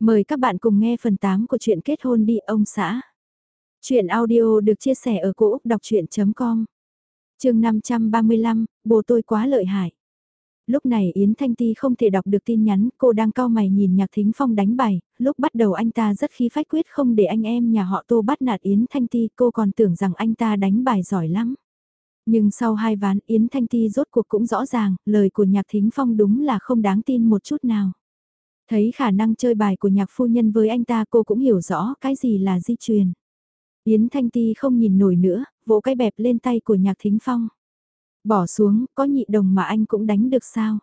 Mời các bạn cùng nghe phần 8 của truyện kết hôn đi ông xã. Chuyện audio được chia sẻ ở cỗ đọc chuyện.com Trường 535, bố tôi quá lợi hại. Lúc này Yến Thanh Ti không thể đọc được tin nhắn, cô đang cao mày nhìn Nhạc Thính Phong đánh bài, lúc bắt đầu anh ta rất khí phách quyết không để anh em nhà họ Tô bắt nạt Yến Thanh Ti, cô còn tưởng rằng anh ta đánh bài giỏi lắm. Nhưng sau hai ván Yến Thanh Ti rốt cuộc cũng rõ ràng, lời của Nhạc Thính Phong đúng là không đáng tin một chút nào. Thấy khả năng chơi bài của nhạc phu nhân với anh ta cô cũng hiểu rõ cái gì là di truyền. Yến Thanh Ti không nhìn nổi nữa, vỗ cái bẹp lên tay của nhạc thính phong. Bỏ xuống, có nhị đồng mà anh cũng đánh được sao?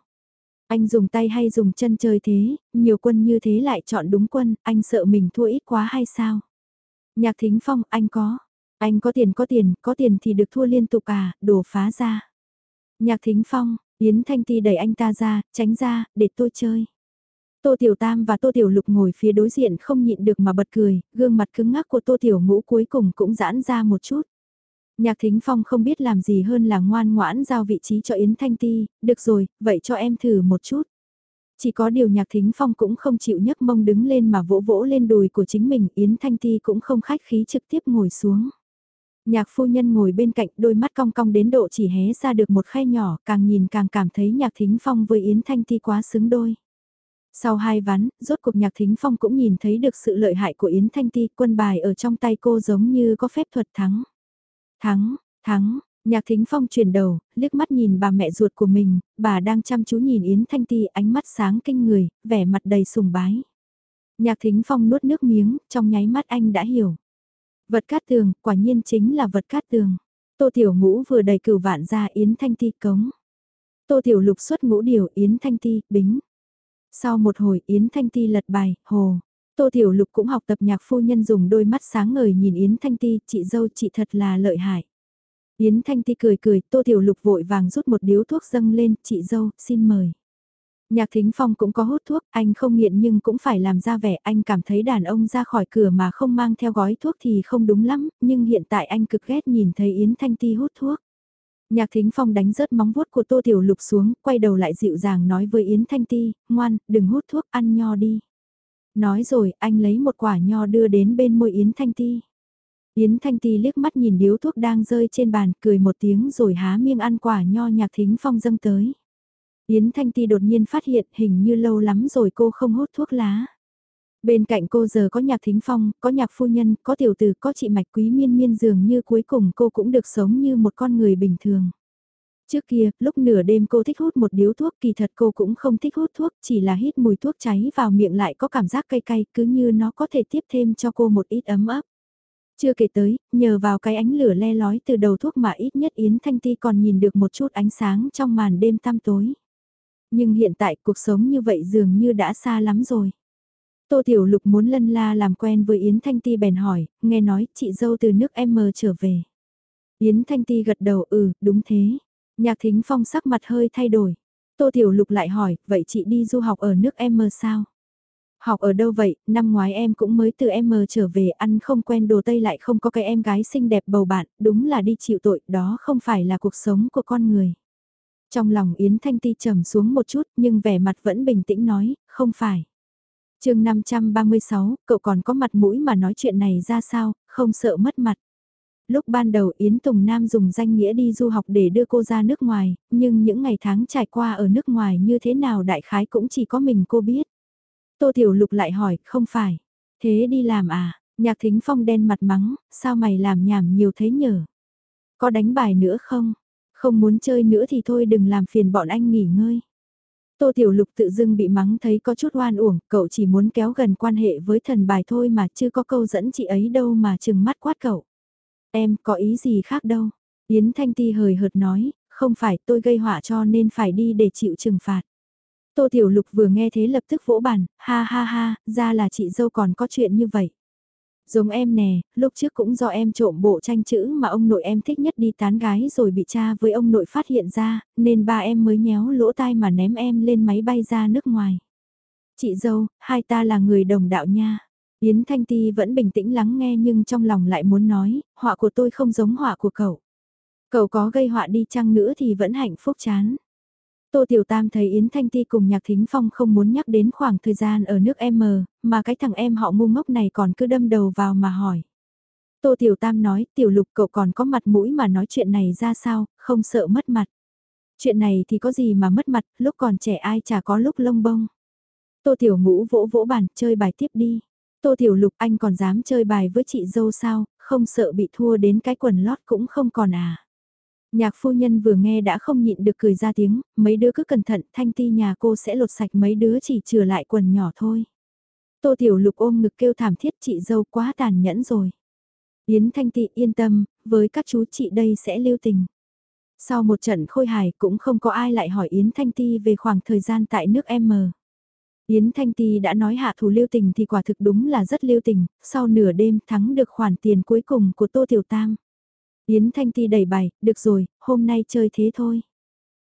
Anh dùng tay hay dùng chân chơi thế, nhiều quân như thế lại chọn đúng quân, anh sợ mình thua ít quá hay sao? Nhạc thính phong, anh có. Anh có tiền có tiền, có tiền thì được thua liên tục à, đổ phá ra. Nhạc thính phong, Yến Thanh Ti đẩy anh ta ra, tránh ra, để tôi chơi. Tô Tiểu Tam và Tô Tiểu Lục ngồi phía đối diện không nhịn được mà bật cười, gương mặt cứng ngắc của Tô Tiểu Ngũ cuối cùng cũng giãn ra một chút. Nhạc Thính Phong không biết làm gì hơn là ngoan ngoãn giao vị trí cho Yến Thanh Ti, được rồi, vậy cho em thử một chút. Chỉ có điều Nhạc Thính Phong cũng không chịu nhấc mông đứng lên mà vỗ vỗ lên đùi của chính mình, Yến Thanh Ti cũng không khách khí trực tiếp ngồi xuống. Nhạc phu nhân ngồi bên cạnh đôi mắt cong cong đến độ chỉ hé ra được một khe nhỏ, càng nhìn càng cảm thấy Nhạc Thính Phong với Yến Thanh Ti quá xứng đôi. Sau hai ván, rốt cuộc nhạc thính phong cũng nhìn thấy được sự lợi hại của Yến Thanh Ti, quân bài ở trong tay cô giống như có phép thuật thắng. Thắng, thắng, nhạc thính phong chuyển đầu, liếc mắt nhìn bà mẹ ruột của mình, bà đang chăm chú nhìn Yến Thanh Ti ánh mắt sáng kinh người, vẻ mặt đầy sùng bái. Nhạc thính phong nuốt nước miếng, trong nháy mắt anh đã hiểu. Vật cát tường, quả nhiên chính là vật cát tường. Tô Tiểu Ngũ vừa đầy cửu vạn ra Yến Thanh Ti cống. Tô Tiểu Lục xuất ngũ điều Yến Thanh Ti, bính. Sau một hồi Yến Thanh Ti lật bài, hồ. Tô Tiểu Lục cũng học tập nhạc phu nhân dùng đôi mắt sáng ngời nhìn Yến Thanh Ti, chị dâu chị thật là lợi hại. Yến Thanh Ti cười cười, Tô Tiểu Lục vội vàng rút một điếu thuốc dâng lên, chị dâu, xin mời. Nhạc Thính Phong cũng có hút thuốc, anh không nghiện nhưng cũng phải làm ra vẻ, anh cảm thấy đàn ông ra khỏi cửa mà không mang theo gói thuốc thì không đúng lắm, nhưng hiện tại anh cực ghét nhìn thấy Yến Thanh Ti hút thuốc. Nhạc Thính Phong đánh rớt móng vuốt của Tô Tiểu Lục xuống, quay đầu lại dịu dàng nói với Yến Thanh Ti, ngoan, đừng hút thuốc, ăn nho đi. Nói rồi, anh lấy một quả nho đưa đến bên môi Yến Thanh Ti. Yến Thanh Ti liếc mắt nhìn điếu thuốc đang rơi trên bàn, cười một tiếng rồi há miệng ăn quả nho Nhạc Thính Phong dâng tới. Yến Thanh Ti đột nhiên phát hiện hình như lâu lắm rồi cô không hút thuốc lá. Bên cạnh cô giờ có nhạc thính phong, có nhạc phu nhân, có tiểu tử, có chị mạch quý miên miên dường như cuối cùng cô cũng được sống như một con người bình thường. Trước kia, lúc nửa đêm cô thích hút một điếu thuốc kỳ thật cô cũng không thích hút thuốc, chỉ là hít mùi thuốc cháy vào miệng lại có cảm giác cay cay cứ như nó có thể tiếp thêm cho cô một ít ấm áp. Chưa kể tới, nhờ vào cái ánh lửa le lói từ đầu thuốc mà ít nhất Yến Thanh Ti còn nhìn được một chút ánh sáng trong màn đêm tăm tối. Nhưng hiện tại cuộc sống như vậy dường như đã xa lắm rồi. Tô Tiểu Lục muốn lân la làm quen với Yến Thanh Ti bèn hỏi, nghe nói chị dâu từ nước M trở về. Yến Thanh Ti gật đầu ừ, đúng thế. Nhạc Thính Phong sắc mặt hơi thay đổi. Tô Tiểu Lục lại hỏi, vậy chị đi du học ở nước M sao? Học ở đâu vậy, năm ngoái em cũng mới từ M trở về ăn không quen đồ Tây lại không có cái em gái xinh đẹp bầu bạn, đúng là đi chịu tội, đó không phải là cuộc sống của con người. Trong lòng Yến Thanh Ti trầm xuống một chút nhưng vẻ mặt vẫn bình tĩnh nói, không phải chương 536, cậu còn có mặt mũi mà nói chuyện này ra sao, không sợ mất mặt. Lúc ban đầu Yến Tùng Nam dùng danh nghĩa đi du học để đưa cô ra nước ngoài, nhưng những ngày tháng trải qua ở nước ngoài như thế nào đại khái cũng chỉ có mình cô biết. Tô Tiểu Lục lại hỏi, không phải. Thế đi làm à? Nhạc Thính Phong đen mặt mắng, sao mày làm nhảm nhiều thế nhở? Có đánh bài nữa không? Không muốn chơi nữa thì thôi đừng làm phiền bọn anh nghỉ ngơi. Tô Tiểu Lục tự dưng bị mắng thấy có chút oan uổng, cậu chỉ muốn kéo gần quan hệ với thần bài thôi mà chưa có câu dẫn chị ấy đâu mà chừng mắt quát cậu. Em có ý gì khác đâu. Yến Thanh Ti hời hợt nói, không phải tôi gây họa cho nên phải đi để chịu trừng phạt. Tô Tiểu Lục vừa nghe thế lập tức vỗ bàn, ha ha ha, ra là chị dâu còn có chuyện như vậy. Giống em nè, lúc trước cũng do em trộm bộ tranh chữ mà ông nội em thích nhất đi tán gái rồi bị cha với ông nội phát hiện ra, nên ba em mới nhéo lỗ tai mà ném em lên máy bay ra nước ngoài. Chị dâu, hai ta là người đồng đạo nha. Yến Thanh Ti vẫn bình tĩnh lắng nghe nhưng trong lòng lại muốn nói, họa của tôi không giống họa của cậu. Cậu có gây họa đi chăng nữa thì vẫn hạnh phúc chán. Tô Tiểu Tam thấy Yến Thanh Ti cùng Nhạc Thính Phong không muốn nhắc đến khoảng thời gian ở nước M, mà cái thằng em họ ngu ngốc này còn cứ đâm đầu vào mà hỏi. Tô Tiểu Tam nói, Tiểu Lục cậu còn có mặt mũi mà nói chuyện này ra sao, không sợ mất mặt. Chuyện này thì có gì mà mất mặt, lúc còn trẻ ai chả có lúc lông bông. Tô Tiểu Ngũ vỗ vỗ bàn, chơi bài tiếp đi. Tô Tiểu Lục anh còn dám chơi bài với chị dâu sao, không sợ bị thua đến cái quần lót cũng không còn à. Nhạc phu nhân vừa nghe đã không nhịn được cười ra tiếng, mấy đứa cứ cẩn thận, thanh ti nhà cô sẽ lột sạch mấy đứa chỉ trừ lại quần nhỏ thôi. Tô Tiểu Lục ôm ngực kêu thảm thiết chị dâu quá tàn nhẫn rồi. Yến Thanh Tị yên tâm, với các chú chị đây sẽ lưu tình. Sau một trận khôi hài cũng không có ai lại hỏi Yến Thanh Ti về khoảng thời gian tại nước M. Yến Thanh Ti đã nói hạ thủ lưu tình thì quả thực đúng là rất lưu tình, sau nửa đêm thắng được khoản tiền cuối cùng của Tô Tiểu Tam. Yến Thanh Ti đẩy bài, được rồi, hôm nay chơi thế thôi.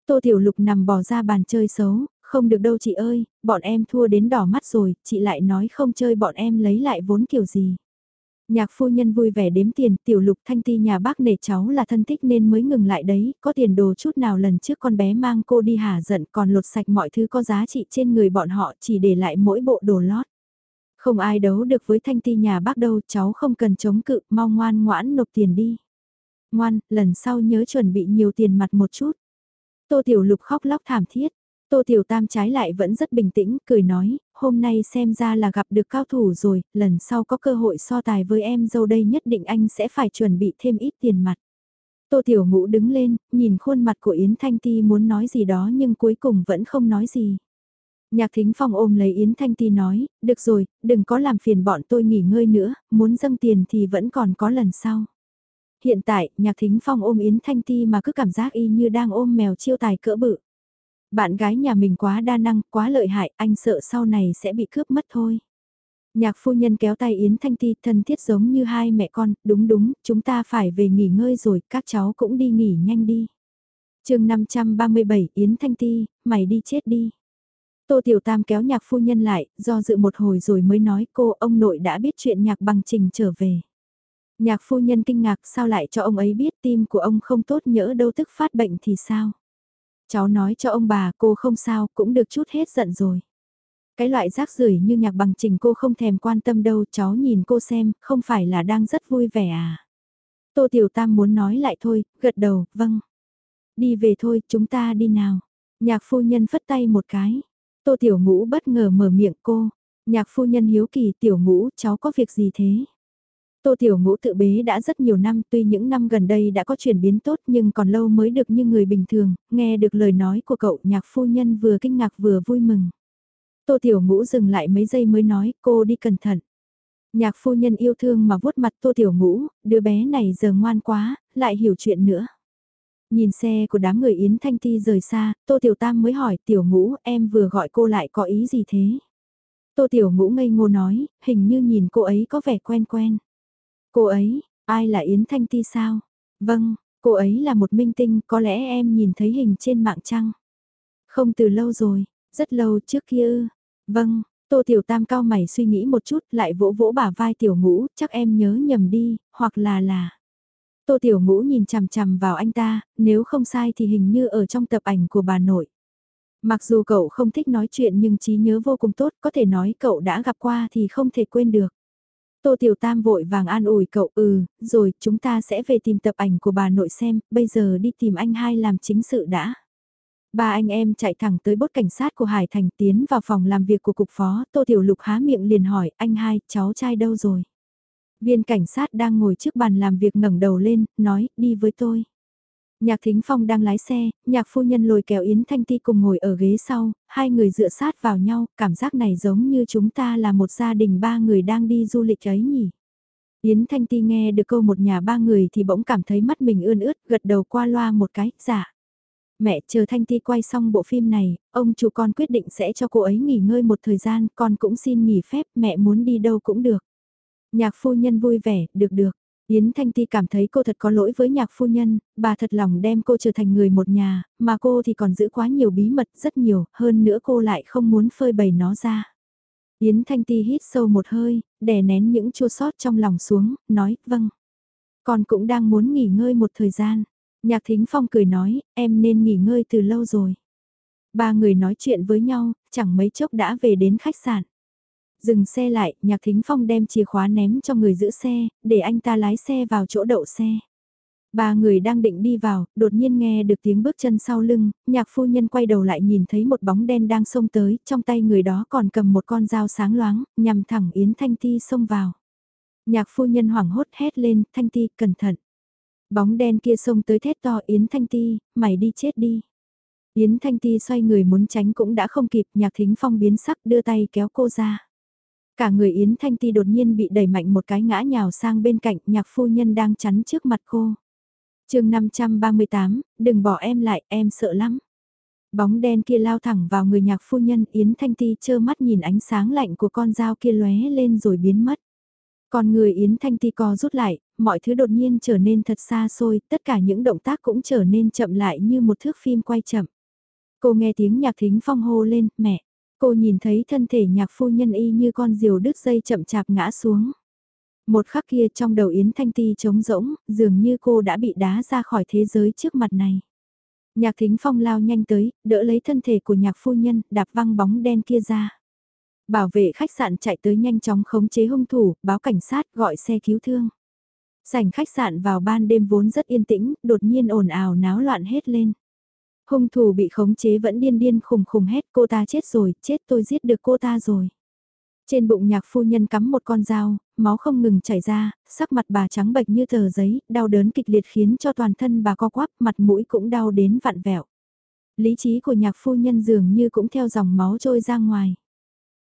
Tô Tiểu Lục nằm bỏ ra bàn chơi xấu, không được đâu chị ơi, bọn em thua đến đỏ mắt rồi, chị lại nói không chơi bọn em lấy lại vốn kiểu gì. Nhạc phu nhân vui vẻ đếm tiền, tiểu lục thanh ti nhà bác nể cháu là thân thích nên mới ngừng lại đấy, có tiền đồ chút nào lần trước con bé mang cô đi hả giận còn lột sạch mọi thứ có giá trị trên người bọn họ chỉ để lại mỗi bộ đồ lót. Không ai đấu được với thanh ti nhà bác đâu, cháu không cần chống cự, mau ngoan ngoãn nộp tiền đi. Ngoan, lần sau nhớ chuẩn bị nhiều tiền mặt một chút. Tô Tiểu Lục khóc lóc thảm thiết, Tô Tiểu Tam trái lại vẫn rất bình tĩnh, cười nói, hôm nay xem ra là gặp được cao thủ rồi, lần sau có cơ hội so tài với em dâu đây nhất định anh sẽ phải chuẩn bị thêm ít tiền mặt. Tô Tiểu Ngũ đứng lên, nhìn khuôn mặt của Yến Thanh Ti muốn nói gì đó nhưng cuối cùng vẫn không nói gì. Nhạc Thính Phong ôm lấy Yến Thanh Ti nói, được rồi, đừng có làm phiền bọn tôi nghỉ ngơi nữa, muốn dâng tiền thì vẫn còn có lần sau. Hiện tại, Nhạc Thính Phong ôm Yến Thanh Ti mà cứ cảm giác y như đang ôm mèo chiêu tài cỡ bự. Bạn gái nhà mình quá đa năng, quá lợi hại, anh sợ sau này sẽ bị cướp mất thôi. Nhạc phu nhân kéo tay Yến Thanh Ti thân thiết giống như hai mẹ con, đúng đúng, chúng ta phải về nghỉ ngơi rồi, các cháu cũng đi nghỉ nhanh đi. chương 537 Yến Thanh Ti, mày đi chết đi. Tô Tiểu Tam kéo nhạc phu nhân lại, do dự một hồi rồi mới nói cô ông nội đã biết chuyện nhạc bằng trình trở về. Nhạc phu nhân kinh ngạc sao lại cho ông ấy biết tim của ông không tốt nhỡ đâu tức phát bệnh thì sao. Cháu nói cho ông bà cô không sao, cũng được chút hết giận rồi. Cái loại rác rưởi như nhạc bằng trình cô không thèm quan tâm đâu, cháu nhìn cô xem, không phải là đang rất vui vẻ à. Tô Tiểu Tam muốn nói lại thôi, gật đầu, vâng. Đi về thôi, chúng ta đi nào. Nhạc phu nhân phất tay một cái. Tô Tiểu Ngũ bất ngờ mở miệng cô. Nhạc phu nhân hiếu kỳ Tiểu Ngũ, cháu có việc gì thế? Tô Tiểu Ngũ tự bế đã rất nhiều năm tuy những năm gần đây đã có chuyển biến tốt nhưng còn lâu mới được như người bình thường, nghe được lời nói của cậu nhạc phu nhân vừa kinh ngạc vừa vui mừng. Tô Tiểu Ngũ dừng lại mấy giây mới nói cô đi cẩn thận. Nhạc phu nhân yêu thương mà vuốt mặt Tô Tiểu Ngũ, đứa bé này giờ ngoan quá, lại hiểu chuyện nữa. Nhìn xe của đám người Yến Thanh Ti rời xa, Tô Tiểu Tam mới hỏi Tiểu Ngũ em vừa gọi cô lại có ý gì thế? Tô Tiểu Ngũ ngây ngô nói, hình như nhìn cô ấy có vẻ quen quen. Cô ấy, ai là Yến Thanh Ti sao? Vâng, cô ấy là một minh tinh, có lẽ em nhìn thấy hình trên mạng trăng. Không từ lâu rồi, rất lâu trước kia ư. Vâng, Tô Tiểu Tam cao mày suy nghĩ một chút, lại vỗ vỗ bả vai Tiểu Ngũ, chắc em nhớ nhầm đi, hoặc là là... Tô Tiểu Ngũ nhìn chằm chằm vào anh ta, nếu không sai thì hình như ở trong tập ảnh của bà nội. Mặc dù cậu không thích nói chuyện nhưng trí nhớ vô cùng tốt, có thể nói cậu đã gặp qua thì không thể quên được. Tô Tiểu Tam vội vàng an ủi cậu ừ, rồi chúng ta sẽ về tìm tập ảnh của bà nội xem, bây giờ đi tìm anh hai làm chính sự đã. Ba anh em chạy thẳng tới bốt cảnh sát của Hải Thành tiến vào phòng làm việc của cục phó, Tô Tiểu Lục há miệng liền hỏi, anh hai, cháu trai đâu rồi? Viên cảnh sát đang ngồi trước bàn làm việc ngẩng đầu lên, nói, đi với tôi. Nhạc Thính Phong đang lái xe, nhạc phu nhân lồi kéo Yến Thanh Ti cùng ngồi ở ghế sau, hai người dựa sát vào nhau, cảm giác này giống như chúng ta là một gia đình ba người đang đi du lịch ấy nhỉ. Yến Thanh Ti nghe được câu một nhà ba người thì bỗng cảm thấy mắt mình ươn ướt, gật đầu qua loa một cái, dạ. Mẹ chờ Thanh Ti quay xong bộ phim này, ông chủ con quyết định sẽ cho cô ấy nghỉ ngơi một thời gian, con cũng xin nghỉ phép, mẹ muốn đi đâu cũng được. Nhạc phu nhân vui vẻ, được được. Yến Thanh Ti cảm thấy cô thật có lỗi với nhạc phu nhân, bà thật lòng đem cô trở thành người một nhà, mà cô thì còn giữ quá nhiều bí mật rất nhiều, hơn nữa cô lại không muốn phơi bày nó ra. Yến Thanh Ti hít sâu một hơi, đè nén những chua sót trong lòng xuống, nói, vâng. Con cũng đang muốn nghỉ ngơi một thời gian. Nhạc Thính Phong cười nói, em nên nghỉ ngơi từ lâu rồi. Ba người nói chuyện với nhau, chẳng mấy chốc đã về đến khách sạn. Dừng xe lại, Nhạc Thính Phong đem chìa khóa ném cho người giữ xe, để anh ta lái xe vào chỗ đậu xe. Ba người đang định đi vào, đột nhiên nghe được tiếng bước chân sau lưng, nhạc phu nhân quay đầu lại nhìn thấy một bóng đen đang xông tới, trong tay người đó còn cầm một con dao sáng loáng, nhằm thẳng Yến Thanh Ti xông vào. Nhạc phu nhân hoảng hốt hét lên, Thanh Ti, cẩn thận. Bóng đen kia xông tới thét to Yến Thanh Ti, mày đi chết đi. Yến Thanh Ti xoay người muốn tránh cũng đã không kịp, nhạc thính phong biến sắc đưa tay kéo cô ra. Cả người Yến Thanh Ti đột nhiên bị đẩy mạnh một cái ngã nhào sang bên cạnh nhạc phu nhân đang chắn trước mặt cô. chương 538, đừng bỏ em lại, em sợ lắm. Bóng đen kia lao thẳng vào người nhạc phu nhân Yến Thanh Ti chơ mắt nhìn ánh sáng lạnh của con dao kia lóe lên rồi biến mất. Còn người Yến Thanh Ti co rút lại, mọi thứ đột nhiên trở nên thật xa xôi, tất cả những động tác cũng trở nên chậm lại như một thước phim quay chậm. Cô nghe tiếng nhạc thính phong hô lên, mẹ. Cô nhìn thấy thân thể nhạc phu nhân y như con diều đứt dây chậm chạp ngã xuống. Một khắc kia trong đầu Yến Thanh Ti trống rỗng, dường như cô đã bị đá ra khỏi thế giới trước mặt này. Nhạc thính phong lao nhanh tới, đỡ lấy thân thể của nhạc phu nhân, đạp văng bóng đen kia ra. Bảo vệ khách sạn chạy tới nhanh chóng khống chế hung thủ, báo cảnh sát gọi xe cứu thương. Sảnh khách sạn vào ban đêm vốn rất yên tĩnh, đột nhiên ồn ào náo loạn hết lên. Hung thủ bị khống chế vẫn điên điên khùng khùng hét cô ta chết rồi, chết tôi giết được cô ta rồi. Trên bụng nhạc phu nhân cắm một con dao, máu không ngừng chảy ra, sắc mặt bà trắng bệch như tờ giấy, đau đớn kịch liệt khiến cho toàn thân bà co quắp, mặt mũi cũng đau đến vặn vẹo. Lý trí của nhạc phu nhân dường như cũng theo dòng máu trôi ra ngoài.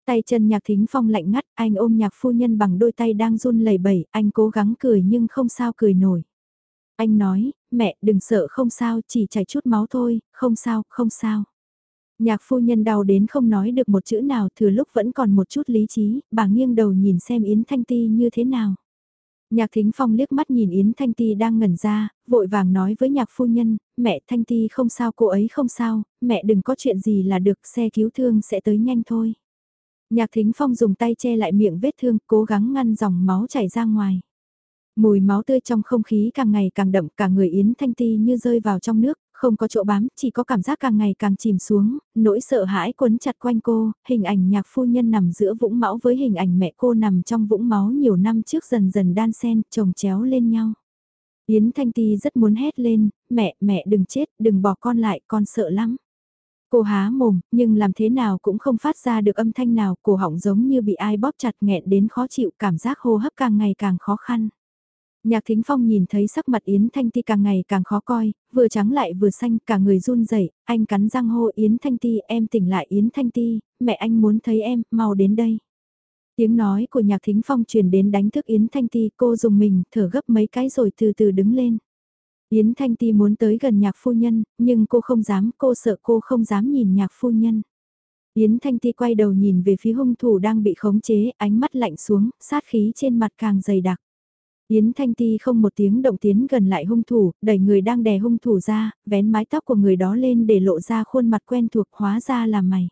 Tay chân nhạc thính phong lạnh ngắt, anh ôm nhạc phu nhân bằng đôi tay đang run lẩy bẩy, anh cố gắng cười nhưng không sao cười nổi. Anh nói, mẹ đừng sợ không sao, chỉ chảy chút máu thôi, không sao, không sao. Nhạc phu nhân đau đến không nói được một chữ nào thừa lúc vẫn còn một chút lý trí, bà nghiêng đầu nhìn xem Yến Thanh Ti như thế nào. Nhạc Thính Phong liếc mắt nhìn Yến Thanh Ti đang ngẩn ra, vội vàng nói với nhạc phu nhân, mẹ Thanh Ti không sao cô ấy không sao, mẹ đừng có chuyện gì là được, xe cứu thương sẽ tới nhanh thôi. Nhạc Thính Phong dùng tay che lại miệng vết thương, cố gắng ngăn dòng máu chảy ra ngoài. Mùi máu tươi trong không khí càng ngày càng đậm, cả người Yến Thanh Ti như rơi vào trong nước, không có chỗ bám, chỉ có cảm giác càng ngày càng chìm xuống, nỗi sợ hãi quấn chặt quanh cô, hình ảnh nhạc phu nhân nằm giữa vũng máu với hình ảnh mẹ cô nằm trong vũng máu nhiều năm trước dần dần đan sen, chồng chéo lên nhau. Yến Thanh Ti rất muốn hét lên, mẹ, mẹ đừng chết, đừng bỏ con lại, con sợ lắm. Cô há mồm, nhưng làm thế nào cũng không phát ra được âm thanh nào, cổ họng giống như bị ai bóp chặt nghẹn đến khó chịu, cảm giác hô hấp càng ngày càng khó khăn. Nhạc Thính Phong nhìn thấy sắc mặt Yến Thanh Ti càng ngày càng khó coi, vừa trắng lại vừa xanh, cả người run rẩy, anh cắn răng hô Yến Thanh Ti, em tỉnh lại Yến Thanh Ti, mẹ anh muốn thấy em, mau đến đây. Tiếng nói của Nhạc Thính Phong truyền đến đánh thức Yến Thanh Ti, cô dùng mình, thở gấp mấy cái rồi từ từ đứng lên. Yến Thanh Ti muốn tới gần nhạc phu nhân, nhưng cô không dám, cô sợ cô không dám nhìn nhạc phu nhân. Yến Thanh Ti quay đầu nhìn về phía hung thủ đang bị khống chế, ánh mắt lạnh xuống, sát khí trên mặt càng dày đặc. Yến Thanh Ti không một tiếng động tiến gần lại hung thủ, đẩy người đang đè hung thủ ra, vén mái tóc của người đó lên để lộ ra khuôn mặt quen thuộc hóa ra là mày.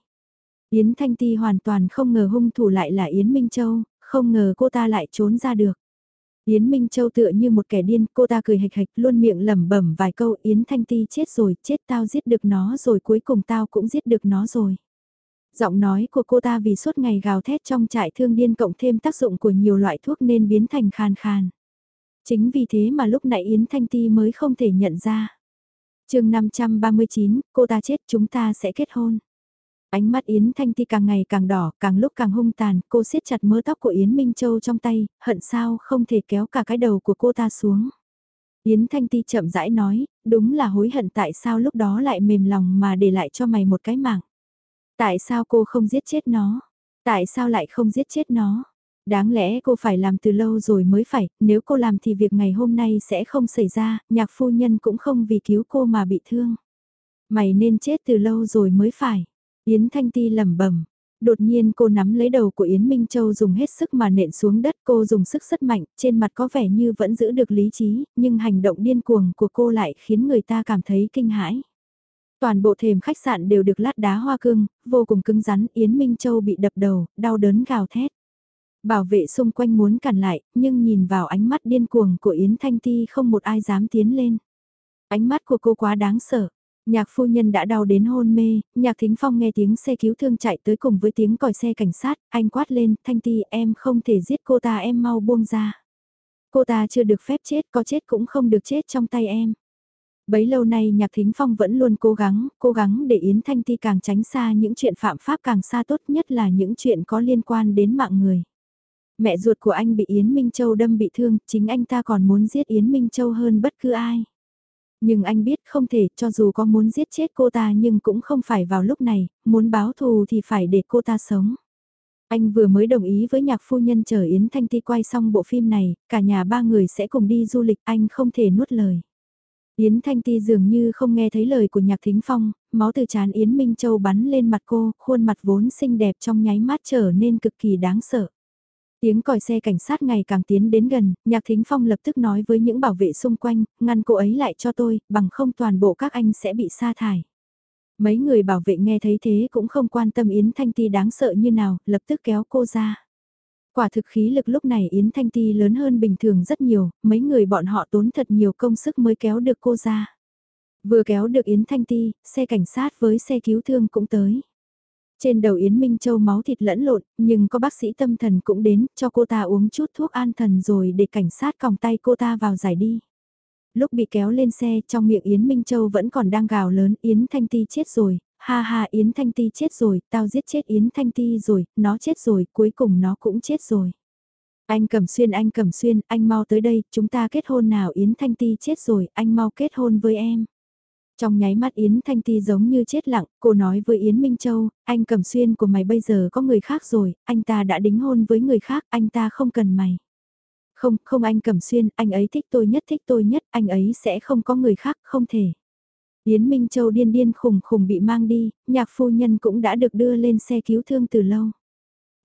Yến Thanh Ti hoàn toàn không ngờ hung thủ lại là Yến Minh Châu, không ngờ cô ta lại trốn ra được. Yến Minh Châu tựa như một kẻ điên, cô ta cười hịch hịch luôn miệng lẩm bẩm vài câu Yến Thanh Ti chết rồi, chết tao giết được nó rồi cuối cùng tao cũng giết được nó rồi. Giọng nói của cô ta vì suốt ngày gào thét trong trại thương điên cộng thêm tác dụng của nhiều loại thuốc nên biến thành khàn khàn. Chính vì thế mà lúc nãy Yến Thanh Ti mới không thể nhận ra. chương 539, cô ta chết chúng ta sẽ kết hôn. Ánh mắt Yến Thanh Ti càng ngày càng đỏ, càng lúc càng hung tàn, cô siết chặt mớ tóc của Yến Minh Châu trong tay, hận sao không thể kéo cả cái đầu của cô ta xuống. Yến Thanh Ti chậm rãi nói, đúng là hối hận tại sao lúc đó lại mềm lòng mà để lại cho mày một cái mạng. Tại sao cô không giết chết nó? Tại sao lại không giết chết nó? Đáng lẽ cô phải làm từ lâu rồi mới phải, nếu cô làm thì việc ngày hôm nay sẽ không xảy ra, nhạc phu nhân cũng không vì cứu cô mà bị thương. Mày nên chết từ lâu rồi mới phải. Yến Thanh Ti lẩm bẩm. Đột nhiên cô nắm lấy đầu của Yến Minh Châu dùng hết sức mà nện xuống đất cô dùng sức rất mạnh, trên mặt có vẻ như vẫn giữ được lý trí, nhưng hành động điên cuồng của cô lại khiến người ta cảm thấy kinh hãi. Toàn bộ thềm khách sạn đều được lát đá hoa cương, vô cùng cứng rắn, Yến Minh Châu bị đập đầu, đau đớn gào thét. Bảo vệ xung quanh muốn cản lại, nhưng nhìn vào ánh mắt điên cuồng của Yến Thanh Ti không một ai dám tiến lên. Ánh mắt của cô quá đáng sợ. Nhạc phu nhân đã đau đến hôn mê, nhạc thính phong nghe tiếng xe cứu thương chạy tới cùng với tiếng còi xe cảnh sát, anh quát lên, thanh ti em không thể giết cô ta em mau buông ra. Cô ta chưa được phép chết, có chết cũng không được chết trong tay em. Bấy lâu nay Nhạc Thính Phong vẫn luôn cố gắng, cố gắng để Yến Thanh Ti càng tránh xa những chuyện phạm pháp càng xa tốt nhất là những chuyện có liên quan đến mạng người. Mẹ ruột của anh bị Yến Minh Châu đâm bị thương, chính anh ta còn muốn giết Yến Minh Châu hơn bất cứ ai. Nhưng anh biết không thể, cho dù có muốn giết chết cô ta nhưng cũng không phải vào lúc này, muốn báo thù thì phải để cô ta sống. Anh vừa mới đồng ý với nhạc phu nhân chờ Yến Thanh Ti quay xong bộ phim này, cả nhà ba người sẽ cùng đi du lịch, anh không thể nuốt lời. Yến Thanh Ti dường như không nghe thấy lời của nhạc thính phong, máu từ chán Yến Minh Châu bắn lên mặt cô, khuôn mặt vốn xinh đẹp trong nháy mắt trở nên cực kỳ đáng sợ. Tiếng còi xe cảnh sát ngày càng tiến đến gần, nhạc thính phong lập tức nói với những bảo vệ xung quanh, ngăn cô ấy lại cho tôi, bằng không toàn bộ các anh sẽ bị sa thải. Mấy người bảo vệ nghe thấy thế cũng không quan tâm Yến Thanh Ti đáng sợ như nào, lập tức kéo cô ra. Quả thực khí lực lúc này Yến Thanh Ti lớn hơn bình thường rất nhiều, mấy người bọn họ tốn thật nhiều công sức mới kéo được cô ra. Vừa kéo được Yến Thanh Ti, xe cảnh sát với xe cứu thương cũng tới. Trên đầu Yến Minh Châu máu thịt lẫn lộn, nhưng có bác sĩ tâm thần cũng đến, cho cô ta uống chút thuốc an thần rồi để cảnh sát còng tay cô ta vào giải đi. Lúc bị kéo lên xe, trong miệng Yến Minh Châu vẫn còn đang gào lớn, Yến Thanh Ti chết rồi, ha ha Yến Thanh Ti chết rồi, tao giết chết Yến Thanh Ti rồi, nó chết rồi, cuối cùng nó cũng chết rồi. Anh Cẩm Xuyên, anh Cẩm Xuyên, anh mau tới đây, chúng ta kết hôn nào Yến Thanh Ti chết rồi, anh mau kết hôn với em. Trong nháy mắt Yến Thanh Ti giống như chết lặng, cô nói với Yến Minh Châu, anh Cẩm Xuyên của mày bây giờ có người khác rồi, anh ta đã đính hôn với người khác, anh ta không cần mày. Không, không anh Cẩm Xuyên, anh ấy thích tôi nhất thích tôi nhất, anh ấy sẽ không có người khác, không thể. Yến Minh Châu điên điên khùng khùng bị mang đi, nhạc phu nhân cũng đã được đưa lên xe cứu thương từ lâu.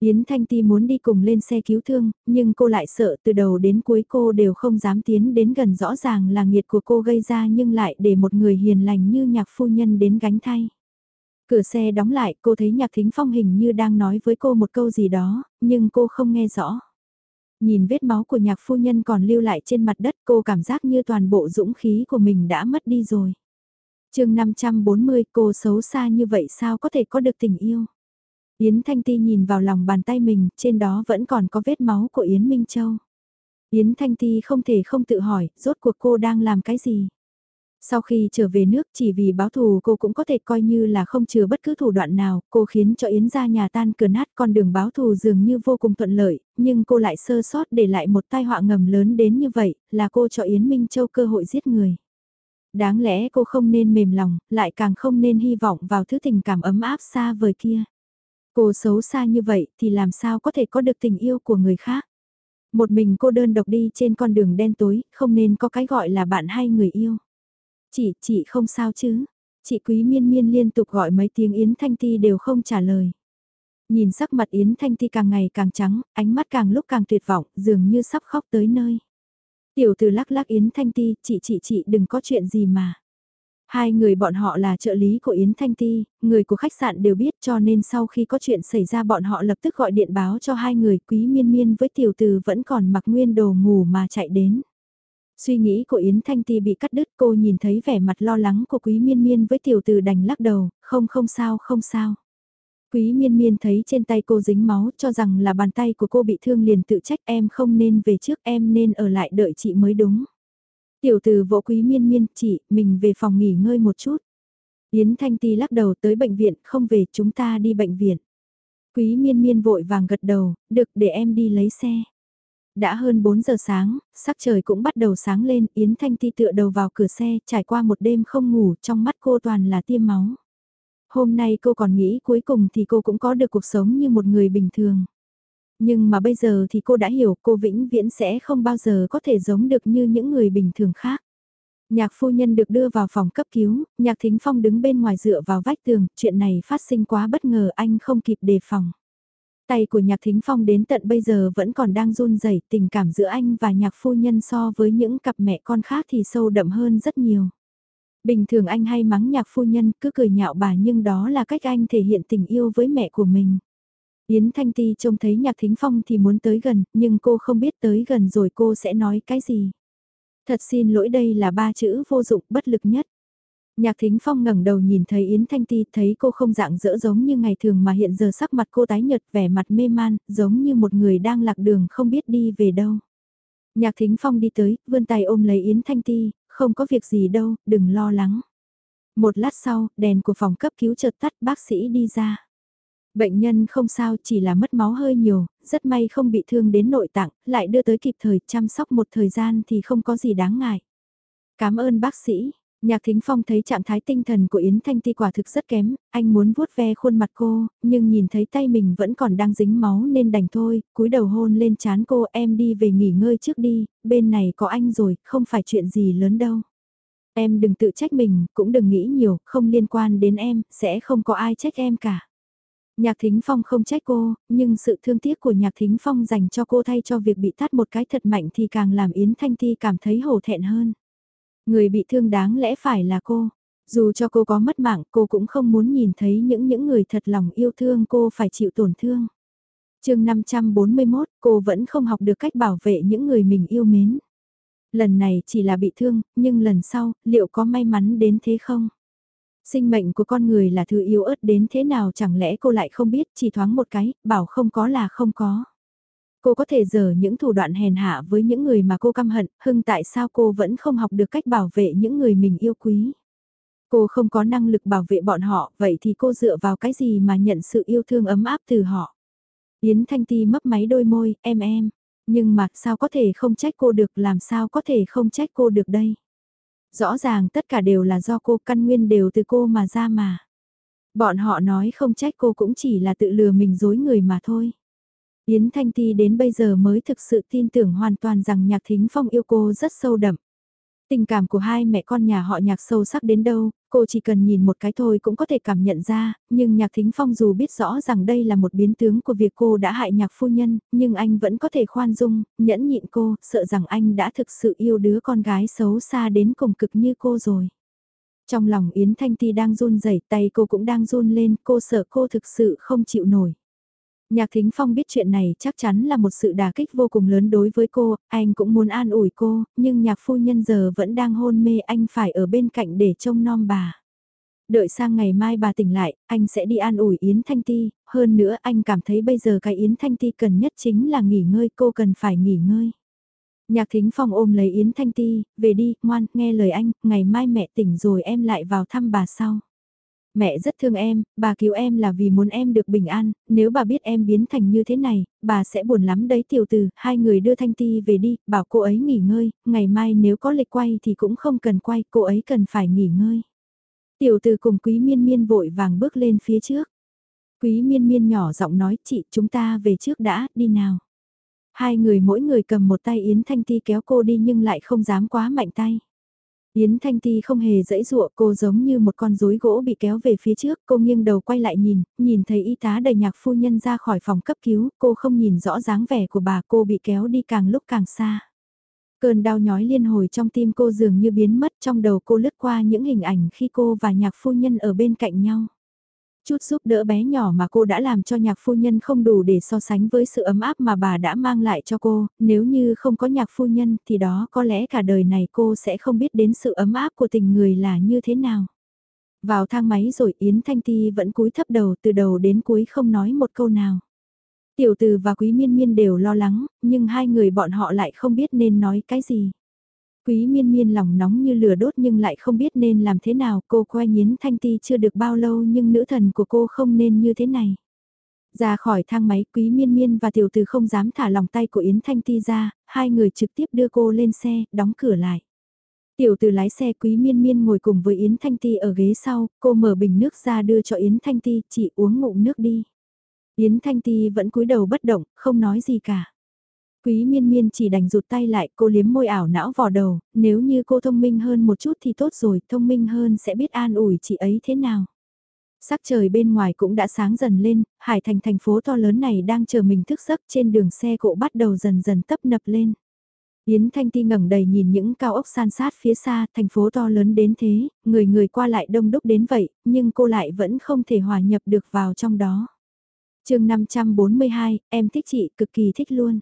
Yến Thanh Ti muốn đi cùng lên xe cứu thương, nhưng cô lại sợ từ đầu đến cuối cô đều không dám tiến đến gần rõ ràng là nghiệt của cô gây ra nhưng lại để một người hiền lành như nhạc phu nhân đến gánh thay. Cửa xe đóng lại, cô thấy nhạc thính phong hình như đang nói với cô một câu gì đó, nhưng cô không nghe rõ. Nhìn vết máu của nhạc phu nhân còn lưu lại trên mặt đất cô cảm giác như toàn bộ dũng khí của mình đã mất đi rồi. chương 540 cô xấu xa như vậy sao có thể có được tình yêu. Yến Thanh Ti nhìn vào lòng bàn tay mình, trên đó vẫn còn có vết máu của Yến Minh Châu. Yến Thanh Ti không thể không tự hỏi, rốt cuộc cô đang làm cái gì? Sau khi trở về nước chỉ vì báo thù cô cũng có thể coi như là không chừa bất cứ thủ đoạn nào, cô khiến cho Yến ra nhà tan cửa nát con đường báo thù dường như vô cùng thuận lợi, nhưng cô lại sơ sót để lại một tai họa ngầm lớn đến như vậy, là cô cho Yến Minh Châu cơ hội giết người. Đáng lẽ cô không nên mềm lòng, lại càng không nên hy vọng vào thứ tình cảm ấm áp xa vời kia. Cô xấu xa như vậy thì làm sao có thể có được tình yêu của người khác. Một mình cô đơn độc đi trên con đường đen tối, không nên có cái gọi là bạn hay người yêu. Chị, chị không sao chứ. Chị Quý Miên Miên liên tục gọi mấy tiếng Yến Thanh Ti đều không trả lời. Nhìn sắc mặt Yến Thanh Ti càng ngày càng trắng, ánh mắt càng lúc càng tuyệt vọng, dường như sắp khóc tới nơi. Tiểu từ lắc lắc Yến Thanh Ti, chị chị chị đừng có chuyện gì mà. Hai người bọn họ là trợ lý của Yến Thanh Ti, người của khách sạn đều biết cho nên sau khi có chuyện xảy ra bọn họ lập tức gọi điện báo cho hai người quý miên miên với tiểu từ vẫn còn mặc nguyên đồ ngủ mà chạy đến. Suy nghĩ của Yến Thanh Ti bị cắt đứt cô nhìn thấy vẻ mặt lo lắng của quý miên miên với tiểu từ đành lắc đầu, không không sao không sao. Quý miên miên thấy trên tay cô dính máu cho rằng là bàn tay của cô bị thương liền tự trách em không nên về trước em nên ở lại đợi chị mới đúng. Tiểu từ vỗ quý miên miên, chị, mình về phòng nghỉ ngơi một chút. Yến Thanh Ti lắc đầu tới bệnh viện, không về, chúng ta đi bệnh viện. Quý miên miên vội vàng gật đầu, được để em đi lấy xe. Đã hơn 4 giờ sáng, sắc trời cũng bắt đầu sáng lên, Yến Thanh Ti tựa đầu vào cửa xe, trải qua một đêm không ngủ, trong mắt cô toàn là tiêm máu. Hôm nay cô còn nghĩ cuối cùng thì cô cũng có được cuộc sống như một người bình thường. Nhưng mà bây giờ thì cô đã hiểu cô vĩnh viễn sẽ không bao giờ có thể giống được như những người bình thường khác. Nhạc phu nhân được đưa vào phòng cấp cứu, nhạc thính phong đứng bên ngoài dựa vào vách tường, chuyện này phát sinh quá bất ngờ anh không kịp đề phòng. Tay của nhạc thính phong đến tận bây giờ vẫn còn đang run rẩy tình cảm giữa anh và nhạc phu nhân so với những cặp mẹ con khác thì sâu đậm hơn rất nhiều. Bình thường anh hay mắng nhạc phu nhân cứ cười nhạo bà nhưng đó là cách anh thể hiện tình yêu với mẹ của mình. Yến Thanh Ti trông thấy Nhạc Thính Phong thì muốn tới gần, nhưng cô không biết tới gần rồi cô sẽ nói cái gì. Thật xin lỗi đây là ba chữ vô dụng bất lực nhất. Nhạc Thính Phong ngẩng đầu nhìn thấy Yến Thanh Ti, thấy cô không dạng dỡ giống như ngày thường mà hiện giờ sắc mặt cô tái nhợt vẻ mặt mê man, giống như một người đang lạc đường không biết đi về đâu. Nhạc Thính Phong đi tới, vươn tay ôm lấy Yến Thanh Ti, không có việc gì đâu, đừng lo lắng. Một lát sau, đèn của phòng cấp cứu chợt tắt, bác sĩ đi ra. Bệnh nhân không sao, chỉ là mất máu hơi nhiều, rất may không bị thương đến nội tạng, lại đưa tới kịp thời chăm sóc một thời gian thì không có gì đáng ngại. Cảm ơn bác sĩ, Nhạc Thính Phong thấy trạng thái tinh thần của Yến Thanh Ti quả thực rất kém, anh muốn vuốt ve khuôn mặt cô, nhưng nhìn thấy tay mình vẫn còn đang dính máu nên đành thôi, cúi đầu hôn lên chán cô em đi về nghỉ ngơi trước đi, bên này có anh rồi, không phải chuyện gì lớn đâu. Em đừng tự trách mình, cũng đừng nghĩ nhiều, không liên quan đến em, sẽ không có ai trách em cả. Nhạc Thính Phong không trách cô, nhưng sự thương tiếc của Nhạc Thính Phong dành cho cô thay cho việc bị tát một cái thật mạnh thì càng làm Yến Thanh Ti cảm thấy hổ thẹn hơn. Người bị thương đáng lẽ phải là cô. Dù cho cô có mất mạng, cô cũng không muốn nhìn thấy những những người thật lòng yêu thương cô phải chịu tổn thương. chương 541, cô vẫn không học được cách bảo vệ những người mình yêu mến. Lần này chỉ là bị thương, nhưng lần sau, liệu có may mắn đến thế không? Sinh mệnh của con người là thứ yếu ớt đến thế nào chẳng lẽ cô lại không biết chỉ thoáng một cái, bảo không có là không có. Cô có thể dở những thủ đoạn hèn hạ với những người mà cô căm hận, hưng tại sao cô vẫn không học được cách bảo vệ những người mình yêu quý. Cô không có năng lực bảo vệ bọn họ, vậy thì cô dựa vào cái gì mà nhận sự yêu thương ấm áp từ họ. Yến Thanh Ti mấp máy đôi môi, em em, nhưng mà sao có thể không trách cô được, làm sao có thể không trách cô được đây. Rõ ràng tất cả đều là do cô, căn nguyên đều từ cô mà ra mà. Bọn họ nói không trách cô cũng chỉ là tự lừa mình dối người mà thôi. Yến Thanh Ti đến bây giờ mới thực sự tin tưởng hoàn toàn rằng Nhạc Thính Phong yêu cô rất sâu đậm. Tình cảm của hai mẹ con nhà họ nhạc sâu sắc đến đâu, cô chỉ cần nhìn một cái thôi cũng có thể cảm nhận ra, nhưng nhạc thính phong dù biết rõ rằng đây là một biến tướng của việc cô đã hại nhạc phu nhân, nhưng anh vẫn có thể khoan dung, nhẫn nhịn cô, sợ rằng anh đã thực sự yêu đứa con gái xấu xa đến cùng cực như cô rồi. Trong lòng Yến Thanh Ti đang run rẩy tay cô cũng đang run lên, cô sợ cô thực sự không chịu nổi. Nhạc Thính Phong biết chuyện này chắc chắn là một sự đả kích vô cùng lớn đối với cô, anh cũng muốn an ủi cô, nhưng nhạc phu nhân giờ vẫn đang hôn mê anh phải ở bên cạnh để trông nom bà. Đợi sang ngày mai bà tỉnh lại, anh sẽ đi an ủi Yến Thanh Ti, hơn nữa anh cảm thấy bây giờ cái Yến Thanh Ti cần nhất chính là nghỉ ngơi, cô cần phải nghỉ ngơi. Nhạc Thính Phong ôm lấy Yến Thanh Ti, về đi, ngoan, nghe lời anh, ngày mai mẹ tỉnh rồi em lại vào thăm bà sau. Mẹ rất thương em, bà cứu em là vì muốn em được bình an, nếu bà biết em biến thành như thế này, bà sẽ buồn lắm đấy tiểu tử, hai người đưa Thanh Ti về đi, bảo cô ấy nghỉ ngơi, ngày mai nếu có lịch quay thì cũng không cần quay, cô ấy cần phải nghỉ ngơi. Tiểu tử cùng quý miên miên vội vàng bước lên phía trước. Quý miên miên nhỏ giọng nói chị chúng ta về trước đã, đi nào. Hai người mỗi người cầm một tay Yến Thanh Ti kéo cô đi nhưng lại không dám quá mạnh tay. Yến Thanh Ti không hề dãy dụa cô giống như một con rối gỗ bị kéo về phía trước, cô nghiêng đầu quay lại nhìn, nhìn thấy y tá đầy nhạc phu nhân ra khỏi phòng cấp cứu, cô không nhìn rõ dáng vẻ của bà cô bị kéo đi càng lúc càng xa. Cơn đau nhói liên hồi trong tim cô dường như biến mất trong đầu cô lướt qua những hình ảnh khi cô và nhạc phu nhân ở bên cạnh nhau. Chút giúp đỡ bé nhỏ mà cô đã làm cho nhạc phu nhân không đủ để so sánh với sự ấm áp mà bà đã mang lại cho cô, nếu như không có nhạc phu nhân thì đó có lẽ cả đời này cô sẽ không biết đến sự ấm áp của tình người là như thế nào. Vào thang máy rồi Yến Thanh Ti vẫn cúi thấp đầu từ đầu đến cuối không nói một câu nào. Tiểu từ và quý miên miên đều lo lắng, nhưng hai người bọn họ lại không biết nên nói cái gì. Quý miên miên lòng nóng như lửa đốt nhưng lại không biết nên làm thế nào. Cô quay nhến thanh ti chưa được bao lâu nhưng nữ thần của cô không nên như thế này. Ra khỏi thang máy quý miên miên và tiểu từ không dám thả lòng tay của Yến Thanh Ti ra, hai người trực tiếp đưa cô lên xe, đóng cửa lại. Tiểu từ lái xe quý miên miên ngồi cùng với Yến Thanh Ti ở ghế sau, cô mở bình nước ra đưa cho Yến Thanh Ti, chị uống ngụm nước đi. Yến Thanh Ti vẫn cúi đầu bất động, không nói gì cả. Quý miên miên chỉ đành rụt tay lại, cô liếm môi ảo não vò đầu, nếu như cô thông minh hơn một chút thì tốt rồi, thông minh hơn sẽ biết an ủi chị ấy thế nào. Sắc trời bên ngoài cũng đã sáng dần lên, Hải Thành thành phố to lớn này đang chờ mình thức giấc trên đường xe cộ bắt đầu dần dần tấp nập lên. Yến Thanh Ti ngẩng đầy nhìn những cao ốc san sát phía xa, thành phố to lớn đến thế, người người qua lại đông đúc đến vậy, nhưng cô lại vẫn không thể hòa nhập được vào trong đó. chương 542, em thích chị, cực kỳ thích luôn.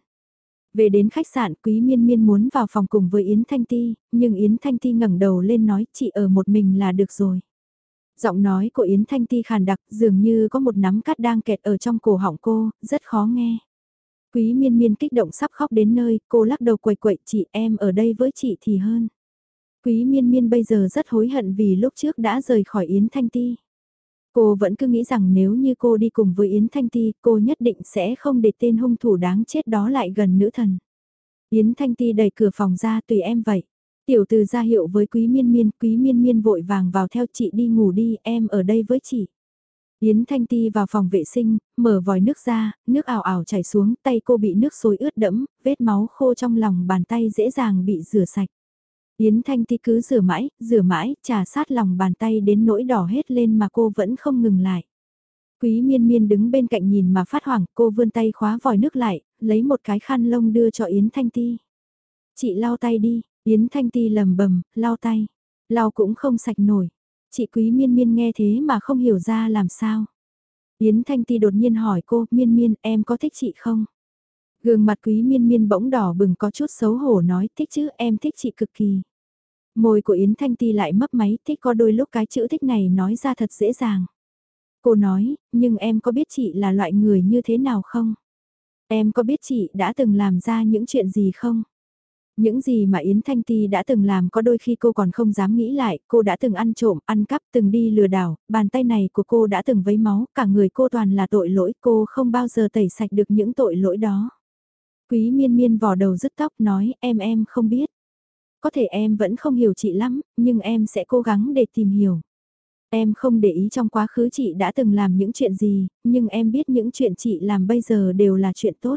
Về đến khách sạn Quý Miên Miên muốn vào phòng cùng với Yến Thanh Ti, nhưng Yến Thanh Ti ngẩng đầu lên nói chị ở một mình là được rồi. Giọng nói của Yến Thanh Ti khàn đặc dường như có một nắm cát đang kẹt ở trong cổ họng cô, rất khó nghe. Quý miên miên kích động sắp khóc đến nơi, cô lắc đầu quậy quậy chị em ở đây với chị thì hơn. Quý miên miên bây giờ rất hối hận vì lúc trước đã rời khỏi Yến Thanh Ti. Cô vẫn cứ nghĩ rằng nếu như cô đi cùng với Yến Thanh Ti, cô nhất định sẽ không để tên hung thủ đáng chết đó lại gần nữ thần. Yến Thanh Ti đẩy cửa phòng ra tùy em vậy. Tiểu từ ra hiệu với quý miên miên, quý miên miên vội vàng vào theo chị đi ngủ đi, em ở đây với chị. Yến Thanh Ti vào phòng vệ sinh, mở vòi nước ra, nước ảo ảo chảy xuống, tay cô bị nước sôi ướt đẫm, vết máu khô trong lòng bàn tay dễ dàng bị rửa sạch. Yến Thanh Ti cứ rửa mãi, rửa mãi, trà sát lòng bàn tay đến nỗi đỏ hết lên mà cô vẫn không ngừng lại. Quý miên miên đứng bên cạnh nhìn mà phát hoảng, cô vươn tay khóa vòi nước lại, lấy một cái khăn lông đưa cho Yến Thanh Ti. Chị lau tay đi, Yến Thanh Ti lầm bầm, lau tay. Lau cũng không sạch nổi. Chị Quý Miên Miên nghe thế mà không hiểu ra làm sao. Yến Thanh Ti đột nhiên hỏi cô, Miên Miên, em có thích chị không? Gương mặt Quý Miên Miên bỗng đỏ bừng có chút xấu hổ nói, thích chứ, em thích chị cực kỳ. Môi của Yến Thanh Ti lại mấp máy, thích có đôi lúc cái chữ thích này nói ra thật dễ dàng. Cô nói, nhưng em có biết chị là loại người như thế nào không? Em có biết chị đã từng làm ra những chuyện gì không? Những gì mà Yến Thanh Ti đã từng làm có đôi khi cô còn không dám nghĩ lại, cô đã từng ăn trộm, ăn cắp, từng đi lừa đảo, bàn tay này của cô đã từng vấy máu, cả người cô toàn là tội lỗi, cô không bao giờ tẩy sạch được những tội lỗi đó. Quý miên miên vò đầu rứt tóc nói em em không biết. Có thể em vẫn không hiểu chị lắm, nhưng em sẽ cố gắng để tìm hiểu. Em không để ý trong quá khứ chị đã từng làm những chuyện gì, nhưng em biết những chuyện chị làm bây giờ đều là chuyện tốt.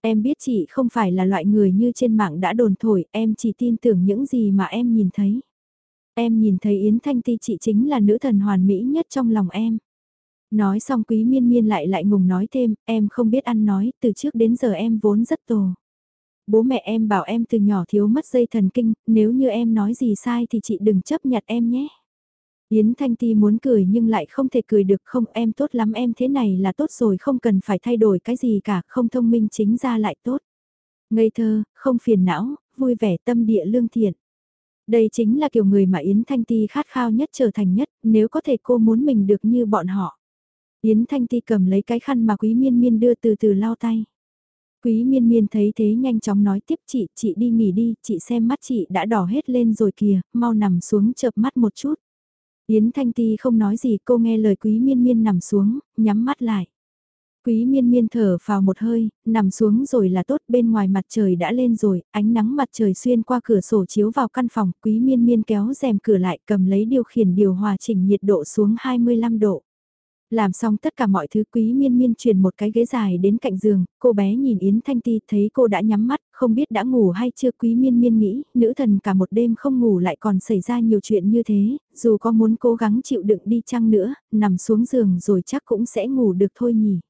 Em biết chị không phải là loại người như trên mạng đã đồn thổi, em chỉ tin tưởng những gì mà em nhìn thấy. Em nhìn thấy Yến Thanh Ti chị chính là nữ thần hoàn mỹ nhất trong lòng em. Nói xong quý miên miên lại lại ngùng nói thêm, em không biết ăn nói, từ trước đến giờ em vốn rất tồ. Bố mẹ em bảo em từ nhỏ thiếu mất dây thần kinh, nếu như em nói gì sai thì chị đừng chấp nhặt em nhé. Yến Thanh Ti muốn cười nhưng lại không thể cười được không em tốt lắm em thế này là tốt rồi không cần phải thay đổi cái gì cả không thông minh chính ra lại tốt. Ngây thơ, không phiền não, vui vẻ tâm địa lương thiện. Đây chính là kiểu người mà Yến Thanh Ti khát khao nhất trở thành nhất nếu có thể cô muốn mình được như bọn họ. Yến Thanh Ti cầm lấy cái khăn mà Quý Miên Miên đưa từ từ lau tay. Quý Miên Miên thấy thế nhanh chóng nói tiếp chị, chị đi nghỉ đi, chị xem mắt chị đã đỏ hết lên rồi kìa, mau nằm xuống chợp mắt một chút. Yến Thanh Ti không nói gì cô nghe lời Quý Miên Miên nằm xuống, nhắm mắt lại. Quý Miên Miên thở vào một hơi, nằm xuống rồi là tốt bên ngoài mặt trời đã lên rồi, ánh nắng mặt trời xuyên qua cửa sổ chiếu vào căn phòng, Quý Miên Miên kéo rèm cửa lại cầm lấy điều khiển điều hòa chỉnh nhiệt độ xuống 25 độ. Làm xong tất cả mọi thứ quý miên miên truyền một cái ghế dài đến cạnh giường, cô bé nhìn Yến Thanh Ti thấy cô đã nhắm mắt, không biết đã ngủ hay chưa quý miên miên nghĩ, nữ thần cả một đêm không ngủ lại còn xảy ra nhiều chuyện như thế, dù có muốn cố gắng chịu đựng đi chăng nữa, nằm xuống giường rồi chắc cũng sẽ ngủ được thôi nhỉ.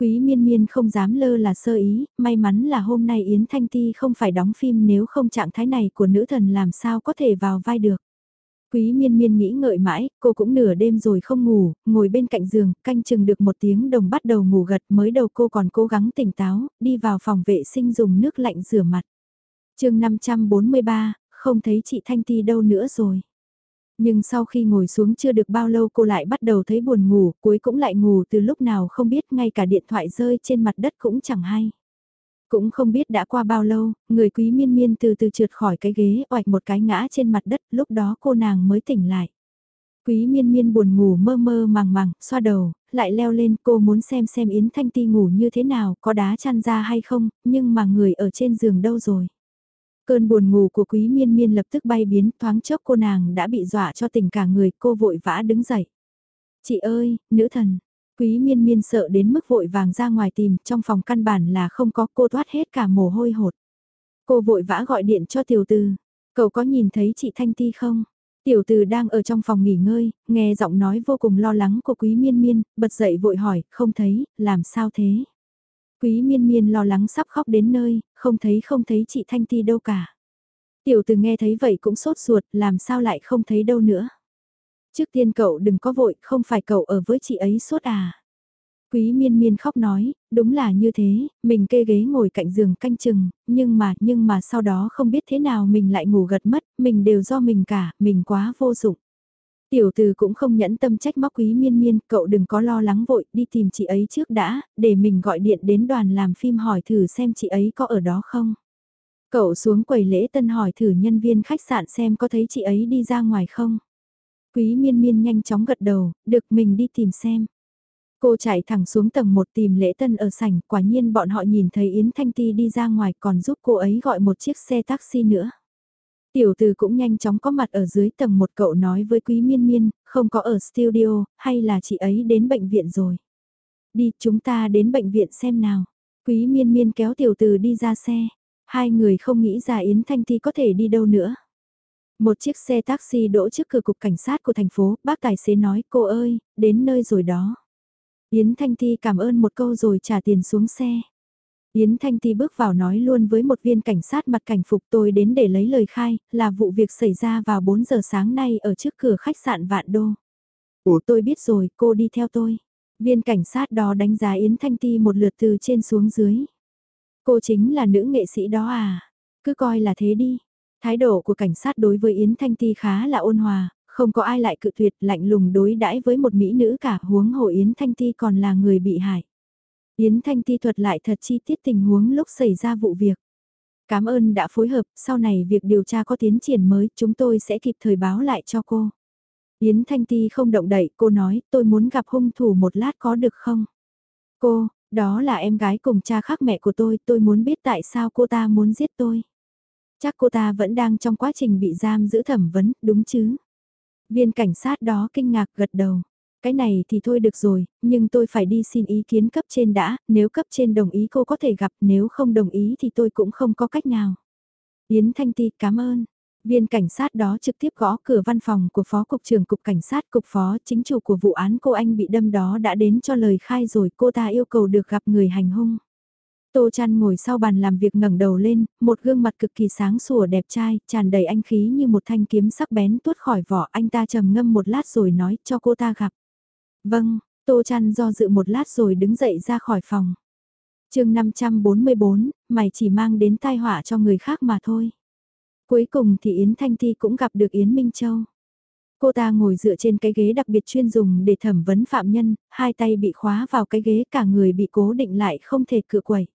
Quý miên miên không dám lơ là sơ ý, may mắn là hôm nay Yến Thanh Ti không phải đóng phim nếu không trạng thái này của nữ thần làm sao có thể vào vai được. Quý miên miên nghĩ ngợi mãi, cô cũng nửa đêm rồi không ngủ, ngồi bên cạnh giường, canh chừng được một tiếng đồng bắt đầu ngủ gật mới đầu cô còn cố gắng tỉnh táo, đi vào phòng vệ sinh dùng nước lạnh rửa mặt. chương 543, không thấy chị Thanh Ti đâu nữa rồi. Nhưng sau khi ngồi xuống chưa được bao lâu cô lại bắt đầu thấy buồn ngủ, cuối cũng lại ngủ từ lúc nào không biết ngay cả điện thoại rơi trên mặt đất cũng chẳng hay. Cũng không biết đã qua bao lâu, người quý miên miên từ từ trượt khỏi cái ghế oạch một cái ngã trên mặt đất, lúc đó cô nàng mới tỉnh lại. Quý miên miên buồn ngủ mơ mơ màng màng, xoa đầu, lại leo lên cô muốn xem xem Yến Thanh Ti ngủ như thế nào, có đá chăn ra hay không, nhưng mà người ở trên giường đâu rồi. Cơn buồn ngủ của quý miên miên lập tức bay biến thoáng chốc cô nàng đã bị dọa cho tỉnh cả người cô vội vã đứng dậy. Chị ơi, nữ thần, Quý miên miên sợ đến mức vội vàng ra ngoài tìm, trong phòng căn bản là không có cô thoát hết cả mồ hôi hột. Cô vội vã gọi điện cho tiểu Tư. Cậu có nhìn thấy chị Thanh Ti không? Tiểu từ đang ở trong phòng nghỉ ngơi, nghe giọng nói vô cùng lo lắng của quý miên miên, bật dậy vội hỏi, không thấy, làm sao thế? Quý miên miên lo lắng sắp khóc đến nơi, không thấy không thấy chị Thanh Ti đâu cả. Tiểu từ nghe thấy vậy cũng sốt ruột, làm sao lại không thấy đâu nữa? Trước tiên cậu đừng có vội, không phải cậu ở với chị ấy suốt à. Quý miên miên khóc nói, đúng là như thế, mình kê ghế ngồi cạnh giường canh chừng, nhưng mà, nhưng mà sau đó không biết thế nào mình lại ngủ gật mất, mình đều do mình cả, mình quá vô dụng. Tiểu từ cũng không nhẫn tâm trách móc quý miên miên, cậu đừng có lo lắng vội, đi tìm chị ấy trước đã, để mình gọi điện đến đoàn làm phim hỏi thử xem chị ấy có ở đó không. Cậu xuống quầy lễ tân hỏi thử nhân viên khách sạn xem có thấy chị ấy đi ra ngoài không. Quý miên miên nhanh chóng gật đầu, được mình đi tìm xem. Cô chạy thẳng xuống tầng 1 tìm lễ tân ở sảnh, quả nhiên bọn họ nhìn thấy Yến Thanh Ti đi ra ngoài còn giúp cô ấy gọi một chiếc xe taxi nữa. Tiểu từ cũng nhanh chóng có mặt ở dưới tầng một cậu nói với quý miên miên, không có ở studio, hay là chị ấy đến bệnh viện rồi. Đi, chúng ta đến bệnh viện xem nào. Quý miên miên kéo tiểu từ đi ra xe. Hai người không nghĩ ra Yến Thanh Ti có thể đi đâu nữa. Một chiếc xe taxi đỗ trước cửa cục cảnh sát của thành phố, bác tài xế nói cô ơi, đến nơi rồi đó. Yến Thanh Ti cảm ơn một câu rồi trả tiền xuống xe. Yến Thanh Ti bước vào nói luôn với một viên cảnh sát mặt cảnh phục tôi đến để lấy lời khai, là vụ việc xảy ra vào 4 giờ sáng nay ở trước cửa khách sạn Vạn Đô. Ủa tôi biết rồi, cô đi theo tôi. Viên cảnh sát đó đánh giá Yến Thanh Ti một lượt từ trên xuống dưới. Cô chính là nữ nghệ sĩ đó à? Cứ coi là thế đi. Thái độ của cảnh sát đối với Yến Thanh Ti khá là ôn hòa, không có ai lại cự tuyệt lạnh lùng đối đãi với một mỹ nữ cả huống hồ Yến Thanh Ti còn là người bị hại. Yến Thanh Ti thuật lại thật chi tiết tình huống lúc xảy ra vụ việc. Cảm ơn đã phối hợp, sau này việc điều tra có tiến triển mới, chúng tôi sẽ kịp thời báo lại cho cô. Yến Thanh Ti không động đậy, cô nói, tôi muốn gặp hung thủ một lát có được không? Cô, đó là em gái cùng cha khác mẹ của tôi, tôi muốn biết tại sao cô ta muốn giết tôi. Chắc cô ta vẫn đang trong quá trình bị giam giữ thẩm vấn, đúng chứ? Viên cảnh sát đó kinh ngạc gật đầu. Cái này thì thôi được rồi, nhưng tôi phải đi xin ý kiến cấp trên đã, nếu cấp trên đồng ý cô có thể gặp, nếu không đồng ý thì tôi cũng không có cách nào. Yến Thanh Ti cảm ơn. Viên cảnh sát đó trực tiếp gõ cửa văn phòng của Phó Cục trưởng Cục Cảnh sát Cục Phó chính chủ của vụ án cô anh bị đâm đó đã đến cho lời khai rồi cô ta yêu cầu được gặp người hành hung. Tô Trăn ngồi sau bàn làm việc ngẩng đầu lên, một gương mặt cực kỳ sáng sủa đẹp trai, tràn đầy anh khí như một thanh kiếm sắc bén tuốt khỏi vỏ. Anh ta trầm ngâm một lát rồi nói cho cô ta gặp. Vâng, Tô Trăn do dự một lát rồi đứng dậy ra khỏi phòng. chương 544, mày chỉ mang đến tai họa cho người khác mà thôi. Cuối cùng thì Yến Thanh Ti cũng gặp được Yến Minh Châu. Cô ta ngồi dựa trên cái ghế đặc biệt chuyên dùng để thẩm vấn phạm nhân, hai tay bị khóa vào cái ghế cả người bị cố định lại không thể cựa quẩy.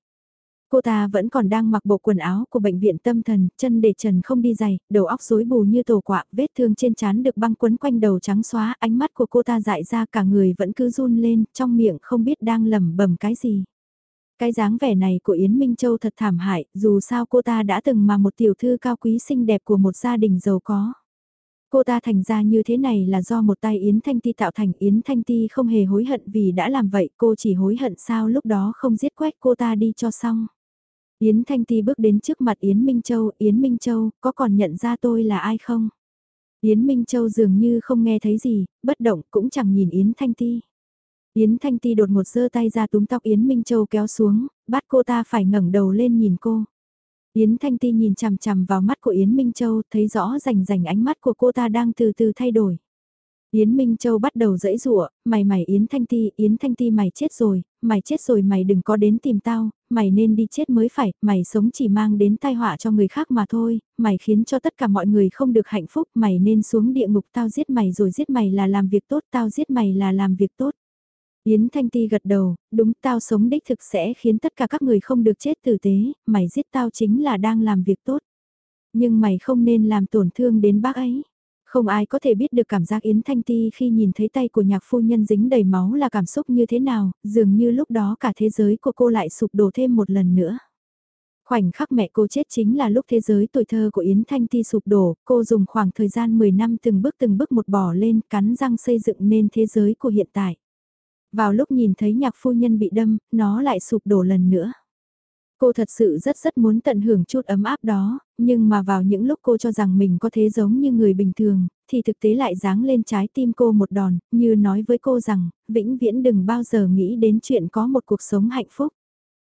Cô ta vẫn còn đang mặc bộ quần áo của bệnh viện tâm thần, chân để trần không đi giày, đầu óc rối bù như tổ quạ, vết thương trên trán được băng quấn quanh đầu trắng xóa, ánh mắt của cô ta dại ra cả người vẫn cứ run lên, trong miệng không biết đang lẩm bẩm cái gì. Cái dáng vẻ này của Yến Minh Châu thật thảm hại, dù sao cô ta đã từng mà một tiểu thư cao quý xinh đẹp của một gia đình giàu có. Cô ta thành ra như thế này là do một tay Yến Thanh Ti tạo thành Yến Thanh Ti không hề hối hận vì đã làm vậy, cô chỉ hối hận sao lúc đó không giết quách cô ta đi cho xong. Yến Thanh Ti bước đến trước mặt Yến Minh Châu, Yến Minh Châu, có còn nhận ra tôi là ai không? Yến Minh Châu dường như không nghe thấy gì, bất động cũng chẳng nhìn Yến Thanh Ti. Yến Thanh Ti đột ngột giơ tay ra túm tóc Yến Minh Châu kéo xuống, bắt cô ta phải ngẩng đầu lên nhìn cô. Yến Thanh Ti nhìn chằm chằm vào mắt của Yến Minh Châu, thấy rõ rành rành ánh mắt của cô ta đang từ từ thay đổi. Yến Minh Châu bắt đầu dẫy rụa, mày mày Yến Thanh Ti, Yến Thanh Ti mày chết rồi, mày chết rồi mày đừng có đến tìm tao, mày nên đi chết mới phải, mày sống chỉ mang đến tai họa cho người khác mà thôi, mày khiến cho tất cả mọi người không được hạnh phúc, mày nên xuống địa ngục tao giết mày rồi giết mày là làm việc tốt, tao giết mày là làm việc tốt. Yến Thanh Ti gật đầu, đúng tao sống đích thực sẽ khiến tất cả các người không được chết tử tế, mày giết tao chính là đang làm việc tốt. Nhưng mày không nên làm tổn thương đến bác ấy. Không ai có thể biết được cảm giác Yến Thanh Ti khi nhìn thấy tay của nhạc phu nhân dính đầy máu là cảm xúc như thế nào, dường như lúc đó cả thế giới của cô lại sụp đổ thêm một lần nữa. Khoảnh khắc mẹ cô chết chính là lúc thế giới tuổi thơ của Yến Thanh Ti sụp đổ, cô dùng khoảng thời gian 10 năm từng bước từng bước một bỏ lên, cắn răng xây dựng nên thế giới của hiện tại. Vào lúc nhìn thấy nhạc phu nhân bị đâm, nó lại sụp đổ lần nữa. Cô thật sự rất rất muốn tận hưởng chút ấm áp đó, nhưng mà vào những lúc cô cho rằng mình có thế giống như người bình thường, thì thực tế lại giáng lên trái tim cô một đòn, như nói với cô rằng, vĩnh viễn đừng bao giờ nghĩ đến chuyện có một cuộc sống hạnh phúc.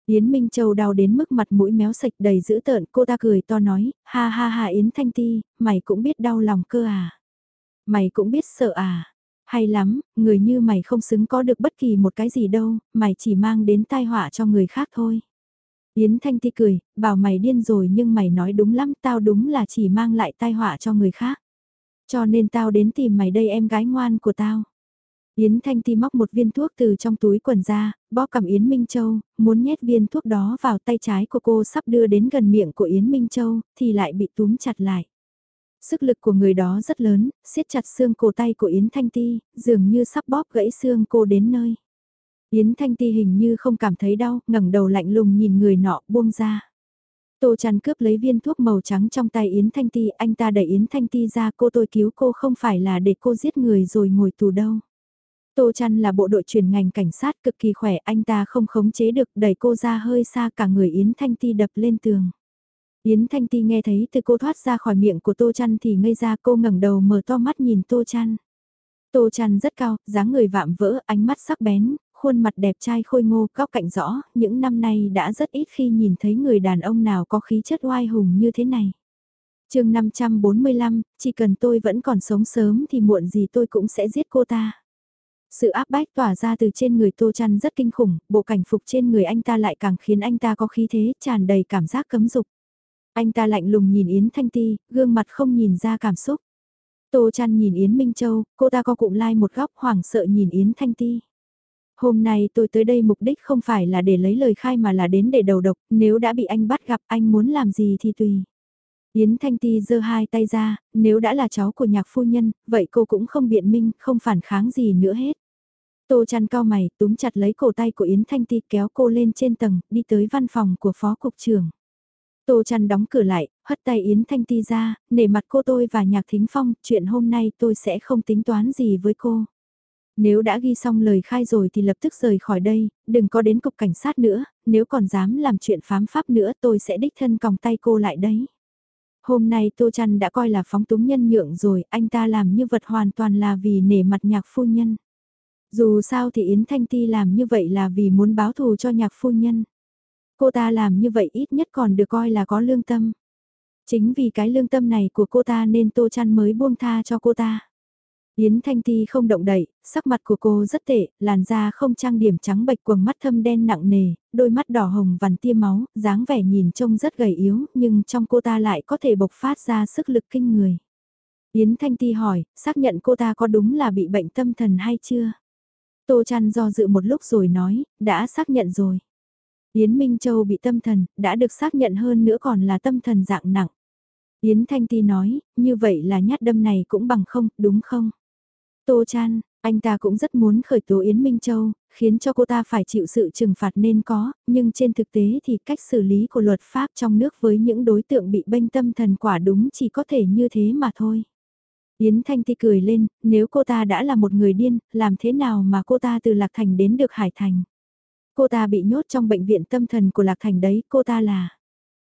Yến Minh Châu đau đến mức mặt mũi méo sạch đầy dữ tợn, cô ta cười to nói, ha ha ha Yến Thanh Ti, mày cũng biết đau lòng cơ à. Mày cũng biết sợ à. Hay lắm, người như mày không xứng có được bất kỳ một cái gì đâu, mày chỉ mang đến tai họa cho người khác thôi. Yến Thanh Ti cười, bảo mày điên rồi nhưng mày nói đúng lắm, tao đúng là chỉ mang lại tai họa cho người khác. Cho nên tao đến tìm mày đây em gái ngoan của tao. Yến Thanh Ti móc một viên thuốc từ trong túi quần ra, bóp cầm Yến Minh Châu, muốn nhét viên thuốc đó vào tay trái của cô sắp đưa đến gần miệng của Yến Minh Châu, thì lại bị túm chặt lại. Sức lực của người đó rất lớn, siết chặt xương cổ tay của Yến Thanh Ti, dường như sắp bóp gãy xương cô đến nơi. Yến Thanh Ti hình như không cảm thấy đau, ngẩng đầu lạnh lùng nhìn người nọ buông ra. Tô chăn cướp lấy viên thuốc màu trắng trong tay Yến Thanh Ti, anh ta đẩy Yến Thanh Ti ra cô tôi cứu cô không phải là để cô giết người rồi ngồi tù đâu. Tô chăn là bộ đội chuyển ngành cảnh sát cực kỳ khỏe, anh ta không khống chế được đẩy cô ra hơi xa cả người Yến Thanh Ti đập lên tường. Yến Thanh Ti nghe thấy từ cô thoát ra khỏi miệng của Tô chăn thì ngây ra cô ngẩng đầu mở to mắt nhìn Tô chăn. Tô chăn rất cao, dáng người vạm vỡ, ánh mắt sắc bén, khuôn mặt đẹp trai khôi ngô, góc cạnh rõ, những năm nay đã rất ít khi nhìn thấy người đàn ông nào có khí chất oai hùng như thế này. chương 545, chỉ cần tôi vẫn còn sống sớm thì muộn gì tôi cũng sẽ giết cô ta. Sự áp bách tỏa ra từ trên người Tô Chăn rất kinh khủng, bộ cảnh phục trên người anh ta lại càng khiến anh ta có khí thế, tràn đầy cảm giác cấm dục. Anh ta lạnh lùng nhìn Yến Thanh Ti, gương mặt không nhìn ra cảm xúc. Tô Chăn nhìn Yến Minh Châu, cô ta có cụm lai like một góc hoảng sợ nhìn Yến Thanh Ti. Hôm nay tôi tới đây mục đích không phải là để lấy lời khai mà là đến để đầu độc, nếu đã bị anh bắt gặp anh muốn làm gì thì tùy. Yến Thanh Ti giơ hai tay ra, nếu đã là cháu của nhạc phu nhân, vậy cô cũng không biện minh, không phản kháng gì nữa hết. Tô chăn cao mày, túm chặt lấy cổ tay của Yến Thanh Ti kéo cô lên trên tầng, đi tới văn phòng của phó cục trưởng. Tô chăn đóng cửa lại, hất tay Yến Thanh Ti ra, nể mặt cô tôi và nhạc thính phong, chuyện hôm nay tôi sẽ không tính toán gì với cô. Nếu đã ghi xong lời khai rồi thì lập tức rời khỏi đây, đừng có đến cục cảnh sát nữa, nếu còn dám làm chuyện phám pháp nữa tôi sẽ đích thân còng tay cô lại đấy. Hôm nay Tô Trăn đã coi là phóng túng nhân nhượng rồi, anh ta làm như vật hoàn toàn là vì nể mặt nhạc phu nhân. Dù sao thì Yến Thanh Ti làm như vậy là vì muốn báo thù cho nhạc phu nhân. Cô ta làm như vậy ít nhất còn được coi là có lương tâm. Chính vì cái lương tâm này của cô ta nên Tô Trăn mới buông tha cho cô ta. Yến Thanh Ti không động đậy, sắc mặt của cô rất tệ, làn da không trang điểm trắng bệch quầng mắt thâm đen nặng nề, đôi mắt đỏ hồng vằn tia máu, dáng vẻ nhìn trông rất gầy yếu, nhưng trong cô ta lại có thể bộc phát ra sức lực kinh người. Yến Thanh Ti hỏi, xác nhận cô ta có đúng là bị bệnh tâm thần hay chưa? Tô Trăn do dự một lúc rồi nói, đã xác nhận rồi. Yến Minh Châu bị tâm thần, đã được xác nhận hơn nữa còn là tâm thần dạng nặng. Yến Thanh Ti nói, như vậy là nhát đâm này cũng bằng không, đúng không? Tô Chan, anh ta cũng rất muốn khởi tố Yến Minh Châu, khiến cho cô ta phải chịu sự trừng phạt nên có, nhưng trên thực tế thì cách xử lý của luật pháp trong nước với những đối tượng bị bênh tâm thần quả đúng chỉ có thể như thế mà thôi. Yến Thanh Ti cười lên, nếu cô ta đã là một người điên, làm thế nào mà cô ta từ Lạc Thành đến được Hải Thành? Cô ta bị nhốt trong bệnh viện tâm thần của Lạc Thành đấy, cô ta là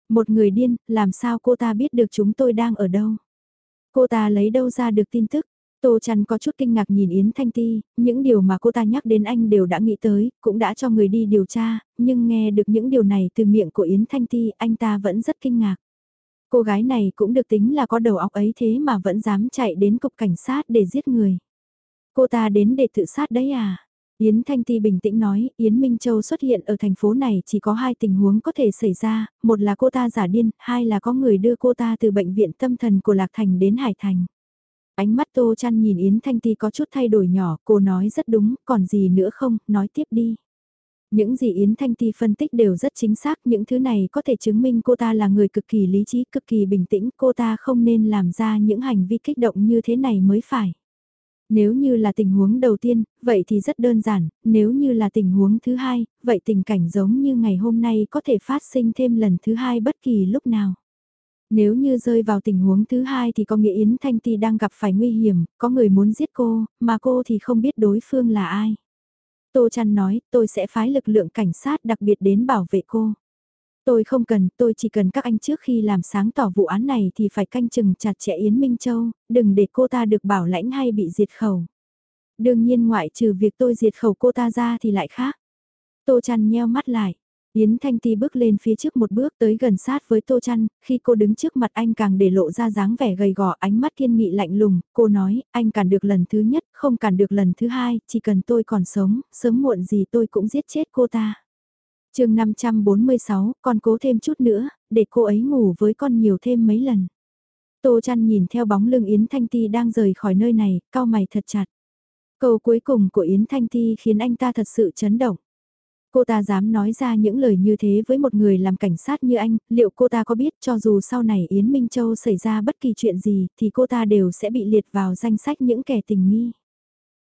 một người điên, làm sao cô ta biết được chúng tôi đang ở đâu? Cô ta lấy đâu ra được tin tức? Tô Trăn có chút kinh ngạc nhìn Yến Thanh Ti, những điều mà cô ta nhắc đến anh đều đã nghĩ tới, cũng đã cho người đi điều tra, nhưng nghe được những điều này từ miệng của Yến Thanh Ti, anh ta vẫn rất kinh ngạc. Cô gái này cũng được tính là có đầu óc ấy thế mà vẫn dám chạy đến cục cảnh sát để giết người. Cô ta đến để tự sát đấy à? Yến Thanh Ti bình tĩnh nói, Yến Minh Châu xuất hiện ở thành phố này chỉ có hai tình huống có thể xảy ra, một là cô ta giả điên, hai là có người đưa cô ta từ bệnh viện tâm thần của Lạc Thành đến Hải Thành. Ánh mắt Tô Chăn nhìn Yến Thanh Ti có chút thay đổi nhỏ, cô nói rất đúng, còn gì nữa không, nói tiếp đi. Những gì Yến Thanh Ti phân tích đều rất chính xác, những thứ này có thể chứng minh cô ta là người cực kỳ lý trí, cực kỳ bình tĩnh, cô ta không nên làm ra những hành vi kích động như thế này mới phải. Nếu như là tình huống đầu tiên, vậy thì rất đơn giản, nếu như là tình huống thứ hai, vậy tình cảnh giống như ngày hôm nay có thể phát sinh thêm lần thứ hai bất kỳ lúc nào. Nếu như rơi vào tình huống thứ hai thì có nghĩa Yến Thanh Ti đang gặp phải nguy hiểm, có người muốn giết cô, mà cô thì không biết đối phương là ai. Tô Trăn nói, tôi sẽ phái lực lượng cảnh sát đặc biệt đến bảo vệ cô. Tôi không cần, tôi chỉ cần các anh trước khi làm sáng tỏ vụ án này thì phải canh chừng chặt chẽ Yến Minh Châu, đừng để cô ta được bảo lãnh hay bị diệt khẩu. Đương nhiên ngoại trừ việc tôi diệt khẩu cô ta ra thì lại khác. Tô Trăn nheo mắt lại. Yến Thanh Ti bước lên phía trước một bước tới gần sát với Tô Chăn, khi cô đứng trước mặt anh càng để lộ ra dáng vẻ gầy gò ánh mắt kiên nghị lạnh lùng, cô nói, anh cản được lần thứ nhất, không cản được lần thứ hai, chỉ cần tôi còn sống, sớm muộn gì tôi cũng giết chết cô ta. chương 546, còn cố thêm chút nữa, để cô ấy ngủ với con nhiều thêm mấy lần. Tô Chăn nhìn theo bóng lưng Yến Thanh Ti đang rời khỏi nơi này, cao mày thật chặt. Câu cuối cùng của Yến Thanh Ti khiến anh ta thật sự chấn động. Cô ta dám nói ra những lời như thế với một người làm cảnh sát như anh, liệu cô ta có biết cho dù sau này Yến Minh Châu xảy ra bất kỳ chuyện gì thì cô ta đều sẽ bị liệt vào danh sách những kẻ tình nghi.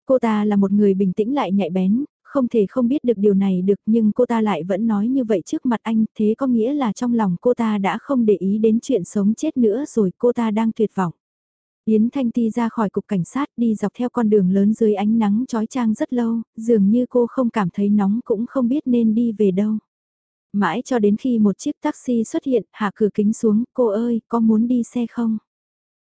Cô ta là một người bình tĩnh lại nhạy bén, không thể không biết được điều này được nhưng cô ta lại vẫn nói như vậy trước mặt anh, thế có nghĩa là trong lòng cô ta đã không để ý đến chuyện sống chết nữa rồi cô ta đang tuyệt vọng. Yến Thanh Ti ra khỏi cục cảnh sát đi dọc theo con đường lớn dưới ánh nắng trói trang rất lâu, dường như cô không cảm thấy nóng cũng không biết nên đi về đâu. Mãi cho đến khi một chiếc taxi xuất hiện, hạ cửa kính xuống, cô ơi, có muốn đi xe không?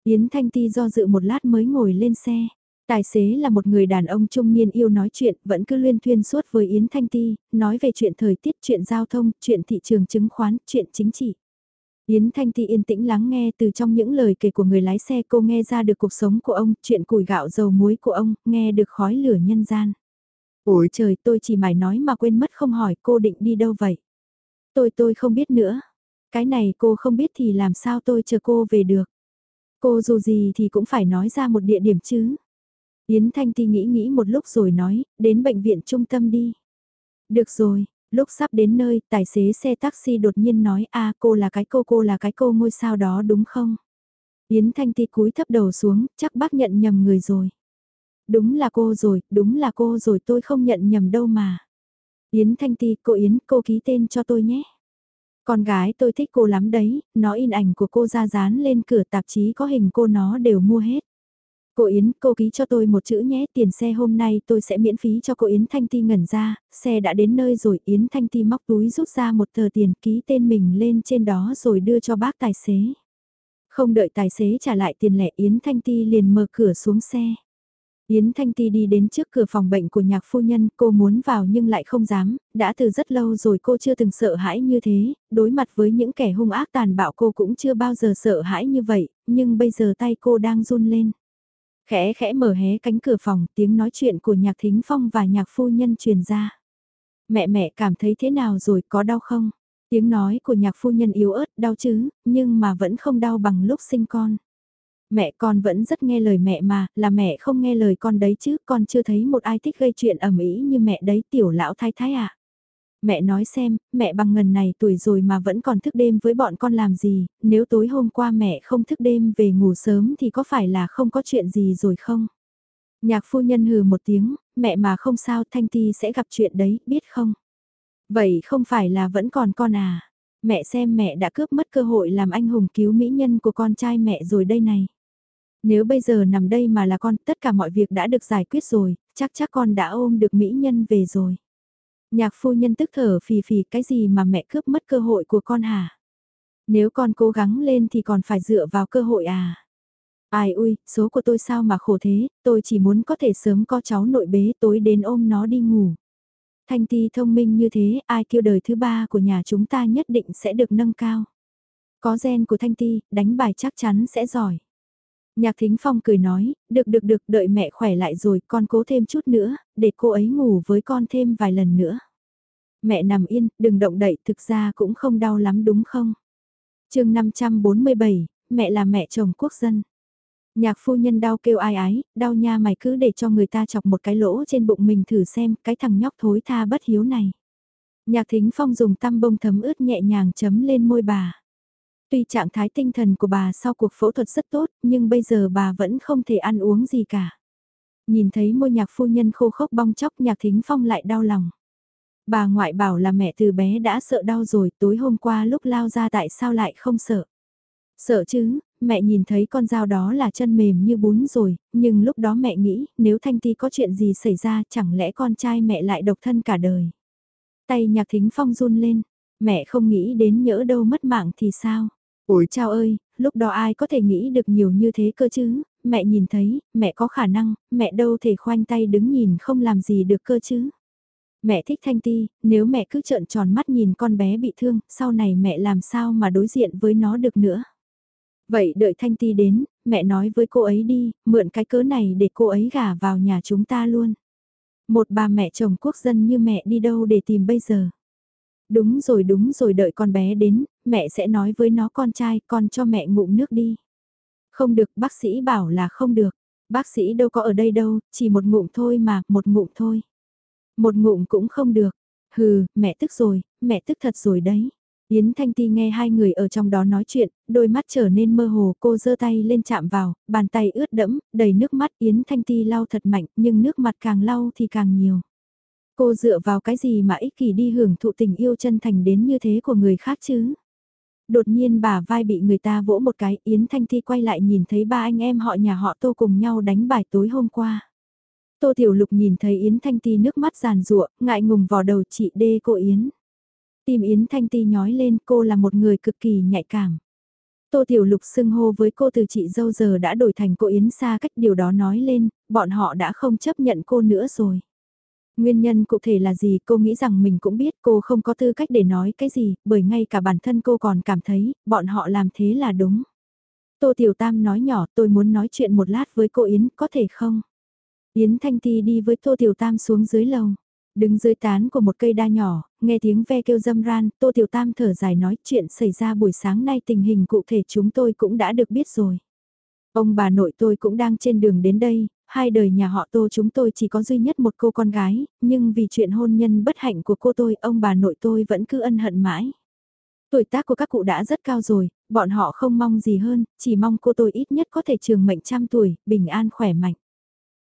Yến Thanh Ti do dự một lát mới ngồi lên xe. Tài xế là một người đàn ông trung niên yêu nói chuyện, vẫn cứ luyên thuyên suốt với Yến Thanh Ti, nói về chuyện thời tiết, chuyện giao thông, chuyện thị trường chứng khoán, chuyện chính trị. Yến Thanh Ti yên tĩnh lắng nghe từ trong những lời kể của người lái xe cô nghe ra được cuộc sống của ông, chuyện củi gạo dầu muối của ông, nghe được khói lửa nhân gian. Ôi trời tôi chỉ mải nói mà quên mất không hỏi cô định đi đâu vậy. Tôi tôi không biết nữa. Cái này cô không biết thì làm sao tôi chờ cô về được. Cô dù gì thì cũng phải nói ra một địa điểm chứ. Yến Thanh Ti nghĩ nghĩ một lúc rồi nói, đến bệnh viện trung tâm đi. Được rồi, lúc sắp đến nơi, tài xế xe taxi đột nhiên nói a cô là cái cô cô là cái cô ngôi sao đó đúng không? Yến Thanh Ti cúi thấp đầu xuống, chắc bác nhận nhầm người rồi. Đúng là cô rồi, đúng là cô rồi tôi không nhận nhầm đâu mà. Yến Thanh Ti, cô Yến, cô ký tên cho tôi nhé. Con gái tôi thích cô lắm đấy, nó in ảnh của cô ra dán lên cửa tạp chí có hình cô nó đều mua hết. Cô Yến, cô ký cho tôi một chữ nhé, tiền xe hôm nay tôi sẽ miễn phí cho cô Yến Thanh Ti ngẩn ra, xe đã đến nơi rồi, Yến Thanh Ti móc túi rút ra một tờ tiền ký tên mình lên trên đó rồi đưa cho bác tài xế. Không đợi tài xế trả lại tiền lẻ Yến Thanh Ti liền mở cửa xuống xe. Yến Thanh Ti đi đến trước cửa phòng bệnh của nhạc phu nhân, cô muốn vào nhưng lại không dám, đã từ rất lâu rồi cô chưa từng sợ hãi như thế, đối mặt với những kẻ hung ác tàn bạo cô cũng chưa bao giờ sợ hãi như vậy, nhưng bây giờ tay cô đang run lên. Khẽ khẽ mở hé cánh cửa phòng, tiếng nói chuyện của nhạc thính phong và nhạc phu nhân truyền ra. Mẹ mẹ cảm thấy thế nào rồi, có đau không? Tiếng nói của nhạc phu nhân yếu ớt, đau chứ, nhưng mà vẫn không đau bằng lúc sinh con. Mẹ con vẫn rất nghe lời mẹ mà, là mẹ không nghe lời con đấy chứ, con chưa thấy một ai thích gây chuyện ầm ĩ như mẹ đấy tiểu lão thái thái à mẹ nói xem, mẹ bằng ngần này tuổi rồi mà vẫn còn thức đêm với bọn con làm gì, nếu tối hôm qua mẹ không thức đêm về ngủ sớm thì có phải là không có chuyện gì rồi không? Nhạc phu nhân hừ một tiếng, mẹ mà không sao Thanh Ti sẽ gặp chuyện đấy, biết không? Vậy không phải là vẫn còn con à? Mẹ xem mẹ đã cướp mất cơ hội làm anh hùng cứu mỹ nhân của con trai mẹ rồi đây này. Nếu bây giờ nằm đây mà là con, tất cả mọi việc đã được giải quyết rồi, chắc chắc con đã ôm được mỹ nhân về rồi. Nhạc phu nhân tức thở phì phì cái gì mà mẹ cướp mất cơ hội của con hả? Nếu con cố gắng lên thì còn phải dựa vào cơ hội à? Ai ui, số của tôi sao mà khổ thế, tôi chỉ muốn có thể sớm có cháu nội bế tối đến ôm nó đi ngủ. Thanh Ti thông minh như thế, ai kêu đời thứ ba của nhà chúng ta nhất định sẽ được nâng cao. Có gen của Thanh Ti, đánh bài chắc chắn sẽ giỏi. Nhạc Thính Phong cười nói, được được được đợi mẹ khỏe lại rồi con cố thêm chút nữa, để cô ấy ngủ với con thêm vài lần nữa. Mẹ nằm yên, đừng động đậy thực ra cũng không đau lắm đúng không? chương 547, mẹ là mẹ chồng quốc dân. Nhạc phu nhân đau kêu ai ái, đau nha mày cứ để cho người ta chọc một cái lỗ trên bụng mình thử xem cái thằng nhóc thối tha bất hiếu này. Nhạc thính phong dùng tăm bông thấm ướt nhẹ nhàng chấm lên môi bà. Tuy trạng thái tinh thần của bà sau cuộc phẫu thuật rất tốt, nhưng bây giờ bà vẫn không thể ăn uống gì cả. Nhìn thấy môi nhạc phu nhân khô khốc bong chóc nhạc thính phong lại đau lòng. Bà ngoại bảo là mẹ từ bé đã sợ đau rồi, tối hôm qua lúc lao ra tại sao lại không sợ. Sợ chứ, mẹ nhìn thấy con dao đó là chân mềm như bún rồi, nhưng lúc đó mẹ nghĩ nếu Thanh Ti có chuyện gì xảy ra chẳng lẽ con trai mẹ lại độc thân cả đời. Tay nhạc thính phong run lên, mẹ không nghĩ đến nhỡ đâu mất mạng thì sao. Ôi chao ơi, lúc đó ai có thể nghĩ được nhiều như thế cơ chứ, mẹ nhìn thấy, mẹ có khả năng, mẹ đâu thể khoanh tay đứng nhìn không làm gì được cơ chứ. Mẹ thích Thanh Ti, nếu mẹ cứ trợn tròn mắt nhìn con bé bị thương, sau này mẹ làm sao mà đối diện với nó được nữa. Vậy đợi Thanh Ti đến, mẹ nói với cô ấy đi, mượn cái cớ này để cô ấy gả vào nhà chúng ta luôn. Một bà mẹ chồng quốc dân như mẹ đi đâu để tìm bây giờ. Đúng rồi đúng rồi đợi con bé đến, mẹ sẽ nói với nó con trai con cho mẹ ngụm nước đi. Không được bác sĩ bảo là không được, bác sĩ đâu có ở đây đâu, chỉ một ngụm thôi mà, một ngụm thôi. Một ngụm cũng không được, hừ, mẹ tức rồi, mẹ tức thật rồi đấy. Yến Thanh Ti nghe hai người ở trong đó nói chuyện, đôi mắt trở nên mơ hồ, cô giơ tay lên chạm vào, bàn tay ướt đẫm, đầy nước mắt Yến Thanh Ti lau thật mạnh, nhưng nước mặt càng lau thì càng nhiều. Cô dựa vào cái gì mà ích kỷ đi hưởng thụ tình yêu chân thành đến như thế của người khác chứ? Đột nhiên bà vai bị người ta vỗ một cái, Yến Thanh Ti quay lại nhìn thấy ba anh em họ nhà họ tô cùng nhau đánh bài tối hôm qua. Tô Tiểu Lục nhìn thấy Yến Thanh Ti nước mắt giàn rụa, ngại ngùng vò đầu chị đê cô Yến. Tim Yến Thanh Ti nhói lên cô là một người cực kỳ nhạy cảm. Tô Tiểu Lục xưng hô với cô từ chị dâu giờ đã đổi thành cô Yến xa cách điều đó nói lên, bọn họ đã không chấp nhận cô nữa rồi. Nguyên nhân cụ thể là gì cô nghĩ rằng mình cũng biết cô không có tư cách để nói cái gì, bởi ngay cả bản thân cô còn cảm thấy, bọn họ làm thế là đúng. Tô Tiểu Tam nói nhỏ tôi muốn nói chuyện một lát với cô Yến, có thể không? Yến Thanh Ti đi với Tô Tiểu Tam xuống dưới lầu. Đứng dưới tán của một cây đa nhỏ, nghe tiếng ve kêu dâm ran, Tô Tiểu Tam thở dài nói chuyện xảy ra buổi sáng nay tình hình cụ thể chúng tôi cũng đã được biết rồi. Ông bà nội tôi cũng đang trên đường đến đây, hai đời nhà họ Tô chúng tôi chỉ có duy nhất một cô con gái, nhưng vì chuyện hôn nhân bất hạnh của cô tôi, ông bà nội tôi vẫn cứ ân hận mãi. Tuổi tác của các cụ đã rất cao rồi, bọn họ không mong gì hơn, chỉ mong cô tôi ít nhất có thể trường mệnh trăm tuổi, bình an khỏe mạnh.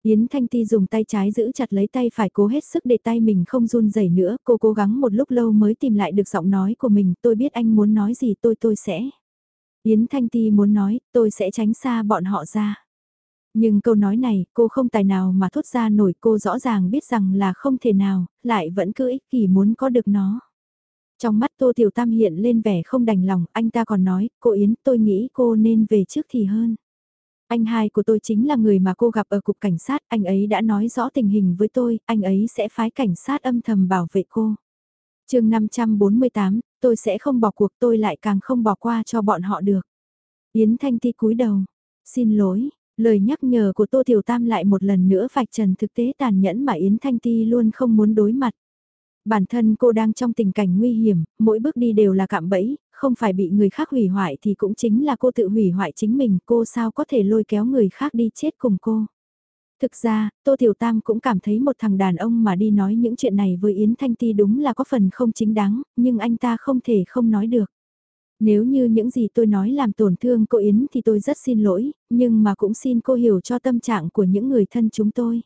Yến Thanh Ti dùng tay trái giữ chặt lấy tay phải cố hết sức để tay mình không run rẩy nữa, cô cố gắng một lúc lâu mới tìm lại được giọng nói của mình, tôi biết anh muốn nói gì tôi tôi sẽ. Yến Thanh Ti muốn nói, tôi sẽ tránh xa bọn họ ra. Nhưng câu nói này, cô không tài nào mà thốt ra nổi cô rõ ràng biết rằng là không thể nào, lại vẫn cứ ích kỷ muốn có được nó. Trong mắt Tô Tiểu Tam hiện lên vẻ không đành lòng, anh ta còn nói, cô Yến tôi nghĩ cô nên về trước thì hơn. Anh hai của tôi chính là người mà cô gặp ở cục cảnh sát, anh ấy đã nói rõ tình hình với tôi, anh ấy sẽ phái cảnh sát âm thầm bảo vệ cô. chương 548, tôi sẽ không bỏ cuộc tôi lại càng không bỏ qua cho bọn họ được. Yến Thanh Ti cúi đầu, xin lỗi, lời nhắc nhở của Tô Tiểu Tam lại một lần nữa vạch trần thực tế tàn nhẫn mà Yến Thanh Ti luôn không muốn đối mặt. Bản thân cô đang trong tình cảnh nguy hiểm, mỗi bước đi đều là cạm bẫy, không phải bị người khác hủy hoại thì cũng chính là cô tự hủy hoại chính mình, cô sao có thể lôi kéo người khác đi chết cùng cô. Thực ra, Tô Tiểu Tam cũng cảm thấy một thằng đàn ông mà đi nói những chuyện này với Yến Thanh Ti đúng là có phần không chính đáng, nhưng anh ta không thể không nói được. Nếu như những gì tôi nói làm tổn thương cô Yến thì tôi rất xin lỗi, nhưng mà cũng xin cô hiểu cho tâm trạng của những người thân chúng tôi.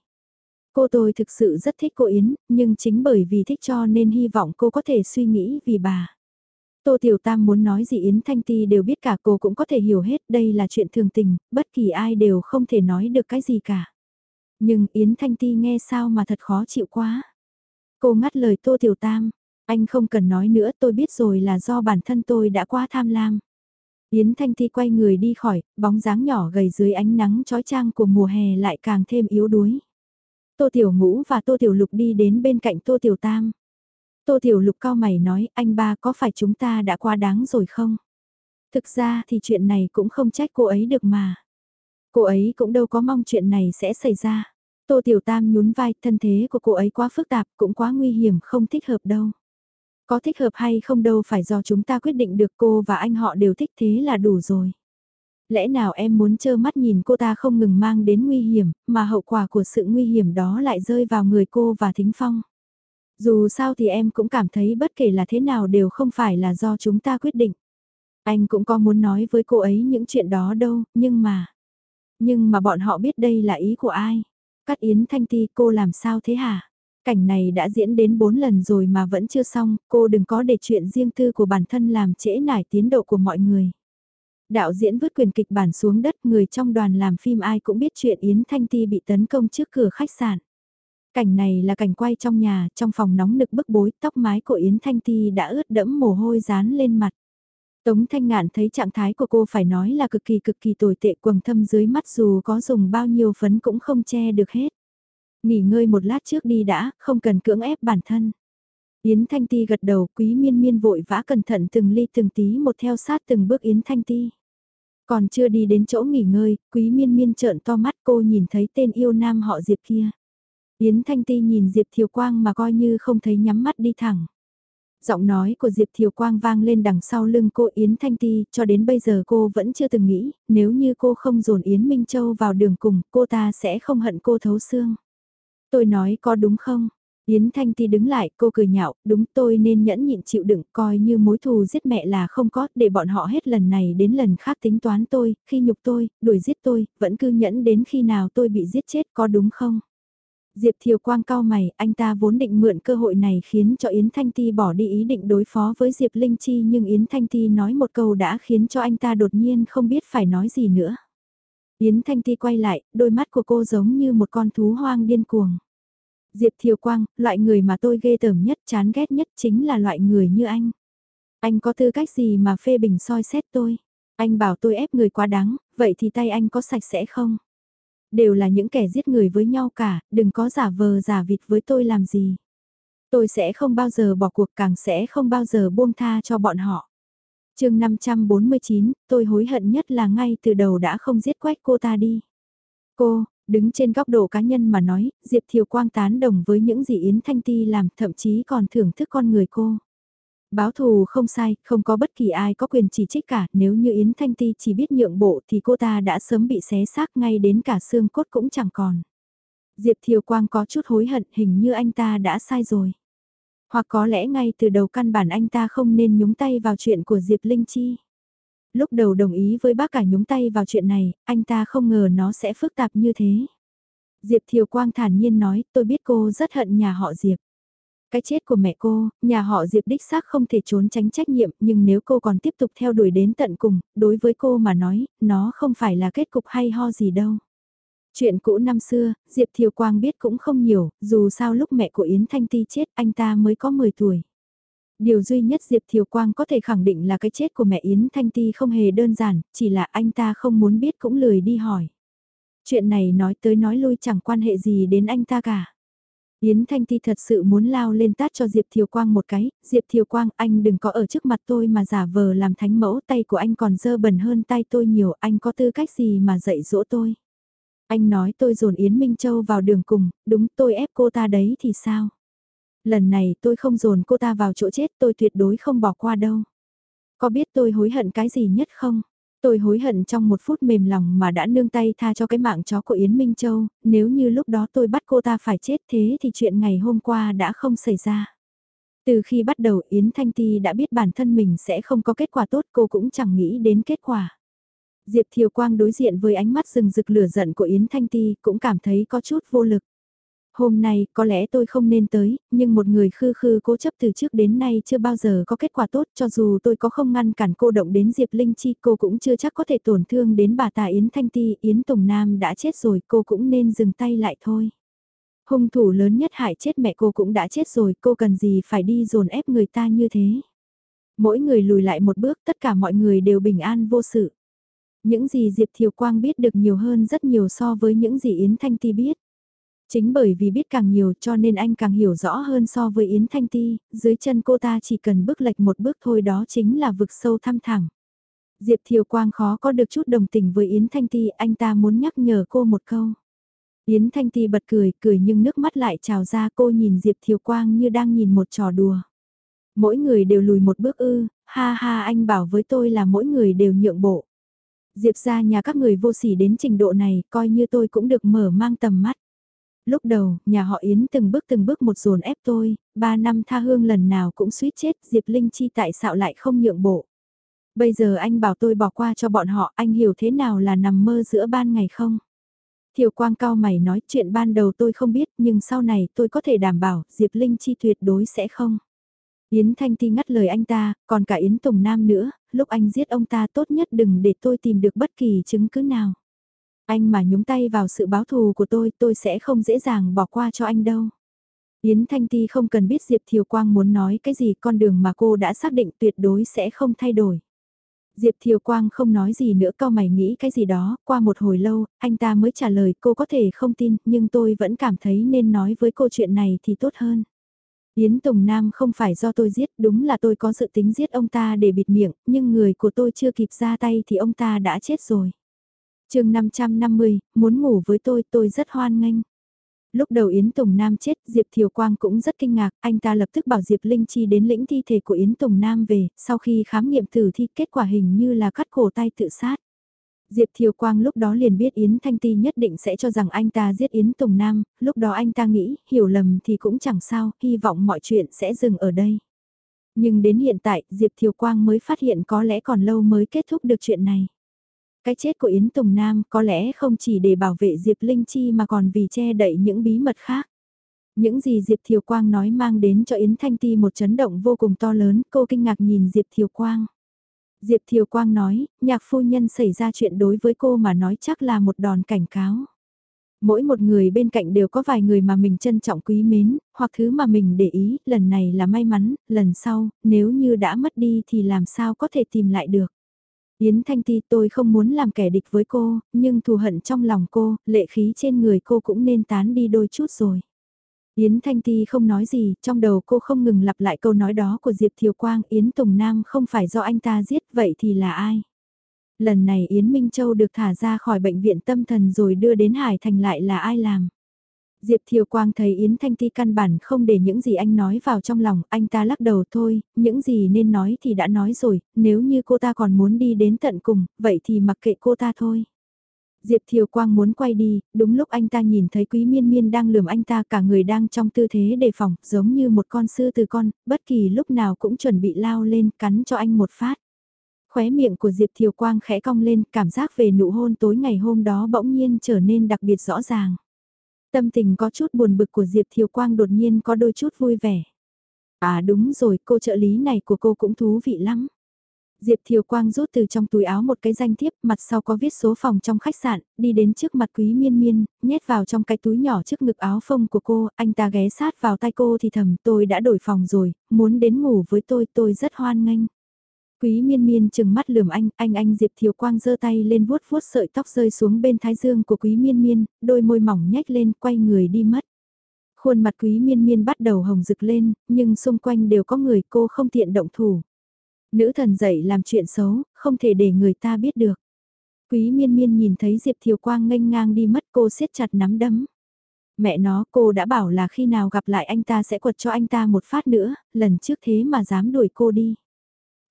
Cô tôi thực sự rất thích cô Yến, nhưng chính bởi vì thích cho nên hy vọng cô có thể suy nghĩ vì bà. Tô Tiểu Tam muốn nói gì Yến Thanh Ti đều biết cả cô cũng có thể hiểu hết đây là chuyện thường tình, bất kỳ ai đều không thể nói được cái gì cả. Nhưng Yến Thanh Ti nghe sao mà thật khó chịu quá. Cô ngắt lời Tô Tiểu Tam, anh không cần nói nữa tôi biết rồi là do bản thân tôi đã quá tham lam. Yến Thanh Ti quay người đi khỏi, bóng dáng nhỏ gầy dưới ánh nắng trói trang của mùa hè lại càng thêm yếu đuối. Tô Tiểu Ngũ và Tô Tiểu Lục đi đến bên cạnh Tô Tiểu Tam. Tô Tiểu Lục cao mày nói, anh ba có phải chúng ta đã quá đáng rồi không? Thực ra thì chuyện này cũng không trách cô ấy được mà. Cô ấy cũng đâu có mong chuyện này sẽ xảy ra. Tô Tiểu Tam nhún vai, thân thế của cô ấy quá phức tạp, cũng quá nguy hiểm, không thích hợp đâu. Có thích hợp hay không đâu phải do chúng ta quyết định được cô và anh họ đều thích thế là đủ rồi. Lẽ nào em muốn trơ mắt nhìn cô ta không ngừng mang đến nguy hiểm, mà hậu quả của sự nguy hiểm đó lại rơi vào người cô và Thính Phong. Dù sao thì em cũng cảm thấy bất kể là thế nào đều không phải là do chúng ta quyết định. Anh cũng có muốn nói với cô ấy những chuyện đó đâu, nhưng mà... Nhưng mà bọn họ biết đây là ý của ai? Cắt Yến Thanh Ti cô làm sao thế hả? Cảnh này đã diễn đến 4 lần rồi mà vẫn chưa xong, cô đừng có để chuyện riêng tư của bản thân làm trễ nải tiến độ của mọi người. Đạo diễn vứt quyền kịch bản xuống đất người trong đoàn làm phim ai cũng biết chuyện Yến Thanh Ti bị tấn công trước cửa khách sạn. Cảnh này là cảnh quay trong nhà, trong phòng nóng nực bức bối, tóc mái của Yến Thanh Ti đã ướt đẫm mồ hôi dán lên mặt. Tống Thanh Ngạn thấy trạng thái của cô phải nói là cực kỳ cực kỳ tồi tệ quầng thâm dưới mắt dù có dùng bao nhiêu phấn cũng không che được hết. Nghỉ ngơi một lát trước đi đã, không cần cưỡng ép bản thân. Yến Thanh Ti gật đầu, quý miên miên vội vã cẩn thận từng ly từng tí một theo sát từng bước Yến Thanh Ti. Còn chưa đi đến chỗ nghỉ ngơi, quý miên miên trợn to mắt cô nhìn thấy tên yêu nam họ Diệp kia. Yến Thanh Ti nhìn Diệp Thiều Quang mà coi như không thấy nhắm mắt đi thẳng. Giọng nói của Diệp Thiều Quang vang lên đằng sau lưng cô Yến Thanh Ti, cho đến bây giờ cô vẫn chưa từng nghĩ, nếu như cô không dồn Yến Minh Châu vào đường cùng, cô ta sẽ không hận cô thấu xương. Tôi nói có đúng không? Yến Thanh Ti đứng lại, cô cười nhạo, đúng tôi nên nhẫn nhịn chịu đựng, coi như mối thù giết mẹ là không có, để bọn họ hết lần này đến lần khác tính toán tôi, khi nhục tôi, đuổi giết tôi, vẫn cứ nhẫn đến khi nào tôi bị giết chết, có đúng không? Diệp Thiều Quang cao mày, anh ta vốn định mượn cơ hội này khiến cho Yến Thanh Ti bỏ đi ý định đối phó với Diệp Linh Chi nhưng Yến Thanh Ti nói một câu đã khiến cho anh ta đột nhiên không biết phải nói gì nữa. Yến Thanh Ti quay lại, đôi mắt của cô giống như một con thú hoang điên cuồng. Diệp Thiều Quang, loại người mà tôi ghê tởm nhất, chán ghét nhất chính là loại người như anh. Anh có tư cách gì mà phê bình soi xét tôi? Anh bảo tôi ép người quá đáng, vậy thì tay anh có sạch sẽ không? Đều là những kẻ giết người với nhau cả, đừng có giả vờ giả vịt với tôi làm gì. Tôi sẽ không bao giờ bỏ cuộc càng sẽ không bao giờ buông tha cho bọn họ chương 549, tôi hối hận nhất là ngay từ đầu đã không giết quách cô ta đi. Cô, đứng trên góc độ cá nhân mà nói, Diệp Thiều Quang tán đồng với những gì Yến Thanh Ti làm, thậm chí còn thưởng thức con người cô. Báo thù không sai, không có bất kỳ ai có quyền chỉ trích cả, nếu như Yến Thanh Ti chỉ biết nhượng bộ thì cô ta đã sớm bị xé xác ngay đến cả xương cốt cũng chẳng còn. Diệp Thiều Quang có chút hối hận hình như anh ta đã sai rồi. Hoặc có lẽ ngay từ đầu căn bản anh ta không nên nhúng tay vào chuyện của Diệp Linh Chi. Lúc đầu đồng ý với bác cả nhúng tay vào chuyện này, anh ta không ngờ nó sẽ phức tạp như thế. Diệp Thiều Quang thản nhiên nói, tôi biết cô rất hận nhà họ Diệp. Cái chết của mẹ cô, nhà họ Diệp đích xác không thể trốn tránh trách nhiệm, nhưng nếu cô còn tiếp tục theo đuổi đến tận cùng, đối với cô mà nói, nó không phải là kết cục hay ho gì đâu. Chuyện cũ năm xưa, Diệp Thiều Quang biết cũng không nhiều, dù sao lúc mẹ của Yến Thanh Ti chết anh ta mới có 10 tuổi. Điều duy nhất Diệp Thiều Quang có thể khẳng định là cái chết của mẹ Yến Thanh Ti không hề đơn giản, chỉ là anh ta không muốn biết cũng lười đi hỏi. Chuyện này nói tới nói lui chẳng quan hệ gì đến anh ta cả. Yến Thanh Ti thật sự muốn lao lên tát cho Diệp Thiều Quang một cái, Diệp Thiều Quang anh đừng có ở trước mặt tôi mà giả vờ làm thánh mẫu tay của anh còn dơ bẩn hơn tay tôi nhiều, anh có tư cách gì mà dạy dỗ tôi. Anh nói tôi dồn Yến Minh Châu vào đường cùng, đúng tôi ép cô ta đấy thì sao? Lần này tôi không dồn cô ta vào chỗ chết tôi tuyệt đối không bỏ qua đâu. Có biết tôi hối hận cái gì nhất không? Tôi hối hận trong một phút mềm lòng mà đã nương tay tha cho cái mạng chó của Yến Minh Châu, nếu như lúc đó tôi bắt cô ta phải chết thế thì chuyện ngày hôm qua đã không xảy ra. Từ khi bắt đầu Yến Thanh Ti đã biết bản thân mình sẽ không có kết quả tốt cô cũng chẳng nghĩ đến kết quả. Diệp Thiều Quang đối diện với ánh mắt rừng rực lửa giận của Yến Thanh Ti cũng cảm thấy có chút vô lực. Hôm nay có lẽ tôi không nên tới, nhưng một người khư khư cố chấp từ trước đến nay chưa bao giờ có kết quả tốt cho dù tôi có không ngăn cản cô động đến Diệp Linh Chi cô cũng chưa chắc có thể tổn thương đến bà ta Yến Thanh Ti, Yến Tùng Nam đã chết rồi cô cũng nên dừng tay lại thôi. Hung thủ lớn nhất hại chết mẹ cô cũng đã chết rồi cô cần gì phải đi dồn ép người ta như thế. Mỗi người lùi lại một bước tất cả mọi người đều bình an vô sự. Những gì Diệp Thiều Quang biết được nhiều hơn rất nhiều so với những gì Yến Thanh Ti biết. Chính bởi vì biết càng nhiều cho nên anh càng hiểu rõ hơn so với Yến Thanh Ti, dưới chân cô ta chỉ cần bước lệch một bước thôi đó chính là vực sâu thăm thẳng. Diệp Thiều Quang khó có được chút đồng tình với Yến Thanh Ti, anh ta muốn nhắc nhở cô một câu. Yến Thanh Ti bật cười, cười nhưng nước mắt lại trào ra cô nhìn Diệp Thiều Quang như đang nhìn một trò đùa. Mỗi người đều lùi một bước ư, ha ha anh bảo với tôi là mỗi người đều nhượng bộ. Diệp ra nhà các người vô sỉ đến trình độ này, coi như tôi cũng được mở mang tầm mắt lúc đầu, nhà họ Yến từng bước từng bước một dồn ép tôi, ba năm tha hương lần nào cũng suýt chết, Diệp Linh Chi tại sao lại không nhượng bộ. Bây giờ anh bảo tôi bỏ qua cho bọn họ, anh hiểu thế nào là nằm mơ giữa ban ngày không? Thiều Quang cao mày nói chuyện ban đầu tôi không biết nhưng sau này tôi có thể đảm bảo Diệp Linh Chi tuyệt đối sẽ không. Yến Thanh Ti ngắt lời anh ta, còn cả Yến Tùng Nam nữa, lúc anh giết ông ta tốt nhất đừng để tôi tìm được bất kỳ chứng cứ nào. Anh mà nhúng tay vào sự báo thù của tôi, tôi sẽ không dễ dàng bỏ qua cho anh đâu. Yến Thanh Ti không cần biết Diệp Thiều Quang muốn nói cái gì con đường mà cô đã xác định tuyệt đối sẽ không thay đổi. Diệp Thiều Quang không nói gì nữa cao mày nghĩ cái gì đó, qua một hồi lâu, anh ta mới trả lời cô có thể không tin, nhưng tôi vẫn cảm thấy nên nói với cô chuyện này thì tốt hơn. Yến Tùng Nam không phải do tôi giết, đúng là tôi có dự tính giết ông ta để bịt miệng, nhưng người của tôi chưa kịp ra tay thì ông ta đã chết rồi. chương 550, muốn ngủ với tôi, tôi rất hoan nghênh. Lúc đầu Yến Tùng Nam chết, Diệp Thiều Quang cũng rất kinh ngạc, anh ta lập tức bảo Diệp Linh Chi đến lĩnh thi thể của Yến Tùng Nam về, sau khi khám nghiệm tử thi kết quả hình như là cắt cổ tay tự sát. Diệp Thiều Quang lúc đó liền biết Yến Thanh Ti nhất định sẽ cho rằng anh ta giết Yến Tùng Nam, lúc đó anh ta nghĩ, hiểu lầm thì cũng chẳng sao, hy vọng mọi chuyện sẽ dừng ở đây. Nhưng đến hiện tại, Diệp Thiều Quang mới phát hiện có lẽ còn lâu mới kết thúc được chuyện này. Cái chết của Yến Tùng Nam có lẽ không chỉ để bảo vệ Diệp Linh Chi mà còn vì che đậy những bí mật khác. Những gì Diệp Thiều Quang nói mang đến cho Yến Thanh Ti một chấn động vô cùng to lớn, cô kinh ngạc nhìn Diệp Thiều Quang. Diệp Thiều Quang nói, nhạc phu nhân xảy ra chuyện đối với cô mà nói chắc là một đòn cảnh cáo. Mỗi một người bên cạnh đều có vài người mà mình trân trọng quý mến, hoặc thứ mà mình để ý, lần này là may mắn, lần sau, nếu như đã mất đi thì làm sao có thể tìm lại được. Yến Thanh Ti tôi không muốn làm kẻ địch với cô, nhưng thù hận trong lòng cô, lệ khí trên người cô cũng nên tán đi đôi chút rồi. Yến Thanh Ti không nói gì, trong đầu cô không ngừng lặp lại câu nói đó của Diệp Thiều Quang, Yến Tùng Nam không phải do anh ta giết, vậy thì là ai? Lần này Yến Minh Châu được thả ra khỏi bệnh viện tâm thần rồi đưa đến Hải Thành lại là ai làm? Diệp Thiều Quang thấy Yến Thanh Ti căn bản không để những gì anh nói vào trong lòng, anh ta lắc đầu thôi, những gì nên nói thì đã nói rồi, nếu như cô ta còn muốn đi đến tận cùng, vậy thì mặc kệ cô ta thôi. Diệp Thiều Quang muốn quay đi, đúng lúc anh ta nhìn thấy Quý Miên Miên đang lườm anh ta cả người đang trong tư thế đề phòng, giống như một con sư từ con, bất kỳ lúc nào cũng chuẩn bị lao lên cắn cho anh một phát. Khóe miệng của Diệp Thiều Quang khẽ cong lên, cảm giác về nụ hôn tối ngày hôm đó bỗng nhiên trở nên đặc biệt rõ ràng. Tâm tình có chút buồn bực của Diệp Thiều Quang đột nhiên có đôi chút vui vẻ. À đúng rồi, cô trợ lý này của cô cũng thú vị lắm. Diệp Thiều Quang rút từ trong túi áo một cái danh thiếp, mặt sau có viết số phòng trong khách sạn, đi đến trước mặt quý miên miên, nhét vào trong cái túi nhỏ trước ngực áo phông của cô, anh ta ghé sát vào tay cô thì thầm tôi đã đổi phòng rồi, muốn đến ngủ với tôi tôi rất hoan nghênh. Quý miên miên chừng mắt lườm anh, anh anh Diệp Thiều Quang giơ tay lên vuốt vuốt sợi tóc rơi xuống bên thái dương của quý miên miên, đôi môi mỏng nhếch lên quay người đi mất. Khuôn mặt quý miên miên bắt đầu hồng rực lên, nhưng xung quanh đều có người cô không tiện động thủ. Nữ thần dậy làm chuyện xấu, không thể để người ta biết được. Quý miên miên nhìn thấy Diệp Thiều Quang nghênh ngang đi mất cô siết chặt nắm đấm. Mẹ nó cô đã bảo là khi nào gặp lại anh ta sẽ quật cho anh ta một phát nữa, lần trước thế mà dám đuổi cô đi.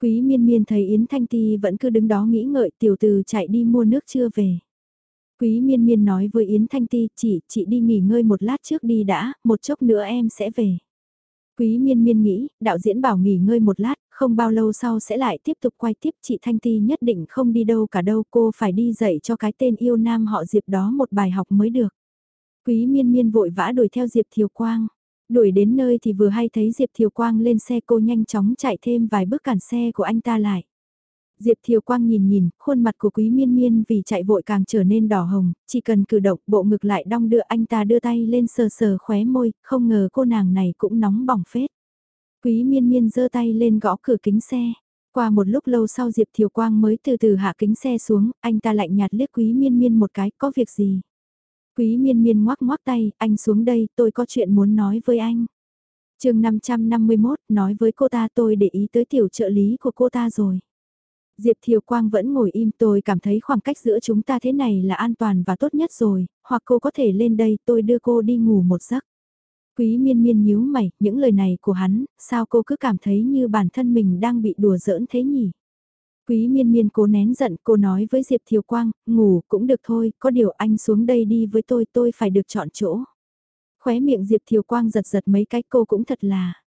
Quý miên miên thấy Yến Thanh Ti vẫn cứ đứng đó nghĩ ngợi tiểu từ chạy đi mua nước chưa về. Quý miên miên nói với Yến Thanh Ti, chị, chị đi nghỉ ngơi một lát trước đi đã, một chốc nữa em sẽ về. Quý miên miên nghĩ, đạo diễn bảo nghỉ ngơi một lát, không bao lâu sau sẽ lại tiếp tục quay tiếp chị Thanh Ti nhất định không đi đâu cả đâu cô phải đi dạy cho cái tên yêu nam họ Diệp đó một bài học mới được. Quý miên miên vội vã đuổi theo Diệp Thiều Quang. Đuổi đến nơi thì vừa hay thấy Diệp Thiều Quang lên xe cô nhanh chóng chạy thêm vài bước cản xe của anh ta lại. Diệp Thiều Quang nhìn nhìn, khuôn mặt của Quý Miên Miên vì chạy vội càng trở nên đỏ hồng, chỉ cần cử động bộ ngực lại đong đưa anh ta đưa tay lên sờ sờ khóe môi, không ngờ cô nàng này cũng nóng bỏng phết. Quý Miên Miên giơ tay lên gõ cửa kính xe. Qua một lúc lâu sau Diệp Thiều Quang mới từ từ hạ kính xe xuống, anh ta lạnh nhạt liếc Quý Miên Miên một cái, có việc gì? Quý miên miên ngoác ngoác tay, anh xuống đây, tôi có chuyện muốn nói với anh. chương 551, nói với cô ta tôi để ý tới tiểu trợ lý của cô ta rồi. Diệp Thiều Quang vẫn ngồi im tôi cảm thấy khoảng cách giữa chúng ta thế này là an toàn và tốt nhất rồi, hoặc cô có thể lên đây tôi đưa cô đi ngủ một giấc. Quý miên miên nhíu mày, những lời này của hắn, sao cô cứ cảm thấy như bản thân mình đang bị đùa giỡn thế nhỉ? Quý miên miên cố nén giận cô nói với Diệp Thiều Quang, ngủ cũng được thôi, có điều anh xuống đây đi với tôi tôi phải được chọn chỗ. Khóe miệng Diệp Thiều Quang giật giật mấy cái cô cũng thật là.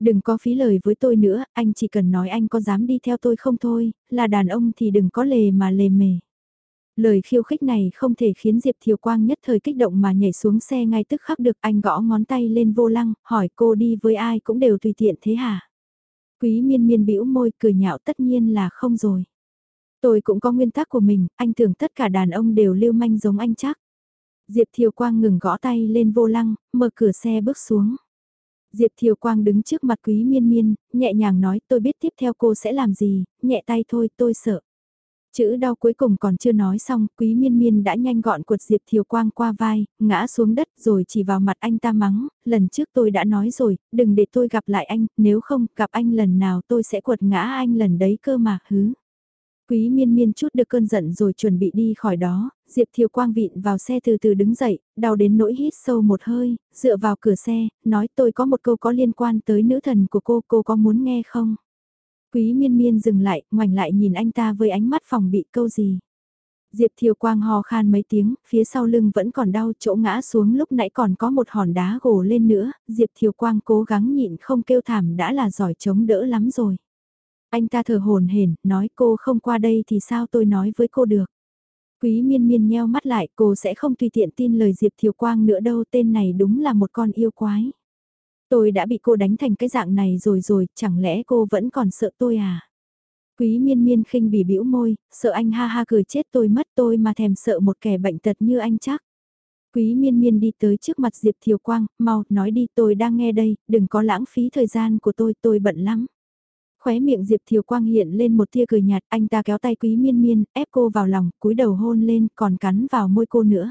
Đừng có phí lời với tôi nữa, anh chỉ cần nói anh có dám đi theo tôi không thôi, là đàn ông thì đừng có lề mà lề mề. Lời khiêu khích này không thể khiến Diệp Thiều Quang nhất thời kích động mà nhảy xuống xe ngay tức khắc được anh gõ ngón tay lên vô lăng, hỏi cô đi với ai cũng đều tùy tiện thế hả? Quý miên miên bĩu môi cười nhạo tất nhiên là không rồi. Tôi cũng có nguyên tắc của mình, anh tưởng tất cả đàn ông đều lưu manh giống anh chắc. Diệp Thiều Quang ngừng gõ tay lên vô lăng, mở cửa xe bước xuống. Diệp Thiều Quang đứng trước mặt Quý Miên Miên, nhẹ nhàng nói tôi biết tiếp theo cô sẽ làm gì, nhẹ tay thôi tôi sợ. Chữ đau cuối cùng còn chưa nói xong, quý miên miên đã nhanh gọn cuột Diệp Thiều Quang qua vai, ngã xuống đất rồi chỉ vào mặt anh ta mắng, lần trước tôi đã nói rồi, đừng để tôi gặp lại anh, nếu không gặp anh lần nào tôi sẽ quật ngã anh lần đấy cơ mà, hứ. Quý miên miên chút được cơn giận rồi chuẩn bị đi khỏi đó, Diệp Thiều Quang vịn vào xe từ từ đứng dậy, đau đến nỗi hít sâu một hơi, dựa vào cửa xe, nói tôi có một câu có liên quan tới nữ thần của cô, cô có muốn nghe không? Quý miên miên dừng lại, ngoảnh lại nhìn anh ta với ánh mắt phòng bị câu gì. Diệp Thiều Quang hò khan mấy tiếng, phía sau lưng vẫn còn đau chỗ ngã xuống lúc nãy còn có một hòn đá gồ lên nữa, Diệp Thiều Quang cố gắng nhịn không kêu thảm đã là giỏi chống đỡ lắm rồi. Anh ta thở hồn hển, nói cô không qua đây thì sao tôi nói với cô được. Quý miên miên nheo mắt lại, cô sẽ không tùy tiện tin lời Diệp Thiều Quang nữa đâu, tên này đúng là một con yêu quái. Tôi đã bị cô đánh thành cái dạng này rồi rồi, chẳng lẽ cô vẫn còn sợ tôi à? Quý miên miên khinh bỉ bĩu môi, sợ anh ha ha cười chết tôi mất tôi mà thèm sợ một kẻ bệnh tật như anh chắc. Quý miên miên đi tới trước mặt Diệp Thiều Quang, mau, nói đi tôi đang nghe đây, đừng có lãng phí thời gian của tôi, tôi bận lắm. Khóe miệng Diệp Thiều Quang hiện lên một tia cười nhạt, anh ta kéo tay quý miên miên, ép cô vào lòng, cúi đầu hôn lên, còn cắn vào môi cô nữa.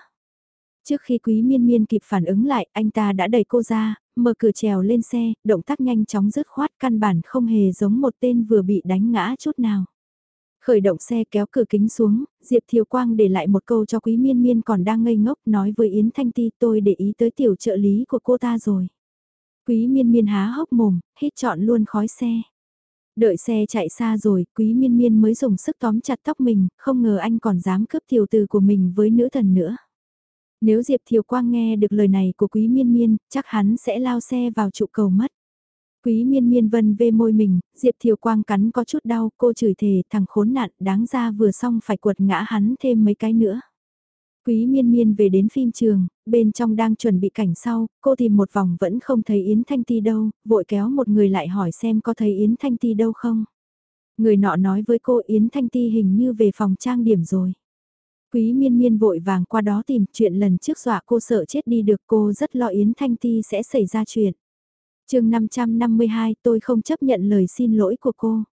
Trước khi quý miên miên kịp phản ứng lại, anh ta đã đẩy cô ra, mở cửa trèo lên xe, động tác nhanh chóng dứt khoát căn bản không hề giống một tên vừa bị đánh ngã chút nào. Khởi động xe kéo cửa kính xuống, Diệp Thiều Quang để lại một câu cho Quý Miên Miên còn đang ngây ngốc nói với Yến Thanh Ti tôi để ý tới tiểu trợ lý của cô ta rồi. Quý Miên Miên há hốc mồm, hít chọn luôn khói xe. Đợi xe chạy xa rồi, Quý Miên Miên mới dùng sức tóm chặt tóc mình, không ngờ anh còn dám cướp tiểu từ của mình với nữ thần nữa. Nếu Diệp Thiều Quang nghe được lời này của Quý Miên Miên, chắc hắn sẽ lao xe vào trụ cầu mất. Quý Miên Miên vân vê môi mình, Diệp Thiều Quang cắn có chút đau, cô chửi thề thằng khốn nạn đáng ra vừa xong phải quật ngã hắn thêm mấy cái nữa. Quý Miên Miên về đến phim trường, bên trong đang chuẩn bị cảnh sau, cô tìm một vòng vẫn không thấy Yến Thanh Ti đâu, vội kéo một người lại hỏi xem có thấy Yến Thanh Ti đâu không. Người nọ nói với cô Yến Thanh Ti hình như về phòng trang điểm rồi. Quý miên miên vội vàng qua đó tìm chuyện lần trước dọa cô sợ chết đi được cô rất lo Yến Thanh Ti sẽ xảy ra chuyện. chương 552 tôi không chấp nhận lời xin lỗi của cô.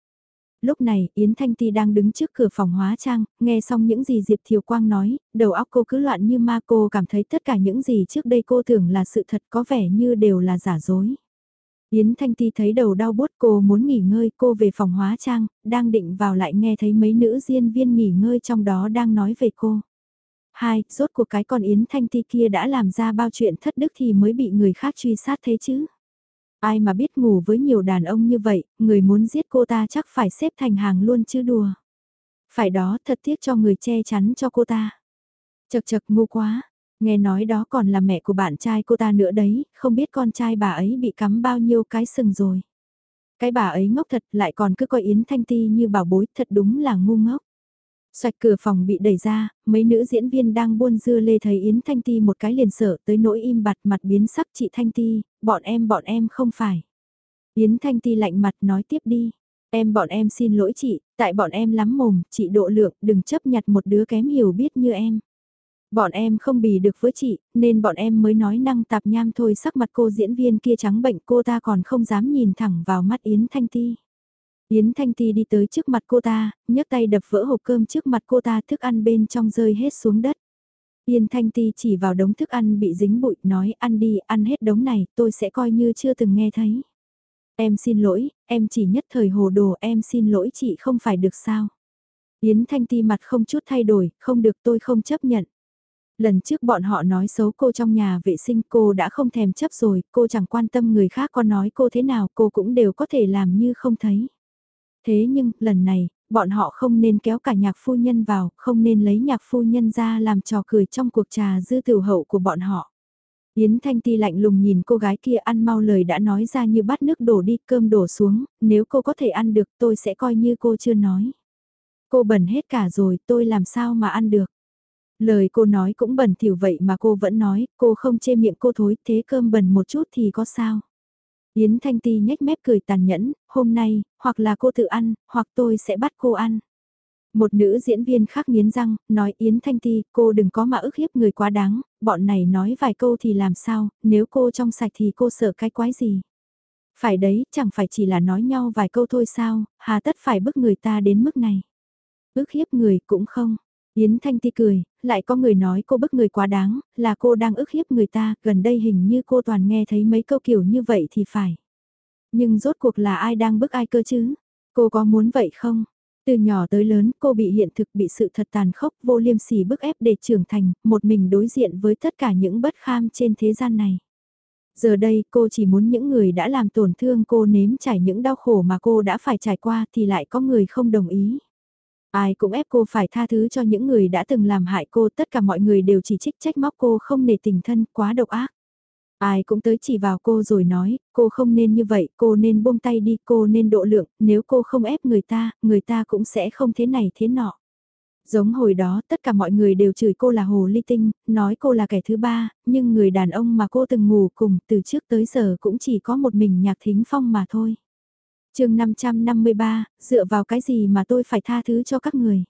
Lúc này, Yến Thanh Ti đang đứng trước cửa phòng hóa trang, nghe xong những gì Diệp Thiều Quang nói, đầu óc cô cứ loạn như ma cô cảm thấy tất cả những gì trước đây cô tưởng là sự thật có vẻ như đều là giả dối. Yến Thanh Ti thấy đầu đau bút cô muốn nghỉ ngơi cô về phòng hóa trang, đang định vào lại nghe thấy mấy nữ diễn viên nghỉ ngơi trong đó đang nói về cô. Hai, rốt cuộc cái con Yến Thanh Ti kia đã làm ra bao chuyện thất đức thì mới bị người khác truy sát thế chứ. Ai mà biết ngủ với nhiều đàn ông như vậy, người muốn giết cô ta chắc phải xếp thành hàng luôn chứ đùa. Phải đó thật tiếc cho người che chắn cho cô ta. Chật chật ngu quá, Nghe nói đó còn là mẹ của bạn trai cô ta nữa đấy, không biết con trai bà ấy bị cắm bao nhiêu cái sừng rồi. Cái bà ấy ngốc thật lại còn cứ coi Yến Thanh Ti như bảo bối thật đúng là ngu ngốc. Xoạch cửa phòng bị đẩy ra, mấy nữ diễn viên đang buôn dưa lê thấy Yến Thanh Ti một cái liền sợ tới nỗi im bặt mặt biến sắc chị Thanh Ti, bọn em bọn em không phải. Yến Thanh Ti lạnh mặt nói tiếp đi. Em bọn em xin lỗi chị, tại bọn em lắm mồm, chị độ lượng, đừng chấp nhặt một đứa kém hiểu biết như em. Bọn em không bì được với chị, nên bọn em mới nói năng tạp nham thôi sắc mặt cô diễn viên kia trắng bệnh cô ta còn không dám nhìn thẳng vào mắt Yến Thanh Ti. Yến Thanh Ti đi tới trước mặt cô ta, nhấc tay đập vỡ hộp cơm trước mặt cô ta thức ăn bên trong rơi hết xuống đất. Yến Thanh Ti chỉ vào đống thức ăn bị dính bụi nói ăn đi, ăn hết đống này, tôi sẽ coi như chưa từng nghe thấy. Em xin lỗi, em chỉ nhất thời hồ đồ em xin lỗi chị không phải được sao. Yến Thanh Ti mặt không chút thay đổi, không được tôi không chấp nhận. Lần trước bọn họ nói xấu cô trong nhà vệ sinh cô đã không thèm chấp rồi, cô chẳng quan tâm người khác có nói cô thế nào cô cũng đều có thể làm như không thấy. Thế nhưng, lần này, bọn họ không nên kéo cả nhạc phu nhân vào, không nên lấy nhạc phu nhân ra làm trò cười trong cuộc trà dư tiểu hậu của bọn họ. Yến Thanh Ti lạnh lùng nhìn cô gái kia ăn mau lời đã nói ra như bắt nước đổ đi cơm đổ xuống, nếu cô có thể ăn được tôi sẽ coi như cô chưa nói. Cô bẩn hết cả rồi tôi làm sao mà ăn được. Lời cô nói cũng bẩn thỉu vậy mà cô vẫn nói, cô không chê miệng cô thối, thế cơm bẩn một chút thì có sao. Yến Thanh Ti nhếch mép cười tàn nhẫn, hôm nay, hoặc là cô tự ăn, hoặc tôi sẽ bắt cô ăn. Một nữ diễn viên khác nghiến răng, nói Yến Thanh Ti, cô đừng có mà ức hiếp người quá đáng, bọn này nói vài câu thì làm sao, nếu cô trong sạch thì cô sợ cái quái gì. Phải đấy, chẳng phải chỉ là nói nhau vài câu thôi sao, hà tất phải bức người ta đến mức này. Ước hiếp người cũng không. Yến Thanh Ti cười, lại có người nói cô bức người quá đáng, là cô đang ức hiếp người ta, gần đây hình như cô toàn nghe thấy mấy câu kiểu như vậy thì phải. Nhưng rốt cuộc là ai đang bức ai cơ chứ? Cô có muốn vậy không? Từ nhỏ tới lớn cô bị hiện thực bị sự thật tàn khốc vô liêm sỉ bức ép để trưởng thành, một mình đối diện với tất cả những bất kham trên thế gian này. Giờ đây cô chỉ muốn những người đã làm tổn thương cô nếm trải những đau khổ mà cô đã phải trải qua thì lại có người không đồng ý. Ai cũng ép cô phải tha thứ cho những người đã từng làm hại cô, tất cả mọi người đều chỉ trích trách móc cô không nề tình thân, quá độc ác. Ai cũng tới chỉ vào cô rồi nói, cô không nên như vậy, cô nên buông tay đi, cô nên độ lượng, nếu cô không ép người ta, người ta cũng sẽ không thế này thế nọ. Giống hồi đó tất cả mọi người đều chửi cô là hồ ly tinh, nói cô là kẻ thứ ba, nhưng người đàn ông mà cô từng ngủ cùng từ trước tới giờ cũng chỉ có một mình nhạc thính phong mà thôi chương 553, dựa vào cái gì mà tôi phải tha thứ cho các người.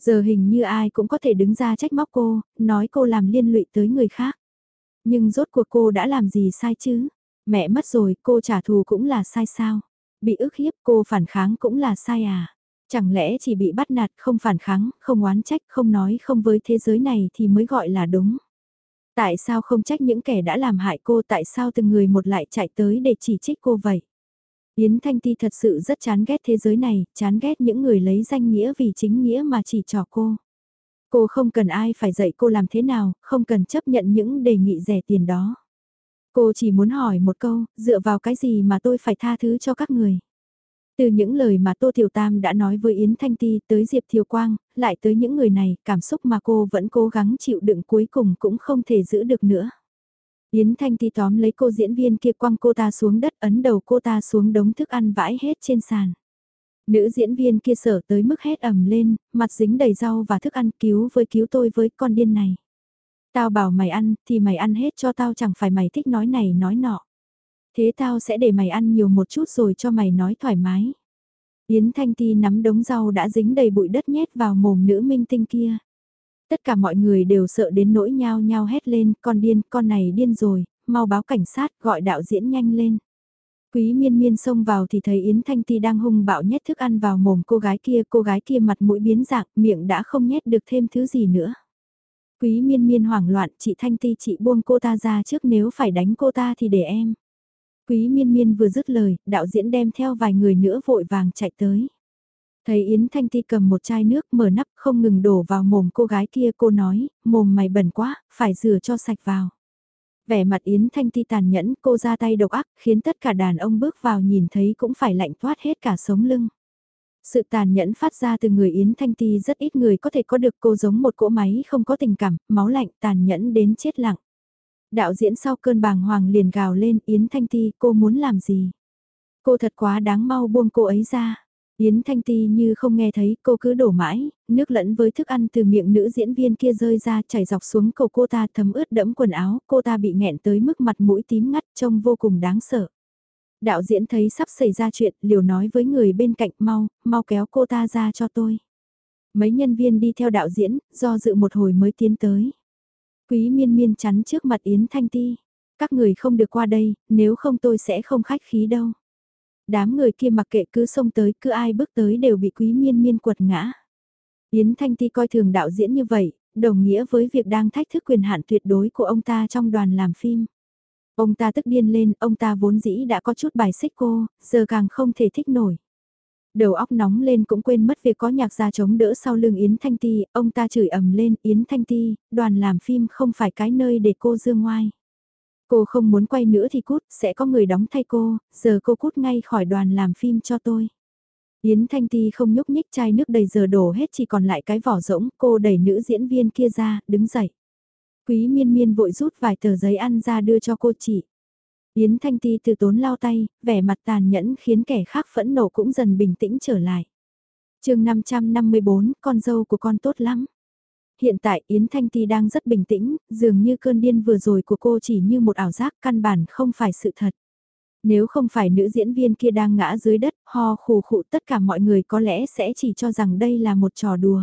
Giờ hình như ai cũng có thể đứng ra trách móc cô, nói cô làm liên lụy tới người khác. Nhưng rốt cuộc cô đã làm gì sai chứ? Mẹ mất rồi, cô trả thù cũng là sai sao? Bị ức hiếp cô phản kháng cũng là sai à? Chẳng lẽ chỉ bị bắt nạt không phản kháng, không oán trách, không nói không với thế giới này thì mới gọi là đúng? Tại sao không trách những kẻ đã làm hại cô, tại sao từng người một lại chạy tới để chỉ trích cô vậy? Yến Thanh Ti thật sự rất chán ghét thế giới này, chán ghét những người lấy danh nghĩa vì chính nghĩa mà chỉ trò cô. Cô không cần ai phải dạy cô làm thế nào, không cần chấp nhận những đề nghị rẻ tiền đó. Cô chỉ muốn hỏi một câu, dựa vào cái gì mà tôi phải tha thứ cho các người. Từ những lời mà Tô Thiều Tam đã nói với Yến Thanh Ti tới Diệp Thiều Quang, lại tới những người này, cảm xúc mà cô vẫn cố gắng chịu đựng cuối cùng cũng không thể giữ được nữa. Yến Thanh Ti tóm lấy cô diễn viên kia quăng cô ta xuống đất ấn đầu cô ta xuống đống thức ăn vãi hết trên sàn. Nữ diễn viên kia sở tới mức hét ầm lên, mặt dính đầy rau và thức ăn cứu với cứu tôi với con điên này. Tao bảo mày ăn, thì mày ăn hết cho tao chẳng phải mày thích nói này nói nọ. Thế tao sẽ để mày ăn nhiều một chút rồi cho mày nói thoải mái. Yến Thanh Ti nắm đống rau đã dính đầy bụi đất nhét vào mồm nữ minh tinh kia. Tất cả mọi người đều sợ đến nỗi nhao nhao hét lên, con điên, con này điên rồi, mau báo cảnh sát, gọi đạo diễn nhanh lên. Quý miên miên xông vào thì thấy Yến Thanh Ti đang hung bạo nhét thức ăn vào mồm cô gái kia, cô gái kia mặt mũi biến dạng, miệng đã không nhét được thêm thứ gì nữa. Quý miên miên hoảng loạn, chị Thanh Ti chị buông cô ta ra trước nếu phải đánh cô ta thì để em. Quý miên miên vừa dứt lời, đạo diễn đem theo vài người nữa vội vàng chạy tới. Thấy Yến Thanh Ti cầm một chai nước mở nắp không ngừng đổ vào mồm cô gái kia cô nói, mồm mày bẩn quá, phải rửa cho sạch vào. Vẻ mặt Yến Thanh Ti tàn nhẫn cô ra tay độc ác khiến tất cả đàn ông bước vào nhìn thấy cũng phải lạnh toát hết cả sống lưng. Sự tàn nhẫn phát ra từ người Yến Thanh Ti rất ít người có thể có được cô giống một cỗ máy không có tình cảm, máu lạnh tàn nhẫn đến chết lặng. Đạo diễn sau cơn bàng hoàng liền gào lên Yến Thanh Ti cô muốn làm gì? Cô thật quá đáng mau buông cô ấy ra. Yến Thanh Ti như không nghe thấy cô cứ đổ mãi, nước lẫn với thức ăn từ miệng nữ diễn viên kia rơi ra chảy dọc xuống cầu cô ta thấm ướt đẫm quần áo, cô ta bị nghẹn tới mức mặt mũi tím ngắt trông vô cùng đáng sợ. Đạo diễn thấy sắp xảy ra chuyện, liều nói với người bên cạnh mau, mau kéo cô ta ra cho tôi. Mấy nhân viên đi theo đạo diễn, do dự một hồi mới tiến tới. Quý miên miên chắn trước mặt Yến Thanh Ti. Các người không được qua đây, nếu không tôi sẽ không khách khí đâu. Đám người kia mặc kệ cứ xông tới, cứ ai bước tới đều bị quý miên miên quật ngã. Yến Thanh Ti coi thường đạo diễn như vậy, đồng nghĩa với việc đang thách thức quyền hạn tuyệt đối của ông ta trong đoàn làm phim. Ông ta tức điên lên, ông ta vốn dĩ đã có chút bài xích cô, giờ càng không thể thích nổi. Đầu óc nóng lên cũng quên mất việc có nhạc gia chống đỡ sau lưng Yến Thanh Ti, ông ta chửi ầm lên, Yến Thanh Ti, đoàn làm phim không phải cái nơi để cô dương ngoai. Cô không muốn quay nữa thì cút, sẽ có người đóng thay cô, giờ cô cút ngay khỏi đoàn làm phim cho tôi. Yến Thanh Ti không nhúc nhích chai nước đầy giờ đổ hết chỉ còn lại cái vỏ rỗng, cô đẩy nữ diễn viên kia ra, đứng dậy. Quý miên miên vội rút vài tờ giấy ăn ra đưa cho cô chị. Yến Thanh Ti từ tốn lau tay, vẻ mặt tàn nhẫn khiến kẻ khác phẫn nộ cũng dần bình tĩnh trở lại. chương 554, con dâu của con tốt lắm. Hiện tại Yến Thanh Ti đang rất bình tĩnh, dường như cơn điên vừa rồi của cô chỉ như một ảo giác căn bản không phải sự thật. Nếu không phải nữ diễn viên kia đang ngã dưới đất, ho khù khụ tất cả mọi người có lẽ sẽ chỉ cho rằng đây là một trò đùa.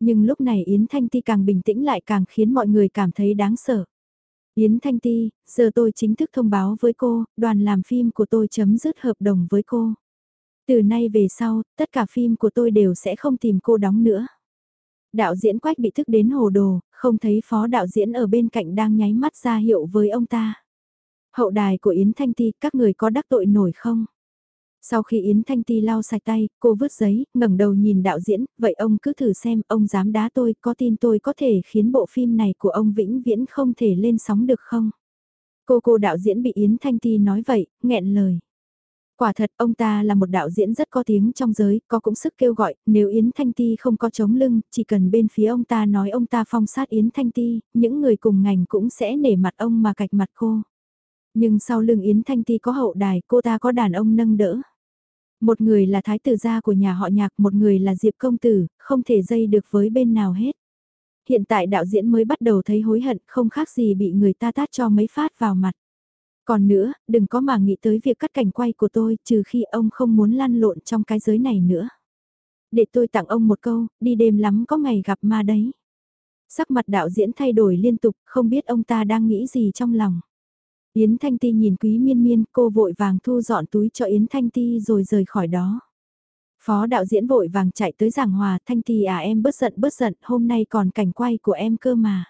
Nhưng lúc này Yến Thanh Ti càng bình tĩnh lại càng khiến mọi người cảm thấy đáng sợ. Yến Thanh Ti, giờ tôi chính thức thông báo với cô, đoàn làm phim của tôi chấm dứt hợp đồng với cô. Từ nay về sau, tất cả phim của tôi đều sẽ không tìm cô đóng nữa. Đạo diễn Quách bị thức đến hồ đồ, không thấy phó đạo diễn ở bên cạnh đang nháy mắt ra hiệu với ông ta. Hậu đài của Yến Thanh Ti, các người có đắc tội nổi không? Sau khi Yến Thanh Ti lau sạch tay, cô vứt giấy, ngẩng đầu nhìn đạo diễn, vậy ông cứ thử xem, ông dám đá tôi, có tin tôi có thể khiến bộ phim này của ông vĩnh viễn không thể lên sóng được không? Cô cô đạo diễn bị Yến Thanh Ti nói vậy, nghẹn lời. Quả thật, ông ta là một đạo diễn rất có tiếng trong giới, có cũng sức kêu gọi, nếu Yến Thanh Ti không có chống lưng, chỉ cần bên phía ông ta nói ông ta phong sát Yến Thanh Ti, những người cùng ngành cũng sẽ nể mặt ông mà cạch mặt cô. Nhưng sau lưng Yến Thanh Ti có hậu đài, cô ta có đàn ông nâng đỡ. Một người là thái tử gia của nhà họ nhạc, một người là Diệp công tử, không thể dây được với bên nào hết. Hiện tại đạo diễn mới bắt đầu thấy hối hận, không khác gì bị người ta tát cho mấy phát vào mặt. Còn nữa, đừng có mà nghĩ tới việc cắt cảnh quay của tôi, trừ khi ông không muốn lăn lộn trong cái giới này nữa. Để tôi tặng ông một câu, đi đêm lắm có ngày gặp ma đấy. Sắc mặt đạo diễn thay đổi liên tục, không biết ông ta đang nghĩ gì trong lòng. Yến Thanh Ti nhìn Quý Miên Miên, cô vội vàng thu dọn túi cho Yến Thanh Ti rồi rời khỏi đó. Phó đạo diễn vội vàng chạy tới giảng hòa, Thanh Ti à em bớt giận bớt giận, hôm nay còn cảnh quay của em cơ mà.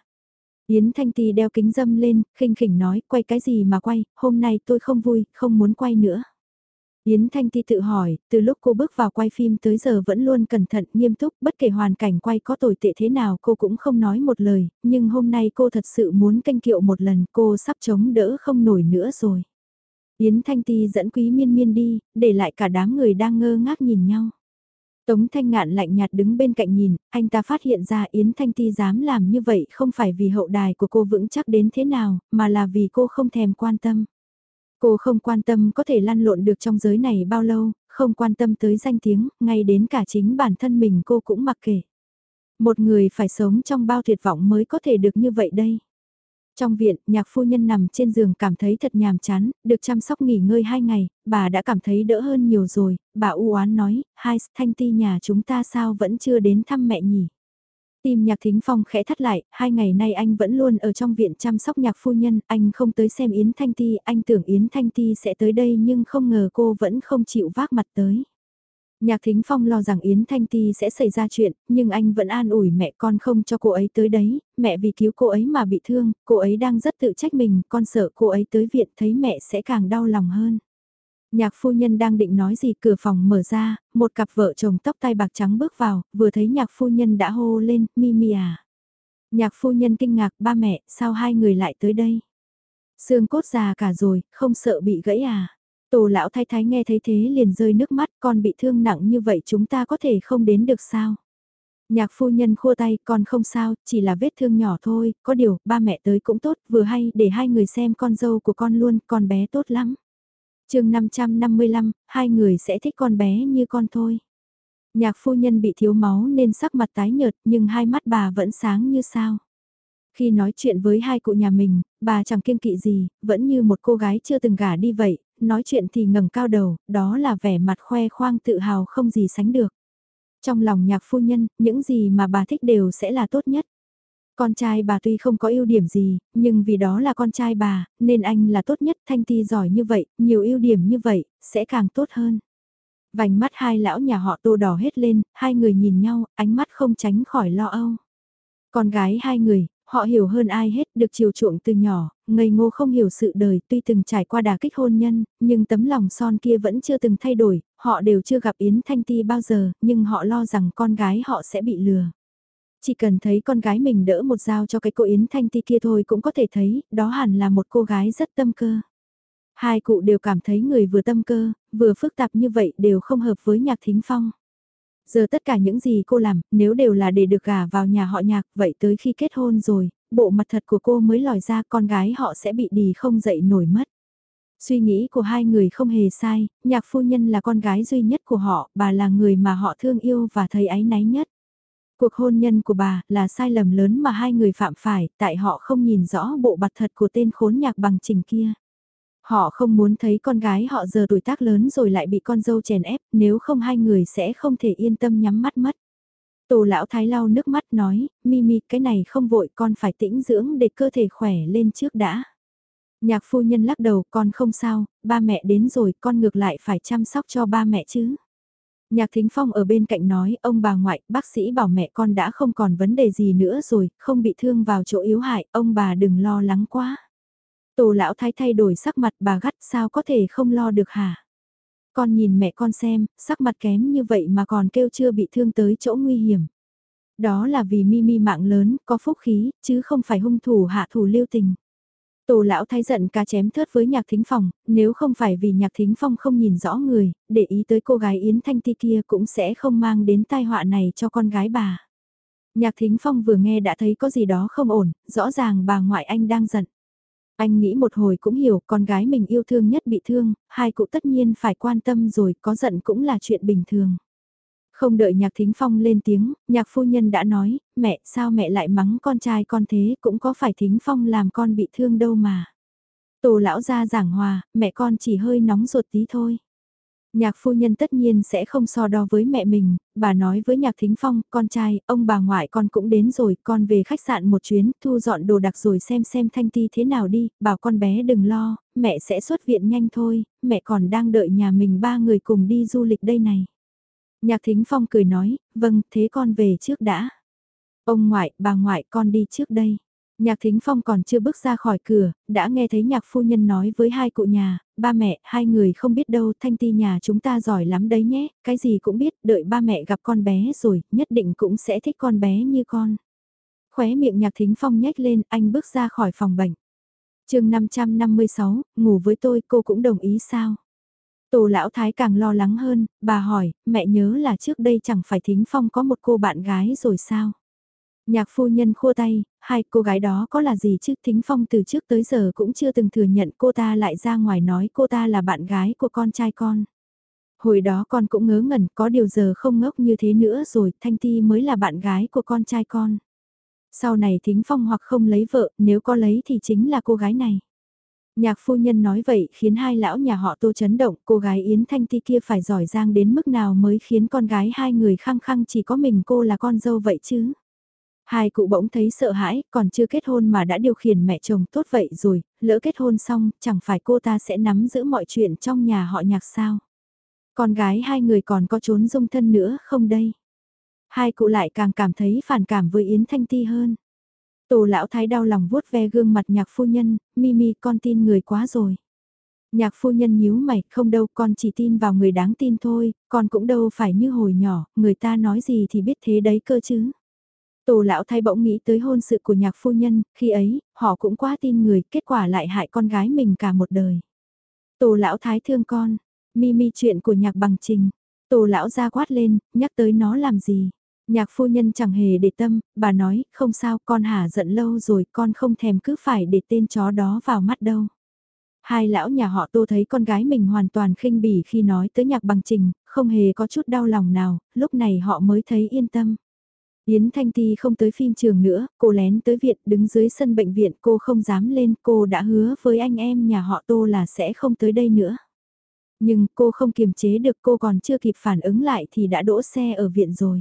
Yến Thanh Ti đeo kính dâm lên, khinh khỉnh nói, quay cái gì mà quay, hôm nay tôi không vui, không muốn quay nữa. Yến Thanh Ti tự hỏi, từ lúc cô bước vào quay phim tới giờ vẫn luôn cẩn thận, nghiêm túc, bất kể hoàn cảnh quay có tồi tệ thế nào cô cũng không nói một lời, nhưng hôm nay cô thật sự muốn canh kiệu một lần, cô sắp chống đỡ không nổi nữa rồi. Yến Thanh Ti dẫn Quý Miên Miên đi, để lại cả đám người đang ngơ ngác nhìn nhau. Tống Thanh Ngạn lạnh nhạt đứng bên cạnh nhìn, anh ta phát hiện ra Yến Thanh Ti dám làm như vậy không phải vì hậu đài của cô vững chắc đến thế nào, mà là vì cô không thèm quan tâm. Cô không quan tâm có thể lăn lộn được trong giới này bao lâu, không quan tâm tới danh tiếng, ngay đến cả chính bản thân mình cô cũng mặc kệ. Một người phải sống trong bao tuyệt vọng mới có thể được như vậy đây. Trong viện, nhạc phu nhân nằm trên giường cảm thấy thật nhàm chán, được chăm sóc nghỉ ngơi hai ngày, bà đã cảm thấy đỡ hơn nhiều rồi, bà u oán nói, hai, thanh ti nhà chúng ta sao vẫn chưa đến thăm mẹ nhỉ? Tim nhạc thính phong khẽ thắt lại, hai ngày nay anh vẫn luôn ở trong viện chăm sóc nhạc phu nhân, anh không tới xem Yến Thanh Ti, anh tưởng Yến Thanh Ti sẽ tới đây nhưng không ngờ cô vẫn không chịu vác mặt tới. Nhạc Thính Phong lo rằng Yến Thanh Ti sẽ xảy ra chuyện, nhưng anh vẫn an ủi mẹ con không cho cô ấy tới đấy, mẹ vì cứu cô ấy mà bị thương, cô ấy đang rất tự trách mình, con sợ cô ấy tới viện thấy mẹ sẽ càng đau lòng hơn. Nhạc phu nhân đang định nói gì cửa phòng mở ra, một cặp vợ chồng tóc tai bạc trắng bước vào, vừa thấy nhạc phu nhân đã hô lên, Mimi à. Nhạc phu nhân kinh ngạc, ba mẹ, sao hai người lại tới đây? Xương cốt già cả rồi, không sợ bị gãy à? Tổ lão thái thái nghe thấy thế liền rơi nước mắt, con bị thương nặng như vậy chúng ta có thể không đến được sao? Nhạc phu nhân khua tay, con không sao, chỉ là vết thương nhỏ thôi, có điều, ba mẹ tới cũng tốt, vừa hay để hai người xem con dâu của con luôn, con bé tốt lắm. chương 555, hai người sẽ thích con bé như con thôi. Nhạc phu nhân bị thiếu máu nên sắc mặt tái nhợt nhưng hai mắt bà vẫn sáng như sao. Khi nói chuyện với hai cụ nhà mình, bà chẳng kiêng kỵ gì, vẫn như một cô gái chưa từng gả đi vậy, nói chuyện thì ngẩng cao đầu, đó là vẻ mặt khoe khoang tự hào không gì sánh được. Trong lòng nhạc phu nhân, những gì mà bà thích đều sẽ là tốt nhất. Con trai bà tuy không có ưu điểm gì, nhưng vì đó là con trai bà, nên anh là tốt nhất, Thanh Ti giỏi như vậy, nhiều ưu điểm như vậy, sẽ càng tốt hơn. Vành mắt hai lão nhà họ tô đỏ hết lên, hai người nhìn nhau, ánh mắt không tránh khỏi lo âu. Con gái hai người, Họ hiểu hơn ai hết, được chiều chuộng từ nhỏ, ngây ngô không hiểu sự đời, tuy từng trải qua đà kích hôn nhân, nhưng tấm lòng son kia vẫn chưa từng thay đổi, họ đều chưa gặp Yến Thanh Ti bao giờ, nhưng họ lo rằng con gái họ sẽ bị lừa. Chỉ cần thấy con gái mình đỡ một dao cho cái cô Yến Thanh Ti kia thôi cũng có thể thấy, đó hẳn là một cô gái rất tâm cơ. Hai cụ đều cảm thấy người vừa tâm cơ, vừa phức tạp như vậy đều không hợp với nhạc thính phong. Giờ tất cả những gì cô làm, nếu đều là để được gả vào nhà họ nhạc, vậy tới khi kết hôn rồi, bộ mặt thật của cô mới lòi ra con gái họ sẽ bị đì không dậy nổi mất. Suy nghĩ của hai người không hề sai, nhạc phu nhân là con gái duy nhất của họ, bà là người mà họ thương yêu và thấy áy náy nhất. Cuộc hôn nhân của bà là sai lầm lớn mà hai người phạm phải, tại họ không nhìn rõ bộ mặt thật của tên khốn nhạc bằng trình kia. Họ không muốn thấy con gái họ giờ tuổi tác lớn rồi lại bị con dâu chèn ép, nếu không hai người sẽ không thể yên tâm nhắm mắt mất. Tổ lão thái lau nước mắt nói, Mimi cái này không vội con phải tĩnh dưỡng để cơ thể khỏe lên trước đã. Nhạc phu nhân lắc đầu con không sao, ba mẹ đến rồi con ngược lại phải chăm sóc cho ba mẹ chứ. Nhạc Thính Phong ở bên cạnh nói, ông bà ngoại, bác sĩ bảo mẹ con đã không còn vấn đề gì nữa rồi, không bị thương vào chỗ yếu hại, ông bà đừng lo lắng quá. Tô lão thái thay đổi sắc mặt bà gắt sao có thể không lo được hả? Con nhìn mẹ con xem, sắc mặt kém như vậy mà còn kêu chưa bị thương tới chỗ nguy hiểm. Đó là vì Mimi mạng lớn, có phúc khí, chứ không phải hung thủ hạ thủ lưu tình. Tổ lão thái giận cá chém thớt với nhạc thính phòng, nếu không phải vì nhạc thính phong không nhìn rõ người, để ý tới cô gái Yến Thanh Ti kia cũng sẽ không mang đến tai họa này cho con gái bà. Nhạc thính phong vừa nghe đã thấy có gì đó không ổn, rõ ràng bà ngoại anh đang giận. Anh nghĩ một hồi cũng hiểu con gái mình yêu thương nhất bị thương, hai cụ tất nhiên phải quan tâm rồi có giận cũng là chuyện bình thường. Không đợi nhạc thính phong lên tiếng, nhạc phu nhân đã nói, mẹ sao mẹ lại mắng con trai con thế cũng có phải thính phong làm con bị thương đâu mà. Tổ lão ra giảng hòa, mẹ con chỉ hơi nóng ruột tí thôi. Nhạc phu nhân tất nhiên sẽ không so đo với mẹ mình, bà nói với nhạc thính phong, con trai, ông bà ngoại con cũng đến rồi, con về khách sạn một chuyến, thu dọn đồ đặc rồi xem xem thanh ti thế nào đi, bảo con bé đừng lo, mẹ sẽ xuất viện nhanh thôi, mẹ còn đang đợi nhà mình ba người cùng đi du lịch đây này. Nhạc thính phong cười nói, vâng, thế con về trước đã. Ông ngoại, bà ngoại con đi trước đây. Nhạc Thính Phong còn chưa bước ra khỏi cửa, đã nghe thấy nhạc phu nhân nói với hai cụ nhà, ba mẹ, hai người không biết đâu, thanh ti nhà chúng ta giỏi lắm đấy nhé, cái gì cũng biết, đợi ba mẹ gặp con bé rồi, nhất định cũng sẽ thích con bé như con. Khóe miệng nhạc Thính Phong nhếch lên, anh bước ra khỏi phòng bệnh. chương 556, ngủ với tôi cô cũng đồng ý sao? Tổ lão thái càng lo lắng hơn, bà hỏi, mẹ nhớ là trước đây chẳng phải Thính Phong có một cô bạn gái rồi sao? Nhạc phu nhân khua tay, hai cô gái đó có là gì chứ Thính Phong từ trước tới giờ cũng chưa từng thừa nhận cô ta lại ra ngoài nói cô ta là bạn gái của con trai con. Hồi đó con cũng ngớ ngẩn có điều giờ không ngốc như thế nữa rồi Thanh Ti mới là bạn gái của con trai con. Sau này Thính Phong hoặc không lấy vợ nếu có lấy thì chính là cô gái này. Nhạc phu nhân nói vậy khiến hai lão nhà họ tô chấn động cô gái Yến Thanh Ti kia phải giỏi giang đến mức nào mới khiến con gái hai người khăng khăng chỉ có mình cô là con dâu vậy chứ. Hai cụ bỗng thấy sợ hãi, còn chưa kết hôn mà đã điều khiển mẹ chồng tốt vậy rồi, lỡ kết hôn xong, chẳng phải cô ta sẽ nắm giữ mọi chuyện trong nhà họ nhạc sao. Con gái hai người còn có trốn dung thân nữa không đây? Hai cụ lại càng cảm thấy phản cảm với Yến Thanh Ti hơn. Tổ lão thái đau lòng vuốt ve gương mặt nhạc phu nhân, Mimi con tin người quá rồi. Nhạc phu nhân nhíu mày, không đâu con chỉ tin vào người đáng tin thôi, con cũng đâu phải như hồi nhỏ, người ta nói gì thì biết thế đấy cơ chứ. Tô lão thay bỗng nghĩ tới hôn sự của nhạc phu nhân, khi ấy, họ cũng quá tin người, kết quả lại hại con gái mình cả một đời. Tô lão thái thương con, mi mi chuyện của nhạc bằng trình. Tô lão ra quát lên, nhắc tới nó làm gì. Nhạc phu nhân chẳng hề để tâm, bà nói, không sao, con hả giận lâu rồi, con không thèm cứ phải để tên chó đó vào mắt đâu. Hai lão nhà họ tô thấy con gái mình hoàn toàn khinh bỉ khi nói tới nhạc bằng trình, không hề có chút đau lòng nào, lúc này họ mới thấy yên tâm. Yến Thanh Ti không tới phim trường nữa, cô lén tới viện đứng dưới sân bệnh viện cô không dám lên cô đã hứa với anh em nhà họ Tô là sẽ không tới đây nữa. Nhưng cô không kiềm chế được cô còn chưa kịp phản ứng lại thì đã đỗ xe ở viện rồi.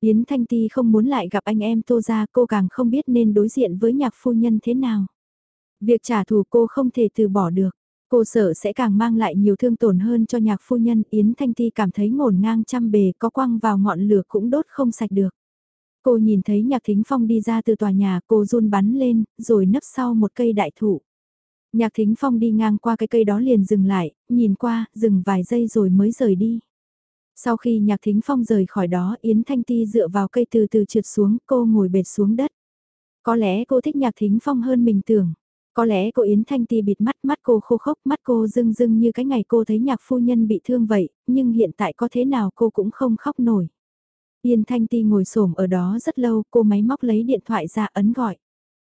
Yến Thanh Ti không muốn lại gặp anh em Tô ra cô càng không biết nên đối diện với nhạc phu nhân thế nào. Việc trả thù cô không thể từ bỏ được. Cô sợ sẽ càng mang lại nhiều thương tổn hơn cho nhạc phu nhân Yến Thanh Ti cảm thấy ngổn ngang trăm bề có quăng vào ngọn lửa cũng đốt không sạch được. Cô nhìn thấy Nhạc Thính Phong đi ra từ tòa nhà cô run bắn lên, rồi nấp sau một cây đại thụ. Nhạc Thính Phong đi ngang qua cái cây đó liền dừng lại, nhìn qua, dừng vài giây rồi mới rời đi. Sau khi Nhạc Thính Phong rời khỏi đó Yến Thanh Ti dựa vào cây từ từ trượt xuống cô ngồi bệt xuống đất. Có lẽ cô thích Nhạc Thính Phong hơn mình tưởng. Có lẽ cô Yến Thanh Ti bịt mắt mắt cô khô khốc mắt cô rưng rưng như cái ngày cô thấy nhạc phu nhân bị thương vậy, nhưng hiện tại có thế nào cô cũng không khóc nổi. Yên Thanh Ti ngồi xổm ở đó rất lâu, cô máy móc lấy điện thoại ra ấn gọi.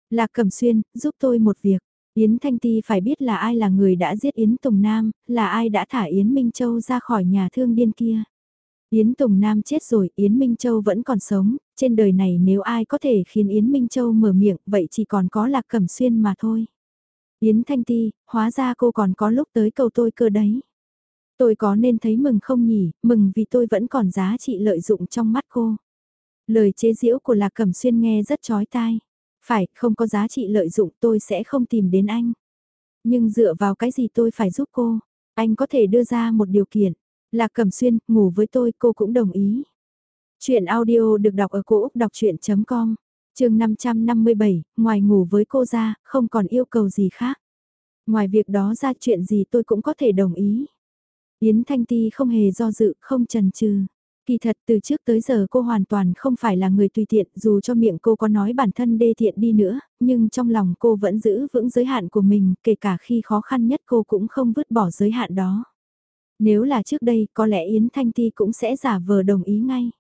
Lạc Cẩm Xuyên, giúp tôi một việc. Yến Thanh Ti phải biết là ai là người đã giết Yến Tùng Nam, là ai đã thả Yến Minh Châu ra khỏi nhà thương điên kia. Yến Tùng Nam chết rồi, Yến Minh Châu vẫn còn sống, trên đời này nếu ai có thể khiến Yến Minh Châu mở miệng, vậy chỉ còn có Lạc Cẩm Xuyên mà thôi. Yến Thanh Ti, hóa ra cô còn có lúc tới cầu tôi cơ đấy. Tôi có nên thấy mừng không nhỉ, mừng vì tôi vẫn còn giá trị lợi dụng trong mắt cô. Lời chế giễu của Lạc Cẩm Xuyên nghe rất chói tai. Phải, không có giá trị lợi dụng tôi sẽ không tìm đến anh. Nhưng dựa vào cái gì tôi phải giúp cô? Anh có thể đưa ra một điều kiện. Lạc Cẩm Xuyên, ngủ với tôi cô cũng đồng ý. Chuyện audio được đọc ở cổ Úc đọc chuyện.com, trường 557, ngoài ngủ với cô ra, không còn yêu cầu gì khác. Ngoài việc đó ra chuyện gì tôi cũng có thể đồng ý. Yến Thanh Ti không hề do dự, không chần chừ. Kỳ thật từ trước tới giờ cô hoàn toàn không phải là người tùy tiện dù cho miệng cô có nói bản thân đê tiện đi nữa, nhưng trong lòng cô vẫn giữ vững giới hạn của mình, kể cả khi khó khăn nhất cô cũng không vứt bỏ giới hạn đó. Nếu là trước đây có lẽ Yến Thanh Ti cũng sẽ giả vờ đồng ý ngay.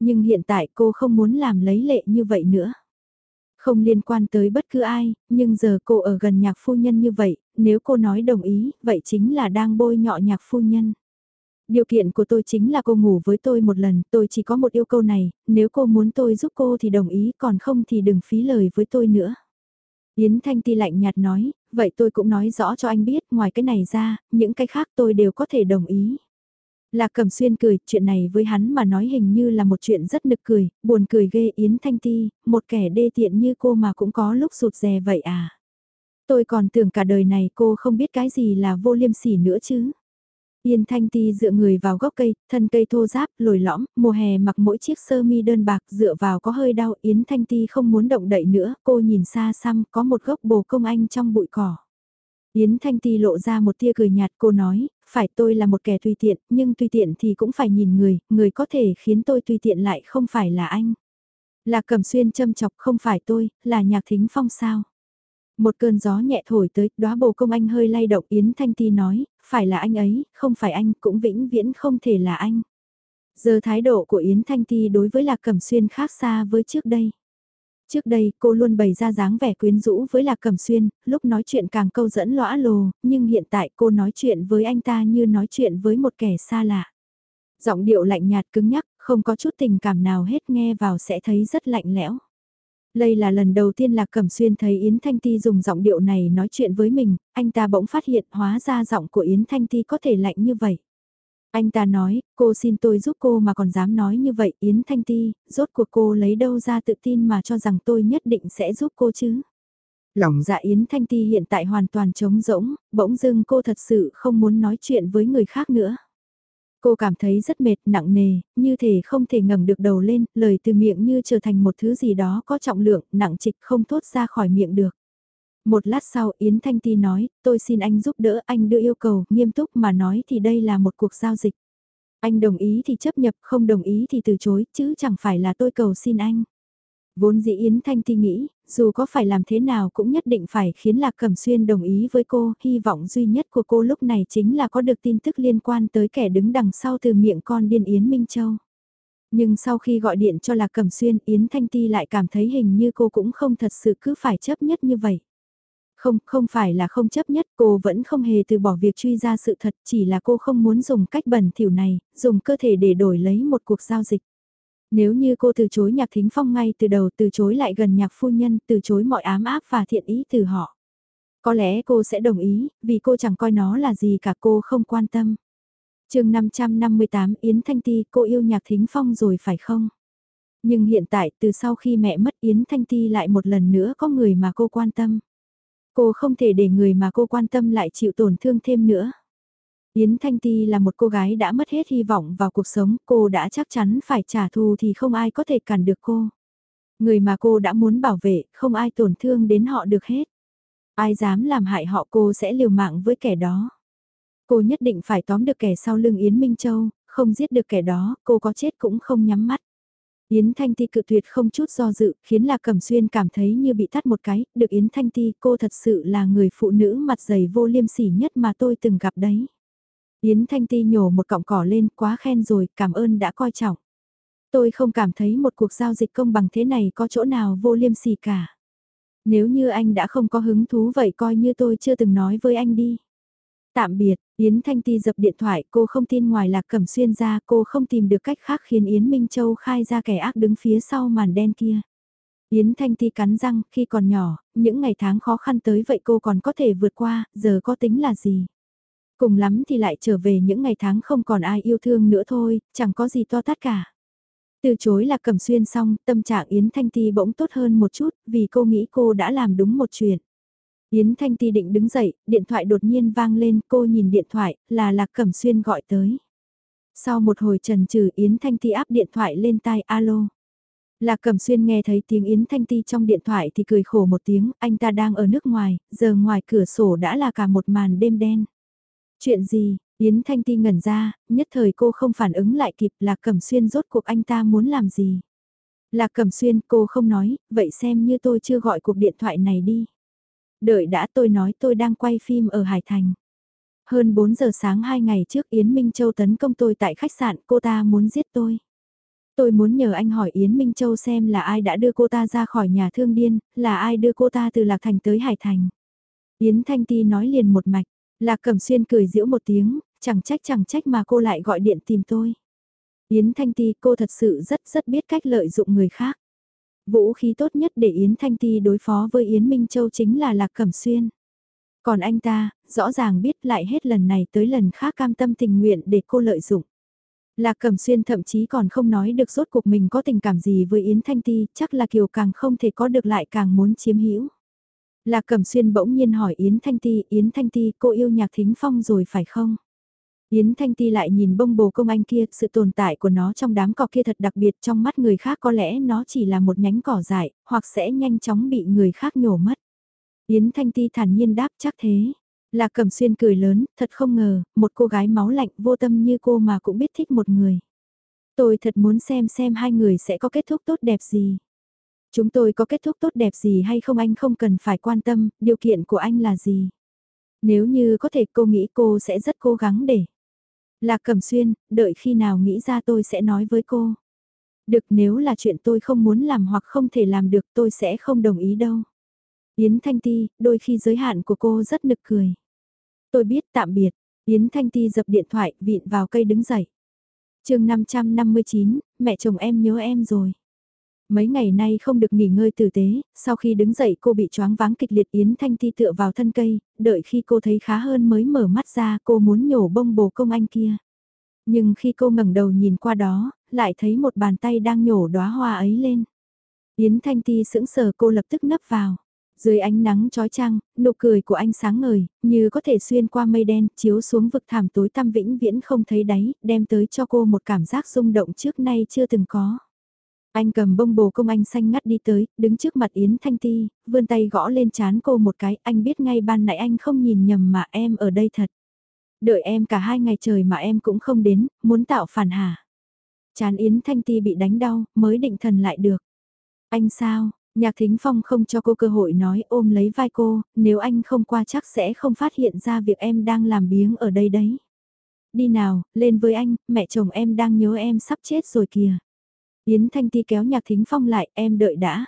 Nhưng hiện tại cô không muốn làm lấy lệ như vậy nữa. Không liên quan tới bất cứ ai, nhưng giờ cô ở gần nhạc phu nhân như vậy, nếu cô nói đồng ý, vậy chính là đang bôi nhọ nhạc phu nhân. Điều kiện của tôi chính là cô ngủ với tôi một lần, tôi chỉ có một yêu cầu này, nếu cô muốn tôi giúp cô thì đồng ý, còn không thì đừng phí lời với tôi nữa. Yến Thanh Ti lạnh nhạt nói, vậy tôi cũng nói rõ cho anh biết, ngoài cái này ra, những cái khác tôi đều có thể đồng ý. Lạc Cẩm Xuyên cười, chuyện này với hắn mà nói hình như là một chuyện rất nực cười, buồn cười ghê Yến Thanh Ti, một kẻ đê tiện như cô mà cũng có lúc sụt rè vậy à. Tôi còn tưởng cả đời này cô không biết cái gì là vô liêm sỉ nữa chứ. Yên Thanh Ti dựa người vào gốc cây, thân cây thô ráp, lồi lõm, mùa hè mặc mỗi chiếc sơ mi đơn bạc dựa vào có hơi đau. Yến Thanh Ti không muốn động đậy nữa, cô nhìn xa xăm, có một gốc bồ công anh trong bụi cỏ. Yến Thanh Ti lộ ra một tia cười nhạt cô nói, phải tôi là một kẻ tùy tiện, nhưng tùy tiện thì cũng phải nhìn người, người có thể khiến tôi tùy tiện lại không phải là anh. Là cầm xuyên châm chọc không phải tôi, là nhạc thính phong sao. Một cơn gió nhẹ thổi tới, đóa bồ công anh hơi lay động Yến Thanh Ti nói, phải là anh ấy, không phải anh, cũng vĩnh viễn không thể là anh. Giờ thái độ của Yến Thanh Ti đối với Lạc Cẩm Xuyên khác xa với trước đây. Trước đây, cô luôn bày ra dáng vẻ quyến rũ với Lạc Cẩm Xuyên, lúc nói chuyện càng câu dẫn lõa lồ, nhưng hiện tại cô nói chuyện với anh ta như nói chuyện với một kẻ xa lạ. Giọng điệu lạnh nhạt cứng nhắc, không có chút tình cảm nào hết nghe vào sẽ thấy rất lạnh lẽo. Đây là lần đầu tiên Lạc Cẩm Xuyên thấy Yến Thanh Ti dùng giọng điệu này nói chuyện với mình, anh ta bỗng phát hiện hóa ra giọng của Yến Thanh Ti có thể lạnh như vậy. Anh ta nói, cô xin tôi giúp cô mà còn dám nói như vậy Yến Thanh Ti, rốt cuộc cô lấy đâu ra tự tin mà cho rằng tôi nhất định sẽ giúp cô chứ. Lòng dạ Yến Thanh Ti hiện tại hoàn toàn trống rỗng, bỗng dưng cô thật sự không muốn nói chuyện với người khác nữa. Cô cảm thấy rất mệt, nặng nề, như thể không thể ngẩng được đầu lên, lời từ miệng như trở thành một thứ gì đó có trọng lượng, nặng trịch không thốt ra khỏi miệng được. Một lát sau Yến Thanh Ti nói, tôi xin anh giúp đỡ, anh đưa yêu cầu, nghiêm túc mà nói thì đây là một cuộc giao dịch. Anh đồng ý thì chấp nhập, không đồng ý thì từ chối, chứ chẳng phải là tôi cầu xin anh. Vốn dĩ Yến Thanh Ti nghĩ, dù có phải làm thế nào cũng nhất định phải khiến Lạc Cẩm Xuyên đồng ý với cô, hy vọng duy nhất của cô lúc này chính là có được tin tức liên quan tới kẻ đứng đằng sau từ miệng con điên Yến Minh Châu. Nhưng sau khi gọi điện cho Lạc Cẩm Xuyên, Yến Thanh Ti lại cảm thấy hình như cô cũng không thật sự cứ phải chấp nhất như vậy. Không, không phải là không chấp nhất, cô vẫn không hề từ bỏ việc truy ra sự thật, chỉ là cô không muốn dùng cách bẩn thỉu này, dùng cơ thể để đổi lấy một cuộc giao dịch. Nếu như cô từ chối nhạc thính phong ngay từ đầu từ chối lại gần nhạc phu nhân, từ chối mọi ám áp và thiện ý từ họ. Có lẽ cô sẽ đồng ý, vì cô chẳng coi nó là gì cả cô không quan tâm. chương 558 Yến Thanh Ti cô yêu nhạc thính phong rồi phải không? Nhưng hiện tại từ sau khi mẹ mất Yến Thanh Ti lại một lần nữa có người mà cô quan tâm. Cô không thể để người mà cô quan tâm lại chịu tổn thương thêm nữa. Yến Thanh Ti là một cô gái đã mất hết hy vọng vào cuộc sống, cô đã chắc chắn phải trả thù thì không ai có thể cản được cô. Người mà cô đã muốn bảo vệ, không ai tổn thương đến họ được hết. Ai dám làm hại họ cô sẽ liều mạng với kẻ đó. Cô nhất định phải tóm được kẻ sau lưng Yến Minh Châu, không giết được kẻ đó, cô có chết cũng không nhắm mắt. Yến Thanh Ti cự tuyệt không chút do dự, khiến Lạc Cẩm Xuyên cảm thấy như bị tắt một cái, được Yến Thanh Ti cô thật sự là người phụ nữ mặt dày vô liêm sỉ nhất mà tôi từng gặp đấy. Yến Thanh Ti nhổ một cọng cỏ lên, quá khen rồi, cảm ơn đã coi trọng. Tôi không cảm thấy một cuộc giao dịch công bằng thế này có chỗ nào vô liêm sỉ cả. Nếu như anh đã không có hứng thú vậy coi như tôi chưa từng nói với anh đi. Tạm biệt, Yến Thanh Ti dập điện thoại cô không tin ngoài lạc cẩm xuyên ra cô không tìm được cách khác khiến Yến Minh Châu khai ra kẻ ác đứng phía sau màn đen kia. Yến Thanh Ti cắn răng khi còn nhỏ, những ngày tháng khó khăn tới vậy cô còn có thể vượt qua, giờ có tính là gì? Cùng lắm thì lại trở về những ngày tháng không còn ai yêu thương nữa thôi, chẳng có gì to tát cả. Từ chối là cẩm xuyên xong, tâm trạng Yến Thanh Ti bỗng tốt hơn một chút, vì cô nghĩ cô đã làm đúng một chuyện. Yến Thanh Ti định đứng dậy, điện thoại đột nhiên vang lên, cô nhìn điện thoại, là Lạc Cẩm Xuyên gọi tới. Sau một hồi trần trừ Yến Thanh Ti áp điện thoại lên tai alo. Lạc Cẩm Xuyên nghe thấy tiếng Yến Thanh Ti trong điện thoại thì cười khổ một tiếng, anh ta đang ở nước ngoài, giờ ngoài cửa sổ đã là cả một màn đêm đen. Chuyện gì, Yến Thanh Ti ngẩn ra, nhất thời cô không phản ứng lại kịp Lạc Cẩm Xuyên rốt cuộc anh ta muốn làm gì. Lạc Cẩm Xuyên cô không nói, vậy xem như tôi chưa gọi cuộc điện thoại này đi. Đợi đã tôi nói tôi đang quay phim ở Hải Thành. Hơn 4 giờ sáng hai ngày trước Yến Minh Châu tấn công tôi tại khách sạn, cô ta muốn giết tôi. Tôi muốn nhờ anh hỏi Yến Minh Châu xem là ai đã đưa cô ta ra khỏi nhà thương điên, là ai đưa cô ta từ Lạc Thành tới Hải Thành. Yến Thanh Ti nói liền một mạch, Lạc Cẩm Xuyên cười giễu một tiếng, chẳng trách chẳng trách mà cô lại gọi điện tìm tôi. Yến Thanh Ti cô thật sự rất rất biết cách lợi dụng người khác. Vũ khí tốt nhất để Yến Thanh Ti đối phó với Yến Minh Châu chính là Lạc Cẩm Xuyên. Còn anh ta, rõ ràng biết lại hết lần này tới lần khác cam tâm tình nguyện để cô lợi dụng. Lạc Cẩm Xuyên thậm chí còn không nói được rốt cuộc mình có tình cảm gì với Yến Thanh Ti, chắc là Kiều càng không thể có được lại càng muốn chiếm hữu. Lạc Cẩm Xuyên bỗng nhiên hỏi Yến Thanh Ti, Yến Thanh Ti, cô yêu nhạc thính phong rồi phải không? Yến Thanh Ti lại nhìn bông bồ công anh kia, sự tồn tại của nó trong đám cỏ kia thật đặc biệt trong mắt người khác có lẽ nó chỉ là một nhánh cỏ dại, hoặc sẽ nhanh chóng bị người khác nhổ mất. Yến Thanh Ti thản nhiên đáp chắc thế. Lạc Cẩm Xuyên cười lớn, thật không ngờ, một cô gái máu lạnh vô tâm như cô mà cũng biết thích một người. Tôi thật muốn xem xem hai người sẽ có kết thúc tốt đẹp gì. Chúng tôi có kết thúc tốt đẹp gì hay không anh không cần phải quan tâm, điều kiện của anh là gì. Nếu như có thể cô nghĩ cô sẽ rất cố gắng để. Lạc Cẩm Xuyên, đợi khi nào nghĩ ra tôi sẽ nói với cô. Được nếu là chuyện tôi không muốn làm hoặc không thể làm được tôi sẽ không đồng ý đâu. Yến Thanh Ti, đôi khi giới hạn của cô rất nực cười. Tôi biết tạm biệt, Yến Thanh Ti dập điện thoại, vịn vào cây đứng dậy. chương 559, mẹ chồng em nhớ em rồi. Mấy ngày nay không được nghỉ ngơi tử tế, sau khi đứng dậy cô bị choáng váng kịch liệt Yến Thanh Ti tựa vào thân cây, đợi khi cô thấy khá hơn mới mở mắt ra cô muốn nhổ bông bồ công anh kia. Nhưng khi cô ngẩng đầu nhìn qua đó, lại thấy một bàn tay đang nhổ đóa hoa ấy lên. Yến Thanh Ti sững sờ cô lập tức nấp vào. Dưới ánh nắng chói chang, nụ cười của anh sáng ngời, như có thể xuyên qua mây đen, chiếu xuống vực thảm tối tăm vĩnh viễn không thấy đáy, đem tới cho cô một cảm giác rung động trước nay chưa từng có. Anh cầm bông bồ công anh xanh ngắt đi tới, đứng trước mặt Yến Thanh Ti, vươn tay gõ lên chán cô một cái, anh biết ngay ban nãy anh không nhìn nhầm mà em ở đây thật. Đợi em cả hai ngày trời mà em cũng không đến, muốn tạo phản hả? Chán Yến Thanh Ti bị đánh đau, mới định thần lại được. Anh sao, Nhạc Thính Phong không cho cô cơ hội nói ôm lấy vai cô, nếu anh không qua chắc sẽ không phát hiện ra việc em đang làm biếng ở đây đấy. Đi nào, lên với anh, mẹ chồng em đang nhớ em sắp chết rồi kìa. Yến Thanh Ti kéo Nhạc Thính Phong lại, em đợi đã.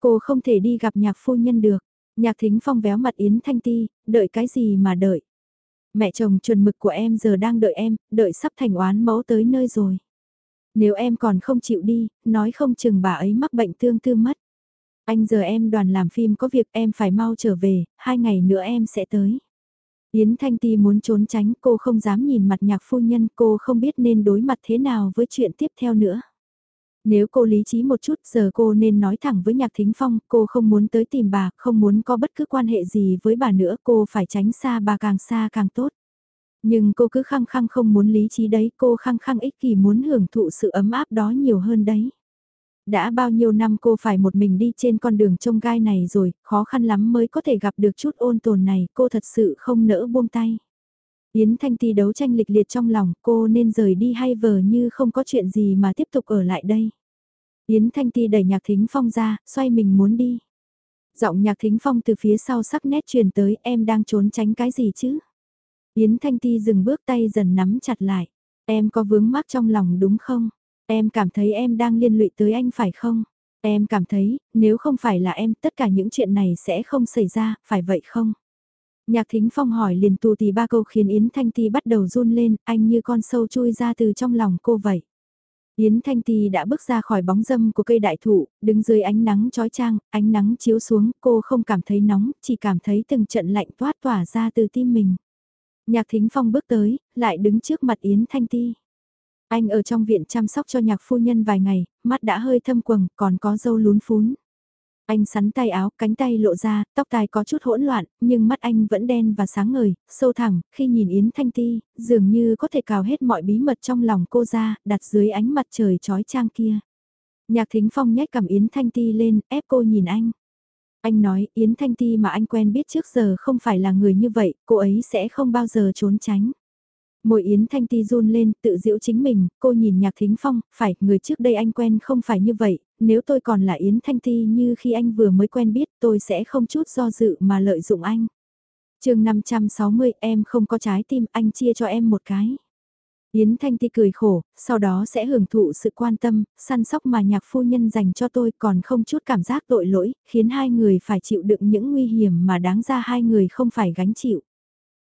Cô không thể đi gặp nhạc phu nhân được. Nhạc Thính Phong véo mặt Yến Thanh Ti, đợi cái gì mà đợi. Mẹ chồng chuẩn mực của em giờ đang đợi em, đợi sắp thành oán mẫu tới nơi rồi. Nếu em còn không chịu đi, nói không chừng bà ấy mắc bệnh tương tư mất. Anh giờ em đoàn làm phim có việc em phải mau trở về, hai ngày nữa em sẽ tới. Yến Thanh Ti muốn trốn tránh cô không dám nhìn mặt nhạc phu nhân cô không biết nên đối mặt thế nào với chuyện tiếp theo nữa. Nếu cô lý trí một chút giờ cô nên nói thẳng với Nhạc Thính Phong, cô không muốn tới tìm bà, không muốn có bất cứ quan hệ gì với bà nữa, cô phải tránh xa bà càng xa càng tốt. Nhưng cô cứ khăng khăng không muốn lý trí đấy, cô khăng khăng ích kỷ muốn hưởng thụ sự ấm áp đó nhiều hơn đấy. Đã bao nhiêu năm cô phải một mình đi trên con đường trông gai này rồi, khó khăn lắm mới có thể gặp được chút ôn tồn này, cô thật sự không nỡ buông tay. Yến Thanh Ti đấu tranh lịch liệt trong lòng, cô nên rời đi hay vờ như không có chuyện gì mà tiếp tục ở lại đây. Yến Thanh Ti đẩy Nhạc Thính Phong ra, xoay mình muốn đi. Giọng Nhạc Thính Phong từ phía sau sắc nét truyền tới, em đang trốn tránh cái gì chứ? Yến Thanh Ti dừng bước tay dần nắm chặt lại. Em có vướng mắc trong lòng đúng không? Em cảm thấy em đang liên lụy tới anh phải không? Em cảm thấy, nếu không phải là em, tất cả những chuyện này sẽ không xảy ra, phải vậy không? Nhạc Thính Phong hỏi liền tù tì ba câu khiến Yến Thanh Ti bắt đầu run lên, anh như con sâu chui ra từ trong lòng cô vậy. Yến Thanh Ti đã bước ra khỏi bóng dâm của cây đại thụ, đứng dưới ánh nắng trói trang, ánh nắng chiếu xuống, cô không cảm thấy nóng, chỉ cảm thấy từng trận lạnh toát tỏa ra từ tim mình. Nhạc Thính Phong bước tới, lại đứng trước mặt Yến Thanh Ti. Anh ở trong viện chăm sóc cho nhạc phu nhân vài ngày, mắt đã hơi thâm quầng, còn có dâu lún phún. Anh sắn tay áo, cánh tay lộ ra, tóc tai có chút hỗn loạn, nhưng mắt anh vẫn đen và sáng ngời, sâu thẳng, khi nhìn Yến Thanh Ti, dường như có thể cào hết mọi bí mật trong lòng cô ra, đặt dưới ánh mặt trời trói trang kia. Nhạc Thính Phong nhếch cầm Yến Thanh Ti lên, ép cô nhìn anh. Anh nói, Yến Thanh Ti mà anh quen biết trước giờ không phải là người như vậy, cô ấy sẽ không bao giờ trốn tránh. Môi Yến Thanh Ti run lên, tự giễu chính mình, cô nhìn Nhạc Thính Phong, phải, người trước đây anh quen không phải như vậy, nếu tôi còn là Yến Thanh Ti như khi anh vừa mới quen biết tôi sẽ không chút do dự mà lợi dụng anh. chương 560 em không có trái tim anh chia cho em một cái. Yến Thanh Ti cười khổ, sau đó sẽ hưởng thụ sự quan tâm, săn sóc mà nhạc phu nhân dành cho tôi còn không chút cảm giác tội lỗi, khiến hai người phải chịu đựng những nguy hiểm mà đáng ra hai người không phải gánh chịu.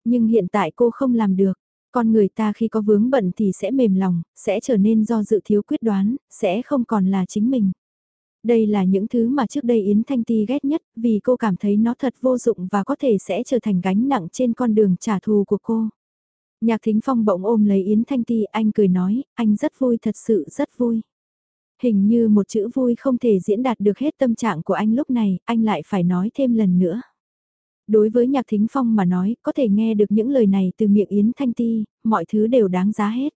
Nhưng hiện tại cô không làm được. Con người ta khi có vướng bận thì sẽ mềm lòng, sẽ trở nên do dự thiếu quyết đoán, sẽ không còn là chính mình. Đây là những thứ mà trước đây Yến Thanh Ti ghét nhất vì cô cảm thấy nó thật vô dụng và có thể sẽ trở thành gánh nặng trên con đường trả thù của cô. Nhạc Thính Phong bỗng ôm lấy Yến Thanh Ti, anh cười nói, anh rất vui thật sự rất vui. Hình như một chữ vui không thể diễn đạt được hết tâm trạng của anh lúc này, anh lại phải nói thêm lần nữa. Đối với Nhạc Thính Phong mà nói, có thể nghe được những lời này từ miệng Yến Thanh Ti, mọi thứ đều đáng giá hết.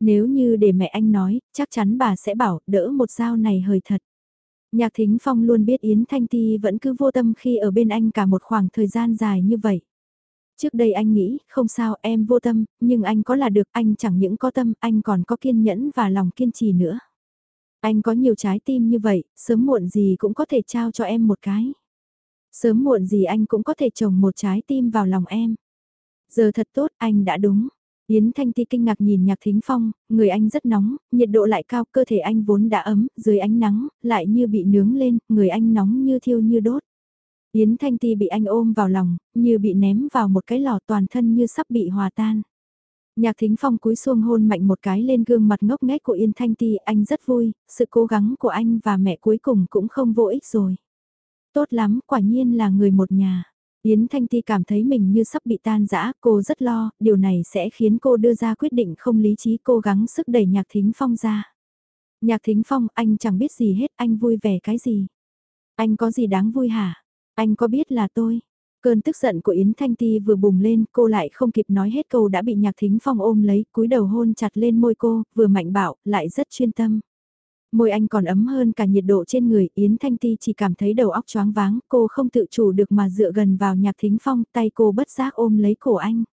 Nếu như để mẹ anh nói, chắc chắn bà sẽ bảo, đỡ một dao này hời thật. Nhạc Thính Phong luôn biết Yến Thanh Ti vẫn cứ vô tâm khi ở bên anh cả một khoảng thời gian dài như vậy. Trước đây anh nghĩ, không sao em vô tâm, nhưng anh có là được, anh chẳng những có tâm, anh còn có kiên nhẫn và lòng kiên trì nữa. Anh có nhiều trái tim như vậy, sớm muộn gì cũng có thể trao cho em một cái. Sớm muộn gì anh cũng có thể trồng một trái tim vào lòng em. Giờ thật tốt, anh đã đúng. Yến Thanh Ti kinh ngạc nhìn Nhạc Thính Phong, người anh rất nóng, nhiệt độ lại cao, cơ thể anh vốn đã ấm, dưới ánh nắng, lại như bị nướng lên, người anh nóng như thiêu như đốt. Yến Thanh Ti bị anh ôm vào lòng, như bị ném vào một cái lò toàn thân như sắp bị hòa tan. Nhạc Thính Phong cúi xuông hôn mạnh một cái lên gương mặt ngốc nghếch của Yên Thanh Ti, anh rất vui, sự cố gắng của anh và mẹ cuối cùng cũng không vô ích rồi. Tốt lắm, quả nhiên là người một nhà. Yến Thanh Ti cảm thấy mình như sắp bị tan rã, cô rất lo, điều này sẽ khiến cô đưa ra quyết định không lý trí cố gắng sức đẩy Nhạc Thính Phong ra. Nhạc Thính Phong, anh chẳng biết gì hết, anh vui vẻ cái gì? Anh có gì đáng vui hả? Anh có biết là tôi? Cơn tức giận của Yến Thanh Ti vừa bùng lên, cô lại không kịp nói hết câu đã bị Nhạc Thính Phong ôm lấy, cúi đầu hôn chặt lên môi cô, vừa mạnh bạo, lại rất chuyên tâm. Môi anh còn ấm hơn cả nhiệt độ trên người, Yến Thanh Ti chỉ cảm thấy đầu óc choáng váng, cô không tự chủ được mà dựa gần vào Nhạc Thính Phong, tay cô bất giác ôm lấy cổ anh.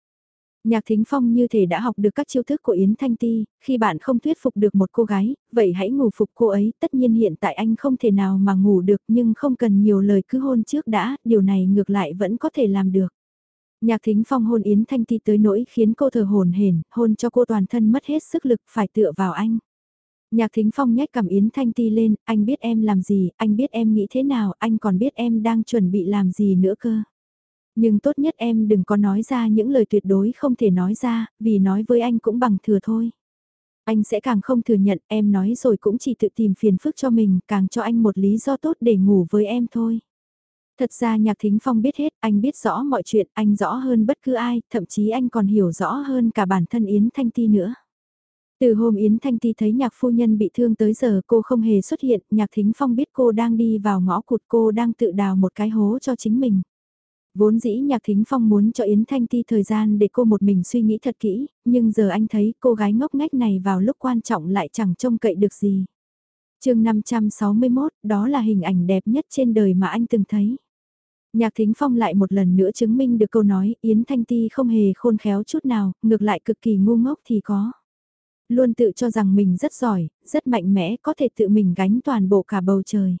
Nhạc Thính Phong như thể đã học được các chiêu thức của Yến Thanh Ti, khi bạn không thuyết phục được một cô gái, vậy hãy ngủ phục cô ấy, tất nhiên hiện tại anh không thể nào mà ngủ được nhưng không cần nhiều lời cứ hôn trước đã, điều này ngược lại vẫn có thể làm được. Nhạc Thính Phong hôn Yến Thanh Ti tới nỗi khiến cô thở hồn hển, hôn cho cô toàn thân mất hết sức lực phải tựa vào anh. Nhạc Thính Phong nhét cầm Yến Thanh Ti lên, anh biết em làm gì, anh biết em nghĩ thế nào, anh còn biết em đang chuẩn bị làm gì nữa cơ. Nhưng tốt nhất em đừng có nói ra những lời tuyệt đối không thể nói ra, vì nói với anh cũng bằng thừa thôi. Anh sẽ càng không thừa nhận em nói rồi cũng chỉ tự tìm phiền phức cho mình, càng cho anh một lý do tốt để ngủ với em thôi. Thật ra Nhạc Thính Phong biết hết, anh biết rõ mọi chuyện, anh rõ hơn bất cứ ai, thậm chí anh còn hiểu rõ hơn cả bản thân Yến Thanh Ti nữa. Từ hôm Yến Thanh Ti thấy nhạc phu nhân bị thương tới giờ cô không hề xuất hiện, nhạc thính phong biết cô đang đi vào ngõ cụt cô đang tự đào một cái hố cho chính mình. Vốn dĩ nhạc thính phong muốn cho Yến Thanh Ti thời gian để cô một mình suy nghĩ thật kỹ, nhưng giờ anh thấy cô gái ngốc nghếch này vào lúc quan trọng lại chẳng trông cậy được gì. chương 561, đó là hình ảnh đẹp nhất trên đời mà anh từng thấy. Nhạc Thính Phong lại một lần nữa chứng minh được câu nói Yến Thanh Ti không hề khôn khéo chút nào, ngược lại cực kỳ ngu ngốc thì có. Luôn tự cho rằng mình rất giỏi, rất mạnh mẽ, có thể tự mình gánh toàn bộ cả bầu trời.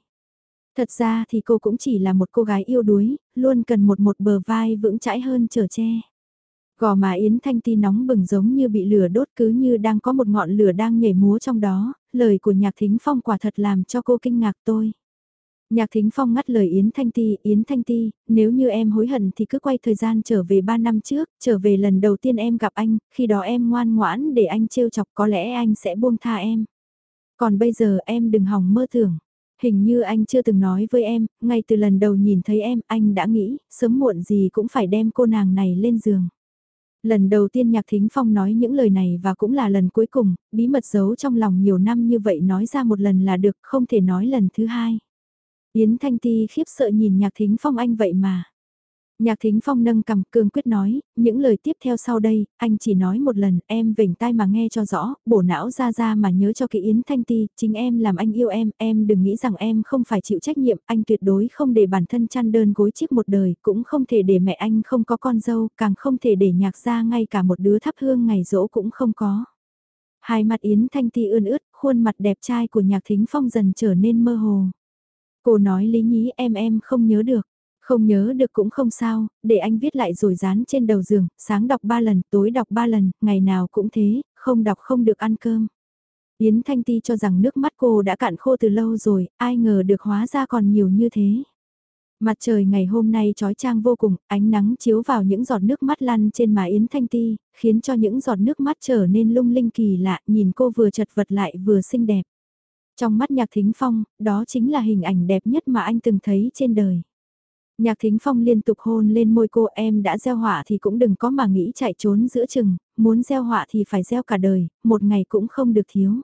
Thật ra thì cô cũng chỉ là một cô gái yêu đuối, luôn cần một một bờ vai vững chãi hơn trở che. Gò má Yến Thanh Ti nóng bừng giống như bị lửa đốt cứ như đang có một ngọn lửa đang nhảy múa trong đó, lời của nhạc thính phong quả thật làm cho cô kinh ngạc tôi. Nhạc Thính Phong ngắt lời Yến Thanh Ti, Yến Thanh Ti, nếu như em hối hận thì cứ quay thời gian trở về 3 năm trước, trở về lần đầu tiên em gặp anh, khi đó em ngoan ngoãn để anh trêu chọc có lẽ anh sẽ buông tha em. Còn bây giờ em đừng hòng mơ tưởng. Hình như anh chưa từng nói với em, ngay từ lần đầu nhìn thấy em, anh đã nghĩ, sớm muộn gì cũng phải đem cô nàng này lên giường. Lần đầu tiên Nhạc Thính Phong nói những lời này và cũng là lần cuối cùng, bí mật giấu trong lòng nhiều năm như vậy nói ra một lần là được, không thể nói lần thứ hai. Yến Thanh Ti khiếp sợ nhìn Nhạc Thính Phong anh vậy mà. Nhạc Thính Phong nâng cầm cương quyết nói, những lời tiếp theo sau đây, anh chỉ nói một lần, em vỉnh tai mà nghe cho rõ, bổ não ra ra mà nhớ cho kỹ Yến Thanh Ti, chính em làm anh yêu em, em đừng nghĩ rằng em không phải chịu trách nhiệm, anh tuyệt đối không để bản thân chăn đơn gối chiếc một đời, cũng không thể để mẹ anh không có con dâu, càng không thể để nhạc ra ngay cả một đứa thắp hương ngày dỗ cũng không có. Hai mặt Yến Thanh Ti ươn ướt, khuôn mặt đẹp trai của nhạc thính phong dần trở nên mơ hồ. Cô nói lý nhí em em không nhớ được. Không nhớ được cũng không sao, để anh viết lại rồi dán trên đầu giường, sáng đọc ba lần, tối đọc ba lần, ngày nào cũng thế, không đọc không được ăn cơm. Yến Thanh Ti cho rằng nước mắt cô đã cạn khô từ lâu rồi, ai ngờ được hóa ra còn nhiều như thế. Mặt trời ngày hôm nay trói trang vô cùng, ánh nắng chiếu vào những giọt nước mắt lăn trên má Yến Thanh Ti, khiến cho những giọt nước mắt trở nên lung linh kỳ lạ, nhìn cô vừa chật vật lại vừa xinh đẹp. Trong mắt nhạc thính phong, đó chính là hình ảnh đẹp nhất mà anh từng thấy trên đời. Nhạc thính phong liên tục hôn lên môi cô em đã gieo họa thì cũng đừng có mà nghĩ chạy trốn giữa chừng, muốn gieo họa thì phải gieo cả đời, một ngày cũng không được thiếu.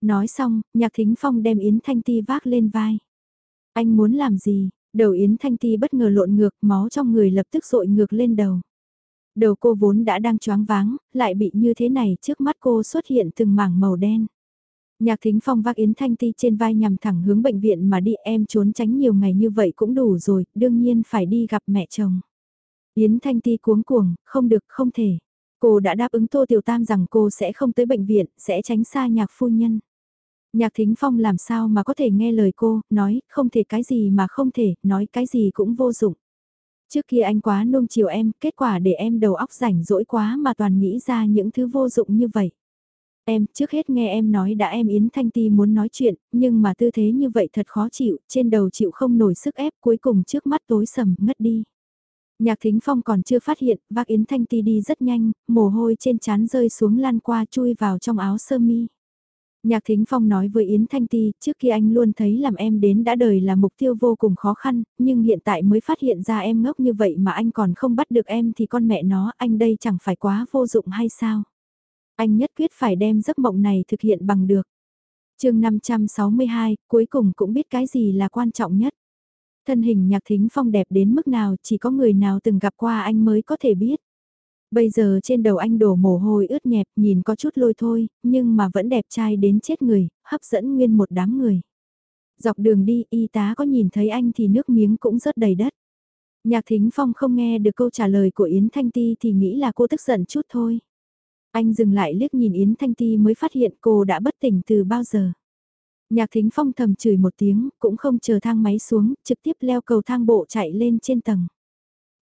Nói xong, nhạc thính phong đem Yến Thanh Ti vác lên vai. Anh muốn làm gì? Đầu Yến Thanh Ti bất ngờ lộn ngược, máu trong người lập tức rội ngược lên đầu. Đầu cô vốn đã đang choáng váng, lại bị như thế này trước mắt cô xuất hiện từng mảng màu đen. Nhạc thính phong vác Yến Thanh Ti trên vai nhằm thẳng hướng bệnh viện mà đi em trốn tránh nhiều ngày như vậy cũng đủ rồi, đương nhiên phải đi gặp mẹ chồng. Yến Thanh Ti cuống cuồng, không được, không thể. Cô đã đáp ứng Tô Tiểu Tam rằng cô sẽ không tới bệnh viện, sẽ tránh xa nhạc phu nhân. Nhạc thính phong làm sao mà có thể nghe lời cô, nói không thể cái gì mà không thể, nói cái gì cũng vô dụng. Trước kia anh quá nung chiều em, kết quả để em đầu óc rảnh rỗi quá mà toàn nghĩ ra những thứ vô dụng như vậy. Em, trước hết nghe em nói đã em Yến Thanh Ti muốn nói chuyện, nhưng mà tư thế như vậy thật khó chịu, trên đầu chịu không nổi sức ép cuối cùng trước mắt tối sầm, ngất đi. Nhạc Thính Phong còn chưa phát hiện, vác Yến Thanh Ti đi rất nhanh, mồ hôi trên trán rơi xuống lan qua chui vào trong áo sơ mi. Nhạc Thính Phong nói với Yến Thanh Ti, trước khi anh luôn thấy làm em đến đã đời là mục tiêu vô cùng khó khăn, nhưng hiện tại mới phát hiện ra em ngốc như vậy mà anh còn không bắt được em thì con mẹ nó, anh đây chẳng phải quá vô dụng hay sao? Anh nhất quyết phải đem giấc mộng này thực hiện bằng được. chương 562, cuối cùng cũng biết cái gì là quan trọng nhất. Thân hình nhạc thính phong đẹp đến mức nào chỉ có người nào từng gặp qua anh mới có thể biết. Bây giờ trên đầu anh đổ mồ hôi ướt nhẹp nhìn có chút lôi thôi, nhưng mà vẫn đẹp trai đến chết người, hấp dẫn nguyên một đám người. Dọc đường đi y tá có nhìn thấy anh thì nước miếng cũng rớt đầy đất. Nhạc thính phong không nghe được câu trả lời của Yến Thanh Ti thì nghĩ là cô tức giận chút thôi. Anh dừng lại liếc nhìn Yến Thanh Ti mới phát hiện cô đã bất tỉnh từ bao giờ. Nhạc thính phong thầm chửi một tiếng, cũng không chờ thang máy xuống, trực tiếp leo cầu thang bộ chạy lên trên tầng.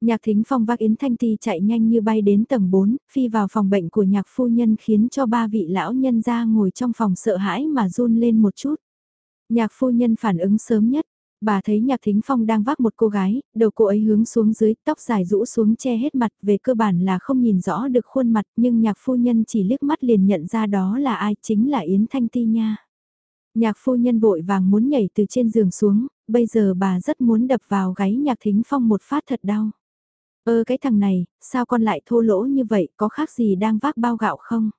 Nhạc thính phong vác Yến Thanh Ti chạy nhanh như bay đến tầng 4, phi vào phòng bệnh của nhạc phu nhân khiến cho ba vị lão nhân ra ngồi trong phòng sợ hãi mà run lên một chút. Nhạc phu nhân phản ứng sớm nhất, Bà thấy Nhạc Thính Phong đang vác một cô gái, đầu cô ấy hướng xuống dưới, tóc dài rũ xuống che hết mặt, về cơ bản là không nhìn rõ được khuôn mặt, nhưng nhạc phu nhân chỉ liếc mắt liền nhận ra đó là ai, chính là Yến Thanh Ti nha. Nhạc phu nhân vội vàng muốn nhảy từ trên giường xuống, bây giờ bà rất muốn đập vào gáy Nhạc Thính Phong một phát thật đau. Ơ cái thằng này, sao con lại thô lỗ như vậy, có khác gì đang vác bao gạo không?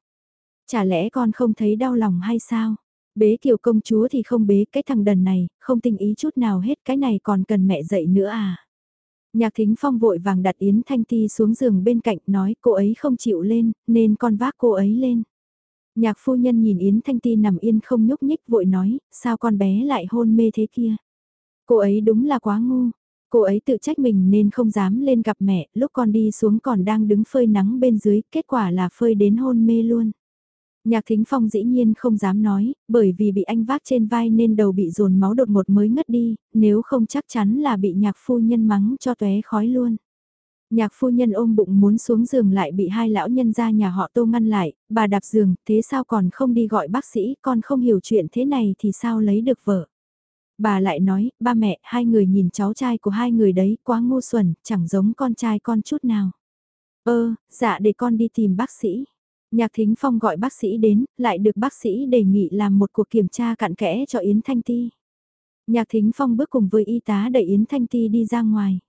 Chả lẽ con không thấy đau lòng hay sao? Bế kiều công chúa thì không bế cái thằng đần này, không tình ý chút nào hết cái này còn cần mẹ dạy nữa à. Nhạc thính phong vội vàng đặt Yến Thanh Ti xuống giường bên cạnh nói cô ấy không chịu lên, nên con vác cô ấy lên. Nhạc phu nhân nhìn Yến Thanh Ti nằm yên không nhúc nhích vội nói, sao con bé lại hôn mê thế kia. Cô ấy đúng là quá ngu, cô ấy tự trách mình nên không dám lên gặp mẹ, lúc con đi xuống còn đang đứng phơi nắng bên dưới, kết quả là phơi đến hôn mê luôn. Nhạc Thính Phong dĩ nhiên không dám nói, bởi vì bị anh vác trên vai nên đầu bị dồn máu đột ngột mới ngất đi, nếu không chắc chắn là bị nhạc phu nhân mắng cho tóe khói luôn. Nhạc phu nhân ôm bụng muốn xuống giường lại bị hai lão nhân ra nhà họ tô ngăn lại, bà đạp giường, thế sao còn không đi gọi bác sĩ, con không hiểu chuyện thế này thì sao lấy được vợ. Bà lại nói, ba mẹ, hai người nhìn cháu trai của hai người đấy quá ngu xuẩn, chẳng giống con trai con chút nào. Ơ, dạ để con đi tìm bác sĩ. Nhạc Thính Phong gọi bác sĩ đến, lại được bác sĩ đề nghị làm một cuộc kiểm tra cặn kẽ cho Yến Thanh Ti. Nhạc Thính Phong bước cùng với y tá đẩy Yến Thanh Ti đi ra ngoài.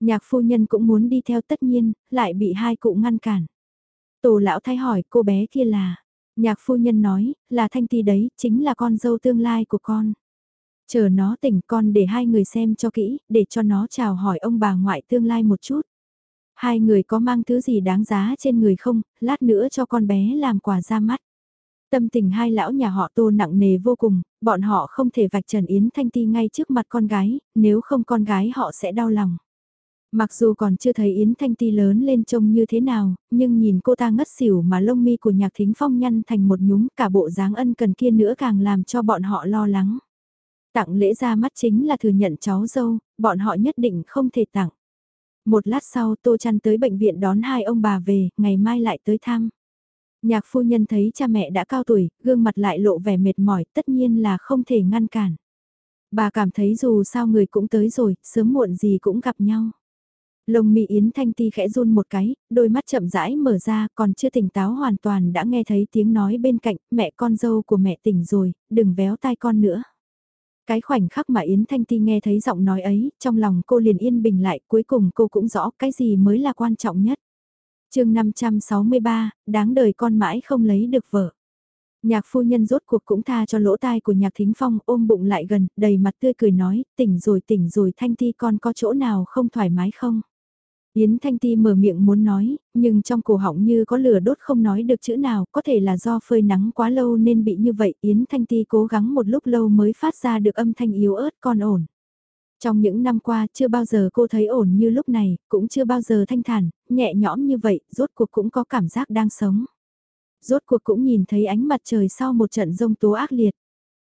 Nhạc phu nhân cũng muốn đi theo tất nhiên, lại bị hai cụ ngăn cản. Tổ lão thái hỏi cô bé kia là, nhạc phu nhân nói, là thanh ti đấy, chính là con dâu tương lai của con. Chờ nó tỉnh con để hai người xem cho kỹ, để cho nó chào hỏi ông bà ngoại tương lai một chút. Hai người có mang thứ gì đáng giá trên người không, lát nữa cho con bé làm quà ra mắt. Tâm tình hai lão nhà họ tô nặng nề vô cùng, bọn họ không thể vạch trần Yến Thanh Ti ngay trước mặt con gái, nếu không con gái họ sẽ đau lòng. Mặc dù còn chưa thấy Yến Thanh Ti lớn lên trông như thế nào, nhưng nhìn cô ta ngất xỉu mà lông mi của nhạc thính phong nhăn thành một nhúm cả bộ dáng ân cần kia nữa càng làm cho bọn họ lo lắng. Tặng lễ ra mắt chính là thừa nhận cháu dâu, bọn họ nhất định không thể tặng. Một lát sau Tô Chăn tới bệnh viện đón hai ông bà về, ngày mai lại tới thăm. Nhạc phu nhân thấy cha mẹ đã cao tuổi, gương mặt lại lộ vẻ mệt mỏi, tất nhiên là không thể ngăn cản. Bà cảm thấy dù sao người cũng tới rồi, sớm muộn gì cũng gặp nhau. Lồng mị Yến Thanh Ti khẽ run một cái, đôi mắt chậm rãi mở ra, còn chưa tỉnh táo hoàn toàn đã nghe thấy tiếng nói bên cạnh, mẹ con dâu của mẹ tỉnh rồi, đừng véo tai con nữa. Cái khoảnh khắc mà Yến Thanh Ti nghe thấy giọng nói ấy, trong lòng cô liền yên bình lại, cuối cùng cô cũng rõ cái gì mới là quan trọng nhất. chương 563, đáng đời con mãi không lấy được vợ. Nhạc phu nhân rốt cuộc cũng tha cho lỗ tai của nhạc thính phong ôm bụng lại gần, đầy mặt tươi cười nói, tỉnh rồi tỉnh rồi Thanh Ti con có chỗ nào không thoải mái không? Yến Thanh Ti mở miệng muốn nói, nhưng trong cổ họng như có lửa đốt không nói được chữ nào, có thể là do phơi nắng quá lâu nên bị như vậy. Yến Thanh Ti cố gắng một lúc lâu mới phát ra được âm thanh yếu ớt con ổn. Trong những năm qua chưa bao giờ cô thấy ổn như lúc này, cũng chưa bao giờ thanh thản, nhẹ nhõm như vậy, rốt cuộc cũng có cảm giác đang sống. Rốt cuộc cũng nhìn thấy ánh mặt trời sau một trận rông tố ác liệt.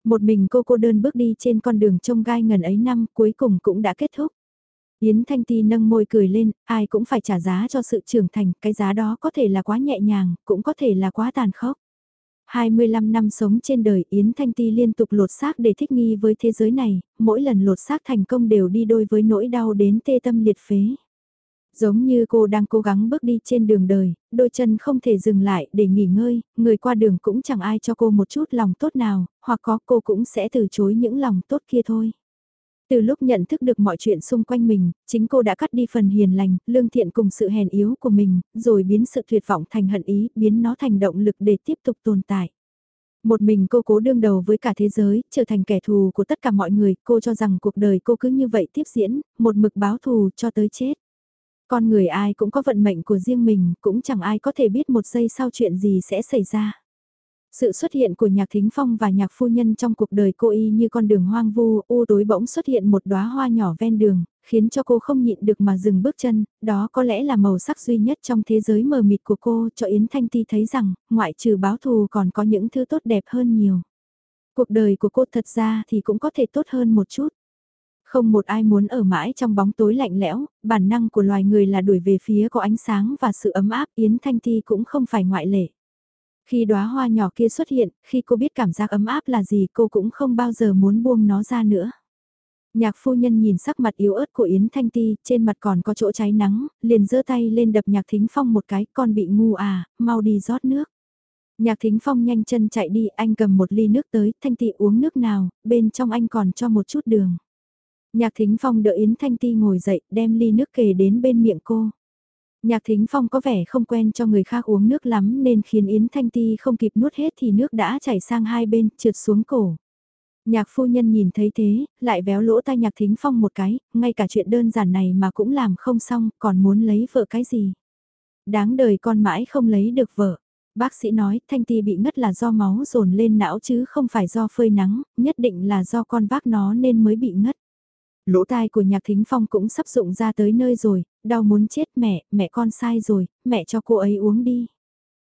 Một mình cô cô đơn bước đi trên con đường trông gai ngần ấy năm cuối cùng cũng đã kết thúc. Yến Thanh Ti nâng môi cười lên, ai cũng phải trả giá cho sự trưởng thành, cái giá đó có thể là quá nhẹ nhàng, cũng có thể là quá tàn khốc. 25 năm sống trên đời Yến Thanh Ti liên tục lột xác để thích nghi với thế giới này, mỗi lần lột xác thành công đều đi đôi với nỗi đau đến tê tâm liệt phế. Giống như cô đang cố gắng bước đi trên đường đời, đôi chân không thể dừng lại để nghỉ ngơi, người qua đường cũng chẳng ai cho cô một chút lòng tốt nào, hoặc có cô cũng sẽ từ chối những lòng tốt kia thôi. Từ lúc nhận thức được mọi chuyện xung quanh mình, chính cô đã cắt đi phần hiền lành, lương thiện cùng sự hèn yếu của mình, rồi biến sự tuyệt vọng thành hận ý, biến nó thành động lực để tiếp tục tồn tại. Một mình cô cố đương đầu với cả thế giới, trở thành kẻ thù của tất cả mọi người, cô cho rằng cuộc đời cô cứ như vậy tiếp diễn, một mực báo thù cho tới chết. Con người ai cũng có vận mệnh của riêng mình, cũng chẳng ai có thể biết một giây sau chuyện gì sẽ xảy ra. Sự xuất hiện của nhạc thính phong và nhạc phu nhân trong cuộc đời cô y như con đường hoang vu, u tối bỗng xuất hiện một đóa hoa nhỏ ven đường, khiến cho cô không nhịn được mà dừng bước chân, đó có lẽ là màu sắc duy nhất trong thế giới mờ mịt của cô cho Yến Thanh Ti thấy rằng, ngoại trừ báo thù còn có những thứ tốt đẹp hơn nhiều. Cuộc đời của cô thật ra thì cũng có thể tốt hơn một chút. Không một ai muốn ở mãi trong bóng tối lạnh lẽo, bản năng của loài người là đuổi về phía có ánh sáng và sự ấm áp Yến Thanh Ti cũng không phải ngoại lệ. Khi đóa hoa nhỏ kia xuất hiện, khi cô biết cảm giác ấm áp là gì cô cũng không bao giờ muốn buông nó ra nữa. Nhạc phu nhân nhìn sắc mặt yếu ớt của Yến Thanh Ti, trên mặt còn có chỗ cháy nắng, liền giơ tay lên đập nhạc thính phong một cái, con bị ngu à, mau đi rót nước. Nhạc thính phong nhanh chân chạy đi, anh cầm một ly nước tới, Thanh Ti uống nước nào, bên trong anh còn cho một chút đường. Nhạc thính phong đỡ Yến Thanh Ti ngồi dậy, đem ly nước kề đến bên miệng cô. Nhạc thính phong có vẻ không quen cho người khác uống nước lắm nên khiến Yến Thanh Ti không kịp nuốt hết thì nước đã chảy sang hai bên, trượt xuống cổ. Nhạc phu nhân nhìn thấy thế, lại véo lỗ tai nhạc thính phong một cái, ngay cả chuyện đơn giản này mà cũng làm không xong, còn muốn lấy vợ cái gì. Đáng đời con mãi không lấy được vợ. Bác sĩ nói Thanh Ti bị ngất là do máu dồn lên não chứ không phải do phơi nắng, nhất định là do con vác nó nên mới bị ngất. Lỗ tai của nhạc thính phong cũng sắp dụng ra tới nơi rồi, đau muốn chết mẹ, mẹ con sai rồi, mẹ cho cô ấy uống đi.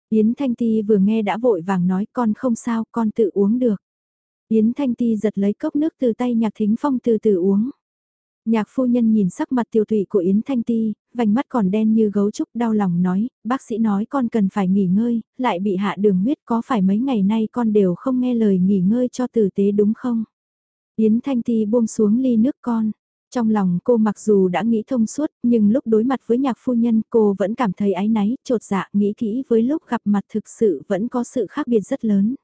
Yến Thanh Ti vừa nghe đã vội vàng nói con không sao, con tự uống được. Yến Thanh Ti giật lấy cốc nước từ tay nhạc thính phong từ từ uống. Nhạc phu nhân nhìn sắc mặt tiêu thụy của Yến Thanh Ti, vành mắt còn đen như gấu trúc đau lòng nói, bác sĩ nói con cần phải nghỉ ngơi, lại bị hạ đường huyết có phải mấy ngày nay con đều không nghe lời nghỉ ngơi cho tử tế đúng không? Yến Thanh Ti buông xuống ly nước con. Trong lòng cô mặc dù đã nghĩ thông suốt, nhưng lúc đối mặt với nhạc phu nhân cô vẫn cảm thấy áy náy, trột dạ, nghĩ kỹ với lúc gặp mặt thực sự vẫn có sự khác biệt rất lớn.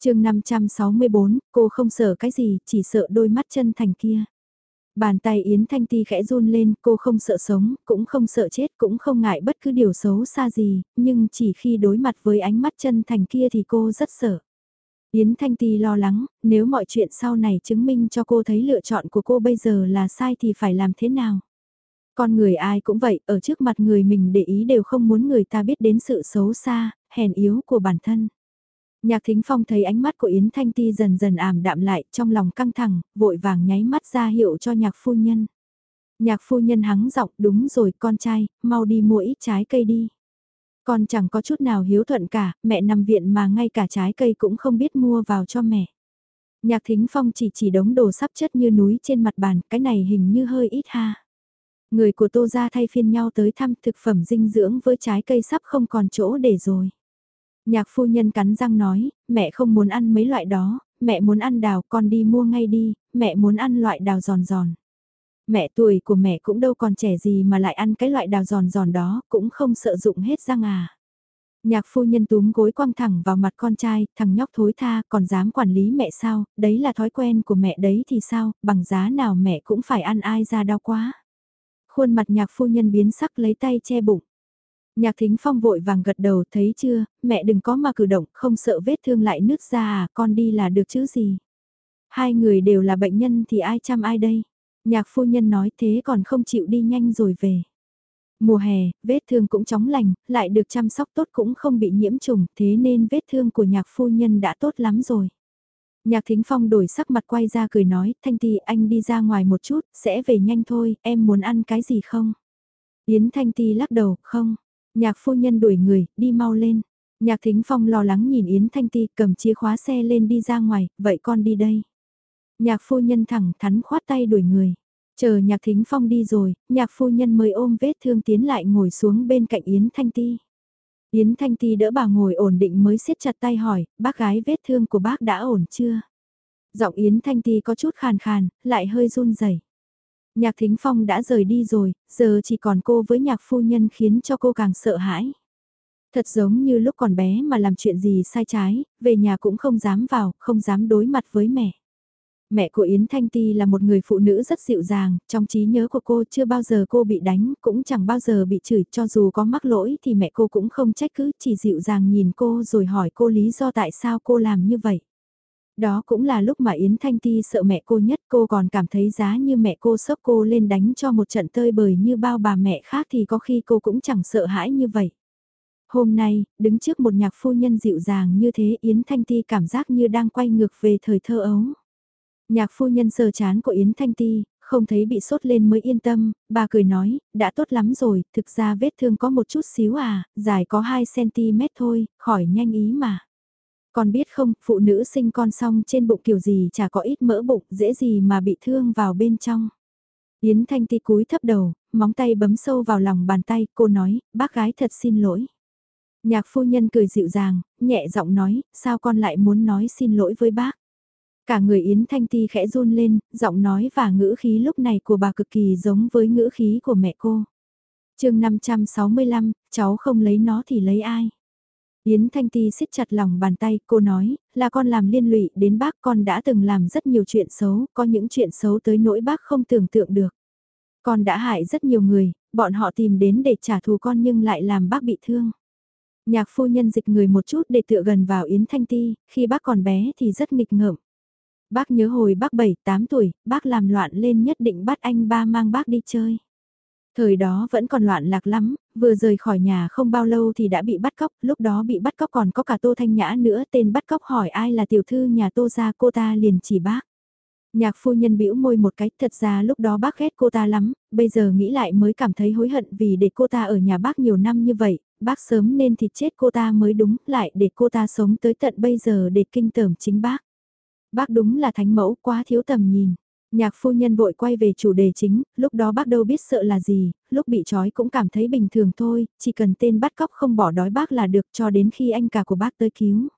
chương 564, cô không sợ cái gì, chỉ sợ đôi mắt chân thành kia. Bàn tay Yến Thanh Ti khẽ run lên, cô không sợ sống, cũng không sợ chết, cũng không ngại bất cứ điều xấu xa gì, nhưng chỉ khi đối mặt với ánh mắt chân thành kia thì cô rất sợ. Yến Thanh Ti lo lắng, nếu mọi chuyện sau này chứng minh cho cô thấy lựa chọn của cô bây giờ là sai thì phải làm thế nào? Con người ai cũng vậy, ở trước mặt người mình để ý đều không muốn người ta biết đến sự xấu xa, hèn yếu của bản thân. Nhạc Thính Phong thấy ánh mắt của Yến Thanh Ti dần dần ảm đạm lại, trong lòng căng thẳng, vội vàng nháy mắt ra hiệu cho nhạc phu nhân. Nhạc phu nhân hắng giọng, đúng rồi con trai, mau đi mua ít trái cây đi. Con chẳng có chút nào hiếu thuận cả, mẹ nằm viện mà ngay cả trái cây cũng không biết mua vào cho mẹ. Nhạc Thính Phong chỉ chỉ đống đồ sắp chất như núi trên mặt bàn, cái này hình như hơi ít ha. Người của Tô gia thay phiên nhau tới thăm thực phẩm dinh dưỡng với trái cây sắp không còn chỗ để rồi. Nhạc phu nhân cắn răng nói, mẹ không muốn ăn mấy loại đó, mẹ muốn ăn đào con đi mua ngay đi, mẹ muốn ăn loại đào giòn giòn. Mẹ tuổi của mẹ cũng đâu còn trẻ gì mà lại ăn cái loại đào giòn giòn đó, cũng không sợ dụng hết răng à. Nhạc phu nhân túm gối quăng thẳng vào mặt con trai, thằng nhóc thối tha, còn dám quản lý mẹ sao, đấy là thói quen của mẹ đấy thì sao, bằng giá nào mẹ cũng phải ăn ai ra đau quá. Khuôn mặt nhạc phu nhân biến sắc lấy tay che bụng. Nhạc thính phong vội vàng gật đầu thấy chưa, mẹ đừng có mà cử động, không sợ vết thương lại nứt ra à, con đi là được chứ gì. Hai người đều là bệnh nhân thì ai chăm ai đây. Nhạc phu nhân nói thế còn không chịu đi nhanh rồi về. Mùa hè, vết thương cũng chóng lành, lại được chăm sóc tốt cũng không bị nhiễm trùng, thế nên vết thương của nhạc phu nhân đã tốt lắm rồi. Nhạc Thính Phong đổi sắc mặt quay ra cười nói, Thanh Ti anh đi ra ngoài một chút, sẽ về nhanh thôi, em muốn ăn cái gì không? Yến Thanh Ti lắc đầu, không. Nhạc phu nhân đuổi người, đi mau lên. Nhạc Thính Phong lo lắng nhìn Yến Thanh Ti cầm chìa khóa xe lên đi ra ngoài, vậy con đi đây. Nhạc phu nhân thẳng thắn khoát tay đuổi người. Chờ nhạc thính phong đi rồi, nhạc phu nhân mới ôm vết thương tiến lại ngồi xuống bên cạnh Yến Thanh Ti. Yến Thanh Ti đỡ bà ngồi ổn định mới siết chặt tay hỏi, bác gái vết thương của bác đã ổn chưa? Giọng Yến Thanh Ti có chút khàn khàn, lại hơi run rẩy. Nhạc Thính Phong đã rời đi rồi, giờ chỉ còn cô với nhạc phu nhân khiến cho cô càng sợ hãi. Thật giống như lúc còn bé mà làm chuyện gì sai trái, về nhà cũng không dám vào, không dám đối mặt với mẹ. Mẹ của Yến Thanh Ti là một người phụ nữ rất dịu dàng, trong trí nhớ của cô chưa bao giờ cô bị đánh, cũng chẳng bao giờ bị chửi, cho dù có mắc lỗi thì mẹ cô cũng không trách cứ, chỉ dịu dàng nhìn cô rồi hỏi cô lý do tại sao cô làm như vậy. Đó cũng là lúc mà Yến Thanh Ti sợ mẹ cô nhất cô còn cảm thấy giá như mẹ cô sốc cô lên đánh cho một trận tơi bời như bao bà mẹ khác thì có khi cô cũng chẳng sợ hãi như vậy. Hôm nay, đứng trước một nhạc phu nhân dịu dàng như thế Yến Thanh Ti cảm giác như đang quay ngược về thời thơ ấu. Nhạc phu nhân sờ chán của Yến Thanh Ti, không thấy bị sốt lên mới yên tâm, bà cười nói, đã tốt lắm rồi, thực ra vết thương có một chút xíu à, dài có 2cm thôi, khỏi nhanh ý mà. Còn biết không, phụ nữ sinh con xong trên bụng kiểu gì chả có ít mỡ bụng, dễ gì mà bị thương vào bên trong. Yến Thanh Ti cúi thấp đầu, móng tay bấm sâu vào lòng bàn tay, cô nói, bác gái thật xin lỗi. Nhạc phu nhân cười dịu dàng, nhẹ giọng nói, sao con lại muốn nói xin lỗi với bác. Cả người Yến Thanh Ti khẽ run lên, giọng nói và ngữ khí lúc này của bà cực kỳ giống với ngữ khí của mẹ cô. chương 565, cháu không lấy nó thì lấy ai? Yến Thanh Ti siết chặt lòng bàn tay, cô nói, là con làm liên lụy đến bác con đã từng làm rất nhiều chuyện xấu, có những chuyện xấu tới nỗi bác không tưởng tượng được. Con đã hại rất nhiều người, bọn họ tìm đến để trả thù con nhưng lại làm bác bị thương. Nhạc phu nhân dịch người một chút để tựa gần vào Yến Thanh Ti, khi bác còn bé thì rất nghịch ngợm. Bác nhớ hồi bác 7-8 tuổi, bác làm loạn lên nhất định bắt anh ba mang bác đi chơi. Thời đó vẫn còn loạn lạc lắm, vừa rời khỏi nhà không bao lâu thì đã bị bắt cóc, lúc đó bị bắt cóc còn có cả Tô Thanh Nhã nữa, tên bắt cóc hỏi ai là tiểu thư nhà Tô ra cô ta liền chỉ bác. Nhạc phu nhân bĩu môi một cái, thật ra lúc đó bác ghét cô ta lắm, bây giờ nghĩ lại mới cảm thấy hối hận vì để cô ta ở nhà bác nhiều năm như vậy, bác sớm nên thịt chết cô ta mới đúng, lại để cô ta sống tới tận bây giờ để kinh tởm chính bác. Bác đúng là thánh mẫu quá thiếu tầm nhìn. Nhạc phu nhân vội quay về chủ đề chính, lúc đó bác đâu biết sợ là gì, lúc bị trói cũng cảm thấy bình thường thôi, chỉ cần tên bắt cóc không bỏ đói bác là được cho đến khi anh cả của bác tới cứu.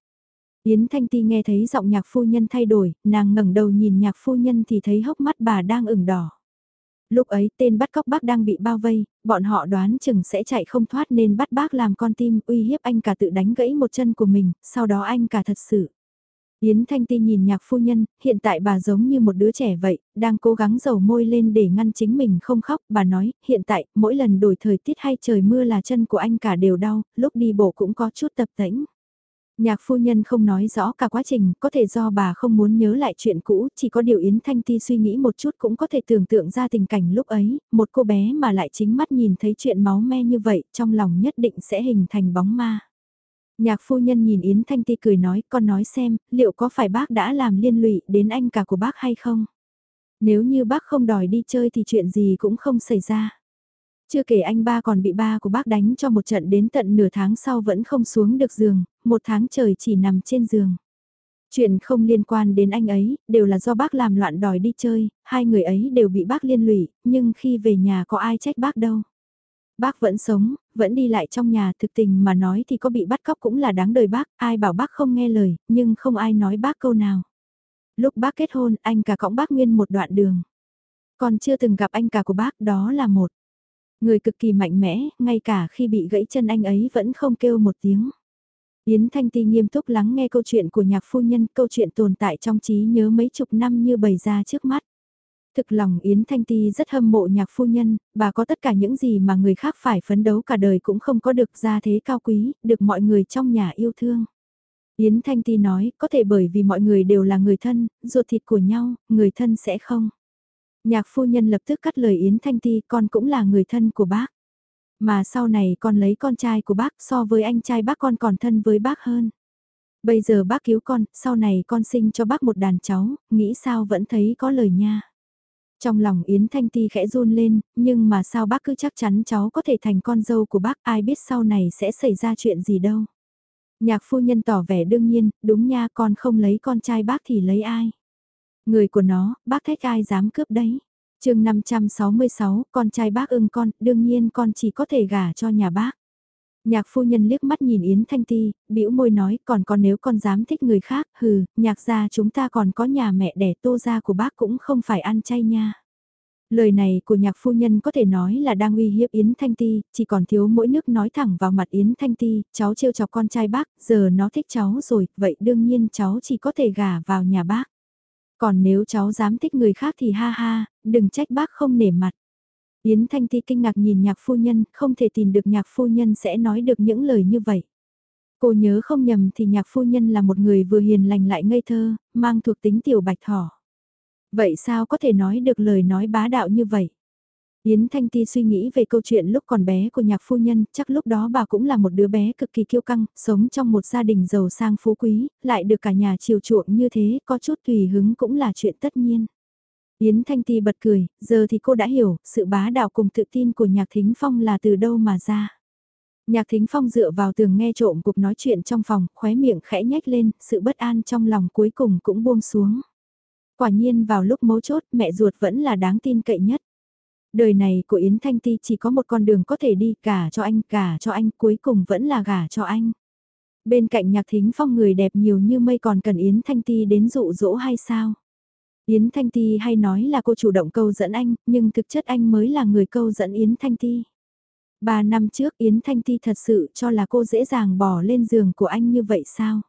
Yến Thanh Ti nghe thấy giọng nhạc phu nhân thay đổi, nàng ngẩng đầu nhìn nhạc phu nhân thì thấy hốc mắt bà đang ửng đỏ. Lúc ấy tên bắt cóc bác đang bị bao vây, bọn họ đoán chừng sẽ chạy không thoát nên bắt bác làm con tim uy hiếp anh cả tự đánh gãy một chân của mình, sau đó anh cả thật sự. Yến Thanh Ti nhìn nhạc phu nhân, hiện tại bà giống như một đứa trẻ vậy, đang cố gắng dầu môi lên để ngăn chính mình không khóc. Bà nói, hiện tại, mỗi lần đổi thời tiết hay trời mưa là chân của anh cả đều đau, lúc đi bộ cũng có chút tập tễnh. Nhạc phu nhân không nói rõ cả quá trình, có thể do bà không muốn nhớ lại chuyện cũ, chỉ có điều Yến Thanh Ti suy nghĩ một chút cũng có thể tưởng tượng ra tình cảnh lúc ấy, một cô bé mà lại chính mắt nhìn thấy chuyện máu me như vậy, trong lòng nhất định sẽ hình thành bóng ma. Nhạc phu nhân nhìn Yến Thanh Ti cười nói, con nói xem, liệu có phải bác đã làm liên lụy đến anh cả của bác hay không? Nếu như bác không đòi đi chơi thì chuyện gì cũng không xảy ra. Chưa kể anh ba còn bị ba của bác đánh cho một trận đến tận nửa tháng sau vẫn không xuống được giường, một tháng trời chỉ nằm trên giường. Chuyện không liên quan đến anh ấy, đều là do bác làm loạn đòi đi chơi, hai người ấy đều bị bác liên lụy, nhưng khi về nhà có ai trách bác đâu. Bác vẫn sống, vẫn đi lại trong nhà thực tình mà nói thì có bị bắt cóc cũng là đáng đời bác, ai bảo bác không nghe lời, nhưng không ai nói bác câu nào. Lúc bác kết hôn, anh cả cõng bác nguyên một đoạn đường. Còn chưa từng gặp anh cả của bác, đó là một. Người cực kỳ mạnh mẽ, ngay cả khi bị gãy chân anh ấy vẫn không kêu một tiếng. Yến Thanh Ti nghiêm túc lắng nghe câu chuyện của nhạc phu nhân, câu chuyện tồn tại trong trí nhớ mấy chục năm như bày ra trước mắt. Thực lòng Yến Thanh Ti rất hâm mộ nhạc phu nhân, bà có tất cả những gì mà người khác phải phấn đấu cả đời cũng không có được gia thế cao quý, được mọi người trong nhà yêu thương. Yến Thanh Ti nói, có thể bởi vì mọi người đều là người thân, ruột thịt của nhau, người thân sẽ không. Nhạc phu nhân lập tức cắt lời Yến Thanh Ti, con cũng là người thân của bác. Mà sau này con lấy con trai của bác so với anh trai bác con còn thân với bác hơn. Bây giờ bác cứu con, sau này con sinh cho bác một đàn cháu, nghĩ sao vẫn thấy có lời nha. Trong lòng Yến Thanh Ti khẽ run lên, nhưng mà sao bác cứ chắc chắn cháu có thể thành con dâu của bác, ai biết sau này sẽ xảy ra chuyện gì đâu. Nhạc phu nhân tỏ vẻ đương nhiên, đúng nha con không lấy con trai bác thì lấy ai. Người của nó, bác thách ai dám cướp đấy. chương 566, con trai bác ưng con, đương nhiên con chỉ có thể gả cho nhà bác. Nhạc phu nhân liếc mắt nhìn Yến Thanh Ti, bĩu môi nói còn còn nếu con dám thích người khác, hừ, nhạc gia chúng ta còn có nhà mẹ đẻ tô gia của bác cũng không phải ăn chay nha. Lời này của nhạc phu nhân có thể nói là đang uy hiếp Yến Thanh Ti, chỉ còn thiếu mỗi nước nói thẳng vào mặt Yến Thanh Ti, cháu trêu chọc con trai bác, giờ nó thích cháu rồi, vậy đương nhiên cháu chỉ có thể gả vào nhà bác. Còn nếu cháu dám thích người khác thì ha ha, đừng trách bác không nể mặt. Yến Thanh Ti kinh ngạc nhìn nhạc phu nhân, không thể tìm được nhạc phu nhân sẽ nói được những lời như vậy. Cô nhớ không nhầm thì nhạc phu nhân là một người vừa hiền lành lại ngây thơ, mang thuộc tính tiểu bạch thỏ. Vậy sao có thể nói được lời nói bá đạo như vậy? Yến Thanh Ti suy nghĩ về câu chuyện lúc còn bé của nhạc phu nhân, chắc lúc đó bà cũng là một đứa bé cực kỳ kiêu căng, sống trong một gia đình giàu sang phú quý, lại được cả nhà chiều chuộng như thế, có chút tùy hứng cũng là chuyện tất nhiên. Yến Thanh Ti bật cười, giờ thì cô đã hiểu, sự bá đạo cùng tự tin của Nhạc Thính Phong là từ đâu mà ra. Nhạc Thính Phong dựa vào tường nghe trộm cuộc nói chuyện trong phòng, khóe miệng khẽ nhếch lên, sự bất an trong lòng cuối cùng cũng buông xuống. Quả nhiên vào lúc mấu chốt, mẹ ruột vẫn là đáng tin cậy nhất. Đời này của Yến Thanh Ti chỉ có một con đường có thể đi, cả cho anh, cả cho anh, cuối cùng vẫn là gả cho anh. Bên cạnh Nhạc Thính Phong người đẹp nhiều như mây còn cần Yến Thanh Ti đến dụ dỗ hay sao? Yến Thanh Ti hay nói là cô chủ động câu dẫn anh, nhưng thực chất anh mới là người câu dẫn Yến Thanh Ti. Ba năm trước Yến Thanh Ti thật sự cho là cô dễ dàng bỏ lên giường của anh như vậy sao?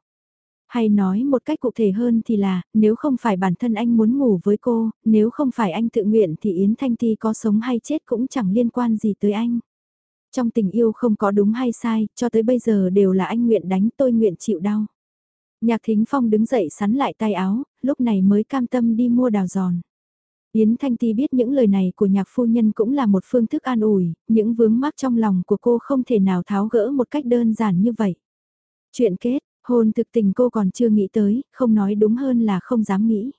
Hay nói một cách cụ thể hơn thì là, nếu không phải bản thân anh muốn ngủ với cô, nếu không phải anh tự nguyện thì Yến Thanh Ti có sống hay chết cũng chẳng liên quan gì tới anh. Trong tình yêu không có đúng hay sai, cho tới bây giờ đều là anh nguyện đánh tôi nguyện chịu đau. Nhạc Thính Phong đứng dậy sắn lại tay áo, lúc này mới cam tâm đi mua đào giòn. Yến Thanh Ti biết những lời này của nhạc phu nhân cũng là một phương thức an ủi, những vướng mắc trong lòng của cô không thể nào tháo gỡ một cách đơn giản như vậy. Chuyện kết, hôn thực tình cô còn chưa nghĩ tới, không nói đúng hơn là không dám nghĩ.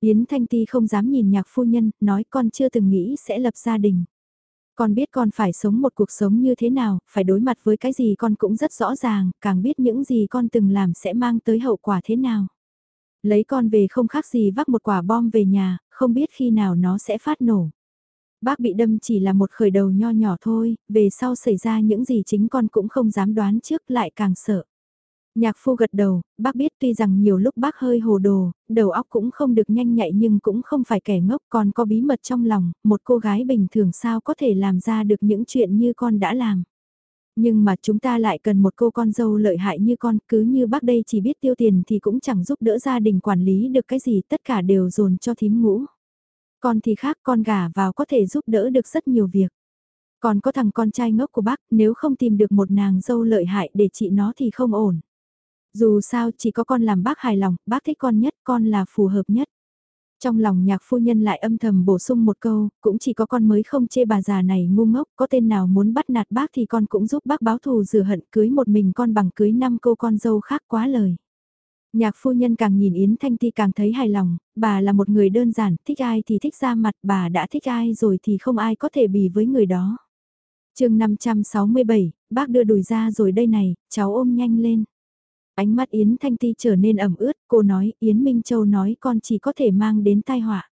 Yến Thanh Ti không dám nhìn nhạc phu nhân, nói con chưa từng nghĩ sẽ lập gia đình. Con biết con phải sống một cuộc sống như thế nào, phải đối mặt với cái gì con cũng rất rõ ràng, càng biết những gì con từng làm sẽ mang tới hậu quả thế nào. Lấy con về không khác gì vác một quả bom về nhà, không biết khi nào nó sẽ phát nổ. Bác bị đâm chỉ là một khởi đầu nho nhỏ thôi, về sau xảy ra những gì chính con cũng không dám đoán trước lại càng sợ. Nhạc phu gật đầu, bác biết tuy rằng nhiều lúc bác hơi hồ đồ, đầu óc cũng không được nhanh nhạy nhưng cũng không phải kẻ ngốc còn có bí mật trong lòng, một cô gái bình thường sao có thể làm ra được những chuyện như con đã làm. Nhưng mà chúng ta lại cần một cô con dâu lợi hại như con, cứ như bác đây chỉ biết tiêu tiền thì cũng chẳng giúp đỡ gia đình quản lý được cái gì, tất cả đều dồn cho thím ngũ. Con thì khác, con gả vào có thể giúp đỡ được rất nhiều việc. Còn có thằng con trai ngốc của bác, nếu không tìm được một nàng dâu lợi hại để chị nó thì không ổn. Dù sao chỉ có con làm bác hài lòng, bác thích con nhất, con là phù hợp nhất. Trong lòng nhạc phu nhân lại âm thầm bổ sung một câu, cũng chỉ có con mới không chê bà già này ngu ngốc, có tên nào muốn bắt nạt bác thì con cũng giúp bác báo thù rửa hận cưới một mình con bằng cưới năm cô con dâu khác quá lời. Nhạc phu nhân càng nhìn Yến Thanh Ti càng thấy hài lòng, bà là một người đơn giản, thích ai thì thích ra mặt, bà đã thích ai rồi thì không ai có thể bì với người đó. chương 567, bác đưa đùi ra rồi đây này, cháu ôm nhanh lên. Ánh mắt Yến Thanh Ti trở nên ẩm ướt, cô nói, Yến Minh Châu nói con chỉ có thể mang đến tai họa.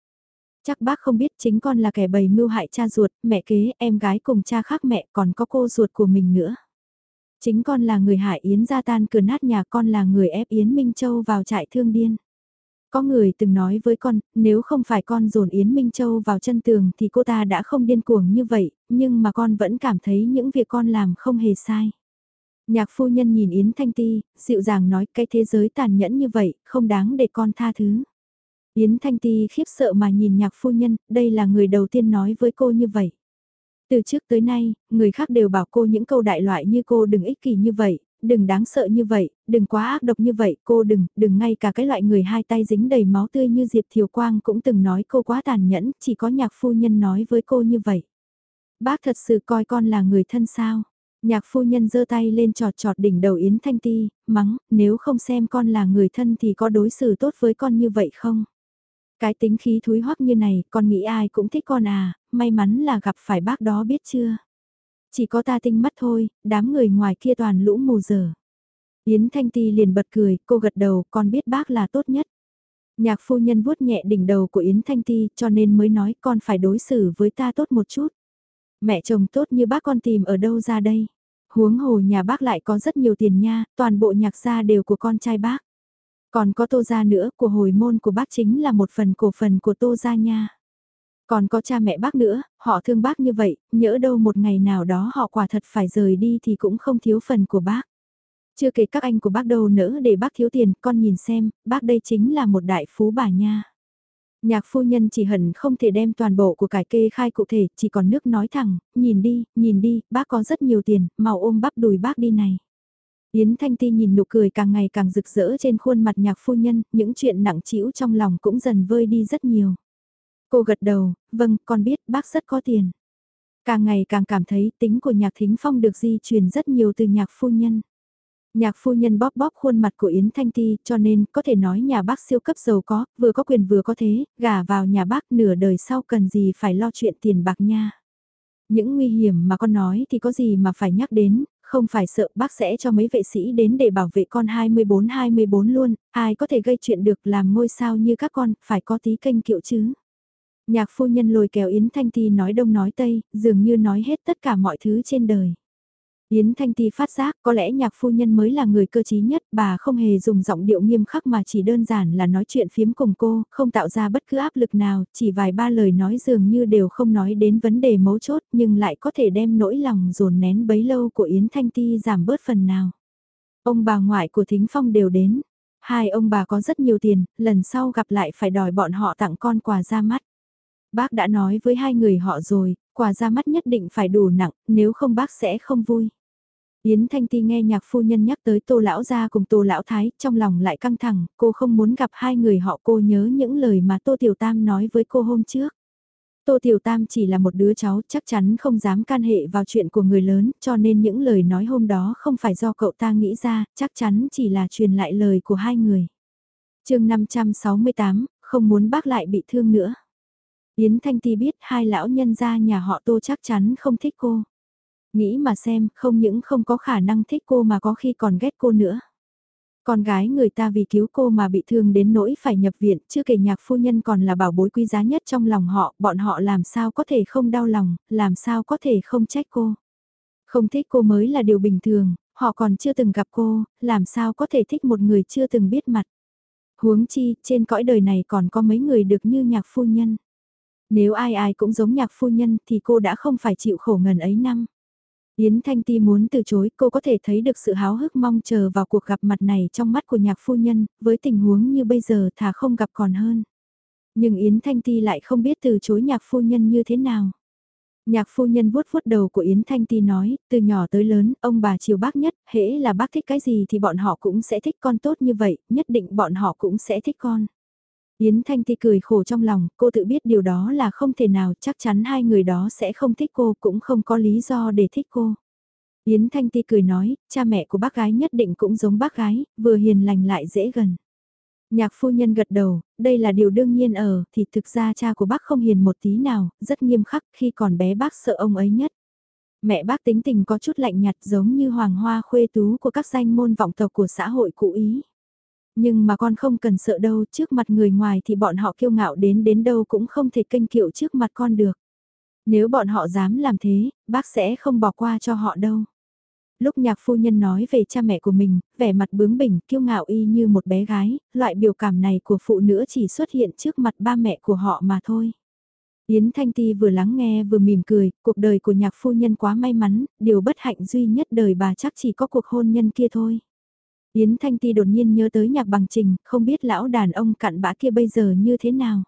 Chắc bác không biết chính con là kẻ bày mưu hại cha ruột, mẹ kế, em gái cùng cha khác mẹ còn có cô ruột của mình nữa. Chính con là người hại Yến gia tan cửa nát nhà con là người ép Yến Minh Châu vào trại thương điên. Có người từng nói với con, nếu không phải con dồn Yến Minh Châu vào chân tường thì cô ta đã không điên cuồng như vậy, nhưng mà con vẫn cảm thấy những việc con làm không hề sai. Nhạc phu nhân nhìn Yến Thanh Ti, dịu dàng nói cái thế giới tàn nhẫn như vậy, không đáng để con tha thứ. Yến Thanh Ti khiếp sợ mà nhìn nhạc phu nhân, đây là người đầu tiên nói với cô như vậy. Từ trước tới nay, người khác đều bảo cô những câu đại loại như cô đừng ích kỷ như vậy, đừng đáng sợ như vậy, đừng quá ác độc như vậy, cô đừng, đừng ngay cả cái loại người hai tay dính đầy máu tươi như Diệp Thiều Quang cũng từng nói cô quá tàn nhẫn, chỉ có nhạc phu nhân nói với cô như vậy. Bác thật sự coi con là người thân sao? Nhạc phu nhân giơ tay lên trọt trọt đỉnh đầu Yến Thanh Ti, mắng, nếu không xem con là người thân thì có đối xử tốt với con như vậy không? Cái tính khí thúi hoắc như này, con nghĩ ai cũng thích con à, may mắn là gặp phải bác đó biết chưa? Chỉ có ta tinh mắt thôi, đám người ngoài kia toàn lũ mù dở. Yến Thanh Ti liền bật cười, cô gật đầu, con biết bác là tốt nhất. Nhạc phu nhân vuốt nhẹ đỉnh đầu của Yến Thanh Ti cho nên mới nói con phải đối xử với ta tốt một chút. Mẹ chồng tốt như bác con tìm ở đâu ra đây? Huống hồ nhà bác lại có rất nhiều tiền nha, toàn bộ nhạc gia đều của con trai bác. Còn có tô gia nữa, của hồi môn của bác chính là một phần cổ phần của tô gia nha. Còn có cha mẹ bác nữa, họ thương bác như vậy, nhỡ đâu một ngày nào đó họ quả thật phải rời đi thì cũng không thiếu phần của bác. Chưa kể các anh của bác đâu nỡ để bác thiếu tiền, con nhìn xem, bác đây chính là một đại phú bà nha. Nhạc phu nhân chỉ hận không thể đem toàn bộ của cải kê khai cụ thể, chỉ còn nước nói thẳng, nhìn đi, nhìn đi, bác có rất nhiều tiền, mau ôm bắp đùi bác đi này. Yến Thanh Ti nhìn nụ cười càng ngày càng rực rỡ trên khuôn mặt nhạc phu nhân, những chuyện nặng trĩu trong lòng cũng dần vơi đi rất nhiều. Cô gật đầu, vâng, con biết bác rất có tiền. Càng ngày càng cảm thấy tính của nhạc thính phong được di truyền rất nhiều từ nhạc phu nhân. Nhạc phu nhân bóp bóp khuôn mặt của Yến Thanh Ti cho nên có thể nói nhà bác siêu cấp giàu có, vừa có quyền vừa có thế, gả vào nhà bác nửa đời sau cần gì phải lo chuyện tiền bạc nha. Những nguy hiểm mà con nói thì có gì mà phải nhắc đến, không phải sợ bác sẽ cho mấy vệ sĩ đến để bảo vệ con 24-24 luôn, ai có thể gây chuyện được làm ngôi sao như các con, phải có tí kênh kiệu chứ. Nhạc phu nhân lồi kéo Yến Thanh Ti nói đông nói tây, dường như nói hết tất cả mọi thứ trên đời. Yến Thanh Ti phát giác có lẽ nhạc phu nhân mới là người cơ trí nhất, bà không hề dùng giọng điệu nghiêm khắc mà chỉ đơn giản là nói chuyện phiếm cùng cô, không tạo ra bất cứ áp lực nào, chỉ vài ba lời nói dường như đều không nói đến vấn đề mấu chốt nhưng lại có thể đem nỗi lòng dồn nén bấy lâu của Yến Thanh Ti giảm bớt phần nào. Ông bà ngoại của Thính Phong đều đến, hai ông bà có rất nhiều tiền, lần sau gặp lại phải đòi bọn họ tặng con quà ra mắt. Bác đã nói với hai người họ rồi, quà ra mắt nhất định phải đủ nặng, nếu không bác sẽ không vui. Yến Thanh Ti nghe nhạc phu nhân nhắc tới tô lão gia cùng tô lão thái, trong lòng lại căng thẳng, cô không muốn gặp hai người họ cô nhớ những lời mà tô tiểu tam nói với cô hôm trước. Tô Tiểu Tam chỉ là một đứa cháu chắc chắn không dám can hệ vào chuyện của người lớn cho nên những lời nói hôm đó không phải do cậu ta nghĩ ra, chắc chắn chỉ là truyền lại lời của hai người. chương 568, không muốn bác lại bị thương nữa. Yến Thanh Ti biết hai lão nhân gia nhà họ Tô chắc chắn không thích cô. Nghĩ mà xem, không những không có khả năng thích cô mà có khi còn ghét cô nữa. Con gái người ta vì cứu cô mà bị thương đến nỗi phải nhập viện, chưa kể nhạc phu nhân còn là bảo bối quý giá nhất trong lòng họ, bọn họ làm sao có thể không đau lòng, làm sao có thể không trách cô. Không thích cô mới là điều bình thường, họ còn chưa từng gặp cô, làm sao có thể thích một người chưa từng biết mặt. Huống chi, trên cõi đời này còn có mấy người được như nhạc phu nhân. Nếu ai ai cũng giống nhạc phu nhân thì cô đã không phải chịu khổ ngần ấy năm. Yến Thanh Ti muốn từ chối, cô có thể thấy được sự háo hức mong chờ vào cuộc gặp mặt này trong mắt của nhạc phu nhân, với tình huống như bây giờ thà không gặp còn hơn. Nhưng Yến Thanh Ti lại không biết từ chối nhạc phu nhân như thế nào. Nhạc phu nhân vuốt vuốt đầu của Yến Thanh Ti nói, từ nhỏ tới lớn, ông bà chiều bác nhất, hễ là bác thích cái gì thì bọn họ cũng sẽ thích con tốt như vậy, nhất định bọn họ cũng sẽ thích con. Yến Thanh Ti cười khổ trong lòng, cô tự biết điều đó là không thể nào, chắc chắn hai người đó sẽ không thích cô, cũng không có lý do để thích cô. Yến Thanh Ti cười nói, cha mẹ của bác gái nhất định cũng giống bác gái, vừa hiền lành lại dễ gần. Nhạc phu nhân gật đầu, đây là điều đương nhiên ở, thì thực ra cha của bác không hiền một tí nào, rất nghiêm khắc khi còn bé bác sợ ông ấy nhất. Mẹ bác tính tình có chút lạnh nhạt giống như hoàng hoa khuê tú của các danh môn vọng tộc của xã hội cũ ý. Nhưng mà con không cần sợ đâu, trước mặt người ngoài thì bọn họ kiêu ngạo đến đến đâu cũng không thể kênh kiệu trước mặt con được. Nếu bọn họ dám làm thế, bác sẽ không bỏ qua cho họ đâu. Lúc nhạc phu nhân nói về cha mẹ của mình, vẻ mặt bướng bỉnh, kiêu ngạo y như một bé gái, loại biểu cảm này của phụ nữ chỉ xuất hiện trước mặt ba mẹ của họ mà thôi. Yến Thanh Ti vừa lắng nghe vừa mỉm cười, cuộc đời của nhạc phu nhân quá may mắn, điều bất hạnh duy nhất đời bà chắc chỉ có cuộc hôn nhân kia thôi. Yến Thanh Ti đột nhiên nhớ tới nhạc bằng trình, không biết lão đàn ông cặn bã kia bây giờ như thế nào.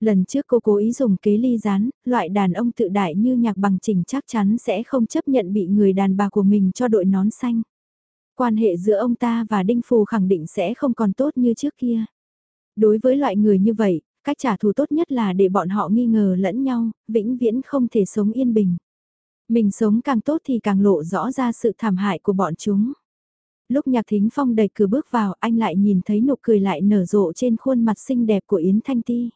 Lần trước cô cố ý dùng kế ly rán, loại đàn ông tự đại như nhạc bằng trình chắc chắn sẽ không chấp nhận bị người đàn bà của mình cho đội nón xanh. Quan hệ giữa ông ta và Đinh Phù khẳng định sẽ không còn tốt như trước kia. Đối với loại người như vậy, cách trả thù tốt nhất là để bọn họ nghi ngờ lẫn nhau, vĩnh viễn không thể sống yên bình. Mình sống càng tốt thì càng lộ rõ ra sự thảm hại của bọn chúng. Lúc nhạc thính phong đẩy cửa bước vào anh lại nhìn thấy nụ cười lại nở rộ trên khuôn mặt xinh đẹp của Yến Thanh Ti.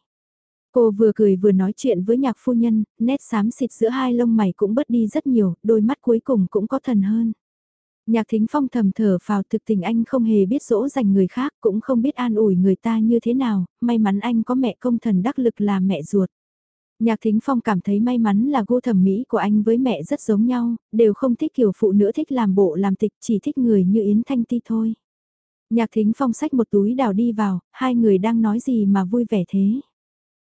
Cô vừa cười vừa nói chuyện với nhạc phu nhân, nét xám xịt giữa hai lông mày cũng bớt đi rất nhiều, đôi mắt cuối cùng cũng có thần hơn. Nhạc thính phong thầm thở vào thực tình anh không hề biết dỗ dành người khác, cũng không biết an ủi người ta như thế nào, may mắn anh có mẹ công thần đắc lực là mẹ ruột. Nhạc Thính Phong cảm thấy may mắn là gu thẩm mỹ của anh với mẹ rất giống nhau, đều không thích kiểu phụ nữ thích làm bộ làm tịch, chỉ thích người như Yến Thanh Ti thôi. Nhạc Thính Phong xách một túi đào đi vào, hai người đang nói gì mà vui vẻ thế?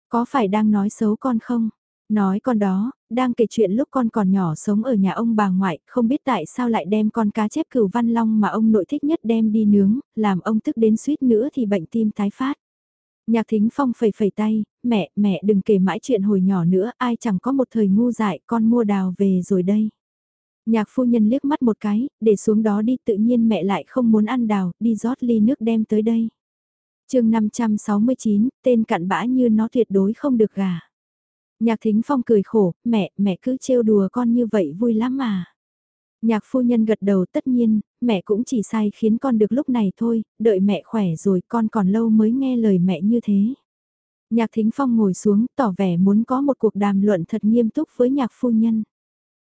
Có phải đang nói xấu con không? Nói con đó, đang kể chuyện lúc con còn nhỏ sống ở nhà ông bà ngoại, không biết tại sao lại đem con cá chép cửu văn long mà ông nội thích nhất đem đi nướng, làm ông tức đến suýt nữa thì bệnh tim tái phát. Nhạc thính phong phẩy phẩy tay, mẹ, mẹ đừng kể mãi chuyện hồi nhỏ nữa, ai chẳng có một thời ngu dại, con mua đào về rồi đây. Nhạc phu nhân liếc mắt một cái, để xuống đó đi tự nhiên mẹ lại không muốn ăn đào, đi rót ly nước đem tới đây. chương 569, tên cặn bã như nó tuyệt đối không được gà. Nhạc thính phong cười khổ, mẹ, mẹ cứ trêu đùa con như vậy vui lắm mà. Nhạc phu nhân gật đầu tất nhiên, mẹ cũng chỉ sai khiến con được lúc này thôi, đợi mẹ khỏe rồi con còn lâu mới nghe lời mẹ như thế. Nhạc thính phong ngồi xuống tỏ vẻ muốn có một cuộc đàm luận thật nghiêm túc với nhạc phu nhân.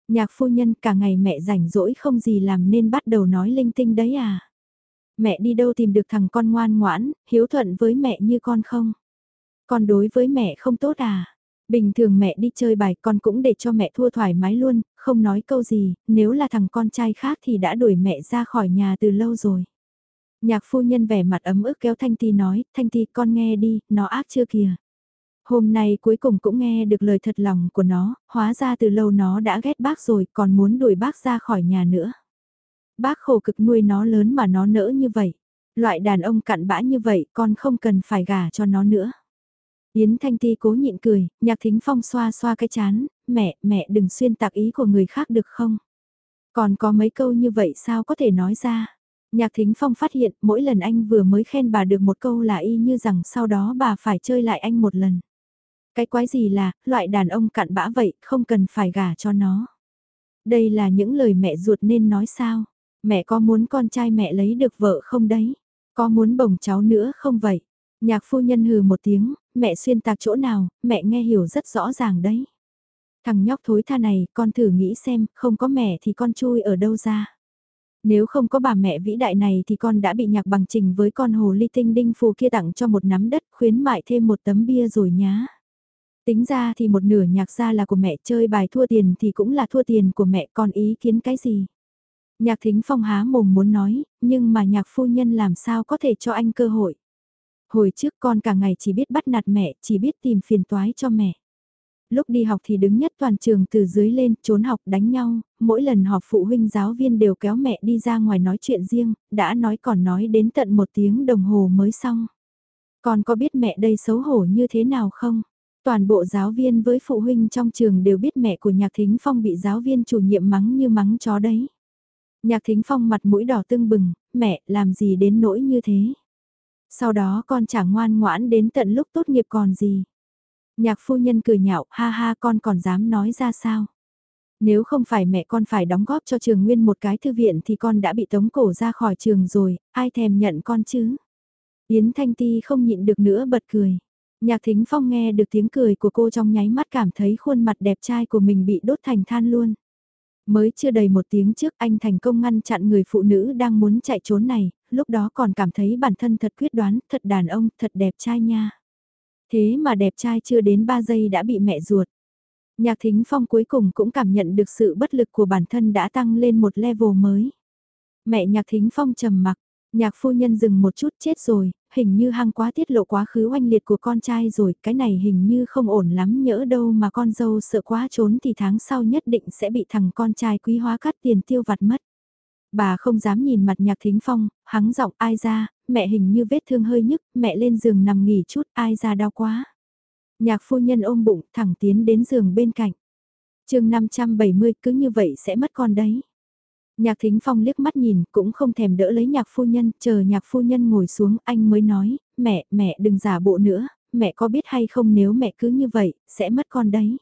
Nhạc phu nhân cả ngày mẹ rảnh rỗi không gì làm nên bắt đầu nói linh tinh đấy à. Mẹ đi đâu tìm được thằng con ngoan ngoãn, hiếu thuận với mẹ như con không? Con đối với mẹ không tốt à? Bình thường mẹ đi chơi bài con cũng để cho mẹ thua thoải mái luôn, không nói câu gì, nếu là thằng con trai khác thì đã đuổi mẹ ra khỏi nhà từ lâu rồi. Nhạc phu nhân vẻ mặt ấm ức kéo Thanh Ti nói, Thanh Ti con nghe đi, nó ác chưa kìa. Hôm nay cuối cùng cũng nghe được lời thật lòng của nó, hóa ra từ lâu nó đã ghét bác rồi còn muốn đuổi bác ra khỏi nhà nữa. Bác khổ cực nuôi nó lớn mà nó nỡ như vậy. Loại đàn ông cặn bã như vậy con không cần phải gả cho nó nữa. Yến Thanh Ti cố nhịn cười, nhạc thính phong xoa xoa cái chán, mẹ, mẹ đừng xuyên tạc ý của người khác được không? Còn có mấy câu như vậy sao có thể nói ra? Nhạc thính phong phát hiện mỗi lần anh vừa mới khen bà được một câu là y như rằng sau đó bà phải chơi lại anh một lần. Cái quái gì là, loại đàn ông cặn bã vậy, không cần phải gả cho nó. Đây là những lời mẹ ruột nên nói sao? Mẹ có muốn con trai mẹ lấy được vợ không đấy? Có muốn bồng cháu nữa không vậy? Nhạc phu nhân hừ một tiếng, mẹ xuyên tạc chỗ nào, mẹ nghe hiểu rất rõ ràng đấy. Thằng nhóc thối tha này, con thử nghĩ xem, không có mẹ thì con chui ở đâu ra. Nếu không có bà mẹ vĩ đại này thì con đã bị nhạc bằng trình với con hồ ly tinh đinh phù kia tặng cho một nắm đất khuyến mại thêm một tấm bia rồi nhá. Tính ra thì một nửa nhạc gia là của mẹ chơi bài thua tiền thì cũng là thua tiền của mẹ còn ý kiến cái gì. Nhạc thính phong há mồm muốn nói, nhưng mà nhạc phu nhân làm sao có thể cho anh cơ hội. Hồi trước con cả ngày chỉ biết bắt nạt mẹ, chỉ biết tìm phiền toái cho mẹ lúc đi học thì đứng nhất toàn trường từ dưới lên, trốn học đánh nhau, mỗi lần họp phụ huynh giáo viên đều kéo mẹ đi ra ngoài nói chuyện riêng, đã nói còn nói đến tận một tiếng đồng hồ mới xong. Còn có biết mẹ đây xấu hổ như thế nào không? Toàn bộ giáo viên với phụ huynh trong trường đều biết mẹ của Nhạc Thính Phong bị giáo viên chủ nhiệm mắng như mắng chó đấy. Nhạc Thính Phong mặt mũi đỏ tưng bừng, mẹ làm gì đến nỗi như thế. Sau đó con chẳng ngoan ngoãn đến tận lúc tốt nghiệp còn gì. Nhạc phu nhân cười nhạo, ha ha con còn dám nói ra sao. Nếu không phải mẹ con phải đóng góp cho trường nguyên một cái thư viện thì con đã bị tống cổ ra khỏi trường rồi, ai thèm nhận con chứ. Yến Thanh Ti không nhịn được nữa bật cười. Nhạc Thính Phong nghe được tiếng cười của cô trong nháy mắt cảm thấy khuôn mặt đẹp trai của mình bị đốt thành than luôn. Mới chưa đầy một tiếng trước anh thành công ngăn chặn người phụ nữ đang muốn chạy trốn này, lúc đó còn cảm thấy bản thân thật quyết đoán, thật đàn ông, thật đẹp trai nha. Thế mà đẹp trai chưa đến 3 giây đã bị mẹ ruột. Nhạc Thính Phong cuối cùng cũng cảm nhận được sự bất lực của bản thân đã tăng lên một level mới. Mẹ Nhạc Thính Phong trầm mặc, Nhạc phu nhân dừng một chút chết rồi, hình như hăng quá tiết lộ quá khứ oanh liệt của con trai rồi, cái này hình như không ổn lắm nhỡ đâu mà con dâu sợ quá trốn thì tháng sau nhất định sẽ bị thằng con trai quý hóa cắt tiền tiêu vặt mất. Bà không dám nhìn mặt nhạc thính phong, hắng giọng ai ra, mẹ hình như vết thương hơi nhức, mẹ lên giường nằm nghỉ chút, ai ra đau quá. Nhạc phu nhân ôm bụng thẳng tiến đến giường bên cạnh. chương 570 cứ như vậy sẽ mất con đấy. Nhạc thính phong liếc mắt nhìn, cũng không thèm đỡ lấy nhạc phu nhân, chờ nhạc phu nhân ngồi xuống, anh mới nói, mẹ, mẹ đừng giả bộ nữa, mẹ có biết hay không nếu mẹ cứ như vậy, sẽ mất con đấy.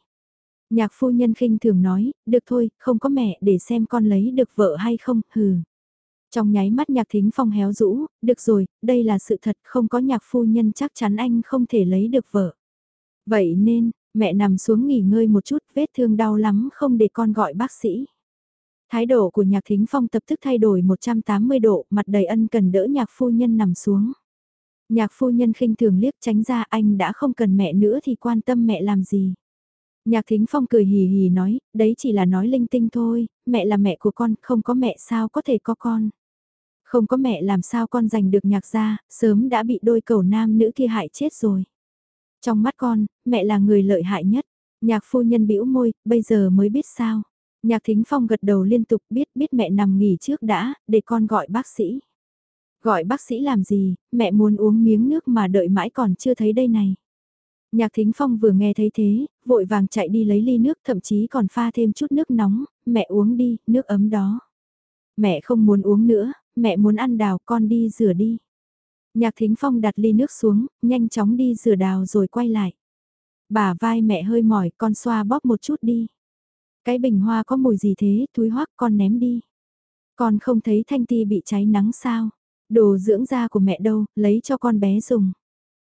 Nhạc phu nhân khinh thường nói, được thôi, không có mẹ để xem con lấy được vợ hay không, hừ. Trong nháy mắt nhạc thính phong héo rũ, được rồi, đây là sự thật, không có nhạc phu nhân chắc chắn anh không thể lấy được vợ. Vậy nên, mẹ nằm xuống nghỉ ngơi một chút, vết thương đau lắm không để con gọi bác sĩ. Thái độ của nhạc thính phong tập tức thay đổi 180 độ, mặt đầy ân cần đỡ nhạc phu nhân nằm xuống. Nhạc phu nhân khinh thường liếc tránh ra anh đã không cần mẹ nữa thì quan tâm mẹ làm gì. Nhạc thính phong cười hì hì nói, đấy chỉ là nói linh tinh thôi, mẹ là mẹ của con, không có mẹ sao có thể có con. Không có mẹ làm sao con giành được nhạc gia, sớm đã bị đôi cầu nam nữ kia hại chết rồi. Trong mắt con, mẹ là người lợi hại nhất. Nhạc phu nhân bĩu môi, bây giờ mới biết sao. Nhạc Thính Phong gật đầu liên tục biết biết mẹ nằm nghỉ trước đã, để con gọi bác sĩ. Gọi bác sĩ làm gì, mẹ muốn uống miếng nước mà đợi mãi còn chưa thấy đây này. Nhạc Thính Phong vừa nghe thấy thế, vội vàng chạy đi lấy ly nước thậm chí còn pha thêm chút nước nóng, mẹ uống đi, nước ấm đó. Mẹ không muốn uống nữa, mẹ muốn ăn đào con đi rửa đi. Nhạc Thính Phong đặt ly nước xuống, nhanh chóng đi rửa đào rồi quay lại. Bà vai mẹ hơi mỏi con xoa bóp một chút đi. Cái bình hoa có mùi gì thế, túi hoắc con ném đi. Con không thấy thanh ti bị cháy nắng sao? Đồ dưỡng da của mẹ đâu, lấy cho con bé dùng.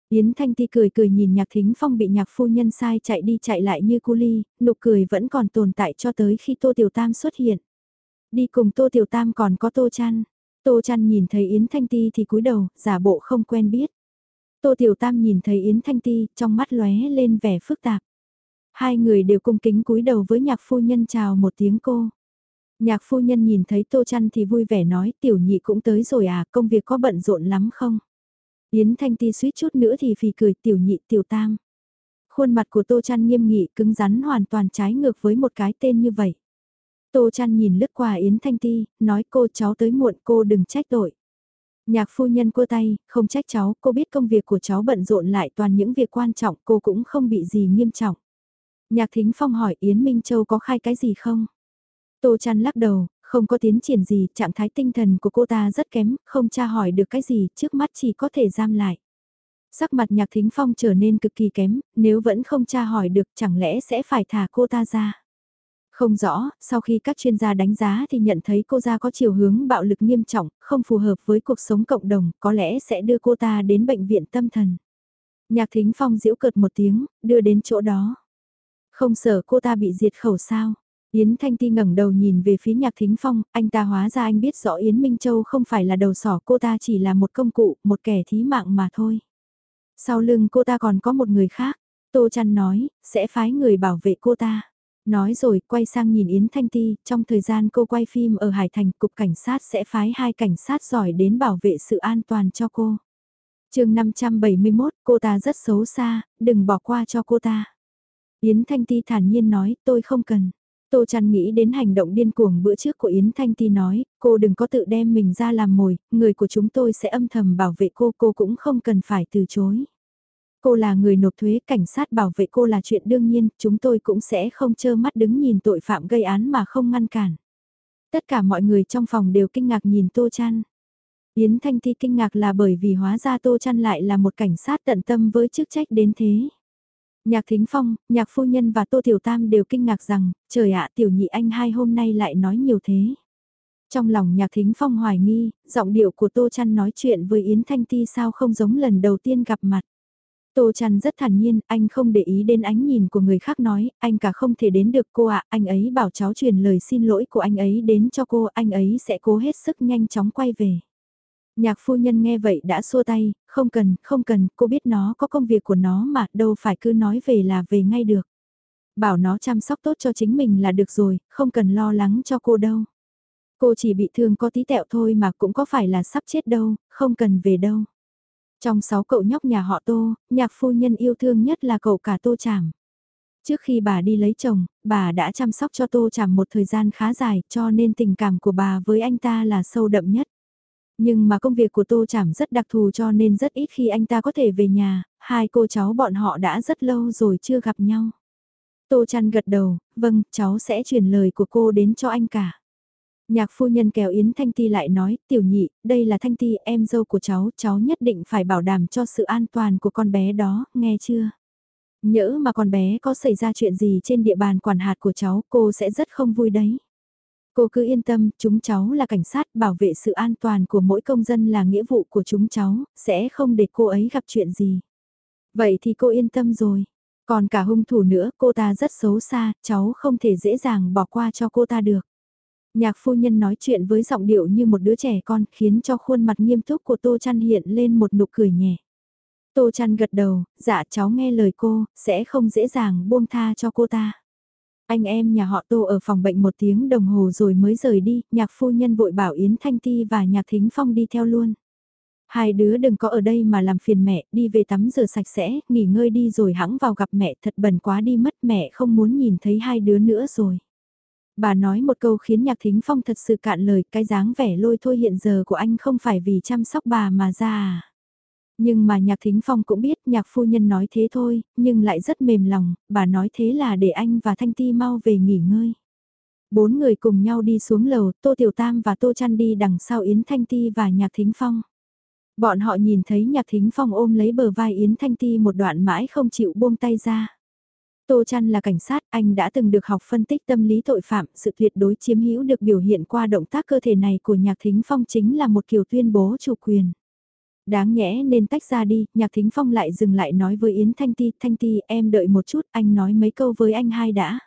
Yến Thanh Ti cười cười nhìn nhạc thính phong bị nhạc phu nhân sai chạy đi chạy lại như cu ly, nụ cười vẫn còn tồn tại cho tới khi Tô Tiểu Tam xuất hiện. Đi cùng Tô Tiểu Tam còn có Tô trăn Tô Chăn nhìn thấy Yến Thanh Ti thì cúi đầu, giả bộ không quen biết. Tô Tiểu Tam nhìn thấy Yến Thanh Ti, trong mắt lóe lên vẻ phức tạp. Hai người đều cung kính cúi đầu với nhạc phu nhân chào một tiếng cô. Nhạc phu nhân nhìn thấy Tô Chăn thì vui vẻ nói tiểu nhị cũng tới rồi à, công việc có bận rộn lắm không? Yến Thanh Ti suýt chút nữa thì phì cười tiểu nhị tiểu tam. Khuôn mặt của Tô Chăn nghiêm nghị cứng rắn hoàn toàn trái ngược với một cái tên như vậy. Tô Chăn nhìn lướt qua Yến Thanh Ti, nói cô cháu tới muộn cô đừng trách tội. Nhạc phu nhân cua tay, không trách cháu, cô biết công việc của cháu bận rộn lại toàn những việc quan trọng, cô cũng không bị gì nghiêm trọng. Nhạc Thính Phong hỏi Yến Minh Châu có khai cái gì không? Tô Trăn lắc đầu, không có tiến triển gì, trạng thái tinh thần của cô ta rất kém, không tra hỏi được cái gì, trước mắt chỉ có thể giam lại. Sắc mặt Nhạc Thính Phong trở nên cực kỳ kém, nếu vẫn không tra hỏi được chẳng lẽ sẽ phải thả cô ta ra. Không rõ, sau khi các chuyên gia đánh giá thì nhận thấy cô ta có chiều hướng bạo lực nghiêm trọng, không phù hợp với cuộc sống cộng đồng, có lẽ sẽ đưa cô ta đến bệnh viện tâm thần. Nhạc Thính Phong giễu cợt một tiếng, đưa đến chỗ đó. Không sợ cô ta bị diệt khẩu sao? Yến Thanh Ti ngẩng đầu nhìn về phía Nhạc Thính Phong, anh ta hóa ra anh biết rõ Yến Minh Châu không phải là đầu sỏ cô ta chỉ là một công cụ, một kẻ thí mạng mà thôi. Sau lưng cô ta còn có một người khác, Tô Trăn nói, sẽ phái người bảo vệ cô ta. Nói rồi quay sang nhìn Yến Thanh Ti, trong thời gian cô quay phim ở Hải Thành, cục cảnh sát sẽ phái hai cảnh sát giỏi đến bảo vệ sự an toàn cho cô. chương 571, cô ta rất xấu xa, đừng bỏ qua cho cô ta. Yến Thanh Ti thản nhiên nói, tôi không cần. Tô Trăn nghĩ đến hành động điên cuồng bữa trước của Yến Thanh Ti nói, cô đừng có tự đem mình ra làm mồi, người của chúng tôi sẽ âm thầm bảo vệ cô, cô cũng không cần phải từ chối. Cô là người nộp thuế, cảnh sát bảo vệ cô là chuyện đương nhiên, chúng tôi cũng sẽ không trơ mắt đứng nhìn tội phạm gây án mà không ngăn cản. Tất cả mọi người trong phòng đều kinh ngạc nhìn Tô Trăn. Yến Thanh Ti kinh ngạc là bởi vì hóa ra Tô Trăn lại là một cảnh sát tận tâm với chức trách đến thế. Nhạc Thính Phong, Nhạc Phu Nhân và Tô Tiểu Tam đều kinh ngạc rằng, trời ạ Tiểu Nhị Anh hai hôm nay lại nói nhiều thế. Trong lòng Nhạc Thính Phong hoài nghi, giọng điệu của Tô Trăn nói chuyện với Yến Thanh Ti sao không giống lần đầu tiên gặp mặt. Tô Trăn rất thản nhiên, anh không để ý đến ánh nhìn của người khác nói, anh cả không thể đến được cô ạ, anh ấy bảo cháu truyền lời xin lỗi của anh ấy đến cho cô, anh ấy sẽ cố hết sức nhanh chóng quay về. Nhạc phu nhân nghe vậy đã xua tay, không cần, không cần, cô biết nó có công việc của nó mà, đâu phải cứ nói về là về ngay được. Bảo nó chăm sóc tốt cho chính mình là được rồi, không cần lo lắng cho cô đâu. Cô chỉ bị thương có tí tẹo thôi mà cũng có phải là sắp chết đâu, không cần về đâu. Trong sáu cậu nhóc nhà họ Tô, nhạc phu nhân yêu thương nhất là cậu cả Tô Trảm. Trước khi bà đi lấy chồng, bà đã chăm sóc cho Tô Trảm một thời gian khá dài cho nên tình cảm của bà với anh ta là sâu đậm nhất. Nhưng mà công việc của Tô Trảm rất đặc thù cho nên rất ít khi anh ta có thể về nhà, hai cô cháu bọn họ đã rất lâu rồi chưa gặp nhau. Tô Trăn gật đầu, vâng, cháu sẽ truyền lời của cô đến cho anh cả. Nhạc phu nhân kéo Yến Thanh Ti lại nói, tiểu nhị, đây là Thanh Ti em dâu của cháu, cháu nhất định phải bảo đảm cho sự an toàn của con bé đó, nghe chưa? Nhỡ mà con bé có xảy ra chuyện gì trên địa bàn quản hạt của cháu, cô sẽ rất không vui đấy. Cô cứ yên tâm, chúng cháu là cảnh sát, bảo vệ sự an toàn của mỗi công dân là nghĩa vụ của chúng cháu, sẽ không để cô ấy gặp chuyện gì. Vậy thì cô yên tâm rồi. Còn cả hung thủ nữa, cô ta rất xấu xa, cháu không thể dễ dàng bỏ qua cho cô ta được. Nhạc phu nhân nói chuyện với giọng điệu như một đứa trẻ con, khiến cho khuôn mặt nghiêm túc của Tô Chăn hiện lên một nụ cười nhẹ. Tô Chăn gật đầu, dạ cháu nghe lời cô, sẽ không dễ dàng buông tha cho cô ta. Anh em nhà họ Tô ở phòng bệnh một tiếng đồng hồ rồi mới rời đi, nhạc phu nhân vội bảo Yến Thanh Ti và nhạc Thính Phong đi theo luôn. Hai đứa đừng có ở đây mà làm phiền mẹ, đi về tắm rửa sạch sẽ, nghỉ ngơi đi rồi hãng vào gặp mẹ thật bẩn quá đi mất mẹ không muốn nhìn thấy hai đứa nữa rồi. Bà nói một câu khiến nhạc thính phong thật sự cạn lời cái dáng vẻ lôi thôi hiện giờ của anh không phải vì chăm sóc bà mà ra à. Nhưng mà nhạc thính phong cũng biết nhạc phu nhân nói thế thôi, nhưng lại rất mềm lòng, bà nói thế là để anh và Thanh Ti mau về nghỉ ngơi. Bốn người cùng nhau đi xuống lầu, Tô Tiểu Tam và Tô Trăn đi đằng sau Yến Thanh Ti và nhạc thính phong. Bọn họ nhìn thấy nhạc thính phong ôm lấy bờ vai Yến Thanh Ti một đoạn mãi không chịu buông tay ra. Tô Chăn là cảnh sát, anh đã từng được học phân tích tâm lý tội phạm, sự tuyệt đối chiếm hữu được biểu hiện qua động tác cơ thể này của Nhạc Thính Phong chính là một kiểu tuyên bố chủ quyền. Đáng nhẽ nên tách ra đi, Nhạc Thính Phong lại dừng lại nói với Yến Thanh Ti, Thanh Ti em đợi một chút, anh nói mấy câu với anh hai đã.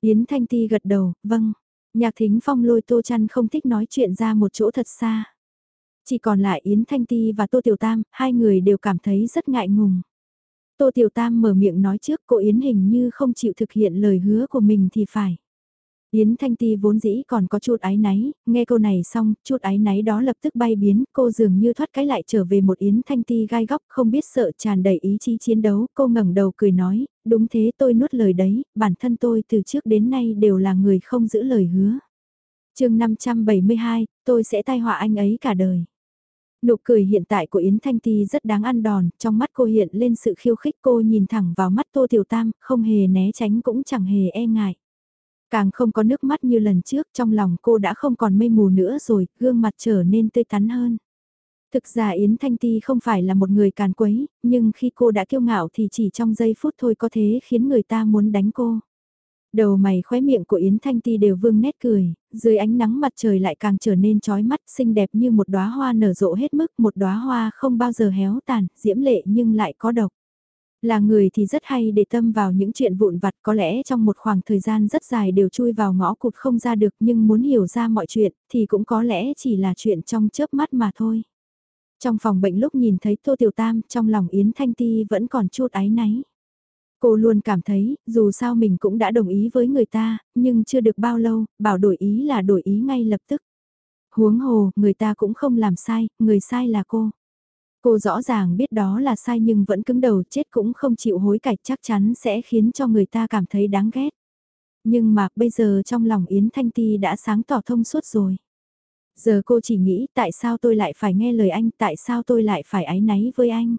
Yến Thanh Ti gật đầu, vâng. Nhạc Thính Phong lôi Tô Chăn không thích nói chuyện ra một chỗ thật xa. Chỉ còn lại Yến Thanh Ti và Tô Tiểu Tam, hai người đều cảm thấy rất ngại ngùng. Tô Tiểu Tam mở miệng nói trước cô Yến hình như không chịu thực hiện lời hứa của mình thì phải. Yến Thanh Ti vốn dĩ còn có chút ái náy, nghe câu này xong, chút ái náy đó lập tức bay biến, cô dường như thoát cái lại trở về một Yến Thanh Ti gai góc, không biết sợ tràn đầy ý chí chiến đấu, cô ngẩng đầu cười nói, đúng thế tôi nuốt lời đấy, bản thân tôi từ trước đến nay đều là người không giữ lời hứa. chương 572, tôi sẽ tai họa anh ấy cả đời. Nụ cười hiện tại của Yến Thanh Ti rất đáng ăn đòn, trong mắt cô hiện lên sự khiêu khích cô nhìn thẳng vào mắt Tô Tiểu Tam, không hề né tránh cũng chẳng hề e ngại. Càng không có nước mắt như lần trước, trong lòng cô đã không còn mây mù nữa rồi, gương mặt trở nên tươi tắn hơn. Thực ra Yến Thanh Ti không phải là một người càn quấy, nhưng khi cô đã kiêu ngạo thì chỉ trong giây phút thôi có thế khiến người ta muốn đánh cô. Đầu mày khóe miệng của Yến Thanh Ti đều vương nét cười, dưới ánh nắng mặt trời lại càng trở nên trói mắt xinh đẹp như một đóa hoa nở rộ hết mức, một đóa hoa không bao giờ héo tàn, diễm lệ nhưng lại có độc. Là người thì rất hay để tâm vào những chuyện vụn vặt có lẽ trong một khoảng thời gian rất dài đều chui vào ngõ cụt không ra được nhưng muốn hiểu ra mọi chuyện thì cũng có lẽ chỉ là chuyện trong chớp mắt mà thôi. Trong phòng bệnh lúc nhìn thấy Tô Tiểu Tam trong lòng Yến Thanh Ti vẫn còn chút áy náy. Cô luôn cảm thấy, dù sao mình cũng đã đồng ý với người ta, nhưng chưa được bao lâu, bảo đổi ý là đổi ý ngay lập tức. Huống hồ, người ta cũng không làm sai, người sai là cô. Cô rõ ràng biết đó là sai nhưng vẫn cứng đầu chết cũng không chịu hối cải chắc chắn sẽ khiến cho người ta cảm thấy đáng ghét. Nhưng mà bây giờ trong lòng Yến Thanh Ti đã sáng tỏ thông suốt rồi. Giờ cô chỉ nghĩ tại sao tôi lại phải nghe lời anh, tại sao tôi lại phải ái náy với anh.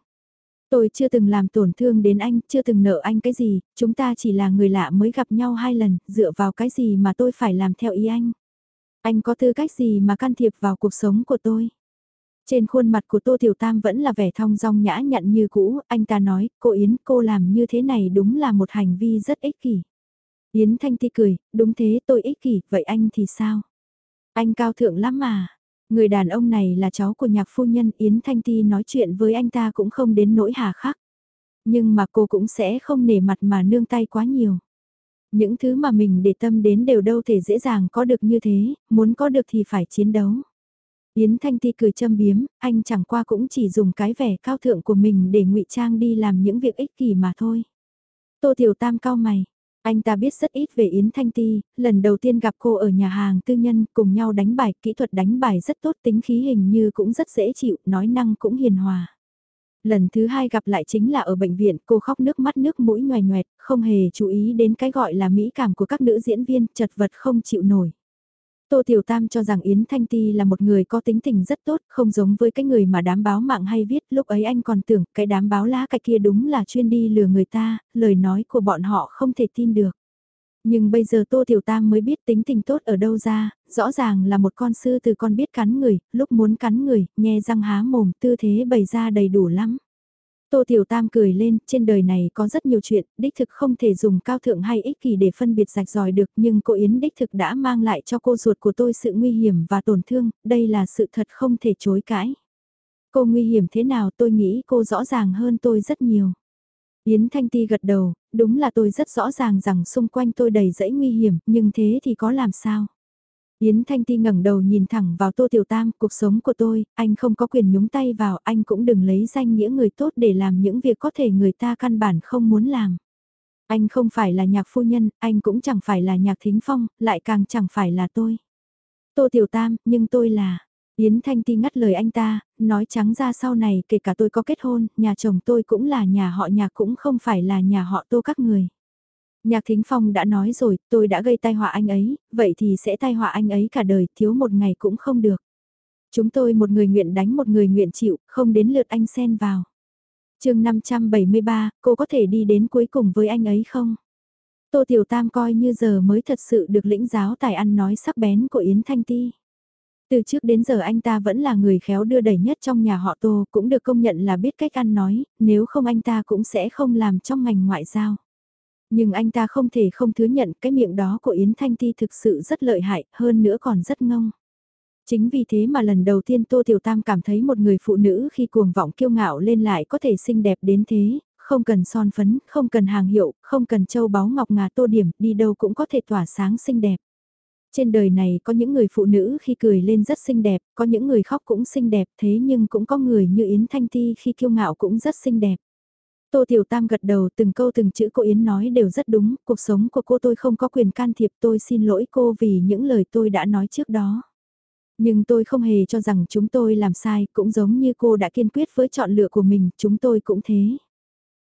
Tôi chưa từng làm tổn thương đến anh, chưa từng nợ anh cái gì, chúng ta chỉ là người lạ mới gặp nhau hai lần, dựa vào cái gì mà tôi phải làm theo ý anh. Anh có tư cách gì mà can thiệp vào cuộc sống của tôi. Trên khuôn mặt của Tô Tiểu Tam vẫn là vẻ thong dong nhã nhặn như cũ, anh ta nói, cô Yến, cô làm như thế này đúng là một hành vi rất ích kỷ. Yến Thanh Ti cười, đúng thế tôi ích kỷ, vậy anh thì sao? Anh cao thượng lắm mà. Người đàn ông này là cháu của nhạc phu nhân Yến Thanh Ti nói chuyện với anh ta cũng không đến nỗi hà khắc. Nhưng mà cô cũng sẽ không nể mặt mà nương tay quá nhiều. Những thứ mà mình để tâm đến đều đâu thể dễ dàng có được như thế, muốn có được thì phải chiến đấu. Yến Thanh Ti cười châm biếm, anh chẳng qua cũng chỉ dùng cái vẻ cao thượng của mình để ngụy trang đi làm những việc ích kỷ mà thôi. Tô Tiểu Tam cao mày, anh ta biết rất ít về Yến Thanh Ti, lần đầu tiên gặp cô ở nhà hàng tư nhân cùng nhau đánh bài, kỹ thuật đánh bài rất tốt tính khí hình như cũng rất dễ chịu, nói năng cũng hiền hòa. Lần thứ hai gặp lại chính là ở bệnh viện, cô khóc nước mắt nước mũi nhòe nhoẹt, không hề chú ý đến cái gọi là mỹ cảm của các nữ diễn viên, chật vật không chịu nổi. Tô Tiểu Tam cho rằng Yến Thanh Ti là một người có tính tình rất tốt, không giống với cái người mà đám báo mạng hay viết, lúc ấy anh còn tưởng cái đám báo lá cái kia đúng là chuyên đi lừa người ta, lời nói của bọn họ không thể tin được. Nhưng bây giờ Tô Tiểu Tam mới biết tính tình tốt ở đâu ra, rõ ràng là một con sư từ con biết cắn người, lúc muốn cắn người, nhe răng há mồm, tư thế bày ra đầy đủ lắm. Tô Tiểu Tam cười lên, trên đời này có rất nhiều chuyện, đích thực không thể dùng cao thượng hay ích kỷ để phân biệt rạch ròi được nhưng cô Yến đích thực đã mang lại cho cô ruột của tôi sự nguy hiểm và tổn thương, đây là sự thật không thể chối cãi. Cô nguy hiểm thế nào tôi nghĩ cô rõ ràng hơn tôi rất nhiều. Yến Thanh Ti gật đầu, đúng là tôi rất rõ ràng rằng xung quanh tôi đầy rẫy nguy hiểm, nhưng thế thì có làm sao? Yến Thanh Ti ngẩng đầu nhìn thẳng vào Tô Tiểu Tam, cuộc sống của tôi, anh không có quyền nhúng tay vào, anh cũng đừng lấy danh nghĩa người tốt để làm những việc có thể người ta căn bản không muốn làm. Anh không phải là nhạc phu nhân, anh cũng chẳng phải là nhạc thính phong, lại càng chẳng phải là tôi. Tô Tiểu Tam, nhưng tôi là... Yến Thanh Ti ngắt lời anh ta, nói trắng ra sau này kể cả tôi có kết hôn, nhà chồng tôi cũng là nhà họ nhạc cũng không phải là nhà họ tô các người. Nhạc Thính Phong đã nói rồi, tôi đã gây tai họa anh ấy, vậy thì sẽ tai họa anh ấy cả đời, thiếu một ngày cũng không được. Chúng tôi một người nguyện đánh một người nguyện chịu, không đến lượt anh xen vào. chương 573, cô có thể đi đến cuối cùng với anh ấy không? Tô Tiểu Tam coi như giờ mới thật sự được lĩnh giáo tài ăn nói sắc bén của Yến Thanh Ti. Từ trước đến giờ anh ta vẫn là người khéo đưa đẩy nhất trong nhà họ Tô, cũng được công nhận là biết cách ăn nói, nếu không anh ta cũng sẽ không làm trong ngành ngoại giao. Nhưng anh ta không thể không thừa nhận cái miệng đó của Yến Thanh Ti thực sự rất lợi hại, hơn nữa còn rất ngông. Chính vì thế mà lần đầu tiên Tô Tiểu Tam cảm thấy một người phụ nữ khi cuồng vọng kiêu ngạo lên lại có thể xinh đẹp đến thế, không cần son phấn, không cần hàng hiệu, không cần châu báu ngọc ngà tô điểm, đi đâu cũng có thể tỏa sáng xinh đẹp. Trên đời này có những người phụ nữ khi cười lên rất xinh đẹp, có những người khóc cũng xinh đẹp thế nhưng cũng có người như Yến Thanh Ti khi kiêu ngạo cũng rất xinh đẹp. Tô Tiểu Tam gật đầu từng câu từng chữ cô Yến nói đều rất đúng, cuộc sống của cô tôi không có quyền can thiệp tôi xin lỗi cô vì những lời tôi đã nói trước đó. Nhưng tôi không hề cho rằng chúng tôi làm sai, cũng giống như cô đã kiên quyết với chọn lựa của mình, chúng tôi cũng thế.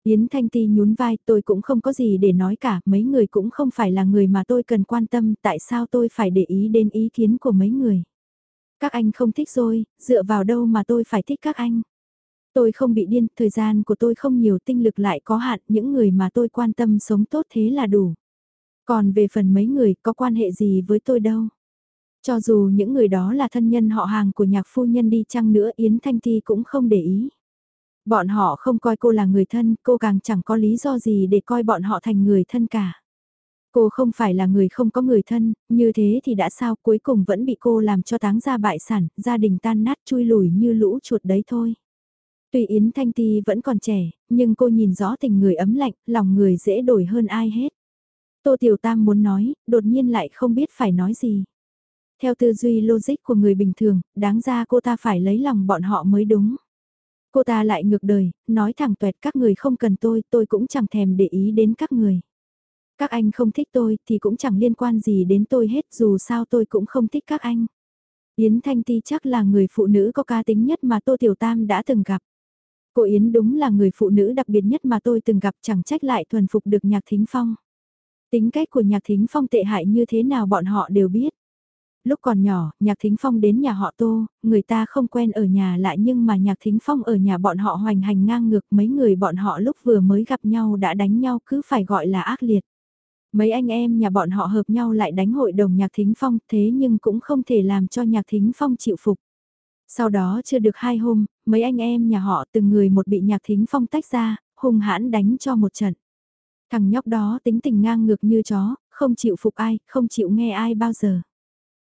Yến Thanh Ti nhún vai, tôi cũng không có gì để nói cả, mấy người cũng không phải là người mà tôi cần quan tâm, tại sao tôi phải để ý đến ý kiến của mấy người. Các anh không thích rồi, dựa vào đâu mà tôi phải thích các anh. Tôi không bị điên, thời gian của tôi không nhiều tinh lực lại có hạn, những người mà tôi quan tâm sống tốt thế là đủ. Còn về phần mấy người có quan hệ gì với tôi đâu. Cho dù những người đó là thân nhân họ hàng của nhạc phu nhân đi chăng nữa Yến Thanh Ti cũng không để ý. Bọn họ không coi cô là người thân, cô càng chẳng có lý do gì để coi bọn họ thành người thân cả. Cô không phải là người không có người thân, như thế thì đã sao cuối cùng vẫn bị cô làm cho táng ra bại sản, gia đình tan nát chui lùi như lũ chuột đấy thôi. Tuy Yến Thanh Ti vẫn còn trẻ, nhưng cô nhìn rõ tình người ấm lạnh, lòng người dễ đổi hơn ai hết. Tô Tiểu Tam muốn nói, đột nhiên lại không biết phải nói gì. Theo tư duy logic của người bình thường, đáng ra cô ta phải lấy lòng bọn họ mới đúng. Cô ta lại ngược đời, nói thẳng tuẹt các người không cần tôi, tôi cũng chẳng thèm để ý đến các người. Các anh không thích tôi thì cũng chẳng liên quan gì đến tôi hết dù sao tôi cũng không thích các anh. Yến Thanh Ti chắc là người phụ nữ có ca tính nhất mà Tô Tiểu Tam đã từng gặp. Cô Yến đúng là người phụ nữ đặc biệt nhất mà tôi từng gặp chẳng trách lại thuần phục được Nhạc Thính Phong. Tính cách của Nhạc Thính Phong tệ hại như thế nào bọn họ đều biết. Lúc còn nhỏ, Nhạc Thính Phong đến nhà họ Tô, người ta không quen ở nhà lại nhưng mà Nhạc Thính Phong ở nhà bọn họ hoành hành ngang ngược mấy người bọn họ lúc vừa mới gặp nhau đã đánh nhau cứ phải gọi là ác liệt. Mấy anh em nhà bọn họ hợp nhau lại đánh hội đồng Nhạc Thính Phong thế nhưng cũng không thể làm cho Nhạc Thính Phong chịu phục. Sau đó chưa được hai hôm, mấy anh em nhà họ từng người một bị Nhạc Thính Phong tách ra, hung hãn đánh cho một trận. Thằng nhóc đó tính tình ngang ngược như chó, không chịu phục ai, không chịu nghe ai bao giờ.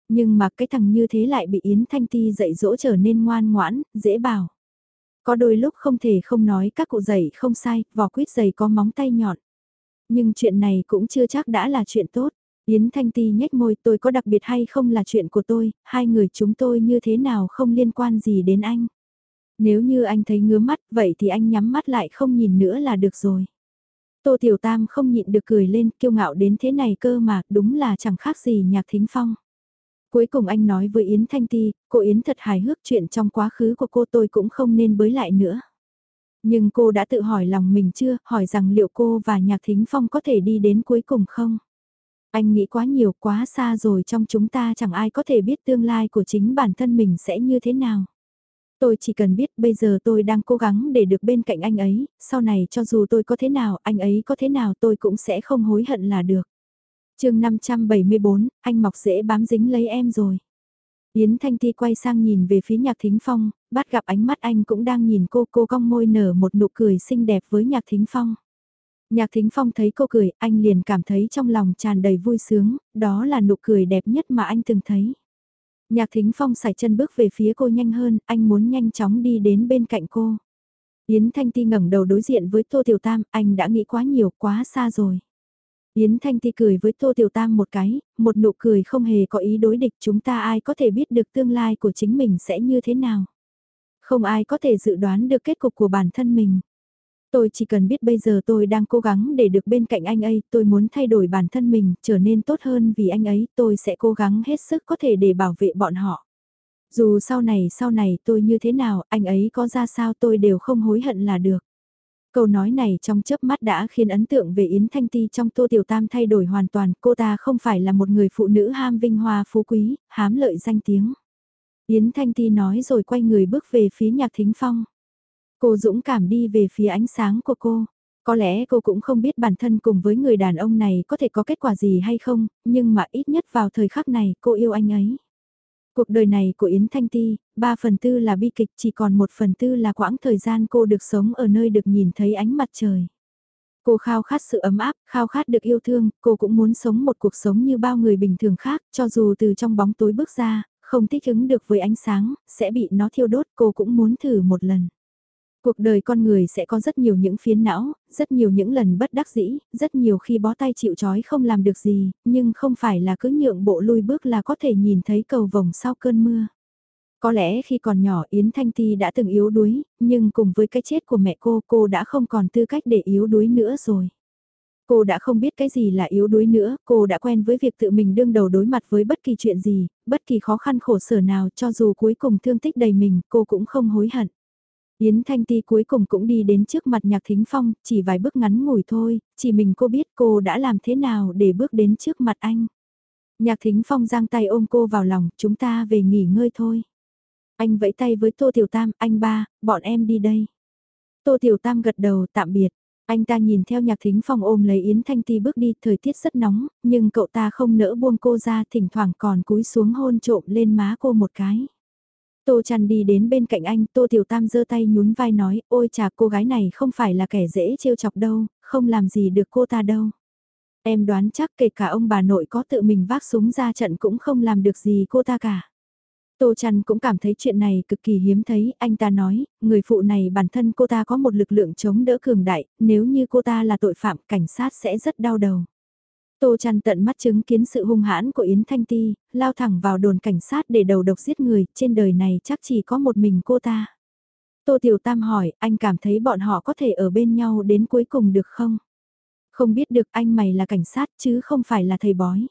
Nhưng mà cái thằng như thế lại bị Yến Thanh Ti dạy dỗ trở nên ngoan ngoãn, dễ bảo. Có đôi lúc không thể không nói các cụ dạy không sai, vỏ quýt giày có móng tay nhọn. Nhưng chuyện này cũng chưa chắc đã là chuyện tốt. Yến Thanh Ti nhếch môi tôi có đặc biệt hay không là chuyện của tôi, hai người chúng tôi như thế nào không liên quan gì đến anh. Nếu như anh thấy ngứa mắt vậy thì anh nhắm mắt lại không nhìn nữa là được rồi. Tô Tiểu Tam không nhịn được cười lên kiêu ngạo đến thế này cơ mà đúng là chẳng khác gì nhạc thính phong. Cuối cùng anh nói với Yến Thanh Ti, cô Yến thật hài hước chuyện trong quá khứ của cô tôi cũng không nên bới lại nữa. Nhưng cô đã tự hỏi lòng mình chưa, hỏi rằng liệu cô và Nhạc Thính Phong có thể đi đến cuối cùng không? Anh nghĩ quá nhiều quá xa rồi trong chúng ta chẳng ai có thể biết tương lai của chính bản thân mình sẽ như thế nào. Tôi chỉ cần biết bây giờ tôi đang cố gắng để được bên cạnh anh ấy, sau này cho dù tôi có thế nào, anh ấy có thế nào tôi cũng sẽ không hối hận là được chương 574, anh mọc dễ bám dính lấy em rồi. Yến Thanh Ti quay sang nhìn về phía Nhạc Thính Phong, bắt gặp ánh mắt anh cũng đang nhìn cô, cô cong môi nở một nụ cười xinh đẹp với Nhạc Thính Phong. Nhạc Thính Phong thấy cô cười, anh liền cảm thấy trong lòng tràn đầy vui sướng, đó là nụ cười đẹp nhất mà anh từng thấy. Nhạc Thính Phong sải chân bước về phía cô nhanh hơn, anh muốn nhanh chóng đi đến bên cạnh cô. Yến Thanh Ti ngẩng đầu đối diện với Tô Tiểu Tam, anh đã nghĩ quá nhiều, quá xa rồi. Yến Thanh Ti cười với Tô Tiểu Tam một cái, một nụ cười không hề có ý đối địch chúng ta ai có thể biết được tương lai của chính mình sẽ như thế nào. Không ai có thể dự đoán được kết cục của bản thân mình. Tôi chỉ cần biết bây giờ tôi đang cố gắng để được bên cạnh anh ấy, tôi muốn thay đổi bản thân mình, trở nên tốt hơn vì anh ấy, tôi sẽ cố gắng hết sức có thể để bảo vệ bọn họ. Dù sau này sau này tôi như thế nào, anh ấy có ra sao tôi đều không hối hận là được. Câu nói này trong chớp mắt đã khiến ấn tượng về Yến Thanh Ti trong Tô Tiểu Tam thay đổi hoàn toàn, cô ta không phải là một người phụ nữ ham vinh hoa phú quý, hám lợi danh tiếng. Yến Thanh Ti nói rồi quay người bước về phía nhạc thính phong. Cô dũng cảm đi về phía ánh sáng của cô. Có lẽ cô cũng không biết bản thân cùng với người đàn ông này có thể có kết quả gì hay không, nhưng mà ít nhất vào thời khắc này cô yêu anh ấy. Cuộc đời này của Yến Thanh Ti, 3 phần tư là bi kịch chỉ còn 1 phần tư là quãng thời gian cô được sống ở nơi được nhìn thấy ánh mặt trời. Cô khao khát sự ấm áp, khao khát được yêu thương, cô cũng muốn sống một cuộc sống như bao người bình thường khác, cho dù từ trong bóng tối bước ra, không thích ứng được với ánh sáng, sẽ bị nó thiêu đốt, cô cũng muốn thử một lần. Cuộc đời con người sẽ có rất nhiều những phiến não, rất nhiều những lần bất đắc dĩ, rất nhiều khi bó tay chịu chói không làm được gì, nhưng không phải là cứ nhượng bộ lui bước là có thể nhìn thấy cầu vồng sau cơn mưa. Có lẽ khi còn nhỏ Yến Thanh Ti đã từng yếu đuối, nhưng cùng với cái chết của mẹ cô, cô đã không còn tư cách để yếu đuối nữa rồi. Cô đã không biết cái gì là yếu đuối nữa, cô đã quen với việc tự mình đương đầu đối mặt với bất kỳ chuyện gì, bất kỳ khó khăn khổ sở nào cho dù cuối cùng thương tích đầy mình, cô cũng không hối hận. Yến Thanh Ti cuối cùng cũng đi đến trước mặt Nhạc Thính Phong, chỉ vài bước ngắn ngủi thôi, chỉ mình cô biết cô đã làm thế nào để bước đến trước mặt anh. Nhạc Thính Phong giang tay ôm cô vào lòng, chúng ta về nghỉ ngơi thôi. Anh vẫy tay với Tô Tiểu Tam, anh ba, bọn em đi đây. Tô Tiểu Tam gật đầu tạm biệt. Anh ta nhìn theo nhạc thính phong ôm lấy Yến Thanh Ti bước đi, thời tiết rất nóng, nhưng cậu ta không nỡ buông cô ra, thỉnh thoảng còn cúi xuống hôn trộm lên má cô một cái. Tô chăn đi đến bên cạnh anh, Tô Tiểu Tam giơ tay nhún vai nói, ôi chà cô gái này không phải là kẻ dễ trêu chọc đâu, không làm gì được cô ta đâu. Em đoán chắc kể cả ông bà nội có tự mình vác súng ra trận cũng không làm được gì cô ta cả. Tô Trăn cũng cảm thấy chuyện này cực kỳ hiếm thấy, anh ta nói, người phụ này bản thân cô ta có một lực lượng chống đỡ cường đại, nếu như cô ta là tội phạm cảnh sát sẽ rất đau đầu. Tô Trăn tận mắt chứng kiến sự hung hãn của Yến Thanh Ti, lao thẳng vào đồn cảnh sát để đầu độc giết người, trên đời này chắc chỉ có một mình cô ta. Tô Tiểu Tam hỏi, anh cảm thấy bọn họ có thể ở bên nhau đến cuối cùng được không? Không biết được anh mày là cảnh sát chứ không phải là thầy bói.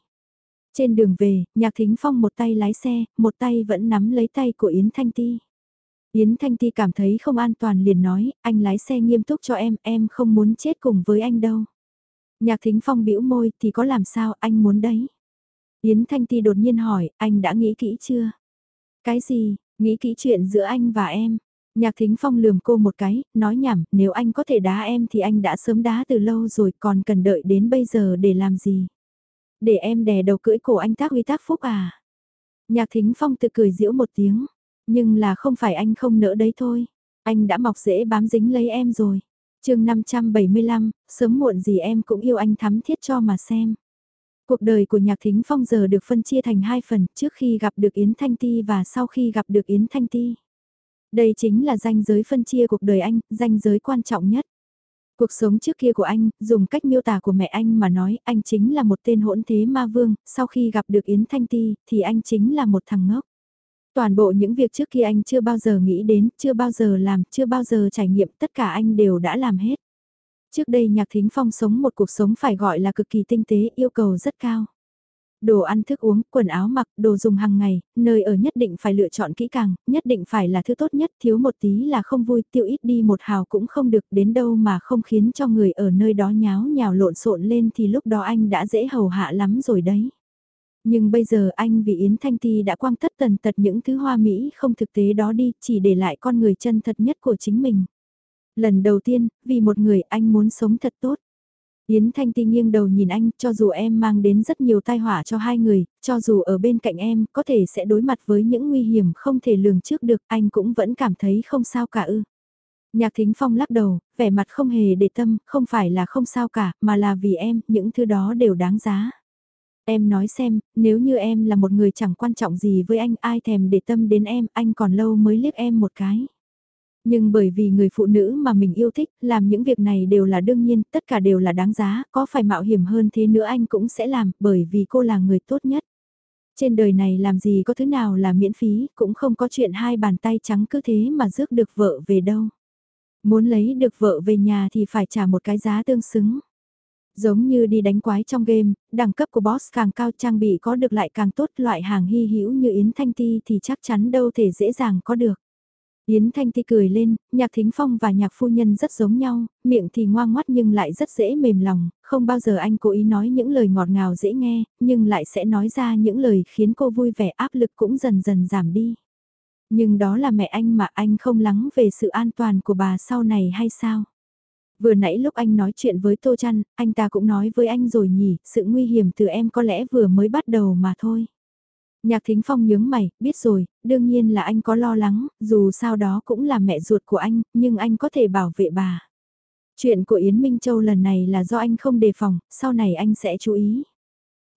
Trên đường về, Nhạc Thính Phong một tay lái xe, một tay vẫn nắm lấy tay của Yến Thanh Ti. Yến Thanh Ti cảm thấy không an toàn liền nói, anh lái xe nghiêm túc cho em, em không muốn chết cùng với anh đâu. Nhạc Thính Phong bĩu môi thì có làm sao anh muốn đấy. Yến Thanh Ti đột nhiên hỏi, anh đã nghĩ kỹ chưa? Cái gì, nghĩ kỹ chuyện giữa anh và em? Nhạc Thính Phong lườm cô một cái, nói nhảm, nếu anh có thể đá em thì anh đã sớm đá từ lâu rồi còn cần đợi đến bây giờ để làm gì? Để em đè đầu cưỡi cổ anh tác uy tác phúc à? Nhạc Thính Phong tự cười giễu một tiếng, nhưng là không phải anh không nỡ đấy thôi. Anh đã mọc dễ bám dính lấy em rồi chương 575, sớm muộn gì em cũng yêu anh thắm thiết cho mà xem. Cuộc đời của Nhạc Thính Phong giờ được phân chia thành hai phần trước khi gặp được Yến Thanh Ti và sau khi gặp được Yến Thanh Ti. Đây chính là danh giới phân chia cuộc đời anh, danh giới quan trọng nhất. Cuộc sống trước kia của anh, dùng cách miêu tả của mẹ anh mà nói, anh chính là một tên hỗn thế ma vương, sau khi gặp được Yến Thanh Ti, thì anh chính là một thằng ngốc. Toàn bộ những việc trước kia anh chưa bao giờ nghĩ đến, chưa bao giờ làm, chưa bao giờ trải nghiệm, tất cả anh đều đã làm hết. Trước đây Nhạc Thính Phong sống một cuộc sống phải gọi là cực kỳ tinh tế, yêu cầu rất cao. Đồ ăn thức uống, quần áo mặc, đồ dùng hàng ngày, nơi ở nhất định phải lựa chọn kỹ càng, nhất định phải là thứ tốt nhất, thiếu một tí là không vui, tiêu ít đi một hào cũng không được, đến đâu mà không khiến cho người ở nơi đó nháo nhào lộn xộn lên thì lúc đó anh đã dễ hầu hạ lắm rồi đấy. Nhưng bây giờ anh vì Yến Thanh Ti đã quang tất tần tật những thứ hoa mỹ không thực tế đó đi, chỉ để lại con người chân thật nhất của chính mình. Lần đầu tiên, vì một người anh muốn sống thật tốt. Yến Thanh Ti nghiêng đầu nhìn anh, cho dù em mang đến rất nhiều tai họa cho hai người, cho dù ở bên cạnh em có thể sẽ đối mặt với những nguy hiểm không thể lường trước được, anh cũng vẫn cảm thấy không sao cả ư. Nhạc Thính Phong lắc đầu, vẻ mặt không hề để tâm, không phải là không sao cả, mà là vì em, những thứ đó đều đáng giá. Em nói xem, nếu như em là một người chẳng quan trọng gì với anh, ai thèm để tâm đến em, anh còn lâu mới liếc em một cái. Nhưng bởi vì người phụ nữ mà mình yêu thích, làm những việc này đều là đương nhiên, tất cả đều là đáng giá, có phải mạo hiểm hơn thế nữa anh cũng sẽ làm, bởi vì cô là người tốt nhất. Trên đời này làm gì có thứ nào là miễn phí, cũng không có chuyện hai bàn tay trắng cứ thế mà rước được vợ về đâu. Muốn lấy được vợ về nhà thì phải trả một cái giá tương xứng. Giống như đi đánh quái trong game, đẳng cấp của boss càng cao trang bị có được lại càng tốt loại hàng hy hữu như Yến Thanh Ti thì chắc chắn đâu thể dễ dàng có được. Yến Thanh Ti cười lên, nhạc thính phong và nhạc phu nhân rất giống nhau, miệng thì ngoan ngoắt nhưng lại rất dễ mềm lòng, không bao giờ anh cố ý nói những lời ngọt ngào dễ nghe, nhưng lại sẽ nói ra những lời khiến cô vui vẻ áp lực cũng dần dần giảm đi. Nhưng đó là mẹ anh mà anh không lắng về sự an toàn của bà sau này hay sao? Vừa nãy lúc anh nói chuyện với Tô Trăn, anh ta cũng nói với anh rồi nhỉ, sự nguy hiểm từ em có lẽ vừa mới bắt đầu mà thôi. Nhạc Thính Phong nhướng mày, biết rồi, đương nhiên là anh có lo lắng, dù sao đó cũng là mẹ ruột của anh, nhưng anh có thể bảo vệ bà. Chuyện của Yến Minh Châu lần này là do anh không đề phòng, sau này anh sẽ chú ý.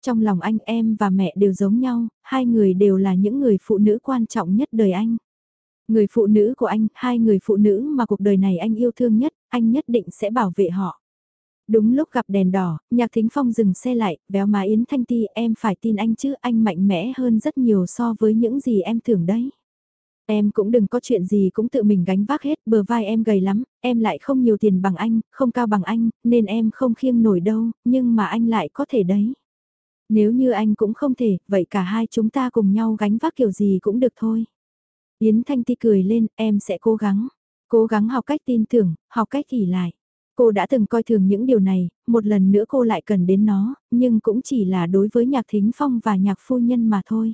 Trong lòng anh em và mẹ đều giống nhau, hai người đều là những người phụ nữ quan trọng nhất đời anh. Người phụ nữ của anh, hai người phụ nữ mà cuộc đời này anh yêu thương nhất, anh nhất định sẽ bảo vệ họ. Đúng lúc gặp đèn đỏ, nhạc thính phong dừng xe lại, béo má Yến Thanh Ti em phải tin anh chứ anh mạnh mẽ hơn rất nhiều so với những gì em tưởng đấy. Em cũng đừng có chuyện gì cũng tự mình gánh vác hết, bờ vai em gầy lắm, em lại không nhiều tiền bằng anh, không cao bằng anh, nên em không khiêng nổi đâu, nhưng mà anh lại có thể đấy. Nếu như anh cũng không thể, vậy cả hai chúng ta cùng nhau gánh vác kiểu gì cũng được thôi. Yến Thanh Ti cười lên, em sẽ cố gắng. Cố gắng học cách tin tưởng, học cách ỉ lại. Cô đã từng coi thường những điều này, một lần nữa cô lại cần đến nó, nhưng cũng chỉ là đối với Nhạc Thính Phong và Nhạc Phu Nhân mà thôi.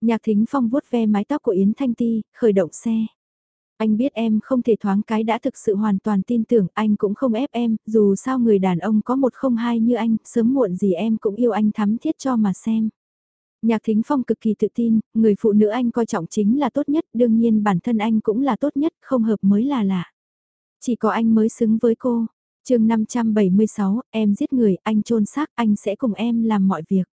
Nhạc Thính Phong vuốt ve mái tóc của Yến Thanh Ti, khởi động xe. Anh biết em không thể thoáng cái đã thực sự hoàn toàn tin tưởng, anh cũng không ép em, dù sao người đàn ông có một không hai như anh, sớm muộn gì em cũng yêu anh thắm thiết cho mà xem. Nhạc Thính Phong cực kỳ tự tin, người phụ nữ anh coi trọng chính là tốt nhất, đương nhiên bản thân anh cũng là tốt nhất, không hợp mới là lạ. Chỉ có anh mới xứng với cô. chương 576, em giết người, anh trôn xác, anh sẽ cùng em làm mọi việc.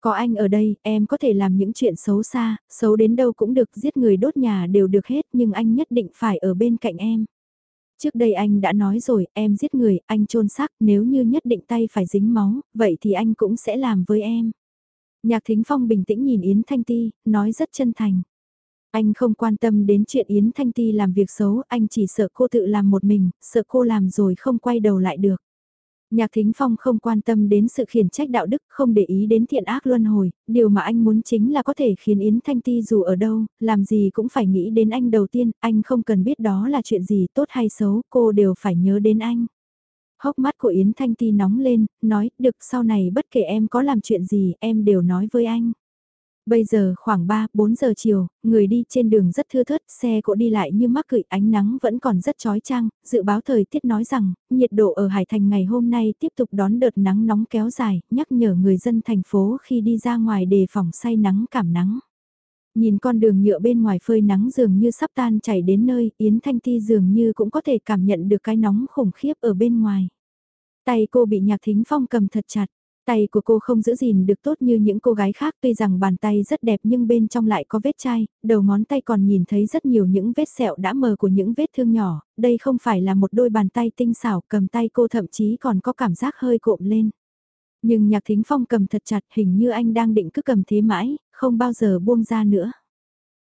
Có anh ở đây, em có thể làm những chuyện xấu xa, xấu đến đâu cũng được, giết người đốt nhà đều được hết, nhưng anh nhất định phải ở bên cạnh em. Trước đây anh đã nói rồi, em giết người, anh trôn xác, nếu như nhất định tay phải dính máu, vậy thì anh cũng sẽ làm với em. Nhạc Thính Phong bình tĩnh nhìn Yến Thanh Ti, nói rất chân thành. Anh không quan tâm đến chuyện Yến Thanh Ti làm việc xấu, anh chỉ sợ cô tự làm một mình, sợ cô làm rồi không quay đầu lại được. Nhạc Thính Phong không quan tâm đến sự khiển trách đạo đức, không để ý đến thiện ác luân hồi, điều mà anh muốn chính là có thể khiến Yến Thanh Ti dù ở đâu, làm gì cũng phải nghĩ đến anh đầu tiên, anh không cần biết đó là chuyện gì tốt hay xấu, cô đều phải nhớ đến anh. Hốc mắt của Yến Thanh Ti nóng lên, nói, được sau này bất kể em có làm chuyện gì, em đều nói với anh. Bây giờ khoảng 3-4 giờ chiều, người đi trên đường rất thưa thớt, xe cộ đi lại như mắc cửi ánh nắng vẫn còn rất chói chang, dự báo thời tiết nói rằng, nhiệt độ ở Hải Thành ngày hôm nay tiếp tục đón đợt nắng nóng kéo dài, nhắc nhở người dân thành phố khi đi ra ngoài đề phòng say nắng cảm nắng. Nhìn con đường nhựa bên ngoài phơi nắng dường như sắp tan chảy đến nơi, Yến Thanh Ti dường như cũng có thể cảm nhận được cái nóng khủng khiếp ở bên ngoài. Tay cô bị nhạc thính phong cầm thật chặt. Tay của cô không giữ gìn được tốt như những cô gái khác tuy rằng bàn tay rất đẹp nhưng bên trong lại có vết chai, đầu ngón tay còn nhìn thấy rất nhiều những vết sẹo đã mờ của những vết thương nhỏ, đây không phải là một đôi bàn tay tinh xảo cầm tay cô thậm chí còn có cảm giác hơi cộm lên. Nhưng nhạc thính phong cầm thật chặt hình như anh đang định cứ cầm thế mãi, không bao giờ buông ra nữa.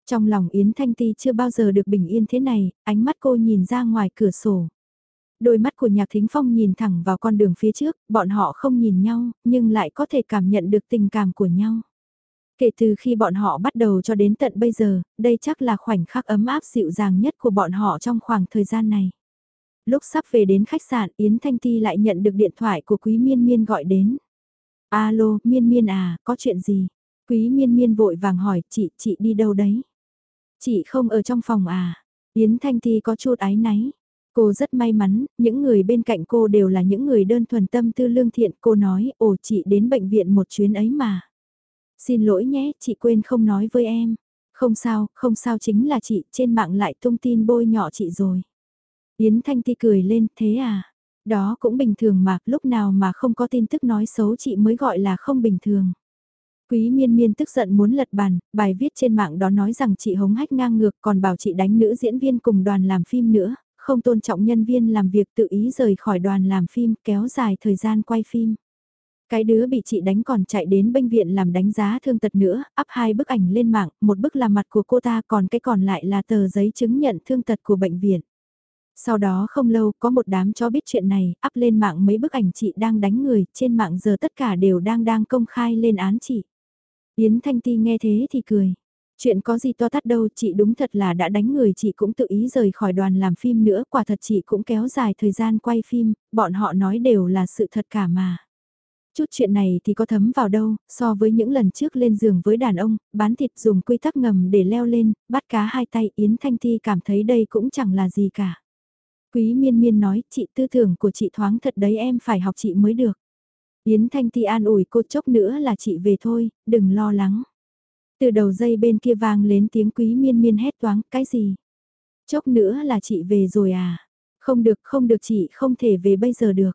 Trong lòng Yến Thanh Ti chưa bao giờ được bình yên thế này, ánh mắt cô nhìn ra ngoài cửa sổ. Đôi mắt của Nhạc Thính Phong nhìn thẳng vào con đường phía trước, bọn họ không nhìn nhau, nhưng lại có thể cảm nhận được tình cảm của nhau. Kể từ khi bọn họ bắt đầu cho đến tận bây giờ, đây chắc là khoảnh khắc ấm áp dịu dàng nhất của bọn họ trong khoảng thời gian này. Lúc sắp về đến khách sạn, Yến Thanh Ti lại nhận được điện thoại của Quý Miên Miên gọi đến. Alo, Miên Miên à, có chuyện gì? Quý Miên Miên vội vàng hỏi, chị, chị đi đâu đấy? Chị không ở trong phòng à? Yến Thanh Thi có chút ái náy. Cô rất may mắn, những người bên cạnh cô đều là những người đơn thuần tâm tư lương thiện. Cô nói, ồ chị đến bệnh viện một chuyến ấy mà. Xin lỗi nhé, chị quên không nói với em. Không sao, không sao chính là chị, trên mạng lại tung tin bôi nhọ chị rồi. Yến Thanh Ti cười lên, thế à? Đó cũng bình thường mà, lúc nào mà không có tin tức nói xấu chị mới gọi là không bình thường. Quý miên miên tức giận muốn lật bàn, bài viết trên mạng đó nói rằng chị hống hách ngang ngược còn bảo chị đánh nữ diễn viên cùng đoàn làm phim nữa, không tôn trọng nhân viên làm việc tự ý rời khỏi đoàn làm phim kéo dài thời gian quay phim. Cái đứa bị chị đánh còn chạy đến bệnh viện làm đánh giá thương tật nữa, up hai bức ảnh lên mạng, một bức là mặt của cô ta còn cái còn lại là tờ giấy chứng nhận thương tật của bệnh viện. Sau đó không lâu có một đám cho biết chuyện này, up lên mạng mấy bức ảnh chị đang đánh người, trên mạng giờ tất cả đều đang đang công khai lên án chị. Yến Thanh Ti nghe thế thì cười. Chuyện có gì to tát đâu, chị đúng thật là đã đánh người chị cũng tự ý rời khỏi đoàn làm phim nữa, quả thật chị cũng kéo dài thời gian quay phim, bọn họ nói đều là sự thật cả mà. Chút chuyện này thì có thấm vào đâu, so với những lần trước lên giường với đàn ông, bán thịt dùng quy tắc ngầm để leo lên, bắt cá hai tay Yến Thanh Ti cảm thấy đây cũng chẳng là gì cả. Quý miên miên nói, chị tư tưởng của chị thoáng thật đấy em phải học chị mới được. Yến Thanh Ti an ủi cô chốc nữa là chị về thôi, đừng lo lắng. Từ đầu dây bên kia vang lên tiếng quý miên miên hét toáng, cái gì? Chốc nữa là chị về rồi à? Không được, không được chị không thể về bây giờ được.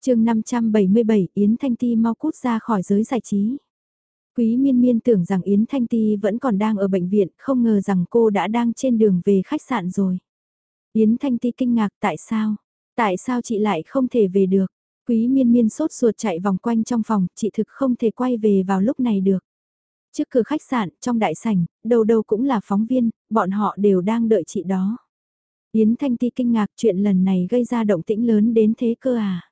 chương 577 Yến Thanh Ti mau cút ra khỏi giới giải trí. Quý miên miên tưởng rằng Yến Thanh Ti vẫn còn đang ở bệnh viện, không ngờ rằng cô đã đang trên đường về khách sạn rồi. Yến Thanh Ti kinh ngạc tại sao? Tại sao chị lại không thể về được? Quý miên miên sốt ruột chạy vòng quanh trong phòng, chị thực không thể quay về vào lúc này được. Trước cửa khách sạn, trong đại sảnh, đầu đầu cũng là phóng viên, bọn họ đều đang đợi chị đó. Yến Thanh Ti kinh ngạc chuyện lần này gây ra động tĩnh lớn đến thế cơ à.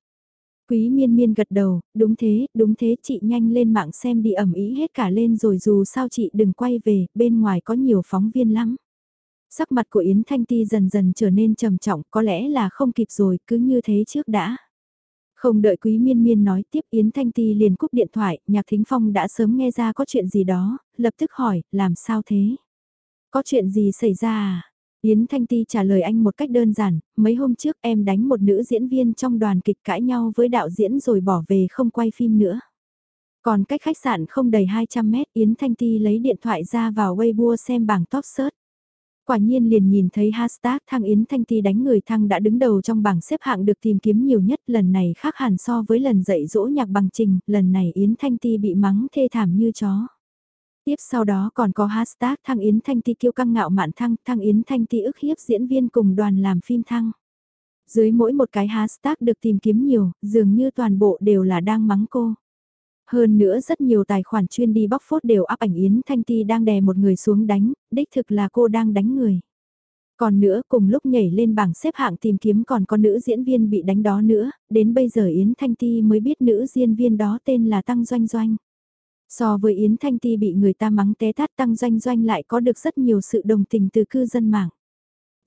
Quý miên miên gật đầu, đúng thế, đúng thế chị nhanh lên mạng xem đi ẩm ý hết cả lên rồi dù sao chị đừng quay về, bên ngoài có nhiều phóng viên lắm. Sắc mặt của Yến Thanh Ti dần dần trở nên trầm trọng, có lẽ là không kịp rồi, cứ như thế trước đã. Không đợi Quý Miên Miên nói tiếp Yến Thanh Ti liền cúp điện thoại, Nhạc Thính Phong đã sớm nghe ra có chuyện gì đó, lập tức hỏi, làm sao thế? Có chuyện gì xảy ra à? Yến Thanh Ti trả lời anh một cách đơn giản, mấy hôm trước em đánh một nữ diễn viên trong đoàn kịch cãi nhau với đạo diễn rồi bỏ về không quay phim nữa. Còn cách khách sạn không đầy 200 mét Yến Thanh Ti lấy điện thoại ra vào Weibo xem bảng top search. Quả nhiên liền nhìn thấy hashtag thăng Yến Thanh Ti đánh người thăng đã đứng đầu trong bảng xếp hạng được tìm kiếm nhiều nhất lần này khác hẳn so với lần dạy dỗ nhạc bằng trình, lần này Yến Thanh Ti bị mắng thê thảm như chó. Tiếp sau đó còn có hashtag thăng Yến Thanh Ti kiêu căng ngạo mạn thăng, thăng Yến Thanh Ti ức hiếp diễn viên cùng đoàn làm phim thăng. Dưới mỗi một cái hashtag được tìm kiếm nhiều, dường như toàn bộ đều là đang mắng cô. Hơn nữa rất nhiều tài khoản chuyên đi bóc phốt đều áp ảnh Yến Thanh Ti đang đè một người xuống đánh, đích thực là cô đang đánh người. Còn nữa cùng lúc nhảy lên bảng xếp hạng tìm kiếm còn có nữ diễn viên bị đánh đó nữa, đến bây giờ Yến Thanh Ti mới biết nữ diễn viên đó tên là Tăng Doanh Doanh. So với Yến Thanh Ti bị người ta mắng té tát Tăng Doanh Doanh lại có được rất nhiều sự đồng tình từ cư dân mạng.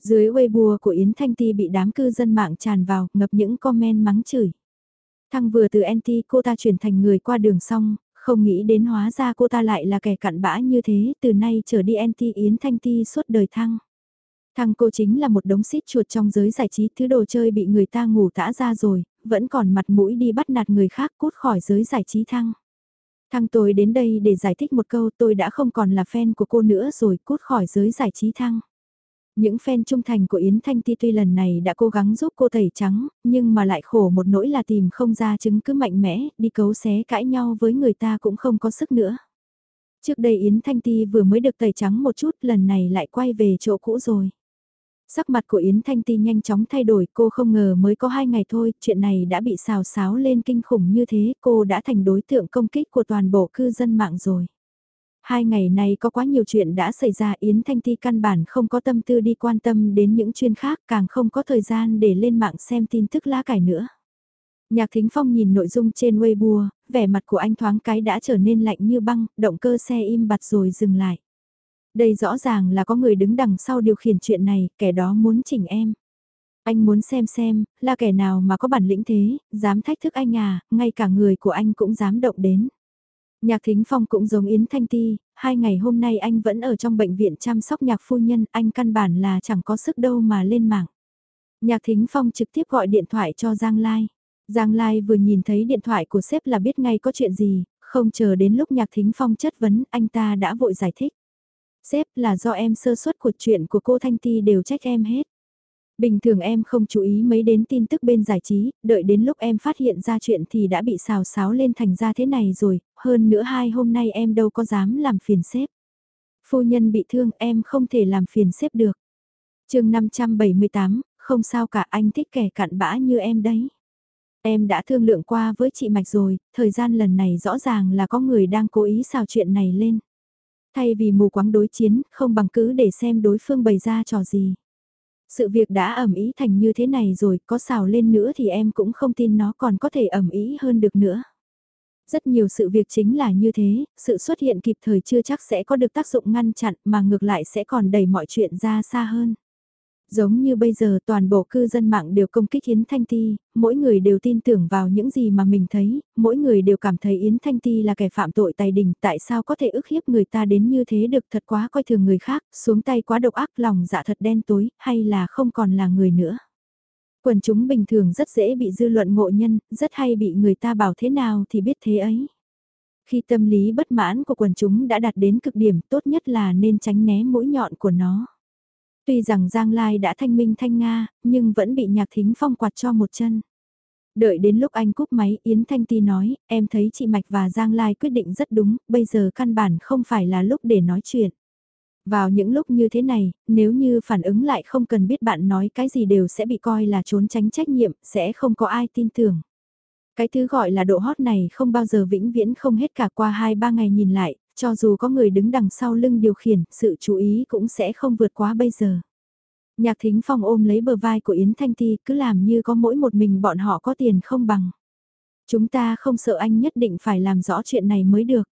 Dưới Weibo của Yến Thanh Ti bị đám cư dân mạng tràn vào, ngập những comment mắng chửi. Thăng vừa từ anti cô ta chuyển thành người qua đường xong, không nghĩ đến hóa ra cô ta lại là kẻ cặn bã như thế, từ nay trở đi anti Yến Thanh Ti suốt đời thăng. Thăng cô chính là một đống xít chuột trong giới giải trí thứ đồ chơi bị người ta ngủ tã ra rồi, vẫn còn mặt mũi đi bắt nạt người khác cút khỏi giới giải trí thăng. Thăng tôi đến đây để giải thích một câu tôi đã không còn là fan của cô nữa rồi cút khỏi giới giải trí thăng. Những fan trung thành của Yến Thanh Ti tuy lần này đã cố gắng giúp cô tẩy trắng, nhưng mà lại khổ một nỗi là tìm không ra chứng cứ mạnh mẽ, đi cấu xé cãi nhau với người ta cũng không có sức nữa. Trước đây Yến Thanh Ti vừa mới được tẩy trắng một chút, lần này lại quay về chỗ cũ rồi. Sắc mặt của Yến Thanh Ti nhanh chóng thay đổi, cô không ngờ mới có hai ngày thôi, chuyện này đã bị xào xáo lên kinh khủng như thế, cô đã thành đối tượng công kích của toàn bộ cư dân mạng rồi. Hai ngày này có quá nhiều chuyện đã xảy ra Yến Thanh Ti căn bản không có tâm tư đi quan tâm đến những chuyên khác càng không có thời gian để lên mạng xem tin tức lá cải nữa. Nhạc Thính Phong nhìn nội dung trên Weibo, vẻ mặt của anh thoáng cái đã trở nên lạnh như băng, động cơ xe im bặt rồi dừng lại. Đây rõ ràng là có người đứng đằng sau điều khiển chuyện này, kẻ đó muốn chỉnh em. Anh muốn xem xem, là kẻ nào mà có bản lĩnh thế, dám thách thức anh à, ngay cả người của anh cũng dám động đến. Nhạc Thính Phong cũng giống Yến Thanh Ti, hai ngày hôm nay anh vẫn ở trong bệnh viện chăm sóc nhạc phu nhân, anh căn bản là chẳng có sức đâu mà lên mạng. Nhạc Thính Phong trực tiếp gọi điện thoại cho Giang Lai. Giang Lai vừa nhìn thấy điện thoại của sếp là biết ngay có chuyện gì, không chờ đến lúc Nhạc Thính Phong chất vấn, anh ta đã vội giải thích. Sếp là do em sơ suất của chuyện của cô Thanh Ti đều trách em hết. Bình thường em không chú ý mấy đến tin tức bên giải trí, đợi đến lúc em phát hiện ra chuyện thì đã bị xào xáo lên thành ra thế này rồi, hơn nữa hai hôm nay em đâu có dám làm phiền sếp. Phu nhân bị thương em không thể làm phiền sếp được. chương 578, không sao cả anh thích kẻ cặn bã như em đấy. Em đã thương lượng qua với chị Mạch rồi, thời gian lần này rõ ràng là có người đang cố ý xào chuyện này lên. Thay vì mù quáng đối chiến, không bằng cứ để xem đối phương bày ra trò gì. Sự việc đã ẩm ý thành như thế này rồi, có xào lên nữa thì em cũng không tin nó còn có thể ẩm ý hơn được nữa. Rất nhiều sự việc chính là như thế, sự xuất hiện kịp thời chưa chắc sẽ có được tác dụng ngăn chặn mà ngược lại sẽ còn đẩy mọi chuyện ra xa hơn. Giống như bây giờ toàn bộ cư dân mạng đều công kích Yến Thanh Ti, mỗi người đều tin tưởng vào những gì mà mình thấy, mỗi người đều cảm thấy Yến Thanh Ti là kẻ phạm tội tài đình, tại sao có thể ức hiếp người ta đến như thế được thật quá coi thường người khác, xuống tay quá độc ác lòng dạ thật đen tối, hay là không còn là người nữa. Quần chúng bình thường rất dễ bị dư luận ngộ nhân, rất hay bị người ta bảo thế nào thì biết thế ấy. Khi tâm lý bất mãn của quần chúng đã đạt đến cực điểm tốt nhất là nên tránh né mũi nhọn của nó. Tuy rằng Giang Lai đã thanh minh thanh Nga, nhưng vẫn bị nhạc thính phong quạt cho một chân. Đợi đến lúc anh cúp máy, Yến Thanh Ti nói, em thấy chị Mạch và Giang Lai quyết định rất đúng, bây giờ căn bản không phải là lúc để nói chuyện. Vào những lúc như thế này, nếu như phản ứng lại không cần biết bạn nói cái gì đều sẽ bị coi là trốn tránh trách nhiệm, sẽ không có ai tin tưởng. Cái thứ gọi là độ hot này không bao giờ vĩnh viễn không hết cả qua 2-3 ngày nhìn lại, cho dù có người đứng đằng sau lưng điều khiển, sự chú ý cũng sẽ không vượt quá bây giờ. Nhạc thính phong ôm lấy bờ vai của Yến Thanh Ti cứ làm như có mỗi một mình bọn họ có tiền không bằng. Chúng ta không sợ anh nhất định phải làm rõ chuyện này mới được.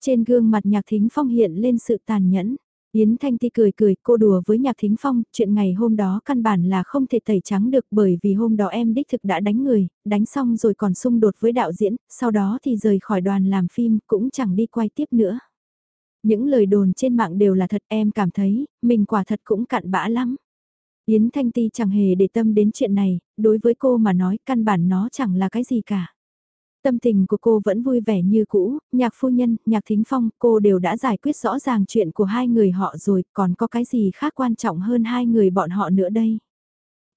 Trên gương mặt nhạc thính phong hiện lên sự tàn nhẫn. Yến Thanh Ti cười cười, cô đùa với Nhạc Thính Phong, chuyện ngày hôm đó căn bản là không thể tẩy trắng được bởi vì hôm đó em đích thực đã đánh người, đánh xong rồi còn xung đột với đạo diễn, sau đó thì rời khỏi đoàn làm phim, cũng chẳng đi quay tiếp nữa. Những lời đồn trên mạng đều là thật em cảm thấy, mình quả thật cũng cặn bã lắm. Yến Thanh Ti chẳng hề để tâm đến chuyện này, đối với cô mà nói căn bản nó chẳng là cái gì cả. Tâm tình của cô vẫn vui vẻ như cũ, nhạc phu nhân, nhạc thính phong, cô đều đã giải quyết rõ ràng chuyện của hai người họ rồi, còn có cái gì khác quan trọng hơn hai người bọn họ nữa đây.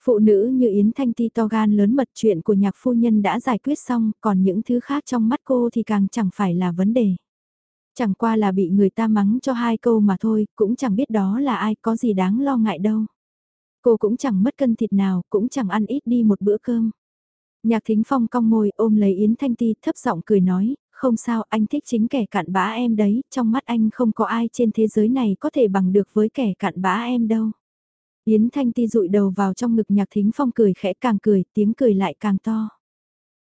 Phụ nữ như Yến Thanh Ti to gan lớn mật chuyện của nhạc phu nhân đã giải quyết xong, còn những thứ khác trong mắt cô thì càng chẳng phải là vấn đề. Chẳng qua là bị người ta mắng cho hai câu mà thôi, cũng chẳng biết đó là ai có gì đáng lo ngại đâu. Cô cũng chẳng mất cân thịt nào, cũng chẳng ăn ít đi một bữa cơm. Nhạc thính phong cong môi ôm lấy Yến Thanh Ti thấp giọng cười nói, không sao anh thích chính kẻ cặn bã em đấy, trong mắt anh không có ai trên thế giới này có thể bằng được với kẻ cặn bã em đâu. Yến Thanh Ti rụi đầu vào trong ngực Nhạc Thính Phong cười khẽ càng cười, tiếng cười lại càng to.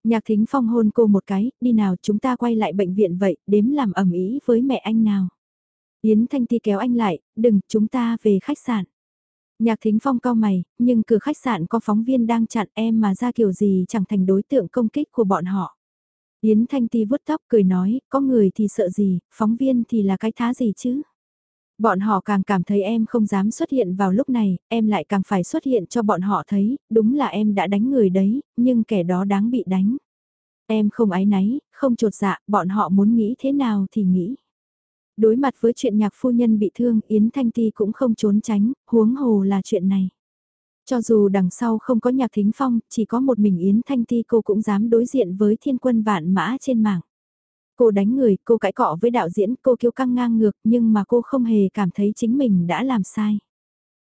Nhạc Thính Phong hôn cô một cái, đi nào chúng ta quay lại bệnh viện vậy, đếm làm ẩm ý với mẹ anh nào. Yến Thanh Ti kéo anh lại, đừng, chúng ta về khách sạn. Nhạc Thính Phong cao mày, nhưng cửa khách sạn có phóng viên đang chặn em mà ra kiểu gì chẳng thành đối tượng công kích của bọn họ. Yến Thanh Ti vuốt tóc cười nói, có người thì sợ gì, phóng viên thì là cái thá gì chứ. Bọn họ càng cảm thấy em không dám xuất hiện vào lúc này, em lại càng phải xuất hiện cho bọn họ thấy, đúng là em đã đánh người đấy, nhưng kẻ đó đáng bị đánh. Em không ái náy, không trột dạ, bọn họ muốn nghĩ thế nào thì nghĩ. Đối mặt với chuyện nhạc phu nhân bị thương, Yến Thanh Ti cũng không trốn tránh, huống hồ là chuyện này. Cho dù đằng sau không có nhạc thính phong, chỉ có một mình Yến Thanh Ti cô cũng dám đối diện với thiên quân vạn mã trên mạng. Cô đánh người, cô cãi cọ với đạo diễn, cô kiêu căng ngang ngược nhưng mà cô không hề cảm thấy chính mình đã làm sai.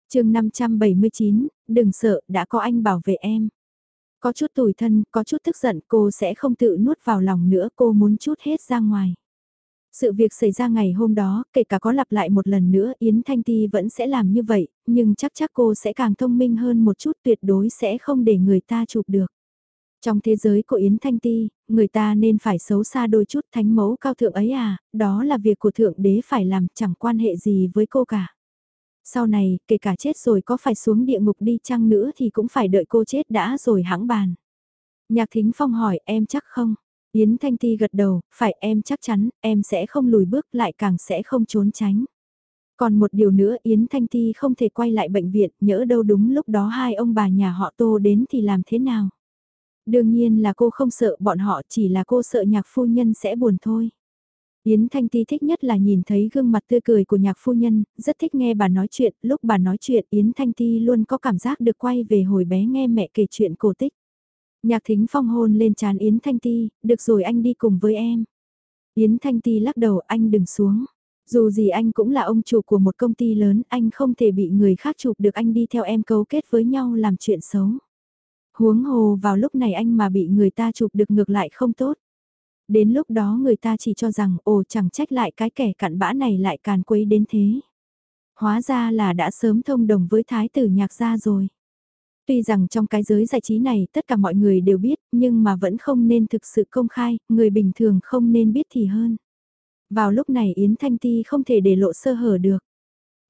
chương 579, đừng sợ, đã có anh bảo vệ em. Có chút tủi thân, có chút tức giận cô sẽ không tự nuốt vào lòng nữa cô muốn chút hết ra ngoài. Sự việc xảy ra ngày hôm đó, kể cả có lặp lại một lần nữa Yến Thanh Ti vẫn sẽ làm như vậy, nhưng chắc chắc cô sẽ càng thông minh hơn một chút tuyệt đối sẽ không để người ta chụp được. Trong thế giới của Yến Thanh Ti, người ta nên phải xấu xa đôi chút thánh mẫu cao thượng ấy à, đó là việc của thượng đế phải làm chẳng quan hệ gì với cô cả. Sau này, kể cả chết rồi có phải xuống địa ngục đi chăng nữa thì cũng phải đợi cô chết đã rồi hãng bàn. Nhạc Thính Phong hỏi em chắc không? Yến Thanh Ti gật đầu, phải em chắc chắn, em sẽ không lùi bước lại càng sẽ không trốn tránh. Còn một điều nữa Yến Thanh Ti không thể quay lại bệnh viện, nhỡ đâu đúng lúc đó hai ông bà nhà họ tô đến thì làm thế nào? Đương nhiên là cô không sợ bọn họ chỉ là cô sợ nhạc phu nhân sẽ buồn thôi. Yến Thanh Ti thích nhất là nhìn thấy gương mặt tươi cười của nhạc phu nhân, rất thích nghe bà nói chuyện, lúc bà nói chuyện Yến Thanh Ti luôn có cảm giác được quay về hồi bé nghe mẹ kể chuyện cổ tích. Nhạc thính phong hôn lên chán Yến Thanh Ti, được rồi anh đi cùng với em. Yến Thanh Ti lắc đầu anh đừng xuống. Dù gì anh cũng là ông chủ của một công ty lớn, anh không thể bị người khác chụp được anh đi theo em cấu kết với nhau làm chuyện xấu. Huống hồ vào lúc này anh mà bị người ta chụp được ngược lại không tốt. Đến lúc đó người ta chỉ cho rằng ồ chẳng trách lại cái kẻ cặn bã này lại càn quấy đến thế. Hóa ra là đã sớm thông đồng với thái tử nhạc gia rồi. Tuy rằng trong cái giới giải trí này tất cả mọi người đều biết, nhưng mà vẫn không nên thực sự công khai, người bình thường không nên biết thì hơn. Vào lúc này Yến Thanh Ti không thể để lộ sơ hở được.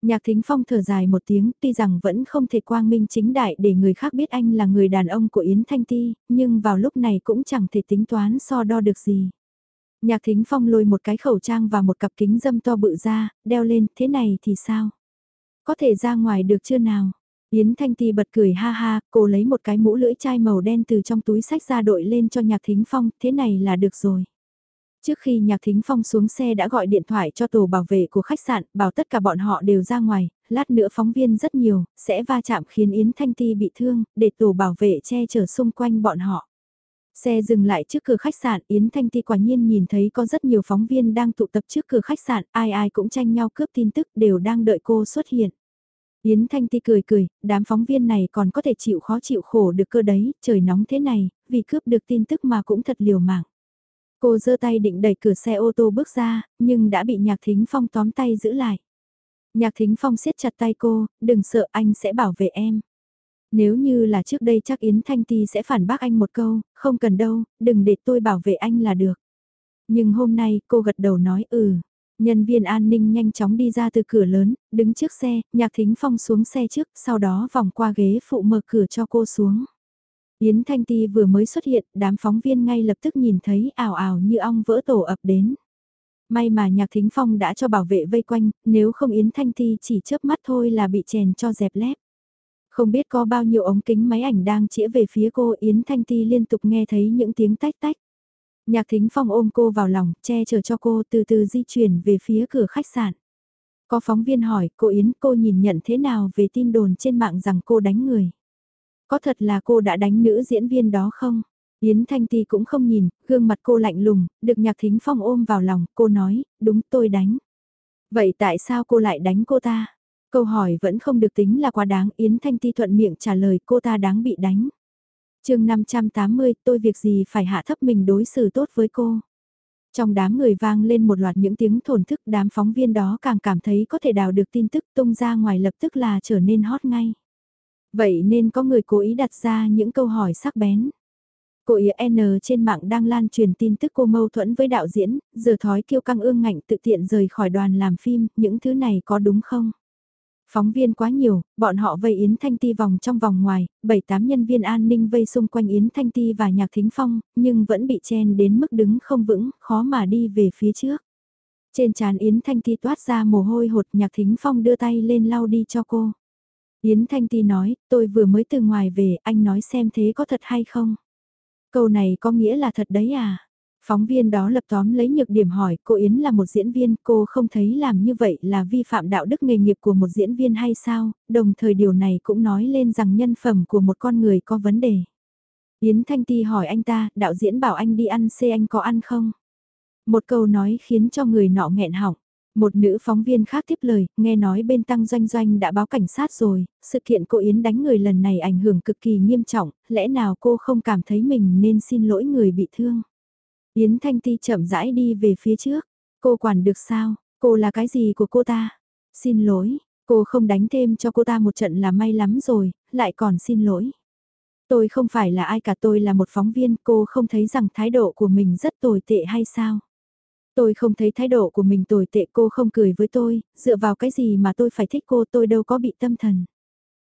Nhạc Thính Phong thở dài một tiếng, tuy rằng vẫn không thể quang minh chính đại để người khác biết anh là người đàn ông của Yến Thanh Ti, nhưng vào lúc này cũng chẳng thể tính toán so đo được gì. Nhạc Thính Phong lôi một cái khẩu trang và một cặp kính dâm to bự ra, đeo lên, thế này thì sao? Có thể ra ngoài được chưa nào? Yến Thanh Ti bật cười ha ha, cô lấy một cái mũ lưỡi chai màu đen từ trong túi sách ra đội lên cho Nhạc Thính Phong, thế này là được rồi. Trước khi Nhạc Thính Phong xuống xe đã gọi điện thoại cho tổ bảo vệ của khách sạn, bảo tất cả bọn họ đều ra ngoài, lát nữa phóng viên rất nhiều, sẽ va chạm khiến Yến Thanh Ti bị thương, để tổ bảo vệ che chở xung quanh bọn họ. Xe dừng lại trước cửa khách sạn, Yến Thanh Ti quả nhiên nhìn thấy có rất nhiều phóng viên đang tụ tập trước cửa khách sạn, ai ai cũng tranh nhau cướp tin tức đều đang đợi cô xuất hiện. Yến Thanh Ti cười cười, đám phóng viên này còn có thể chịu khó chịu khổ được cơ đấy, trời nóng thế này, vì cướp được tin tức mà cũng thật liều mạng. Cô giơ tay định đẩy cửa xe ô tô bước ra, nhưng đã bị Nhạc Thính Phong tóm tay giữ lại. Nhạc Thính Phong siết chặt tay cô, đừng sợ anh sẽ bảo vệ em. Nếu như là trước đây chắc Yến Thanh Ti sẽ phản bác anh một câu, không cần đâu, đừng để tôi bảo vệ anh là được. Nhưng hôm nay cô gật đầu nói ừ, Nhân viên an ninh nhanh chóng đi ra từ cửa lớn, đứng trước xe, nhạc thính phong xuống xe trước, sau đó vòng qua ghế phụ mở cửa cho cô xuống. Yến Thanh Ti vừa mới xuất hiện, đám phóng viên ngay lập tức nhìn thấy ảo ảo như ong vỡ tổ ập đến. May mà nhạc thính phong đã cho bảo vệ vây quanh, nếu không Yến Thanh Ti chỉ chớp mắt thôi là bị chèn cho dẹp lép. Không biết có bao nhiêu ống kính máy ảnh đang chĩa về phía cô Yến Thanh Ti liên tục nghe thấy những tiếng tách tách. Nhạc thính phong ôm cô vào lòng, che chở cho cô từ từ di chuyển về phía cửa khách sạn. Có phóng viên hỏi cô Yến cô nhìn nhận thế nào về tin đồn trên mạng rằng cô đánh người. Có thật là cô đã đánh nữ diễn viên đó không? Yến Thanh Ti cũng không nhìn, gương mặt cô lạnh lùng, được nhạc thính phong ôm vào lòng, cô nói, đúng tôi đánh. Vậy tại sao cô lại đánh cô ta? Câu hỏi vẫn không được tính là quá đáng, Yến Thanh Ti thuận miệng trả lời cô ta đáng bị đánh chương 580 tôi việc gì phải hạ thấp mình đối xử tốt với cô. Trong đám người vang lên một loạt những tiếng thổn thức đám phóng viên đó càng cảm thấy có thể đào được tin tức tung ra ngoài lập tức là trở nên hot ngay. Vậy nên có người cố ý đặt ra những câu hỏi sắc bén. Cô ý N trên mạng đang lan truyền tin tức cô mâu thuẫn với đạo diễn, giờ thói kiêu căng ương ngạnh tự tiện rời khỏi đoàn làm phim, những thứ này có đúng không? Phóng viên quá nhiều, bọn họ vây Yến Thanh Ti vòng trong vòng ngoài, 7-8 nhân viên an ninh vây xung quanh Yến Thanh Ti và Nhạc Thính Phong, nhưng vẫn bị chen đến mức đứng không vững, khó mà đi về phía trước. Trên trán Yến Thanh Ti toát ra mồ hôi hột Nhạc Thính Phong đưa tay lên lau đi cho cô. Yến Thanh Ti nói, tôi vừa mới từ ngoài về, anh nói xem thế có thật hay không? Câu này có nghĩa là thật đấy à? Phóng viên đó lập tóm lấy nhược điểm hỏi, cô Yến là một diễn viên, cô không thấy làm như vậy là vi phạm đạo đức nghề nghiệp của một diễn viên hay sao, đồng thời điều này cũng nói lên rằng nhân phẩm của một con người có vấn đề. Yến Thanh Ti hỏi anh ta, đạo diễn bảo anh đi ăn xê anh có ăn không? Một câu nói khiến cho người nọ nghẹn họng. Một nữ phóng viên khác tiếp lời, nghe nói bên tăng doanh doanh đã báo cảnh sát rồi, sự kiện cô Yến đánh người lần này ảnh hưởng cực kỳ nghiêm trọng, lẽ nào cô không cảm thấy mình nên xin lỗi người bị thương? Yến Thanh Ti chậm rãi đi về phía trước, cô quản được sao, cô là cái gì của cô ta? Xin lỗi, cô không đánh thêm cho cô ta một trận là may lắm rồi, lại còn xin lỗi. Tôi không phải là ai cả tôi là một phóng viên, cô không thấy rằng thái độ của mình rất tồi tệ hay sao? Tôi không thấy thái độ của mình tồi tệ cô không cười với tôi, dựa vào cái gì mà tôi phải thích cô tôi đâu có bị tâm thần.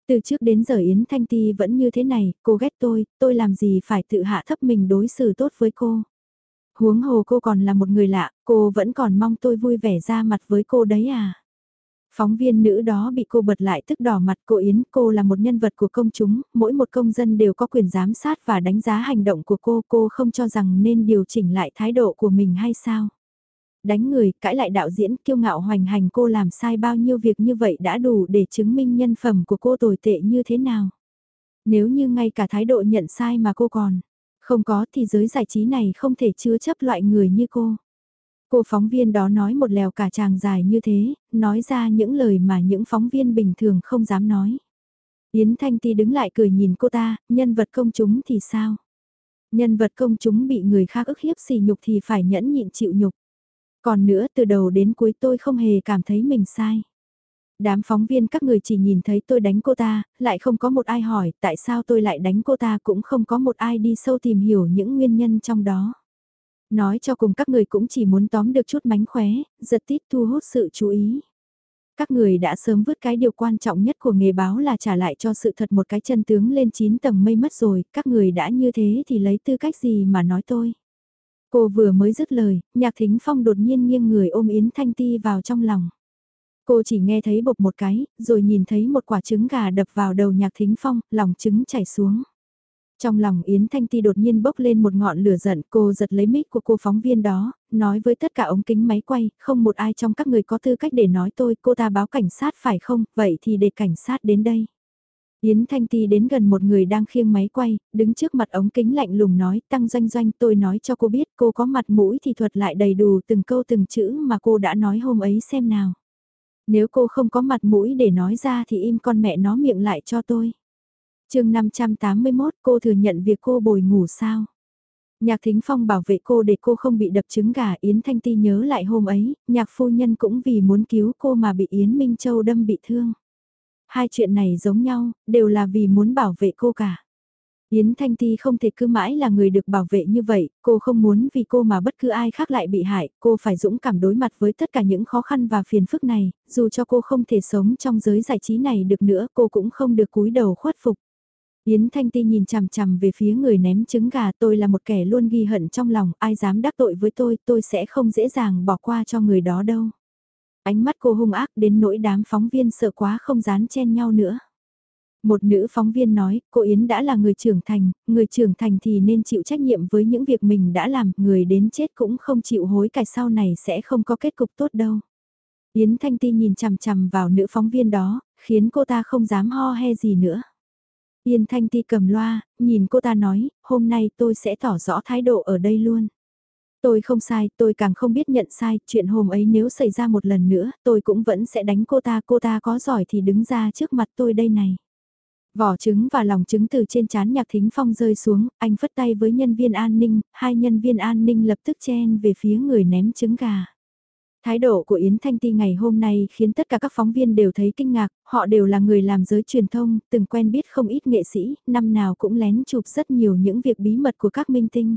Từ trước đến giờ Yến Thanh Ti vẫn như thế này, cô ghét tôi, tôi làm gì phải tự hạ thấp mình đối xử tốt với cô. Huống hồ cô còn là một người lạ, cô vẫn còn mong tôi vui vẻ ra mặt với cô đấy à. Phóng viên nữ đó bị cô bật lại tức đỏ mặt cô Yến, cô là một nhân vật của công chúng, mỗi một công dân đều có quyền giám sát và đánh giá hành động của cô, cô không cho rằng nên điều chỉnh lại thái độ của mình hay sao đánh người, cãi lại đạo diễn, kiêu ngạo hoành hành cô làm sai bao nhiêu việc như vậy đã đủ để chứng minh nhân phẩm của cô tồi tệ như thế nào. Nếu như ngay cả thái độ nhận sai mà cô còn không có thì giới giải trí này không thể chứa chấp loại người như cô. Cô phóng viên đó nói một lèo cả chàng dài như thế, nói ra những lời mà những phóng viên bình thường không dám nói. Yến Thanh Ti đứng lại cười nhìn cô ta, nhân vật công chúng thì sao? Nhân vật công chúng bị người khác ức hiếp xỉ nhục thì phải nhẫn nhịn chịu nhục. Còn nữa từ đầu đến cuối tôi không hề cảm thấy mình sai. Đám phóng viên các người chỉ nhìn thấy tôi đánh cô ta, lại không có một ai hỏi tại sao tôi lại đánh cô ta cũng không có một ai đi sâu tìm hiểu những nguyên nhân trong đó. Nói cho cùng các người cũng chỉ muốn tóm được chút mánh khóe, giật tít thu hút sự chú ý. Các người đã sớm vứt cái điều quan trọng nhất của nghề báo là trả lại cho sự thật một cái chân tướng lên 9 tầng mây mất rồi, các người đã như thế thì lấy tư cách gì mà nói tôi. Cô vừa mới dứt lời, nhạc thính phong đột nhiên nghiêng người ôm Yến Thanh Ti vào trong lòng. Cô chỉ nghe thấy bột một cái, rồi nhìn thấy một quả trứng gà đập vào đầu nhạc thính phong, lòng trứng chảy xuống. Trong lòng Yến Thanh Ti đột nhiên bốc lên một ngọn lửa giận, cô giật lấy mic của cô phóng viên đó, nói với tất cả ống kính máy quay, không một ai trong các người có tư cách để nói tôi, cô ta báo cảnh sát phải không, vậy thì để cảnh sát đến đây. Yến Thanh Ti đến gần một người đang khiêng máy quay, đứng trước mặt ống kính lạnh lùng nói, tăng doanh doanh tôi nói cho cô biết cô có mặt mũi thì thuật lại đầy đủ từng câu từng chữ mà cô đã nói hôm ấy xem nào. Nếu cô không có mặt mũi để nói ra thì im con mẹ nó miệng lại cho tôi. chương 581 cô thừa nhận việc cô bồi ngủ sao? Nhạc Thính Phong bảo vệ cô để cô không bị đập trứng gà Yến Thanh Ti nhớ lại hôm ấy, nhạc phu nhân cũng vì muốn cứu cô mà bị Yến Minh Châu đâm bị thương. Hai chuyện này giống nhau, đều là vì muốn bảo vệ cô cả. Yến Thanh Ti không thể cứ mãi là người được bảo vệ như vậy, cô không muốn vì cô mà bất cứ ai khác lại bị hại, cô phải dũng cảm đối mặt với tất cả những khó khăn và phiền phức này, dù cho cô không thể sống trong giới giải trí này được nữa, cô cũng không được cúi đầu khuất phục. Yến Thanh Ti nhìn chằm chằm về phía người ném trứng gà tôi là một kẻ luôn ghi hận trong lòng, ai dám đắc tội với tôi, tôi sẽ không dễ dàng bỏ qua cho người đó đâu. Ánh mắt cô hung ác đến nỗi đám phóng viên sợ quá không dán chen nhau nữa. Một nữ phóng viên nói, cô Yến đã là người trưởng thành, người trưởng thành thì nên chịu trách nhiệm với những việc mình đã làm, người đến chết cũng không chịu hối cải sau này sẽ không có kết cục tốt đâu. Yến Thanh Ti nhìn chằm chằm vào nữ phóng viên đó, khiến cô ta không dám ho he gì nữa. Yến Thanh Ti cầm loa, nhìn cô ta nói, hôm nay tôi sẽ tỏ rõ thái độ ở đây luôn. Tôi không sai, tôi càng không biết nhận sai, chuyện hôm ấy nếu xảy ra một lần nữa, tôi cũng vẫn sẽ đánh cô ta, cô ta có giỏi thì đứng ra trước mặt tôi đây này. Vỏ trứng và lòng trứng từ trên chán nhạc thính phong rơi xuống, anh phất tay với nhân viên an ninh, hai nhân viên an ninh lập tức chen về phía người ném trứng gà. Thái độ của Yến Thanh Ti ngày hôm nay khiến tất cả các phóng viên đều thấy kinh ngạc, họ đều là người làm giới truyền thông, từng quen biết không ít nghệ sĩ, năm nào cũng lén chụp rất nhiều những việc bí mật của các minh tinh.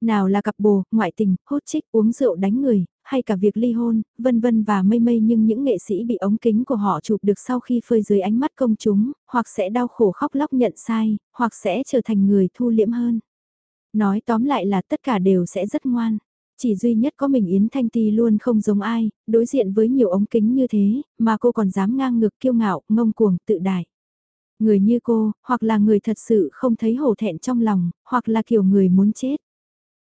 Nào là cặp bồ, ngoại tình, hốt chích, uống rượu đánh người, hay cả việc ly hôn, vân vân và mây mây nhưng những nghệ sĩ bị ống kính của họ chụp được sau khi phơi dưới ánh mắt công chúng, hoặc sẽ đau khổ khóc lóc nhận sai, hoặc sẽ trở thành người thu liễm hơn. Nói tóm lại là tất cả đều sẽ rất ngoan. Chỉ duy nhất có mình Yến Thanh Ti luôn không giống ai, đối diện với nhiều ống kính như thế, mà cô còn dám ngang ngược kiêu ngạo, ngông cuồng, tự đại. Người như cô, hoặc là người thật sự không thấy hổ thẹn trong lòng, hoặc là kiểu người muốn chết.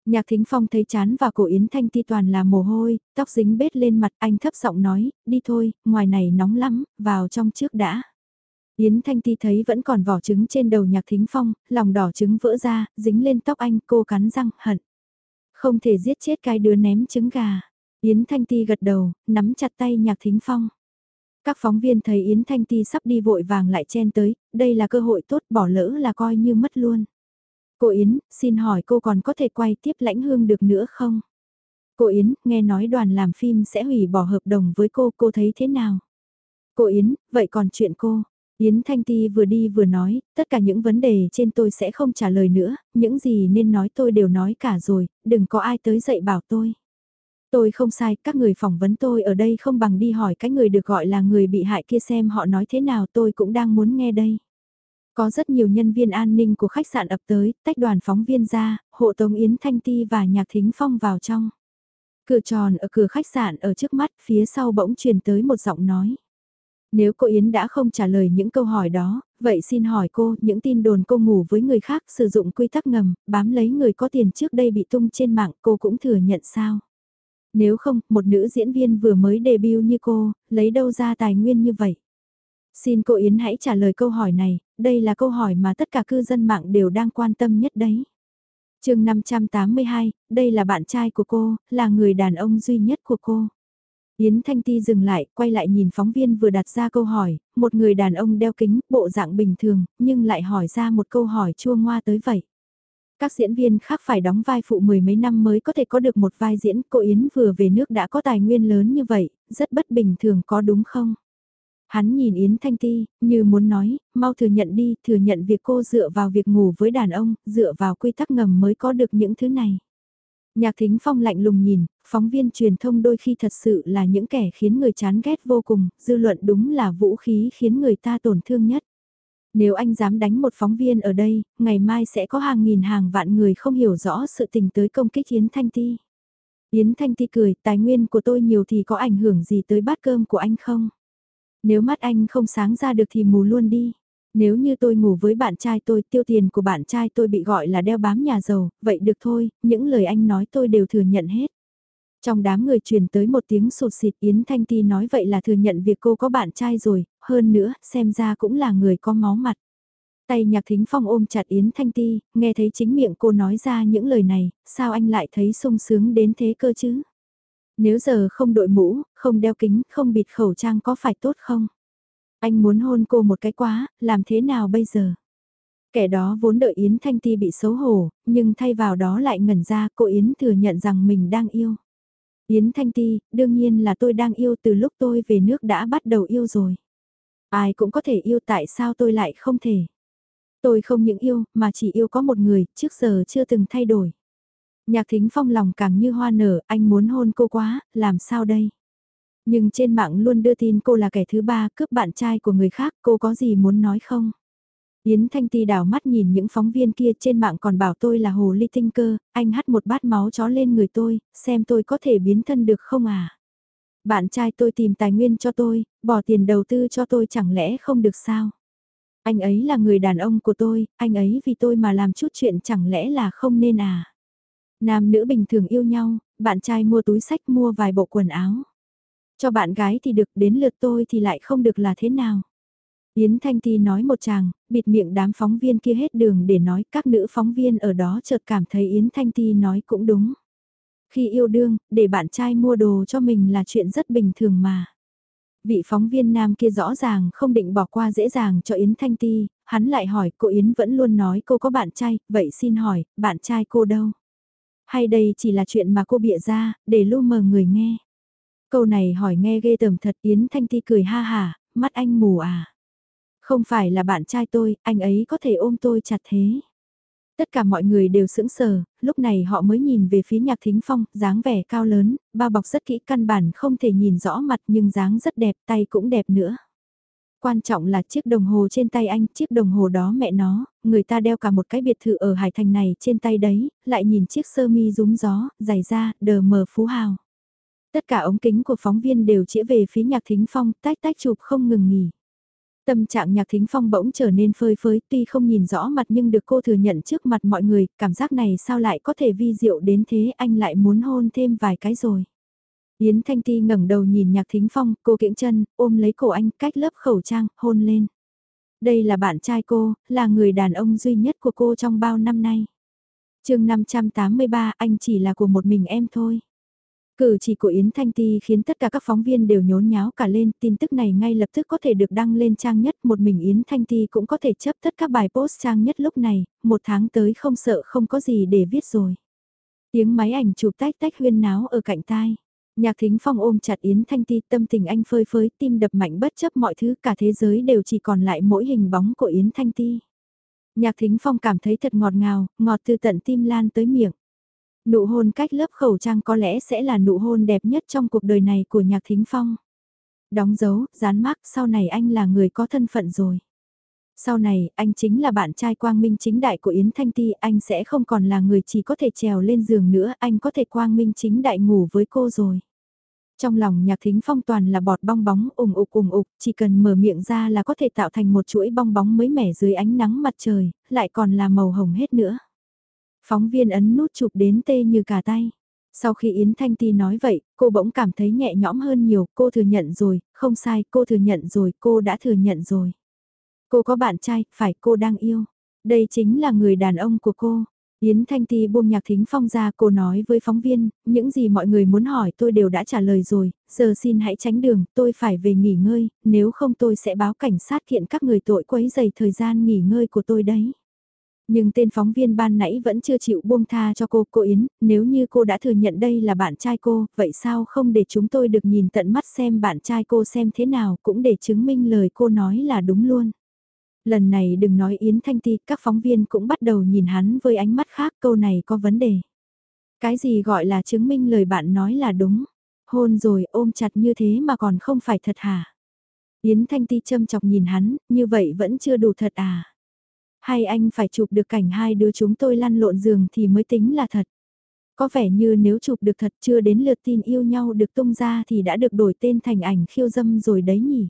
Nhạc Thính Phong thấy chán và cổ Yến Thanh Ti toàn là mồ hôi, tóc dính bết lên mặt anh thấp giọng nói, đi thôi, ngoài này nóng lắm, vào trong trước đã. Yến Thanh Ti thấy vẫn còn vỏ trứng trên đầu Nhạc Thính Phong, lòng đỏ trứng vỡ ra, dính lên tóc anh, cô cắn răng, hận. Không thể giết chết cái đứa ném trứng gà. Yến Thanh Ti gật đầu, nắm chặt tay Nhạc Thính Phong. Các phóng viên thấy Yến Thanh Ti sắp đi vội vàng lại chen tới, đây là cơ hội tốt bỏ lỡ là coi như mất luôn. Cô Yến, xin hỏi cô còn có thể quay tiếp lãnh hương được nữa không? Cô Yến, nghe nói đoàn làm phim sẽ hủy bỏ hợp đồng với cô, cô thấy thế nào? Cô Yến, vậy còn chuyện cô? Yến Thanh Ti vừa đi vừa nói, tất cả những vấn đề trên tôi sẽ không trả lời nữa, những gì nên nói tôi đều nói cả rồi, đừng có ai tới dạy bảo tôi. Tôi không sai, các người phỏng vấn tôi ở đây không bằng đi hỏi cái người được gọi là người bị hại kia xem họ nói thế nào tôi cũng đang muốn nghe đây. Có rất nhiều nhân viên an ninh của khách sạn ập tới, tách đoàn phóng viên ra, hộ tống Yến Thanh Ti và Nhạc Thính Phong vào trong. Cửa tròn ở cửa khách sạn ở trước mắt, phía sau bỗng truyền tới một giọng nói. Nếu cô Yến đã không trả lời những câu hỏi đó, vậy xin hỏi cô, những tin đồn cô ngủ với người khác sử dụng quy tắc ngầm, bám lấy người có tiền trước đây bị tung trên mạng cô cũng thừa nhận sao? Nếu không, một nữ diễn viên vừa mới debut như cô, lấy đâu ra tài nguyên như vậy? Xin cô Yến hãy trả lời câu hỏi này, đây là câu hỏi mà tất cả cư dân mạng đều đang quan tâm nhất đấy. chương 582, đây là bạn trai của cô, là người đàn ông duy nhất của cô. Yến Thanh Ti dừng lại, quay lại nhìn phóng viên vừa đặt ra câu hỏi, một người đàn ông đeo kính, bộ dạng bình thường, nhưng lại hỏi ra một câu hỏi chua ngoa tới vậy. Các diễn viên khác phải đóng vai phụ mười mấy năm mới có thể có được một vai diễn, cô Yến vừa về nước đã có tài nguyên lớn như vậy, rất bất bình thường có đúng không? Hắn nhìn Yến Thanh Ti, như muốn nói, mau thừa nhận đi, thừa nhận việc cô dựa vào việc ngủ với đàn ông, dựa vào quy tắc ngầm mới có được những thứ này. Nhạc Thính Phong lạnh lùng nhìn, phóng viên truyền thông đôi khi thật sự là những kẻ khiến người chán ghét vô cùng, dư luận đúng là vũ khí khiến người ta tổn thương nhất. Nếu anh dám đánh một phóng viên ở đây, ngày mai sẽ có hàng nghìn hàng vạn người không hiểu rõ sự tình tới công kích Yến Thanh Ti. Yến Thanh Ti cười, tài nguyên của tôi nhiều thì có ảnh hưởng gì tới bát cơm của anh không? Nếu mắt anh không sáng ra được thì mù luôn đi. Nếu như tôi ngủ với bạn trai tôi, tiêu tiền của bạn trai tôi bị gọi là đeo bám nhà giàu, vậy được thôi, những lời anh nói tôi đều thừa nhận hết. Trong đám người truyền tới một tiếng sụt xịt Yến Thanh Ti nói vậy là thừa nhận việc cô có bạn trai rồi, hơn nữa, xem ra cũng là người có máu mặt. Tay nhạc thính phong ôm chặt Yến Thanh Ti, nghe thấy chính miệng cô nói ra những lời này, sao anh lại thấy sung sướng đến thế cơ chứ? Nếu giờ không đội mũ, không đeo kính, không bịt khẩu trang có phải tốt không? Anh muốn hôn cô một cái quá, làm thế nào bây giờ? Kẻ đó vốn đợi Yến Thanh Ti bị xấu hổ, nhưng thay vào đó lại ngẩn ra cô Yến thừa nhận rằng mình đang yêu. Yến Thanh Ti, đương nhiên là tôi đang yêu từ lúc tôi về nước đã bắt đầu yêu rồi. Ai cũng có thể yêu tại sao tôi lại không thể. Tôi không những yêu, mà chỉ yêu có một người, trước giờ chưa từng thay đổi. Nhạc thính phong lòng càng như hoa nở, anh muốn hôn cô quá, làm sao đây? Nhưng trên mạng luôn đưa tin cô là kẻ thứ ba cướp bạn trai của người khác, cô có gì muốn nói không? Yến Thanh Ti đảo mắt nhìn những phóng viên kia trên mạng còn bảo tôi là hồ ly tinh cơ, anh hắt một bát máu chó lên người tôi, xem tôi có thể biến thân được không à? Bạn trai tôi tìm tài nguyên cho tôi, bỏ tiền đầu tư cho tôi chẳng lẽ không được sao? Anh ấy là người đàn ông của tôi, anh ấy vì tôi mà làm chút chuyện chẳng lẽ là không nên à? Nam nữ bình thường yêu nhau, bạn trai mua túi sách mua vài bộ quần áo. Cho bạn gái thì được đến lượt tôi thì lại không được là thế nào. Yến Thanh Ti nói một chàng, bịt miệng đám phóng viên kia hết đường để nói các nữ phóng viên ở đó chợt cảm thấy Yến Thanh Ti nói cũng đúng. Khi yêu đương, để bạn trai mua đồ cho mình là chuyện rất bình thường mà. Vị phóng viên nam kia rõ ràng không định bỏ qua dễ dàng cho Yến Thanh Ti, hắn lại hỏi cô Yến vẫn luôn nói cô có bạn trai, vậy xin hỏi, bạn trai cô đâu? Hay đây chỉ là chuyện mà cô bịa ra, để lu mờ người nghe? Câu này hỏi nghe ghê tởm thật Yến Thanh Ti cười ha hà, mắt anh mù à. Không phải là bạn trai tôi, anh ấy có thể ôm tôi chặt thế. Tất cả mọi người đều sững sờ, lúc này họ mới nhìn về phía nhạc thính phong, dáng vẻ cao lớn, bao bọc rất kỹ căn bản không thể nhìn rõ mặt nhưng dáng rất đẹp, tay cũng đẹp nữa. Quan trọng là chiếc đồng hồ trên tay anh, chiếc đồng hồ đó mẹ nó, người ta đeo cả một cái biệt thự ở Hải Thành này trên tay đấy, lại nhìn chiếc sơ mi rúm gió, dày da, đờ mờ phú hào. Tất cả ống kính của phóng viên đều chĩa về phía nhạc thính phong, tách tách chụp không ngừng nghỉ. Tâm trạng nhạc thính phong bỗng trở nên phơi phới tuy không nhìn rõ mặt nhưng được cô thừa nhận trước mặt mọi người, cảm giác này sao lại có thể vi diệu đến thế anh lại muốn hôn thêm vài cái rồi. Yến Thanh Ti ngẩng đầu nhìn nhạc thính phong, cô kiễng chân, ôm lấy cổ anh cách lớp khẩu trang, hôn lên. Đây là bạn trai cô, là người đàn ông duy nhất của cô trong bao năm nay. chương 583 anh chỉ là của một mình em thôi. Cử chỉ của Yến Thanh Ti khiến tất cả các phóng viên đều nhốn nháo cả lên, tin tức này ngay lập tức có thể được đăng lên trang nhất, một mình Yến Thanh Ti cũng có thể chấp tất các bài post trang nhất lúc này, một tháng tới không sợ không có gì để viết rồi. Tiếng máy ảnh chụp tách tách huyên náo ở cạnh tai. Nhạc thính phong ôm chặt Yến Thanh Ti tâm tình anh phơi phới tim đập mạnh bất chấp mọi thứ cả thế giới đều chỉ còn lại mỗi hình bóng của Yến Thanh Ti. Nhạc thính phong cảm thấy thật ngọt ngào, ngọt từ tận tim lan tới miệng. Nụ hôn cách lớp khẩu trang có lẽ sẽ là nụ hôn đẹp nhất trong cuộc đời này của nhạc thính phong. Đóng dấu, dán mác, sau này anh là người có thân phận rồi. Sau này, anh chính là bạn trai quang minh chính đại của Yến Thanh Ti, anh sẽ không còn là người chỉ có thể trèo lên giường nữa, anh có thể quang minh chính đại ngủ với cô rồi. Trong lòng nhạc thính phong toàn là bọt bong bóng ủng ục ủng ục, chỉ cần mở miệng ra là có thể tạo thành một chuỗi bong bóng mới mẻ dưới ánh nắng mặt trời, lại còn là màu hồng hết nữa. Phóng viên ấn nút chụp đến tê như cả tay. Sau khi Yến Thanh Ti nói vậy, cô bỗng cảm thấy nhẹ nhõm hơn nhiều, cô thừa nhận rồi, không sai, cô thừa nhận rồi, cô đã thừa nhận rồi. Cô có bạn trai, phải cô đang yêu. Đây chính là người đàn ông của cô. Yến Thanh Ti buông nhạc thính phong ra cô nói với phóng viên, những gì mọi người muốn hỏi tôi đều đã trả lời rồi, giờ xin hãy tránh đường, tôi phải về nghỉ ngơi, nếu không tôi sẽ báo cảnh sát kiện các người tội quấy dày thời gian nghỉ ngơi của tôi đấy. Nhưng tên phóng viên ban nãy vẫn chưa chịu buông tha cho cô, cô Yến, nếu như cô đã thừa nhận đây là bạn trai cô, vậy sao không để chúng tôi được nhìn tận mắt xem bạn trai cô xem thế nào cũng để chứng minh lời cô nói là đúng luôn. Lần này đừng nói Yến Thanh Ti, các phóng viên cũng bắt đầu nhìn hắn với ánh mắt khác câu này có vấn đề. Cái gì gọi là chứng minh lời bạn nói là đúng. Hôn rồi ôm chặt như thế mà còn không phải thật hả? Yến Thanh Ti châm chọc nhìn hắn, như vậy vẫn chưa đủ thật à? Hay anh phải chụp được cảnh hai đứa chúng tôi lăn lộn giường thì mới tính là thật? Có vẻ như nếu chụp được thật chưa đến lượt tin yêu nhau được tung ra thì đã được đổi tên thành ảnh khiêu dâm rồi đấy nhỉ?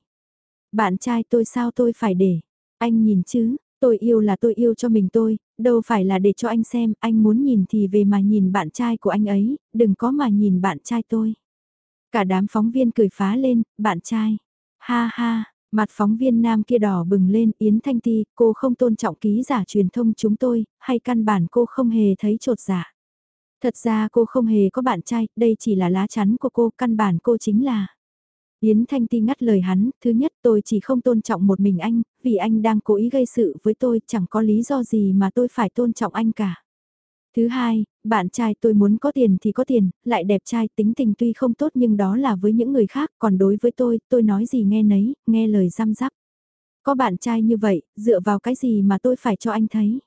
Bạn trai tôi sao tôi phải để? Anh nhìn chứ, tôi yêu là tôi yêu cho mình tôi, đâu phải là để cho anh xem, anh muốn nhìn thì về mà nhìn bạn trai của anh ấy, đừng có mà nhìn bạn trai tôi. Cả đám phóng viên cười phá lên, bạn trai. Ha ha, mặt phóng viên nam kia đỏ bừng lên, Yến Thanh Ti, cô không tôn trọng ký giả truyền thông chúng tôi, hay căn bản cô không hề thấy trột giả Thật ra cô không hề có bạn trai, đây chỉ là lá chắn của cô, căn bản cô chính là. Yến Thanh Ti ngắt lời hắn, thứ nhất tôi chỉ không tôn trọng một mình anh, vì anh đang cố ý gây sự với tôi, chẳng có lý do gì mà tôi phải tôn trọng anh cả. Thứ hai, bạn trai tôi muốn có tiền thì có tiền, lại đẹp trai tính tình tuy không tốt nhưng đó là với những người khác, còn đối với tôi, tôi nói gì nghe nấy, nghe lời răm rắp. Có bạn trai như vậy, dựa vào cái gì mà tôi phải cho anh thấy.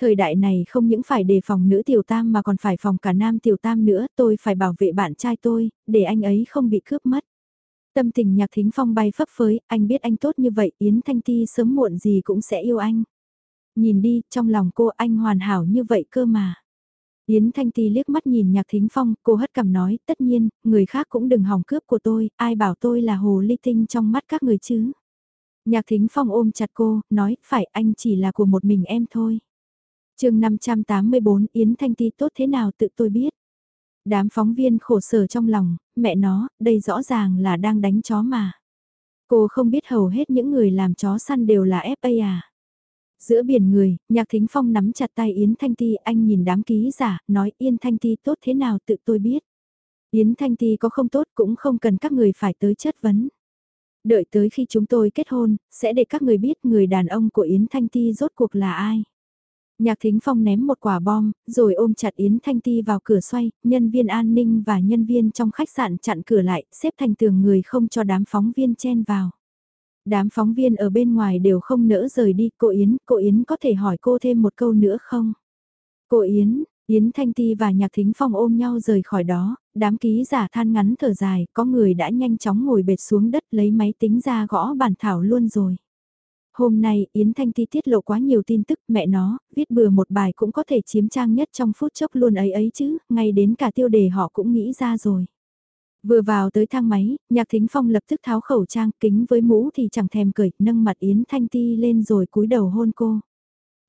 Thời đại này không những phải đề phòng nữ tiểu tam mà còn phải phòng cả nam tiểu tam nữa, tôi phải bảo vệ bạn trai tôi, để anh ấy không bị cướp mất. Tâm tình nhạc thính phong bay phấp phới, anh biết anh tốt như vậy, Yến Thanh Ti sớm muộn gì cũng sẽ yêu anh. Nhìn đi, trong lòng cô anh hoàn hảo như vậy cơ mà. Yến Thanh Ti liếc mắt nhìn nhạc thính phong, cô hất cằm nói, tất nhiên, người khác cũng đừng hỏng cướp của tôi, ai bảo tôi là hồ ly tinh trong mắt các người chứ. Nhạc thính phong ôm chặt cô, nói, phải anh chỉ là của một mình em thôi. chương 584 Yến Thanh Ti tốt thế nào tự tôi biết. Đám phóng viên khổ sở trong lòng, mẹ nó, đây rõ ràng là đang đánh chó mà. Cô không biết hầu hết những người làm chó săn đều là FA à. Giữa biển người, Nhạc Thính Phong nắm chặt tay Yến Thanh Ti, anh nhìn đám ký giả, nói Yến Thanh Ti tốt thế nào tự tôi biết. Yến Thanh Ti có không tốt cũng không cần các người phải tới chất vấn. Đợi tới khi chúng tôi kết hôn, sẽ để các người biết người đàn ông của Yến Thanh Ti rốt cuộc là ai. Nhạc Thính Phong ném một quả bom, rồi ôm chặt Yến Thanh Ti vào cửa xoay, nhân viên an ninh và nhân viên trong khách sạn chặn cửa lại, xếp thành tường người không cho đám phóng viên chen vào. Đám phóng viên ở bên ngoài đều không nỡ rời đi, cô Yến, cô Yến có thể hỏi cô thêm một câu nữa không? Cô Yến, Yến Thanh Ti và Nhạc Thính Phong ôm nhau rời khỏi đó, đám ký giả than ngắn thở dài, có người đã nhanh chóng ngồi bệt xuống đất lấy máy tính ra gõ bản thảo luôn rồi. Hôm nay Yến Thanh Ti tiết lộ quá nhiều tin tức mẹ nó, viết bừa một bài cũng có thể chiếm trang nhất trong phút chốc luôn ấy ấy chứ, ngay đến cả tiêu đề họ cũng nghĩ ra rồi. Vừa vào tới thang máy, Nhạc Thính Phong lập tức tháo khẩu trang kính với mũ thì chẳng thèm cười nâng mặt Yến Thanh Ti lên rồi cúi đầu hôn cô.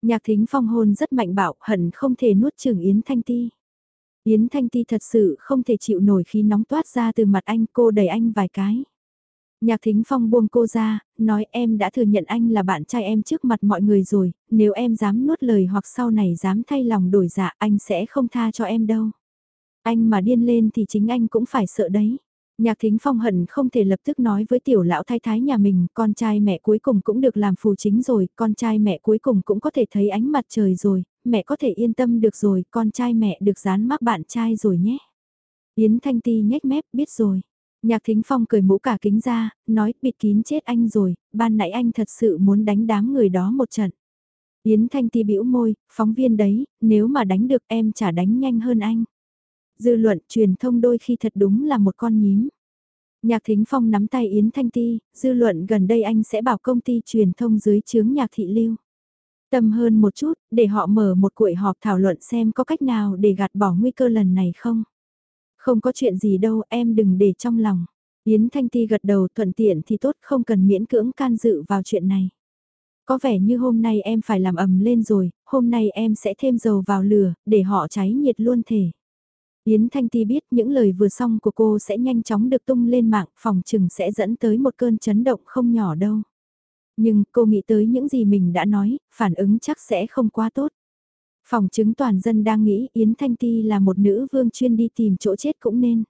Nhạc Thính Phong hôn rất mạnh bạo, hận không thể nuốt chửng Yến Thanh Ti. Yến Thanh Ti thật sự không thể chịu nổi khi nóng toát ra từ mặt anh cô đẩy anh vài cái. Nhạc Thính Phong buông cô ra, nói em đã thừa nhận anh là bạn trai em trước mặt mọi người rồi, nếu em dám nuốt lời hoặc sau này dám thay lòng đổi dạ anh sẽ không tha cho em đâu. Anh mà điên lên thì chính anh cũng phải sợ đấy. Nhạc Thính Phong hận không thể lập tức nói với tiểu lão thái thái nhà mình, con trai mẹ cuối cùng cũng được làm phù chính rồi, con trai mẹ cuối cùng cũng có thể thấy ánh mặt trời rồi, mẹ có thể yên tâm được rồi, con trai mẹ được dán mắc bạn trai rồi nhé. Yến Thanh Ti nhếch mép, biết rồi. Nhạc Thính Phong cười mũ cả kính ra, nói bịt kín chết anh rồi, ban nãy anh thật sự muốn đánh đám người đó một trận. Yến Thanh Ti bĩu môi, phóng viên đấy, nếu mà đánh được em chả đánh nhanh hơn anh. Dư luận truyền thông đôi khi thật đúng là một con nhím. Nhạc Thính Phong nắm tay Yến Thanh Ti, dư luận gần đây anh sẽ bảo công ty truyền thông dưới chướng nhạc thị lưu. Tâm hơn một chút, để họ mở một cuộc họp thảo luận xem có cách nào để gạt bỏ nguy cơ lần này không. Không có chuyện gì đâu, em đừng để trong lòng. Yến Thanh Ti gật đầu thuận tiện thì tốt không cần miễn cưỡng can dự vào chuyện này. Có vẻ như hôm nay em phải làm ầm lên rồi, hôm nay em sẽ thêm dầu vào lửa, để họ cháy nhiệt luôn thể. Yến Thanh Ti biết những lời vừa xong của cô sẽ nhanh chóng được tung lên mạng, phòng trừng sẽ dẫn tới một cơn chấn động không nhỏ đâu. Nhưng cô nghĩ tới những gì mình đã nói, phản ứng chắc sẽ không quá tốt. Phòng chứng toàn dân đang nghĩ Yến Thanh Ti là một nữ vương chuyên đi tìm chỗ chết cũng nên.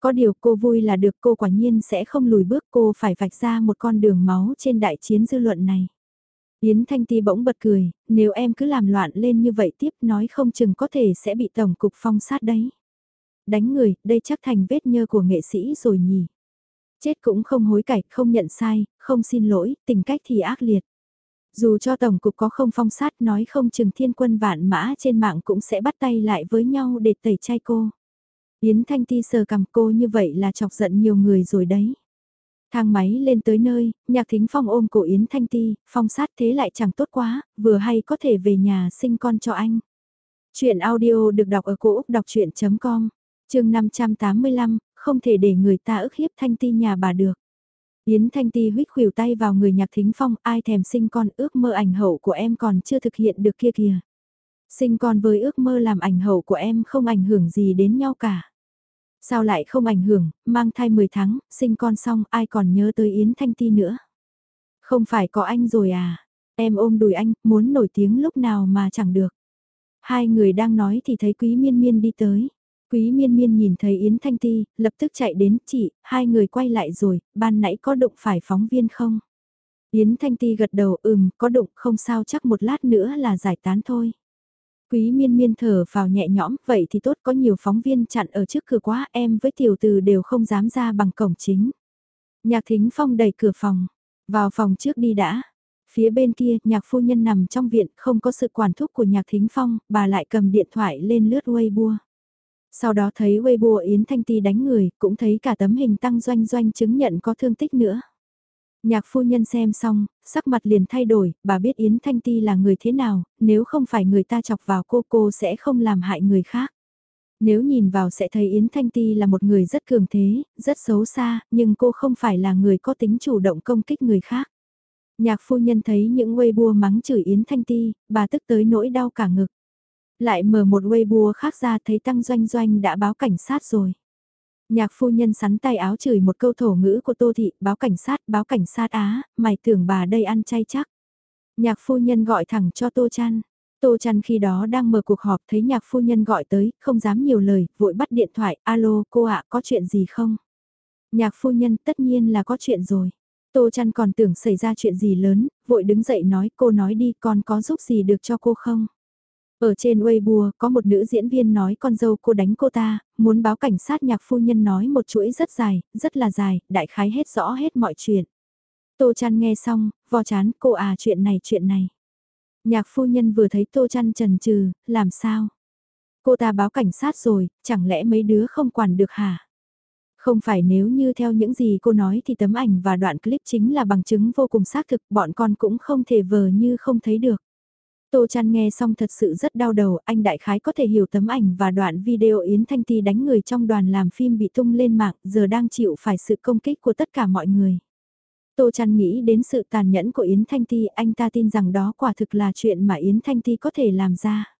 Có điều cô vui là được cô quả nhiên sẽ không lùi bước cô phải vạch ra một con đường máu trên đại chiến dư luận này. Yến Thanh Ti bỗng bật cười, nếu em cứ làm loạn lên như vậy tiếp nói không chừng có thể sẽ bị Tổng cục phong sát đấy. Đánh người, đây chắc thành vết nhơ của nghệ sĩ rồi nhỉ. Chết cũng không hối cải, không nhận sai, không xin lỗi, tình cách thì ác liệt. Dù cho Tổng cục có không phong sát nói không chừng thiên quân vạn mã trên mạng cũng sẽ bắt tay lại với nhau để tẩy chay cô. Yến Thanh Ti sờ cầm cô như vậy là chọc giận nhiều người rồi đấy. Thang máy lên tới nơi, nhạc thính phong ôm cổ Yến Thanh Ti, phong sát thế lại chẳng tốt quá, vừa hay có thể về nhà sinh con cho anh. Chuyện audio được đọc ở cổ Úc đọc chuyện.com, chương 585, không thể để người ta ức hiếp Thanh Ti nhà bà được. Yến Thanh Ti huyết khuỷu tay vào người nhạc thính phong, ai thèm sinh con ước mơ ảnh hậu của em còn chưa thực hiện được kia kìa. Sinh con với ước mơ làm ảnh hậu của em không ảnh hưởng gì đến nhau cả. Sao lại không ảnh hưởng, mang thai 10 tháng, sinh con xong ai còn nhớ tới Yến Thanh Ti nữa. Không phải có anh rồi à, em ôm đùi anh, muốn nổi tiếng lúc nào mà chẳng được. Hai người đang nói thì thấy quý miên miên đi tới. Quý miên miên nhìn thấy Yến Thanh Ti, lập tức chạy đến, chị, hai người quay lại rồi, ban nãy có đụng phải phóng viên không? Yến Thanh Ti gật đầu, ừm, có đụng, không sao chắc một lát nữa là giải tán thôi. Quý miên miên thở vào nhẹ nhõm, vậy thì tốt có nhiều phóng viên chặn ở trước cửa quá, em với tiểu từ đều không dám ra bằng cổng chính. Nhạc thính phong đẩy cửa phòng, vào phòng trước đi đã. Phía bên kia, nhạc phu nhân nằm trong viện, không có sự quản thúc của nhạc thính phong, bà lại cầm điện thoại lên lướt Weibo. Sau đó thấy Weibo Yến Thanh Ti đánh người, cũng thấy cả tấm hình tăng doanh doanh chứng nhận có thương tích nữa. Nhạc phu nhân xem xong, sắc mặt liền thay đổi, bà biết Yến Thanh Ti là người thế nào, nếu không phải người ta chọc vào cô cô sẽ không làm hại người khác. Nếu nhìn vào sẽ thấy Yến Thanh Ti là một người rất cường thế, rất xấu xa, nhưng cô không phải là người có tính chủ động công kích người khác. Nhạc phu nhân thấy những Weibo mắng chửi Yến Thanh Ti, bà tức tới nỗi đau cả ngực. Lại mở một Weibo khác ra thấy Tăng Doanh Doanh đã báo cảnh sát rồi. Nhạc phu nhân sắn tay áo chửi một câu thổ ngữ của Tô Thị, báo cảnh sát, báo cảnh sát á, mày tưởng bà đây ăn chay chắc. Nhạc phu nhân gọi thẳng cho Tô Chăn. Tô Chăn khi đó đang mở cuộc họp thấy nhạc phu nhân gọi tới, không dám nhiều lời, vội bắt điện thoại, alo cô ạ có chuyện gì không? Nhạc phu nhân tất nhiên là có chuyện rồi. Tô Chăn còn tưởng xảy ra chuyện gì lớn, vội đứng dậy nói cô nói đi con có giúp gì được cho cô không? Ở trên Weibo có một nữ diễn viên nói con dâu cô đánh cô ta, muốn báo cảnh sát nhạc phu nhân nói một chuỗi rất dài, rất là dài, đại khái hết rõ hết mọi chuyện. Tô chăn nghe xong, vò chán cô à chuyện này chuyện này. Nhạc phu nhân vừa thấy Tô chăn trần trừ, làm sao? Cô ta báo cảnh sát rồi, chẳng lẽ mấy đứa không quản được hả? Không phải nếu như theo những gì cô nói thì tấm ảnh và đoạn clip chính là bằng chứng vô cùng xác thực bọn con cũng không thể vờ như không thấy được. Tô Chan nghe xong thật sự rất đau đầu, anh đại khái có thể hiểu tấm ảnh và đoạn video Yến Thanh Ti đánh người trong đoàn làm phim bị tung lên mạng, giờ đang chịu phải sự công kích của tất cả mọi người. Tô Chan nghĩ đến sự tàn nhẫn của Yến Thanh Ti, anh ta tin rằng đó quả thực là chuyện mà Yến Thanh Ti có thể làm ra.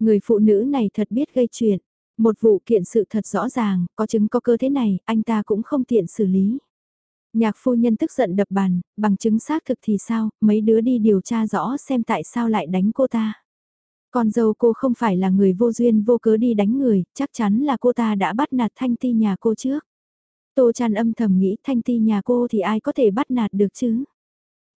Người phụ nữ này thật biết gây chuyện. Một vụ kiện sự thật rõ ràng, có chứng có cơ thế này, anh ta cũng không tiện xử lý. Nhạc phu nhân tức giận đập bàn, bằng chứng xác thực thì sao, mấy đứa đi điều tra rõ xem tại sao lại đánh cô ta. Con dâu cô không phải là người vô duyên vô cớ đi đánh người, chắc chắn là cô ta đã bắt nạt thanh ti nhà cô trước. Tô Tràn âm thầm nghĩ thanh ti nhà cô thì ai có thể bắt nạt được chứ.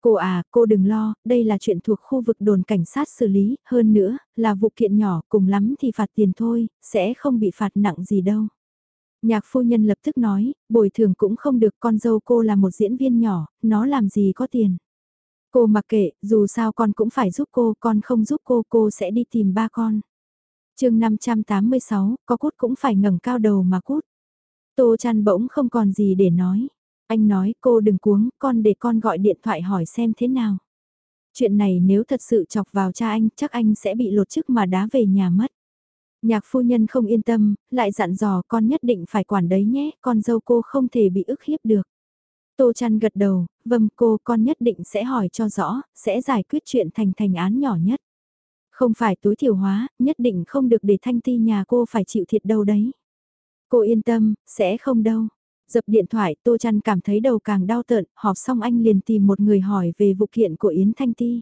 Cô à, cô đừng lo, đây là chuyện thuộc khu vực đồn cảnh sát xử lý, hơn nữa, là vụ kiện nhỏ, cùng lắm thì phạt tiền thôi, sẽ không bị phạt nặng gì đâu. Nhạc phu nhân lập tức nói, bồi thường cũng không được con dâu cô là một diễn viên nhỏ, nó làm gì có tiền. Cô mặc kệ, dù sao con cũng phải giúp cô, con không giúp cô, cô sẽ đi tìm ba con. chương 586, có cút cũng phải ngẩng cao đầu mà cút. Tô chăn bỗng không còn gì để nói. Anh nói cô đừng cuống, con để con gọi điện thoại hỏi xem thế nào. Chuyện này nếu thật sự chọc vào cha anh, chắc anh sẽ bị lột chức mà đá về nhà mất. Nhạc phu nhân không yên tâm, lại dặn dò con nhất định phải quản đấy nhé, con dâu cô không thể bị ức hiếp được. Tô chăn gật đầu, vâng cô con nhất định sẽ hỏi cho rõ, sẽ giải quyết chuyện thành thành án nhỏ nhất. Không phải tối thiểu hóa, nhất định không được để thanh ti nhà cô phải chịu thiệt đâu đấy. Cô yên tâm, sẽ không đâu. Dập điện thoại Tô Trăn cảm thấy đầu càng đau tợn, họp xong anh liền tìm một người hỏi về vụ kiện của Yến Thanh Ti.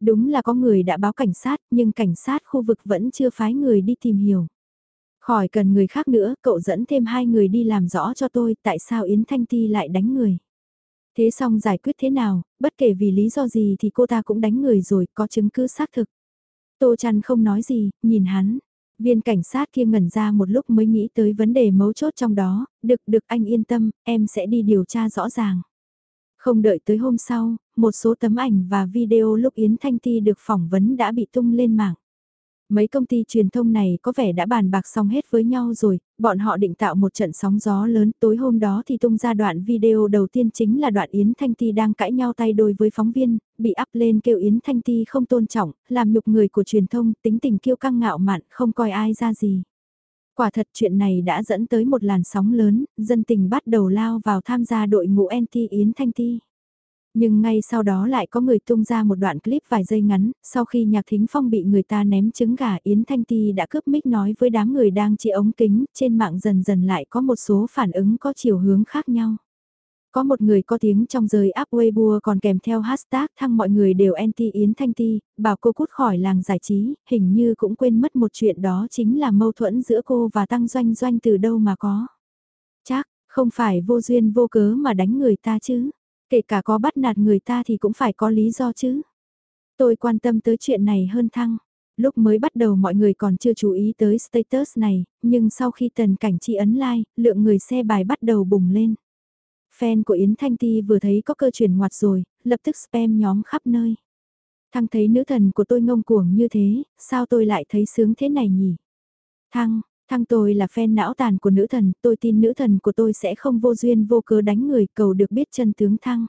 Đúng là có người đã báo cảnh sát, nhưng cảnh sát khu vực vẫn chưa phái người đi tìm hiểu. Khỏi cần người khác nữa, cậu dẫn thêm hai người đi làm rõ cho tôi tại sao Yến Thanh Ti lại đánh người. Thế xong giải quyết thế nào, bất kể vì lý do gì thì cô ta cũng đánh người rồi, có chứng cứ xác thực. Tô Trăn không nói gì, nhìn hắn, Viên cảnh sát kia ngẩn ra một lúc mới nghĩ tới vấn đề mấu chốt trong đó, được được anh yên tâm, em sẽ đi điều tra rõ ràng. Không đợi tới hôm sau, một số tấm ảnh và video lúc Yến Thanh Ti được phỏng vấn đã bị tung lên mạng. Mấy công ty truyền thông này có vẻ đã bàn bạc xong hết với nhau rồi, bọn họ định tạo một trận sóng gió lớn. Tối hôm đó thì tung ra đoạn video đầu tiên chính là đoạn Yến Thanh Ti đang cãi nhau tay đôi với phóng viên, bị up lên kêu Yến Thanh Ti không tôn trọng, làm nhục người của truyền thông, tính tình kiêu căng ngạo mạn, không coi ai ra gì. Quả thật chuyện này đã dẫn tới một làn sóng lớn, dân tình bắt đầu lao vào tham gia đội ngũ anti Yến Thanh Ti. Nhưng ngay sau đó lại có người tung ra một đoạn clip vài giây ngắn, sau khi nhạc thính phong bị người ta ném trứng gà Yến Thanh Ti đã cướp mic nói với đám người đang chia ống kính, trên mạng dần dần lại có một số phản ứng có chiều hướng khác nhau. Có một người có tiếng trong giới app Weibo còn kèm theo hashtag thăng mọi người đều anti Yến Thanh Ti, bảo cô cút khỏi làng giải trí, hình như cũng quên mất một chuyện đó chính là mâu thuẫn giữa cô và Tăng Doanh Doanh từ đâu mà có. Chắc, không phải vô duyên vô cớ mà đánh người ta chứ. Kể cả có bắt nạt người ta thì cũng phải có lý do chứ. Tôi quan tâm tới chuyện này hơn thăng. Lúc mới bắt đầu mọi người còn chưa chú ý tới status này, nhưng sau khi tần cảnh chi ấn like, lượng người xe bài bắt đầu bùng lên. Fan của Yến Thanh Ti vừa thấy có cơ chuyển ngoặt rồi, lập tức spam nhóm khắp nơi. Thăng thấy nữ thần của tôi ngông cuồng như thế, sao tôi lại thấy sướng thế này nhỉ? Thăng, Thăng tôi là fan não tàn của nữ thần, tôi tin nữ thần của tôi sẽ không vô duyên vô cớ đánh người cầu được biết chân tướng Thăng.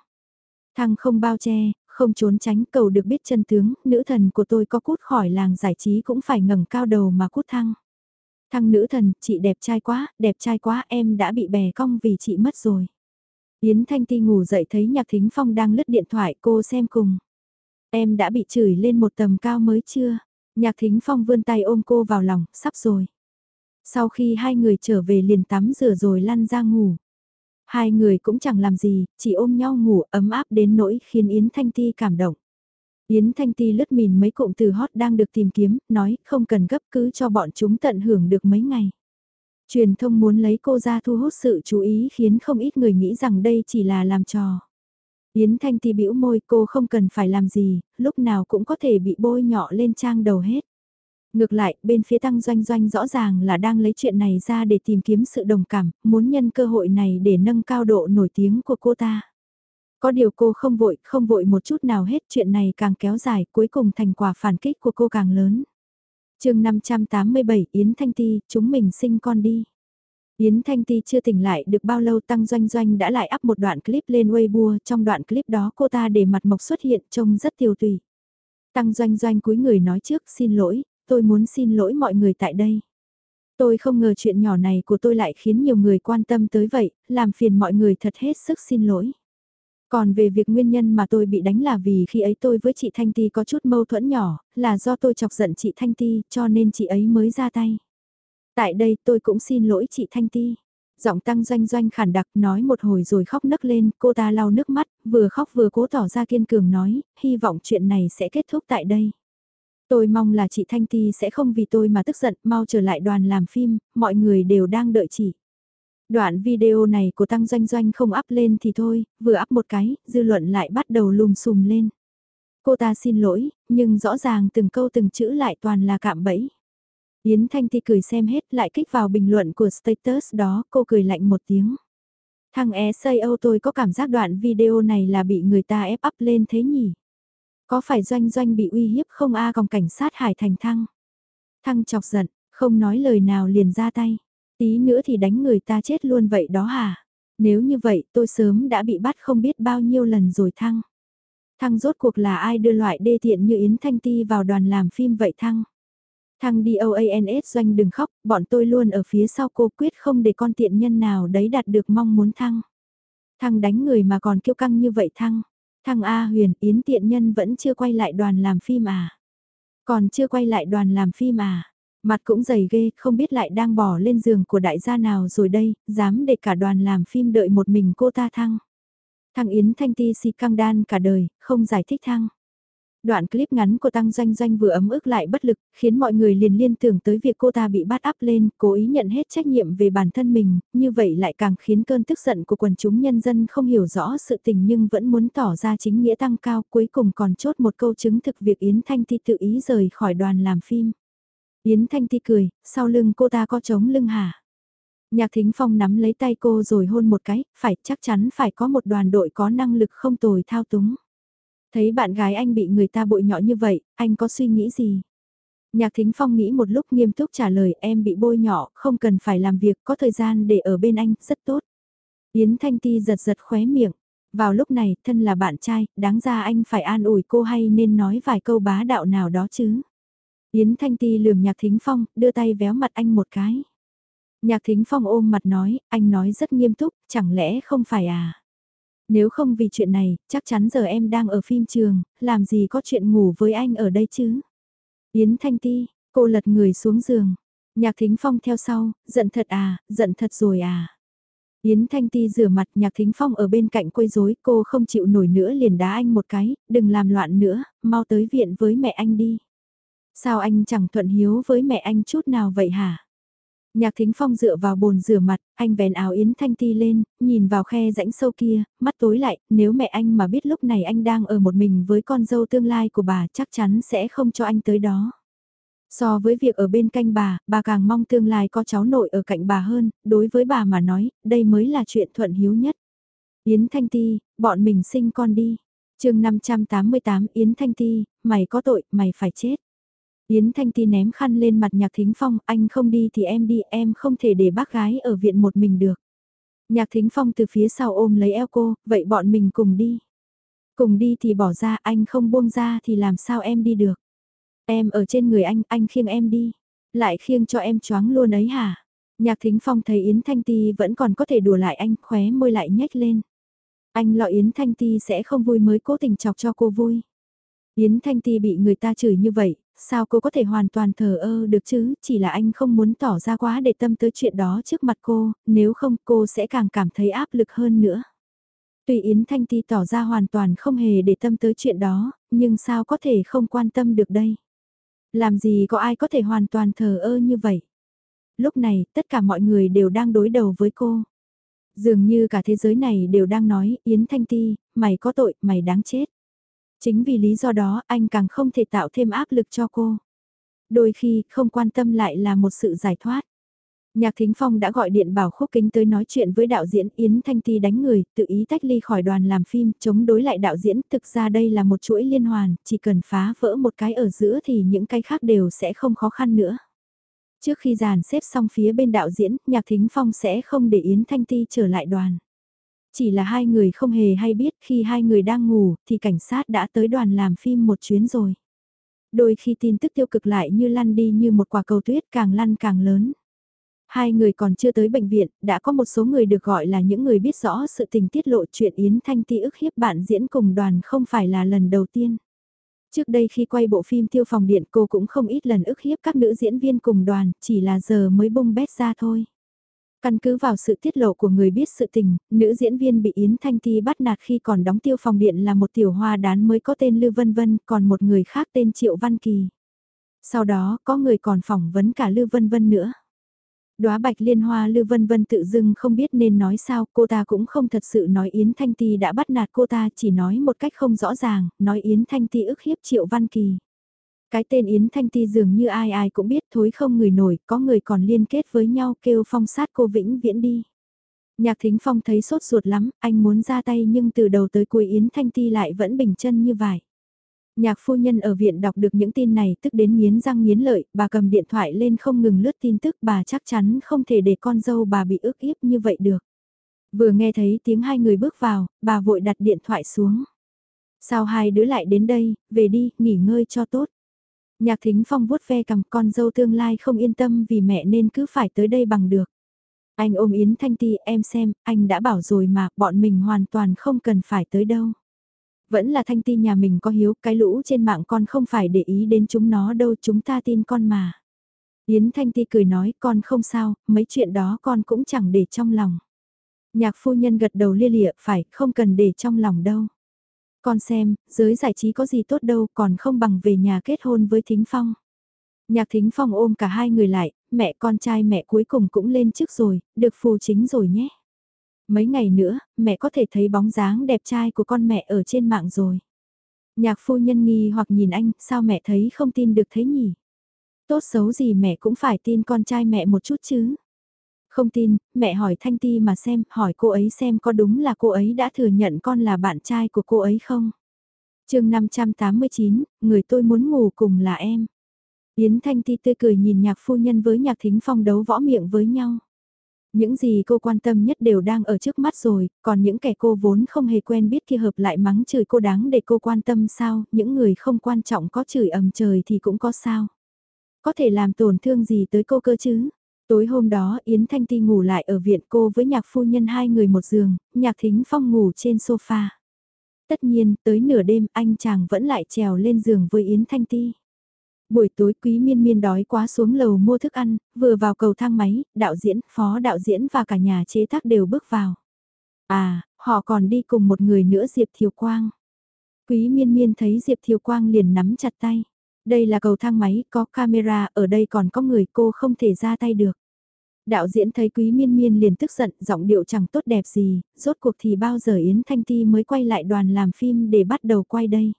Thăng không bao che, không trốn tránh cầu được biết chân tướng, nữ thần của tôi có cút khỏi làng giải trí cũng phải ngẩng cao đầu mà cút Thăng. Thăng nữ thần, chị đẹp trai quá, đẹp trai quá em đã bị bè cong vì chị mất rồi. Yến Thanh Ti ngủ dậy thấy Nhạc Thính Phong đang lướt điện thoại cô xem cùng. Em đã bị chửi lên một tầm cao mới chưa? Nhạc Thính Phong vươn tay ôm cô vào lòng, sắp rồi. Sau khi hai người trở về liền tắm rửa rồi lăn ra ngủ. Hai người cũng chẳng làm gì, chỉ ôm nhau ngủ ấm áp đến nỗi khiến Yến Thanh Ti cảm động. Yến Thanh Ti lướt mìn mấy cụm từ hot đang được tìm kiếm, nói không cần gấp cứ cho bọn chúng tận hưởng được mấy ngày. Truyền thông muốn lấy cô ra thu hút sự chú ý khiến không ít người nghĩ rằng đây chỉ là làm trò. Yến Thanh Ti bĩu môi cô không cần phải làm gì, lúc nào cũng có thể bị bôi nhọ lên trang đầu hết. Ngược lại, bên phía tăng doanh doanh rõ ràng là đang lấy chuyện này ra để tìm kiếm sự đồng cảm, muốn nhân cơ hội này để nâng cao độ nổi tiếng của cô ta. Có điều cô không vội, không vội một chút nào hết chuyện này càng kéo dài, cuối cùng thành quả phản kích của cô càng lớn. chương 587 Yến Thanh Ti, chúng mình sinh con đi. Yến Thanh Ti chưa tỉnh lại được bao lâu Tăng Doanh Doanh đã lại up một đoạn clip lên Weibo, trong đoạn clip đó cô ta để mặt mộc xuất hiện trông rất tiêu tùy. Tăng Doanh Doanh cúi người nói trước xin lỗi, tôi muốn xin lỗi mọi người tại đây. Tôi không ngờ chuyện nhỏ này của tôi lại khiến nhiều người quan tâm tới vậy, làm phiền mọi người thật hết sức xin lỗi. Còn về việc nguyên nhân mà tôi bị đánh là vì khi ấy tôi với chị Thanh Ti có chút mâu thuẫn nhỏ, là do tôi chọc giận chị Thanh Ti cho nên chị ấy mới ra tay. Tại đây tôi cũng xin lỗi chị Thanh Ti. Giọng tăng doanh doanh khản đặc nói một hồi rồi khóc nấc lên, cô ta lau nước mắt, vừa khóc vừa cố tỏ ra kiên cường nói, hy vọng chuyện này sẽ kết thúc tại đây. Tôi mong là chị Thanh Ti sẽ không vì tôi mà tức giận, mau trở lại đoàn làm phim, mọi người đều đang đợi chị. Đoạn video này của Tăng Doanh Doanh không up lên thì thôi, vừa up một cái, dư luận lại bắt đầu lùm xùm lên. Cô ta xin lỗi, nhưng rõ ràng từng câu từng chữ lại toàn là cạm bẫy. Yến Thanh Ti cười xem hết lại kích vào bình luận của status đó, cô cười lạnh một tiếng. Thằng SAO tôi có cảm giác đoạn video này là bị người ta ép up lên thế nhỉ? Có phải doanh doanh bị uy hiếp không a à cảnh sát Hải Thành Thăng? Thăng chọc giận, không nói lời nào liền ra tay. Tí nữa thì đánh người ta chết luôn vậy đó hả? Nếu như vậy tôi sớm đã bị bắt không biết bao nhiêu lần rồi Thăng. Thăng rốt cuộc là ai đưa loại đê tiện như Yến Thanh Ti vào đoàn làm phim vậy Thăng? Thăng đi OANS doanh đừng khóc, bọn tôi luôn ở phía sau cô quyết không để con tiện nhân nào đấy đạt được mong muốn Thăng. Thăng đánh người mà còn kiêu căng như vậy Thăng. Thăng A huyền Yến tiện nhân vẫn chưa quay lại đoàn làm phim à. Còn chưa quay lại đoàn làm phim à. Mặt cũng dày ghê, không biết lại đang bỏ lên giường của đại gia nào rồi đây, dám để cả đoàn làm phim đợi một mình cô ta thăng. Thăng Yến Thanh Ti si căng đan cả đời, không giải thích thăng. Đoạn clip ngắn của Tăng Doanh Doanh vừa ấm ức lại bất lực, khiến mọi người liền liên tưởng tới việc cô ta bị bắt áp lên, cố ý nhận hết trách nhiệm về bản thân mình, như vậy lại càng khiến cơn tức giận của quần chúng nhân dân không hiểu rõ sự tình nhưng vẫn muốn tỏ ra chính nghĩa tăng cao, cuối cùng còn chốt một câu chứng thực việc Yến Thanh Ti tự ý rời khỏi đoàn làm phim. Yến Thanh Ti cười, sau lưng cô ta có chống lưng hả? Nhạc Thính Phong nắm lấy tay cô rồi hôn một cái, phải chắc chắn phải có một đoàn đội có năng lực không tồi thao túng. Thấy bạn gái anh bị người ta bội nhọ như vậy, anh có suy nghĩ gì? Nhạc Thính Phong nghĩ một lúc nghiêm túc trả lời em bị bôi nhọ, không cần phải làm việc, có thời gian để ở bên anh, rất tốt. Yến Thanh Ti giật giật khóe miệng. Vào lúc này, thân là bạn trai, đáng ra anh phải an ủi cô hay nên nói vài câu bá đạo nào đó chứ. Yến Thanh Ti lườm Nhạc Thính Phong, đưa tay véo mặt anh một cái. Nhạc Thính Phong ôm mặt nói, anh nói rất nghiêm túc, chẳng lẽ không phải à? Nếu không vì chuyện này, chắc chắn giờ em đang ở phim trường, làm gì có chuyện ngủ với anh ở đây chứ? Yến Thanh Ti, cô lật người xuống giường. Nhạc Thính Phong theo sau, giận thật à, giận thật rồi à. Yến Thanh Ti rửa mặt Nhạc Thính Phong ở bên cạnh quấy rối cô không chịu nổi nữa liền đá anh một cái, đừng làm loạn nữa, mau tới viện với mẹ anh đi. Sao anh chẳng thuận hiếu với mẹ anh chút nào vậy hả? Nhạc Thính Phong dựa vào bồn rửa mặt, anh vén áo Yến Thanh Ti lên, nhìn vào khe rãnh sâu kia, mắt tối lại, nếu mẹ anh mà biết lúc này anh đang ở một mình với con dâu tương lai của bà chắc chắn sẽ không cho anh tới đó. So với việc ở bên cạnh bà, bà càng mong tương lai có cháu nội ở cạnh bà hơn, đối với bà mà nói, đây mới là chuyện thuận hiếu nhất. Yến Thanh Ti, bọn mình sinh con đi. chương 588 Yến Thanh Ti, mày có tội, mày phải chết. Yến Thanh Ti ném khăn lên mặt Nhạc Thính Phong, anh không đi thì em đi, em không thể để bác gái ở viện một mình được. Nhạc Thính Phong từ phía sau ôm lấy eo cô, vậy bọn mình cùng đi. Cùng đi thì bỏ ra, anh không buông ra thì làm sao em đi được. Em ở trên người anh, anh khiêng em đi. Lại khiêng cho em choáng luôn ấy hả? Nhạc Thính Phong thấy Yến Thanh Ti vẫn còn có thể đùa lại anh, khóe môi lại nhếch lên. Anh lo Yến Thanh Ti sẽ không vui mới cố tình chọc cho cô vui. Yến Thanh Ti bị người ta chửi như vậy, sao cô có thể hoàn toàn thờ ơ được chứ, chỉ là anh không muốn tỏ ra quá để tâm tới chuyện đó trước mặt cô, nếu không cô sẽ càng cảm thấy áp lực hơn nữa. Tuy Yến Thanh Ti tỏ ra hoàn toàn không hề để tâm tới chuyện đó, nhưng sao có thể không quan tâm được đây? Làm gì có ai có thể hoàn toàn thờ ơ như vậy? Lúc này, tất cả mọi người đều đang đối đầu với cô. Dường như cả thế giới này đều đang nói, Yến Thanh Ti, mày có tội, mày đáng chết. Chính vì lý do đó anh càng không thể tạo thêm áp lực cho cô. Đôi khi, không quan tâm lại là một sự giải thoát. Nhạc Thính Phong đã gọi điện bảo Khúc Kính tới nói chuyện với đạo diễn Yến Thanh Ti đánh người, tự ý tách ly khỏi đoàn làm phim, chống đối lại đạo diễn, thực ra đây là một chuỗi liên hoàn, chỉ cần phá vỡ một cái ở giữa thì những cái khác đều sẽ không khó khăn nữa. Trước khi dàn xếp xong phía bên đạo diễn, Nhạc Thính Phong sẽ không để Yến Thanh Ti trở lại đoàn. Chỉ là hai người không hề hay biết khi hai người đang ngủ thì cảnh sát đã tới đoàn làm phim một chuyến rồi. Đôi khi tin tức tiêu cực lại như lăn đi như một quả cầu tuyết càng lăn càng lớn. Hai người còn chưa tới bệnh viện, đã có một số người được gọi là những người biết rõ sự tình tiết lộ chuyện Yến Thanh Ti ức hiếp bạn diễn cùng đoàn không phải là lần đầu tiên. Trước đây khi quay bộ phim Tiêu Phòng Điện cô cũng không ít lần ức hiếp các nữ diễn viên cùng đoàn, chỉ là giờ mới bung bét ra thôi. Căn cứ vào sự tiết lộ của người biết sự tình, nữ diễn viên bị Yến Thanh Ti bắt nạt khi còn đóng tiêu phòng điện là một tiểu hoa đán mới có tên Lưu Vân Vân, còn một người khác tên Triệu Văn Kỳ. Sau đó, có người còn phỏng vấn cả Lưu Vân Vân nữa. Đóa bạch liên hoa Lưu Vân Vân tự dưng không biết nên nói sao, cô ta cũng không thật sự nói Yến Thanh Ti đã bắt nạt cô ta, chỉ nói một cách không rõ ràng, nói Yến Thanh Ti ức hiếp Triệu Văn Kỳ. Cái tên Yến Thanh Ti dường như ai ai cũng biết thối không người nổi, có người còn liên kết với nhau kêu phong sát cô vĩnh viễn đi. Nhạc Thính Phong thấy sốt ruột lắm, anh muốn ra tay nhưng từ đầu tới cuối Yến Thanh Ti lại vẫn bình chân như vậy. Nhạc phu nhân ở viện đọc được những tin này tức đến nghiến răng nghiến lợi, bà cầm điện thoại lên không ngừng lướt tin tức bà chắc chắn không thể để con dâu bà bị ức hiếp như vậy được. Vừa nghe thấy tiếng hai người bước vào, bà vội đặt điện thoại xuống. Sao hai đứa lại đến đây, về đi, nghỉ ngơi cho tốt. Nhạc thính phong vuốt ve cầm con dâu tương lai không yên tâm vì mẹ nên cứ phải tới đây bằng được. Anh ôm Yến Thanh Ti em xem, anh đã bảo rồi mà, bọn mình hoàn toàn không cần phải tới đâu. Vẫn là Thanh Ti nhà mình có hiếu, cái lũ trên mạng con không phải để ý đến chúng nó đâu, chúng ta tin con mà. Yến Thanh Ti cười nói, con không sao, mấy chuyện đó con cũng chẳng để trong lòng. Nhạc phu nhân gật đầu lia lịa, phải, không cần để trong lòng đâu. Con xem, giới giải trí có gì tốt đâu còn không bằng về nhà kết hôn với Thính Phong. Nhạc Thính Phong ôm cả hai người lại, mẹ con trai mẹ cuối cùng cũng lên trước rồi, được phù chính rồi nhé. Mấy ngày nữa, mẹ có thể thấy bóng dáng đẹp trai của con mẹ ở trên mạng rồi. Nhạc phu nhân nghi hoặc nhìn anh, sao mẹ thấy không tin được thế nhỉ? Tốt xấu gì mẹ cũng phải tin con trai mẹ một chút chứ. Không tin, mẹ hỏi Thanh Ti mà xem, hỏi cô ấy xem có đúng là cô ấy đã thừa nhận con là bạn trai của cô ấy không? chương 589, người tôi muốn ngủ cùng là em. Yến Thanh Ti tươi cười nhìn nhạc phu nhân với nhạc thính phong đấu võ miệng với nhau. Những gì cô quan tâm nhất đều đang ở trước mắt rồi, còn những kẻ cô vốn không hề quen biết kia hợp lại mắng chửi cô đáng để cô quan tâm sao, những người không quan trọng có chửi ầm trời thì cũng có sao. Có thể làm tổn thương gì tới cô cơ chứ? Tối hôm đó Yến Thanh Ti ngủ lại ở viện cô với nhạc phu nhân hai người một giường, nhạc thính phong ngủ trên sofa. Tất nhiên, tới nửa đêm anh chàng vẫn lại trèo lên giường với Yến Thanh Ti. Buổi tối quý miên miên đói quá xuống lầu mua thức ăn, vừa vào cầu thang máy, đạo diễn, phó đạo diễn và cả nhà chế tác đều bước vào. À, họ còn đi cùng một người nữa Diệp Thiều Quang. Quý miên miên thấy Diệp Thiều Quang liền nắm chặt tay. Đây là cầu thang máy, có camera, ở đây còn có người cô không thể ra tay được. Đạo diễn thấy quý miên miên liền tức giận, giọng điệu chẳng tốt đẹp gì, rốt cuộc thì bao giờ Yến Thanh Ti mới quay lại đoàn làm phim để bắt đầu quay đây.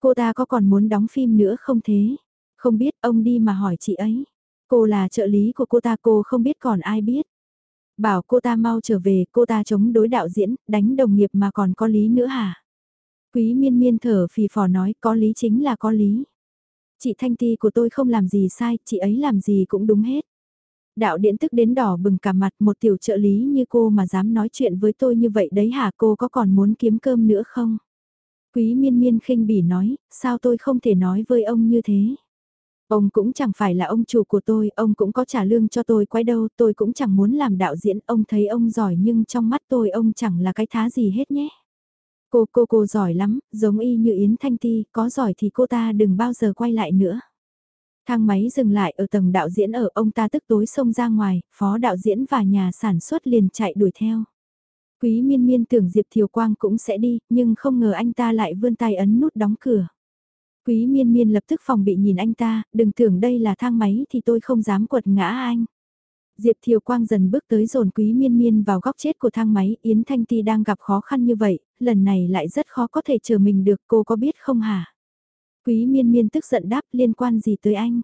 Cô ta có còn muốn đóng phim nữa không thế? Không biết ông đi mà hỏi chị ấy. Cô là trợ lý của cô ta cô không biết còn ai biết. Bảo cô ta mau trở về, cô ta chống đối đạo diễn, đánh đồng nghiệp mà còn có lý nữa hả? Quý miên miên thở phì phò nói có lý chính là có lý. Chị Thanh Ti của tôi không làm gì sai, chị ấy làm gì cũng đúng hết. Đạo điện tức đến đỏ bừng cả mặt một tiểu trợ lý như cô mà dám nói chuyện với tôi như vậy đấy hả cô có còn muốn kiếm cơm nữa không? Quý miên miên khinh bỉ nói, sao tôi không thể nói với ông như thế? Ông cũng chẳng phải là ông chủ của tôi, ông cũng có trả lương cho tôi quay đâu, tôi cũng chẳng muốn làm đạo diễn, ông thấy ông giỏi nhưng trong mắt tôi ông chẳng là cái thá gì hết nhé. Cô cô cô giỏi lắm, giống y như Yến Thanh Ti, có giỏi thì cô ta đừng bao giờ quay lại nữa. Thang máy dừng lại ở tầng đạo diễn ở ông ta tức tối xông ra ngoài, phó đạo diễn và nhà sản xuất liền chạy đuổi theo. Quý miên miên tưởng Diệp Thiều Quang cũng sẽ đi, nhưng không ngờ anh ta lại vươn tay ấn nút đóng cửa. Quý miên miên lập tức phòng bị nhìn anh ta, đừng tưởng đây là thang máy thì tôi không dám quật ngã anh. Diệp Thiều Quang dần bước tới dồn quý miên miên vào góc chết của thang máy, Yến Thanh Ti đang gặp khó khăn như vậy, lần này lại rất khó có thể chờ mình được cô có biết không hả? Quý miên miên tức giận đáp liên quan gì tới anh?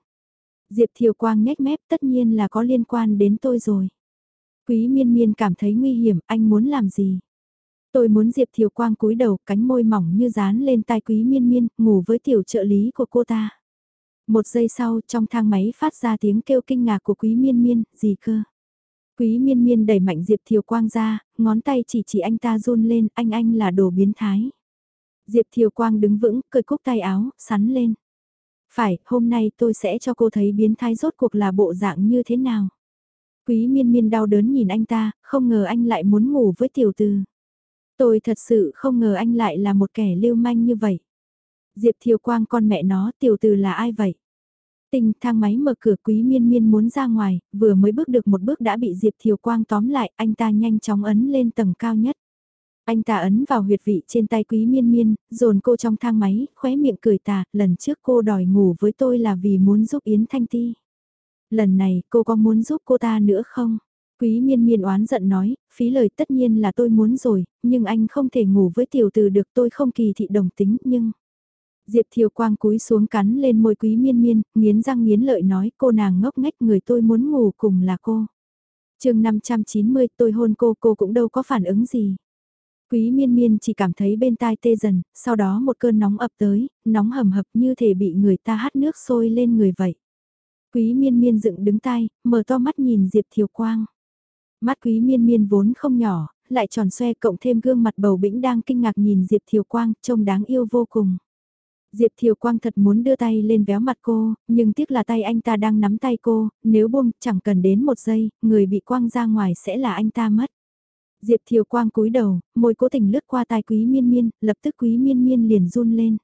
Diệp Thiều Quang nhếch mép tất nhiên là có liên quan đến tôi rồi. Quý miên miên cảm thấy nguy hiểm, anh muốn làm gì? Tôi muốn Diệp Thiều Quang cúi đầu, cánh môi mỏng như dán lên tai quý miên miên, ngủ với tiểu trợ lý của cô ta. Một giây sau, trong thang máy phát ra tiếng kêu kinh ngạc của quý miên miên, gì cơ? Quý miên miên đẩy mạnh Diệp Thiều Quang ra, ngón tay chỉ chỉ anh ta run lên, anh anh là đồ biến thái. Diệp Thiều Quang đứng vững, cởi cúc tay áo, sắn lên. Phải, hôm nay tôi sẽ cho cô thấy biến thái rốt cuộc là bộ dạng như thế nào. Quý miên miên đau đớn nhìn anh ta, không ngờ anh lại muốn ngủ với tiểu từ. Tôi thật sự không ngờ anh lại là một kẻ lưu manh như vậy. Diệp Thiều Quang con mẹ nó tiểu từ là ai vậy? Tình thang máy mở cửa quý miên miên muốn ra ngoài, vừa mới bước được một bước đã bị Diệp Thiều Quang tóm lại, anh ta nhanh chóng ấn lên tầng cao nhất. Anh ta ấn vào huyệt vị trên tay quý miên miên, dồn cô trong thang máy, khóe miệng cười tà, lần trước cô đòi ngủ với tôi là vì muốn giúp Yến Thanh Ti. Lần này cô có muốn giúp cô ta nữa không? Quý miên miên oán giận nói, phí lời tất nhiên là tôi muốn rồi, nhưng anh không thể ngủ với tiểu từ được tôi không kỳ thị đồng tính nhưng... Diệp Thiều Quang cúi xuống cắn lên môi quý miên miên, nghiến răng nghiến lợi nói cô nàng ngốc nghếch người tôi muốn ngủ cùng là cô. chương 590 tôi hôn cô cô cũng đâu có phản ứng gì. Quý miên miên chỉ cảm thấy bên tai tê dần, sau đó một cơn nóng ập tới, nóng hầm hập như thể bị người ta hát nước sôi lên người vậy. Quý miên miên dựng đứng tay, mở to mắt nhìn Diệp Thiều Quang. Mắt quý miên miên vốn không nhỏ, lại tròn xoe cộng thêm gương mặt bầu bĩnh đang kinh ngạc nhìn Diệp Thiều Quang, trông đáng yêu vô cùng. Diệp Thiều Quang thật muốn đưa tay lên véo mặt cô, nhưng tiếc là tay anh ta đang nắm tay cô, nếu buông chẳng cần đến một giây, người bị quang ra ngoài sẽ là anh ta mất. Diệp Thiều Quang cúi đầu, môi cố tình lướt qua tai quý miên miên, lập tức quý miên miên liền run lên.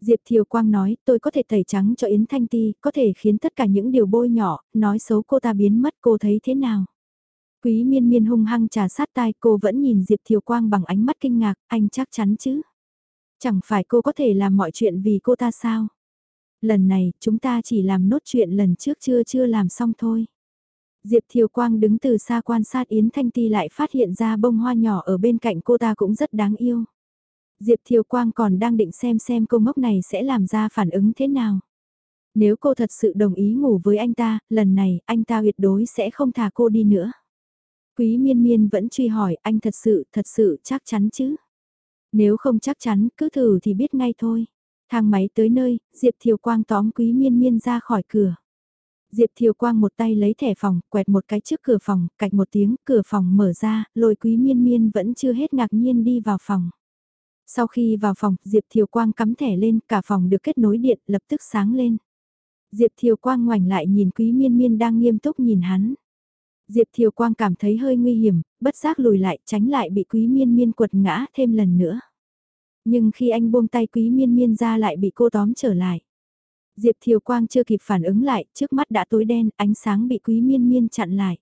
Diệp Thiều Quang nói, tôi có thể tẩy trắng cho Yến Thanh Ti, có thể khiến tất cả những điều bôi nhỏ, nói xấu cô ta biến mất cô thấy thế nào. Quý miên miên hung hăng trà sát tai cô vẫn nhìn Diệp Thiều Quang bằng ánh mắt kinh ngạc, anh chắc chắn chứ. Chẳng phải cô có thể làm mọi chuyện vì cô ta sao? Lần này, chúng ta chỉ làm nốt chuyện lần trước chưa chưa làm xong thôi. Diệp Thiều Quang đứng từ xa quan sát Yến Thanh Ti lại phát hiện ra bông hoa nhỏ ở bên cạnh cô ta cũng rất đáng yêu. Diệp Thiều Quang còn đang định xem xem cô ngốc này sẽ làm ra phản ứng thế nào. Nếu cô thật sự đồng ý ngủ với anh ta, lần này anh ta tuyệt đối sẽ không thả cô đi nữa. Quý miên miên vẫn truy hỏi anh thật sự, thật sự chắc chắn chứ. Nếu không chắc chắn, cứ thử thì biết ngay thôi. Thang máy tới nơi, Diệp Thiều Quang tóm quý miên miên ra khỏi cửa. Diệp Thiều Quang một tay lấy thẻ phòng, quẹt một cái trước cửa phòng, cạch một tiếng, cửa phòng mở ra, lôi quý miên miên vẫn chưa hết ngạc nhiên đi vào phòng. Sau khi vào phòng, Diệp Thiều Quang cắm thẻ lên, cả phòng được kết nối điện, lập tức sáng lên. Diệp Thiều Quang ngoảnh lại nhìn quý miên miên đang nghiêm túc nhìn hắn. Diệp Thiều Quang cảm thấy hơi nguy hiểm, bất giác lùi lại tránh lại bị quý miên miên quật ngã thêm lần nữa. Nhưng khi anh buông tay quý miên miên ra lại bị cô tóm trở lại. Diệp Thiều Quang chưa kịp phản ứng lại, trước mắt đã tối đen, ánh sáng bị quý miên miên chặn lại.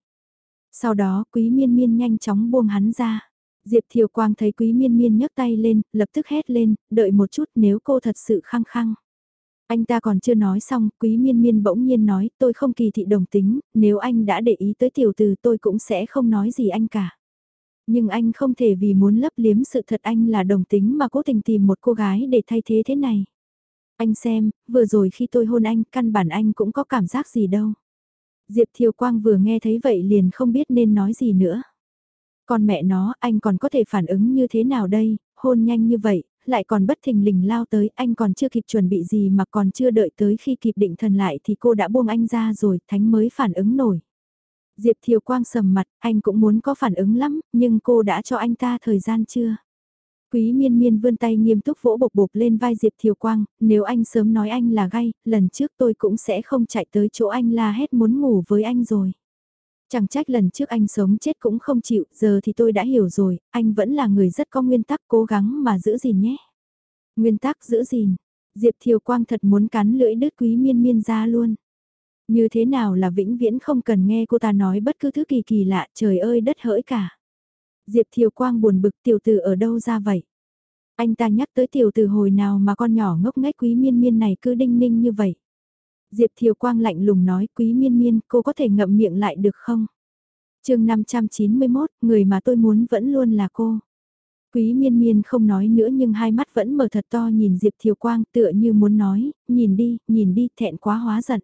Sau đó quý miên miên nhanh chóng buông hắn ra. Diệp Thiều Quang thấy quý miên miên nhấc tay lên, lập tức hét lên, đợi một chút nếu cô thật sự khăng khăng. Anh ta còn chưa nói xong, quý miên miên bỗng nhiên nói, tôi không kỳ thị đồng tính, nếu anh đã để ý tới tiểu từ tôi cũng sẽ không nói gì anh cả. Nhưng anh không thể vì muốn lấp liếm sự thật anh là đồng tính mà cố tình tìm một cô gái để thay thế thế này. Anh xem, vừa rồi khi tôi hôn anh, căn bản anh cũng có cảm giác gì đâu. Diệp Thiều Quang vừa nghe thấy vậy liền không biết nên nói gì nữa. Còn mẹ nó, anh còn có thể phản ứng như thế nào đây, hôn nhanh như vậy, lại còn bất thình lình lao tới, anh còn chưa kịp chuẩn bị gì mà còn chưa đợi tới khi kịp định thần lại thì cô đã buông anh ra rồi, Thánh mới phản ứng nổi. Diệp Thiều Quang sầm mặt, anh cũng muốn có phản ứng lắm, nhưng cô đã cho anh ta thời gian chưa? Quý miên miên vươn tay nghiêm túc vỗ bộc bộc lên vai Diệp Thiều Quang, nếu anh sớm nói anh là gay, lần trước tôi cũng sẽ không chạy tới chỗ anh la hét muốn ngủ với anh rồi. Chẳng trách lần trước anh sống chết cũng không chịu, giờ thì tôi đã hiểu rồi, anh vẫn là người rất có nguyên tắc cố gắng mà giữ gìn nhé. Nguyên tắc giữ gìn, Diệp Thiều Quang thật muốn cắn lưỡi đứt quý miên miên ra luôn. Như thế nào là vĩnh viễn không cần nghe cô ta nói bất cứ thứ kỳ kỳ lạ trời ơi đất hỡi cả. Diệp Thiều Quang buồn bực tiểu tử ở đâu ra vậy? Anh ta nhắc tới tiểu tử hồi nào mà con nhỏ ngốc nghếch quý miên miên này cứ đinh ninh như vậy. Diệp Thiều Quang lạnh lùng nói quý miên miên cô có thể ngậm miệng lại được không? chương 591, người mà tôi muốn vẫn luôn là cô. Quý miên miên không nói nữa nhưng hai mắt vẫn mở thật to nhìn Diệp Thiều Quang tựa như muốn nói, nhìn đi, nhìn đi, thẹn quá hóa giận.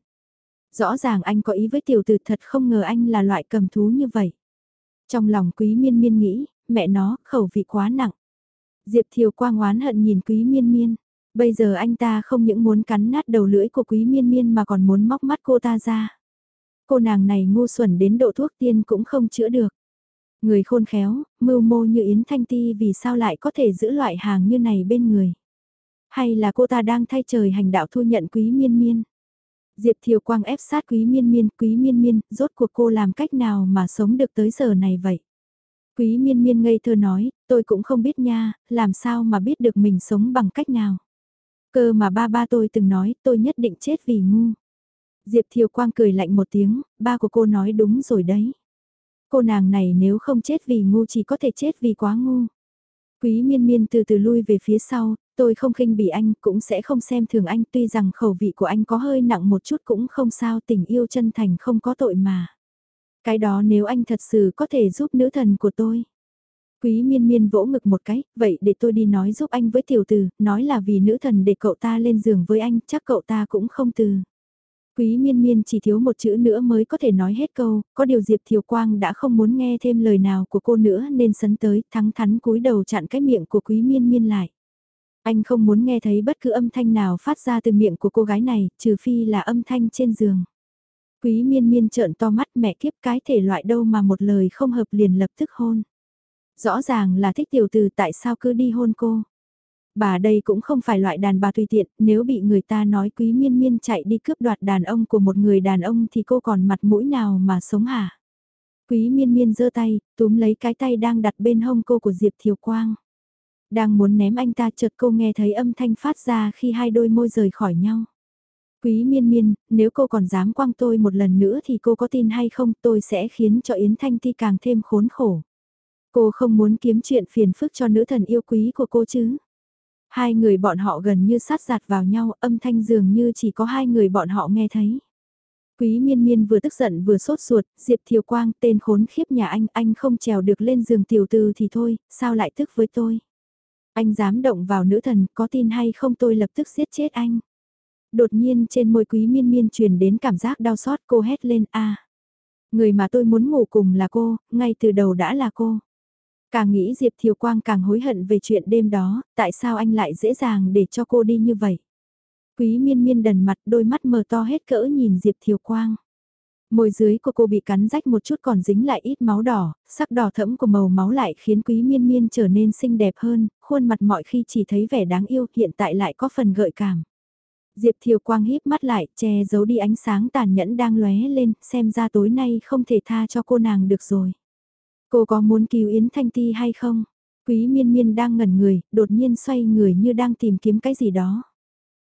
Rõ ràng anh có ý với tiểu tử thật không ngờ anh là loại cầm thú như vậy. Trong lòng quý miên miên nghĩ, mẹ nó, khẩu vị quá nặng. Diệp Thiều Quang oán hận nhìn quý miên miên. Bây giờ anh ta không những muốn cắn nát đầu lưỡi của quý miên miên mà còn muốn móc mắt cô ta ra. Cô nàng này ngu xuẩn đến độ thuốc tiên cũng không chữa được. Người khôn khéo, mưu mô như Yến Thanh Ti vì sao lại có thể giữ loại hàng như này bên người. Hay là cô ta đang thay trời hành đạo thu nhận quý miên miên. Diệp Thiều Quang ép sát quý miên miên, quý miên miên, rốt cuộc cô làm cách nào mà sống được tới giờ này vậy? Quý miên miên ngây thơ nói, tôi cũng không biết nha, làm sao mà biết được mình sống bằng cách nào. Cơ mà ba ba tôi từng nói, tôi nhất định chết vì ngu. Diệp Thiều Quang cười lạnh một tiếng, ba của cô nói đúng rồi đấy. Cô nàng này nếu không chết vì ngu chỉ có thể chết vì quá ngu. Quý miên miên từ từ lui về phía sau, tôi không khinh bỉ anh, cũng sẽ không xem thường anh, tuy rằng khẩu vị của anh có hơi nặng một chút cũng không sao, tình yêu chân thành không có tội mà. Cái đó nếu anh thật sự có thể giúp nữ thần của tôi. Quý miên miên vỗ ngực một cái, vậy để tôi đi nói giúp anh với tiểu tử, nói là vì nữ thần để cậu ta lên giường với anh, chắc cậu ta cũng không từ. Quý miên miên chỉ thiếu một chữ nữa mới có thể nói hết câu, có điều Diệp Thiều Quang đã không muốn nghe thêm lời nào của cô nữa nên sấn tới, thắng thắn cúi đầu chặn cái miệng của quý miên miên lại. Anh không muốn nghe thấy bất cứ âm thanh nào phát ra từ miệng của cô gái này, trừ phi là âm thanh trên giường. Quý miên miên trợn to mắt mẹ kiếp cái thể loại đâu mà một lời không hợp liền lập tức hôn. Rõ ràng là thích tiểu từ tại sao cứ đi hôn cô. Bà đây cũng không phải loại đàn bà tùy tiện, nếu bị người ta nói quý miên miên chạy đi cướp đoạt đàn ông của một người đàn ông thì cô còn mặt mũi nào mà sống hả? Quý miên miên giơ tay, túm lấy cái tay đang đặt bên hông cô của Diệp Thiều Quang. Đang muốn ném anh ta chợt cô nghe thấy âm thanh phát ra khi hai đôi môi rời khỏi nhau. Quý miên miên, nếu cô còn dám quăng tôi một lần nữa thì cô có tin hay không tôi sẽ khiến cho Yến Thanh Ti càng thêm khốn khổ. Cô không muốn kiếm chuyện phiền phức cho nữ thần yêu quý của cô chứ. Hai người bọn họ gần như sát giạt vào nhau, âm thanh dường như chỉ có hai người bọn họ nghe thấy. Quý miên miên vừa tức giận vừa sốt ruột, Diệp Thiều Quang tên khốn khiếp nhà anh, anh không trèo được lên giường tiểu tư thì thôi, sao lại tức với tôi. Anh dám động vào nữ thần, có tin hay không tôi lập tức giết chết anh. Đột nhiên trên môi quý miên miên truyền đến cảm giác đau xót cô hét lên a Người mà tôi muốn ngủ cùng là cô, ngay từ đầu đã là cô. Càng nghĩ Diệp Thiều Quang càng hối hận về chuyện đêm đó, tại sao anh lại dễ dàng để cho cô đi như vậy. Quý miên miên đần mặt đôi mắt mờ to hết cỡ nhìn Diệp Thiều Quang. Môi dưới của cô bị cắn rách một chút còn dính lại ít máu đỏ, sắc đỏ thẫm của màu máu lại khiến quý miên miên trở nên xinh đẹp hơn, khuôn mặt mọi khi chỉ thấy vẻ đáng yêu hiện tại lại có phần gợi cảm. Diệp Thiều Quang híp mắt lại, che giấu đi ánh sáng tàn nhẫn đang lóe lên, xem ra tối nay không thể tha cho cô nàng được rồi. Cô có muốn cứu Yến Thanh Ti hay không? Quý miên miên đang ngẩn người, đột nhiên xoay người như đang tìm kiếm cái gì đó.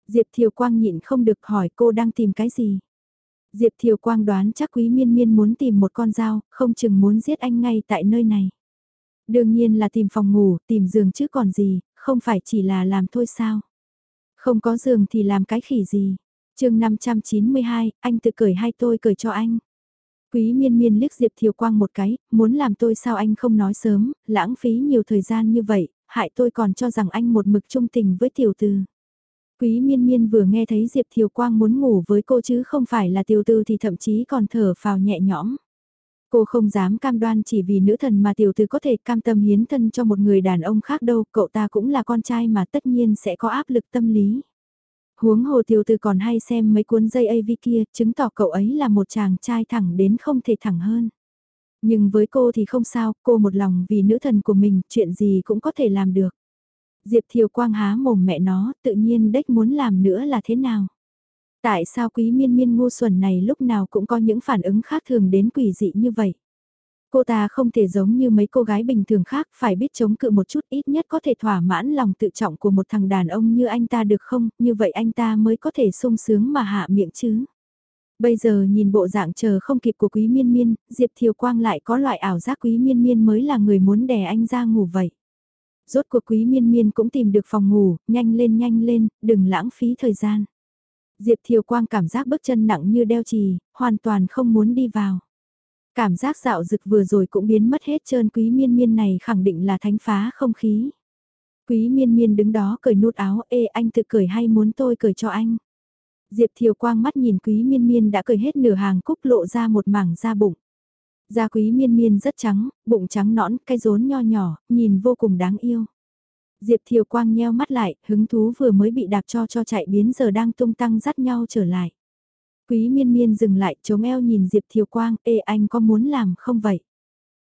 Diệp Thiều Quang nhịn không được hỏi cô đang tìm cái gì. Diệp Thiều Quang đoán chắc Quý Miên Miên muốn tìm một con dao, không chừng muốn giết anh ngay tại nơi này. Đương nhiên là tìm phòng ngủ, tìm giường chứ còn gì, không phải chỉ là làm thôi sao. Không có giường thì làm cái khỉ gì. chương 592, anh tự cởi hay tôi cởi cho anh. Quý miên miên liếc Diệp Thiều Quang một cái, muốn làm tôi sao anh không nói sớm, lãng phí nhiều thời gian như vậy, hại tôi còn cho rằng anh một mực trung tình với tiểu tư. Quý miên miên vừa nghe thấy Diệp Thiều Quang muốn ngủ với cô chứ không phải là tiểu tư thì thậm chí còn thở phào nhẹ nhõm. Cô không dám cam đoan chỉ vì nữ thần mà tiểu tư có thể cam tâm hiến thân cho một người đàn ông khác đâu, cậu ta cũng là con trai mà tất nhiên sẽ có áp lực tâm lý. Huống hồ tiểu tư còn hay xem mấy cuốn dây AV kia, chứng tỏ cậu ấy là một chàng trai thẳng đến không thể thẳng hơn. Nhưng với cô thì không sao, cô một lòng vì nữ thần của mình, chuyện gì cũng có thể làm được. Diệp Thiều Quang há mồm mẹ nó, tự nhiên đếch muốn làm nữa là thế nào? Tại sao quý miên miên ngu xuẩn này lúc nào cũng có những phản ứng khác thường đến quỷ dị như vậy? Cô ta không thể giống như mấy cô gái bình thường khác, phải biết chống cự một chút ít nhất có thể thỏa mãn lòng tự trọng của một thằng đàn ông như anh ta được không, như vậy anh ta mới có thể sung sướng mà hạ miệng chứ. Bây giờ nhìn bộ dạng chờ không kịp của quý miên miên, Diệp Thiều Quang lại có loại ảo giác quý miên miên mới là người muốn đè anh ra ngủ vậy. Rốt cuộc quý miên miên cũng tìm được phòng ngủ, nhanh lên nhanh lên, đừng lãng phí thời gian. Diệp Thiều Quang cảm giác bước chân nặng như đeo chì, hoàn toàn không muốn đi vào. Cảm giác dạo dực vừa rồi cũng biến mất hết trơn quý miên miên này khẳng định là thánh phá không khí. Quý miên miên đứng đó cởi nút áo, ê anh tự cởi hay muốn tôi cởi cho anh. Diệp Thiều Quang mắt nhìn Quý Miên Miên đã cười hết nửa hàng cúc lộ ra một mảng da bụng. Da Quý Miên Miên rất trắng, bụng trắng nõn, cái rốn nho nhỏ, nhìn vô cùng đáng yêu. Diệp Thiều Quang nheo mắt lại, hứng thú vừa mới bị đạp cho cho chạy biến giờ đang tung tăng dắt nhau trở lại. Quý Miên Miên dừng lại, chống eo nhìn Diệp Thiều Quang, ê anh có muốn làm không vậy?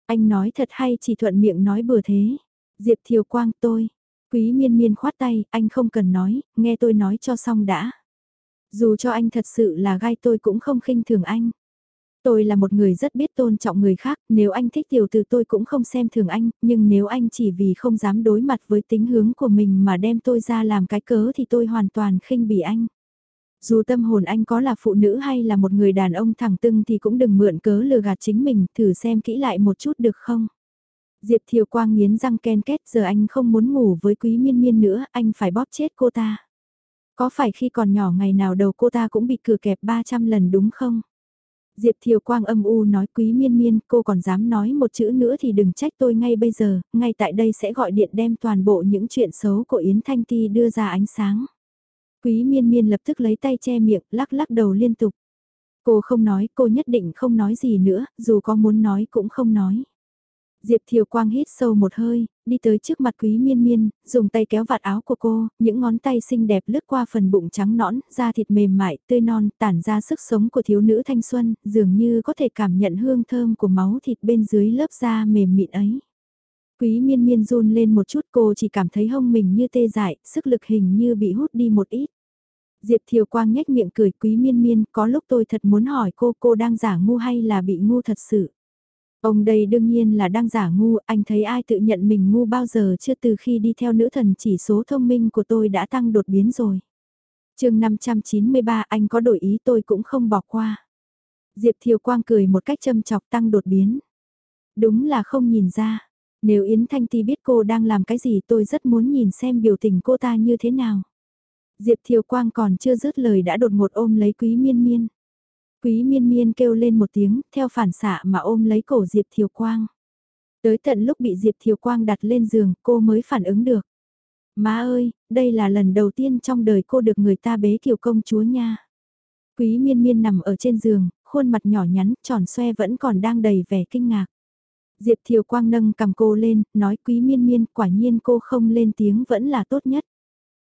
Anh nói thật hay chỉ thuận miệng nói bừa thế? Diệp Thiều Quang tôi. Quý Miên Miên khoát tay, anh không cần nói, nghe tôi nói cho xong đã. Dù cho anh thật sự là gai tôi cũng không khinh thường anh. Tôi là một người rất biết tôn trọng người khác, nếu anh thích tiểu từ tôi cũng không xem thường anh, nhưng nếu anh chỉ vì không dám đối mặt với tính hướng của mình mà đem tôi ra làm cái cớ thì tôi hoàn toàn khinh bỉ anh. Dù tâm hồn anh có là phụ nữ hay là một người đàn ông thẳng tưng thì cũng đừng mượn cớ lừa gạt chính mình, thử xem kỹ lại một chút được không? Diệp Thiều Quang nghiến răng ken kết giờ anh không muốn ngủ với quý miên miên nữa, anh phải bóp chết cô ta. Có phải khi còn nhỏ ngày nào đầu cô ta cũng bị cử kẹp 300 lần đúng không? Diệp Thiều Quang âm u nói quý miên miên cô còn dám nói một chữ nữa thì đừng trách tôi ngay bây giờ, ngay tại đây sẽ gọi điện đem toàn bộ những chuyện xấu của Yến Thanh Ti đưa ra ánh sáng. Quý miên miên lập tức lấy tay che miệng, lắc lắc đầu liên tục. Cô không nói, cô nhất định không nói gì nữa, dù có muốn nói cũng không nói. Diệp Thiều Quang hít sâu một hơi, đi tới trước mặt Quý Miên Miên, dùng tay kéo vạt áo của cô, những ngón tay xinh đẹp lướt qua phần bụng trắng nõn, da thịt mềm mại, tươi non, tản ra sức sống của thiếu nữ thanh xuân, dường như có thể cảm nhận hương thơm của máu thịt bên dưới lớp da mềm mịn ấy. Quý Miên Miên run lên một chút cô chỉ cảm thấy hông mình như tê dại, sức lực hình như bị hút đi một ít. Diệp Thiều Quang nhếch miệng cười Quý Miên Miên, có lúc tôi thật muốn hỏi cô cô đang giả ngu hay là bị ngu thật sự. Ông đây đương nhiên là đang giả ngu, anh thấy ai tự nhận mình ngu bao giờ chưa từ khi đi theo nữ thần chỉ số thông minh của tôi đã tăng đột biến rồi. chương 593 anh có đổi ý tôi cũng không bỏ qua. Diệp Thiều Quang cười một cách châm chọc tăng đột biến. Đúng là không nhìn ra. Nếu Yến Thanh Ti biết cô đang làm cái gì tôi rất muốn nhìn xem biểu tình cô ta như thế nào. Diệp Thiều Quang còn chưa dứt lời đã đột ngột ôm lấy Quý Miên Miên. Quý miên miên kêu lên một tiếng, theo phản xạ mà ôm lấy cổ Diệp Thiều Quang. Tới tận lúc bị Diệp Thiều Quang đặt lên giường, cô mới phản ứng được. Má ơi, đây là lần đầu tiên trong đời cô được người ta bế kiều công chúa nha. Quý miên miên nằm ở trên giường, khuôn mặt nhỏ nhắn, tròn xoe vẫn còn đang đầy vẻ kinh ngạc. Diệp Thiều Quang nâng cầm cô lên, nói quý miên miên, quả nhiên cô không lên tiếng vẫn là tốt nhất.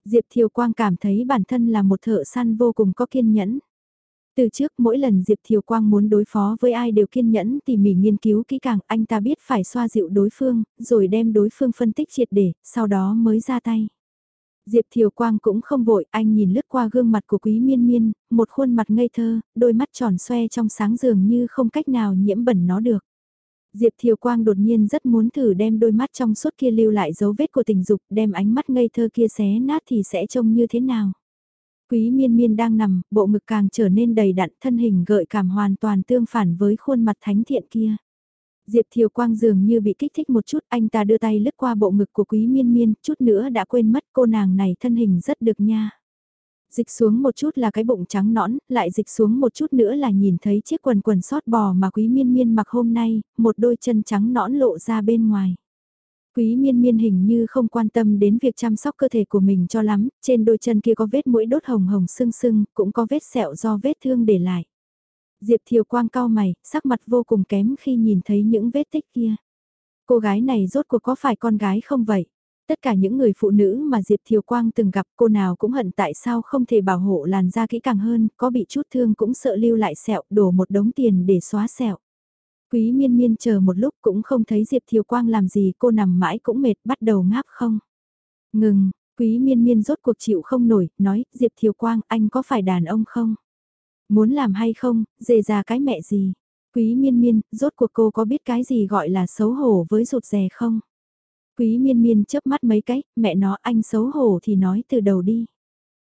Diệp Thiều Quang cảm thấy bản thân là một thợ săn vô cùng có kiên nhẫn. Từ trước mỗi lần Diệp Thiều Quang muốn đối phó với ai đều kiên nhẫn tỉ mỉ nghiên cứu kỹ càng, anh ta biết phải xoa dịu đối phương, rồi đem đối phương phân tích triệt để, sau đó mới ra tay. Diệp Thiều Quang cũng không vội, anh nhìn lướt qua gương mặt của Quý Miên Miên, một khuôn mặt ngây thơ, đôi mắt tròn xoe trong sáng dường như không cách nào nhiễm bẩn nó được. Diệp Thiều Quang đột nhiên rất muốn thử đem đôi mắt trong suốt kia lưu lại dấu vết của tình dục, đem ánh mắt ngây thơ kia xé nát thì sẽ trông như thế nào. Quý miên miên đang nằm, bộ ngực càng trở nên đầy đặn, thân hình gợi cảm hoàn toàn tương phản với khuôn mặt thánh thiện kia. Diệp Thiều Quang dường như bị kích thích một chút, anh ta đưa tay lướt qua bộ ngực của quý miên miên, chút nữa đã quên mất cô nàng này thân hình rất được nha. Dịch xuống một chút là cái bụng trắng nõn, lại dịch xuống một chút nữa là nhìn thấy chiếc quần quần sót bò mà quý miên miên mặc hôm nay, một đôi chân trắng nõn lộ ra bên ngoài. Quý miên miên hình như không quan tâm đến việc chăm sóc cơ thể của mình cho lắm, trên đôi chân kia có vết mũi đốt hồng hồng sưng sưng, cũng có vết sẹo do vết thương để lại. Diệp Thiều Quang cao mày, sắc mặt vô cùng kém khi nhìn thấy những vết tích kia. Cô gái này rốt cuộc có phải con gái không vậy? Tất cả những người phụ nữ mà Diệp Thiều Quang từng gặp cô nào cũng hận tại sao không thể bảo hộ làn da kỹ càng hơn, có bị chút thương cũng sợ lưu lại sẹo, đổ một đống tiền để xóa sẹo. Quý miên miên chờ một lúc cũng không thấy Diệp Thiều Quang làm gì cô nằm mãi cũng mệt bắt đầu ngáp không. Ngừng, quý miên miên rốt cuộc chịu không nổi, nói Diệp Thiều Quang anh có phải đàn ông không? Muốn làm hay không, dề ra cái mẹ gì? Quý miên miên, rốt cuộc cô có biết cái gì gọi là xấu hổ với rụt rè không? Quý miên miên chớp mắt mấy cái, mẹ nó anh xấu hổ thì nói từ đầu đi.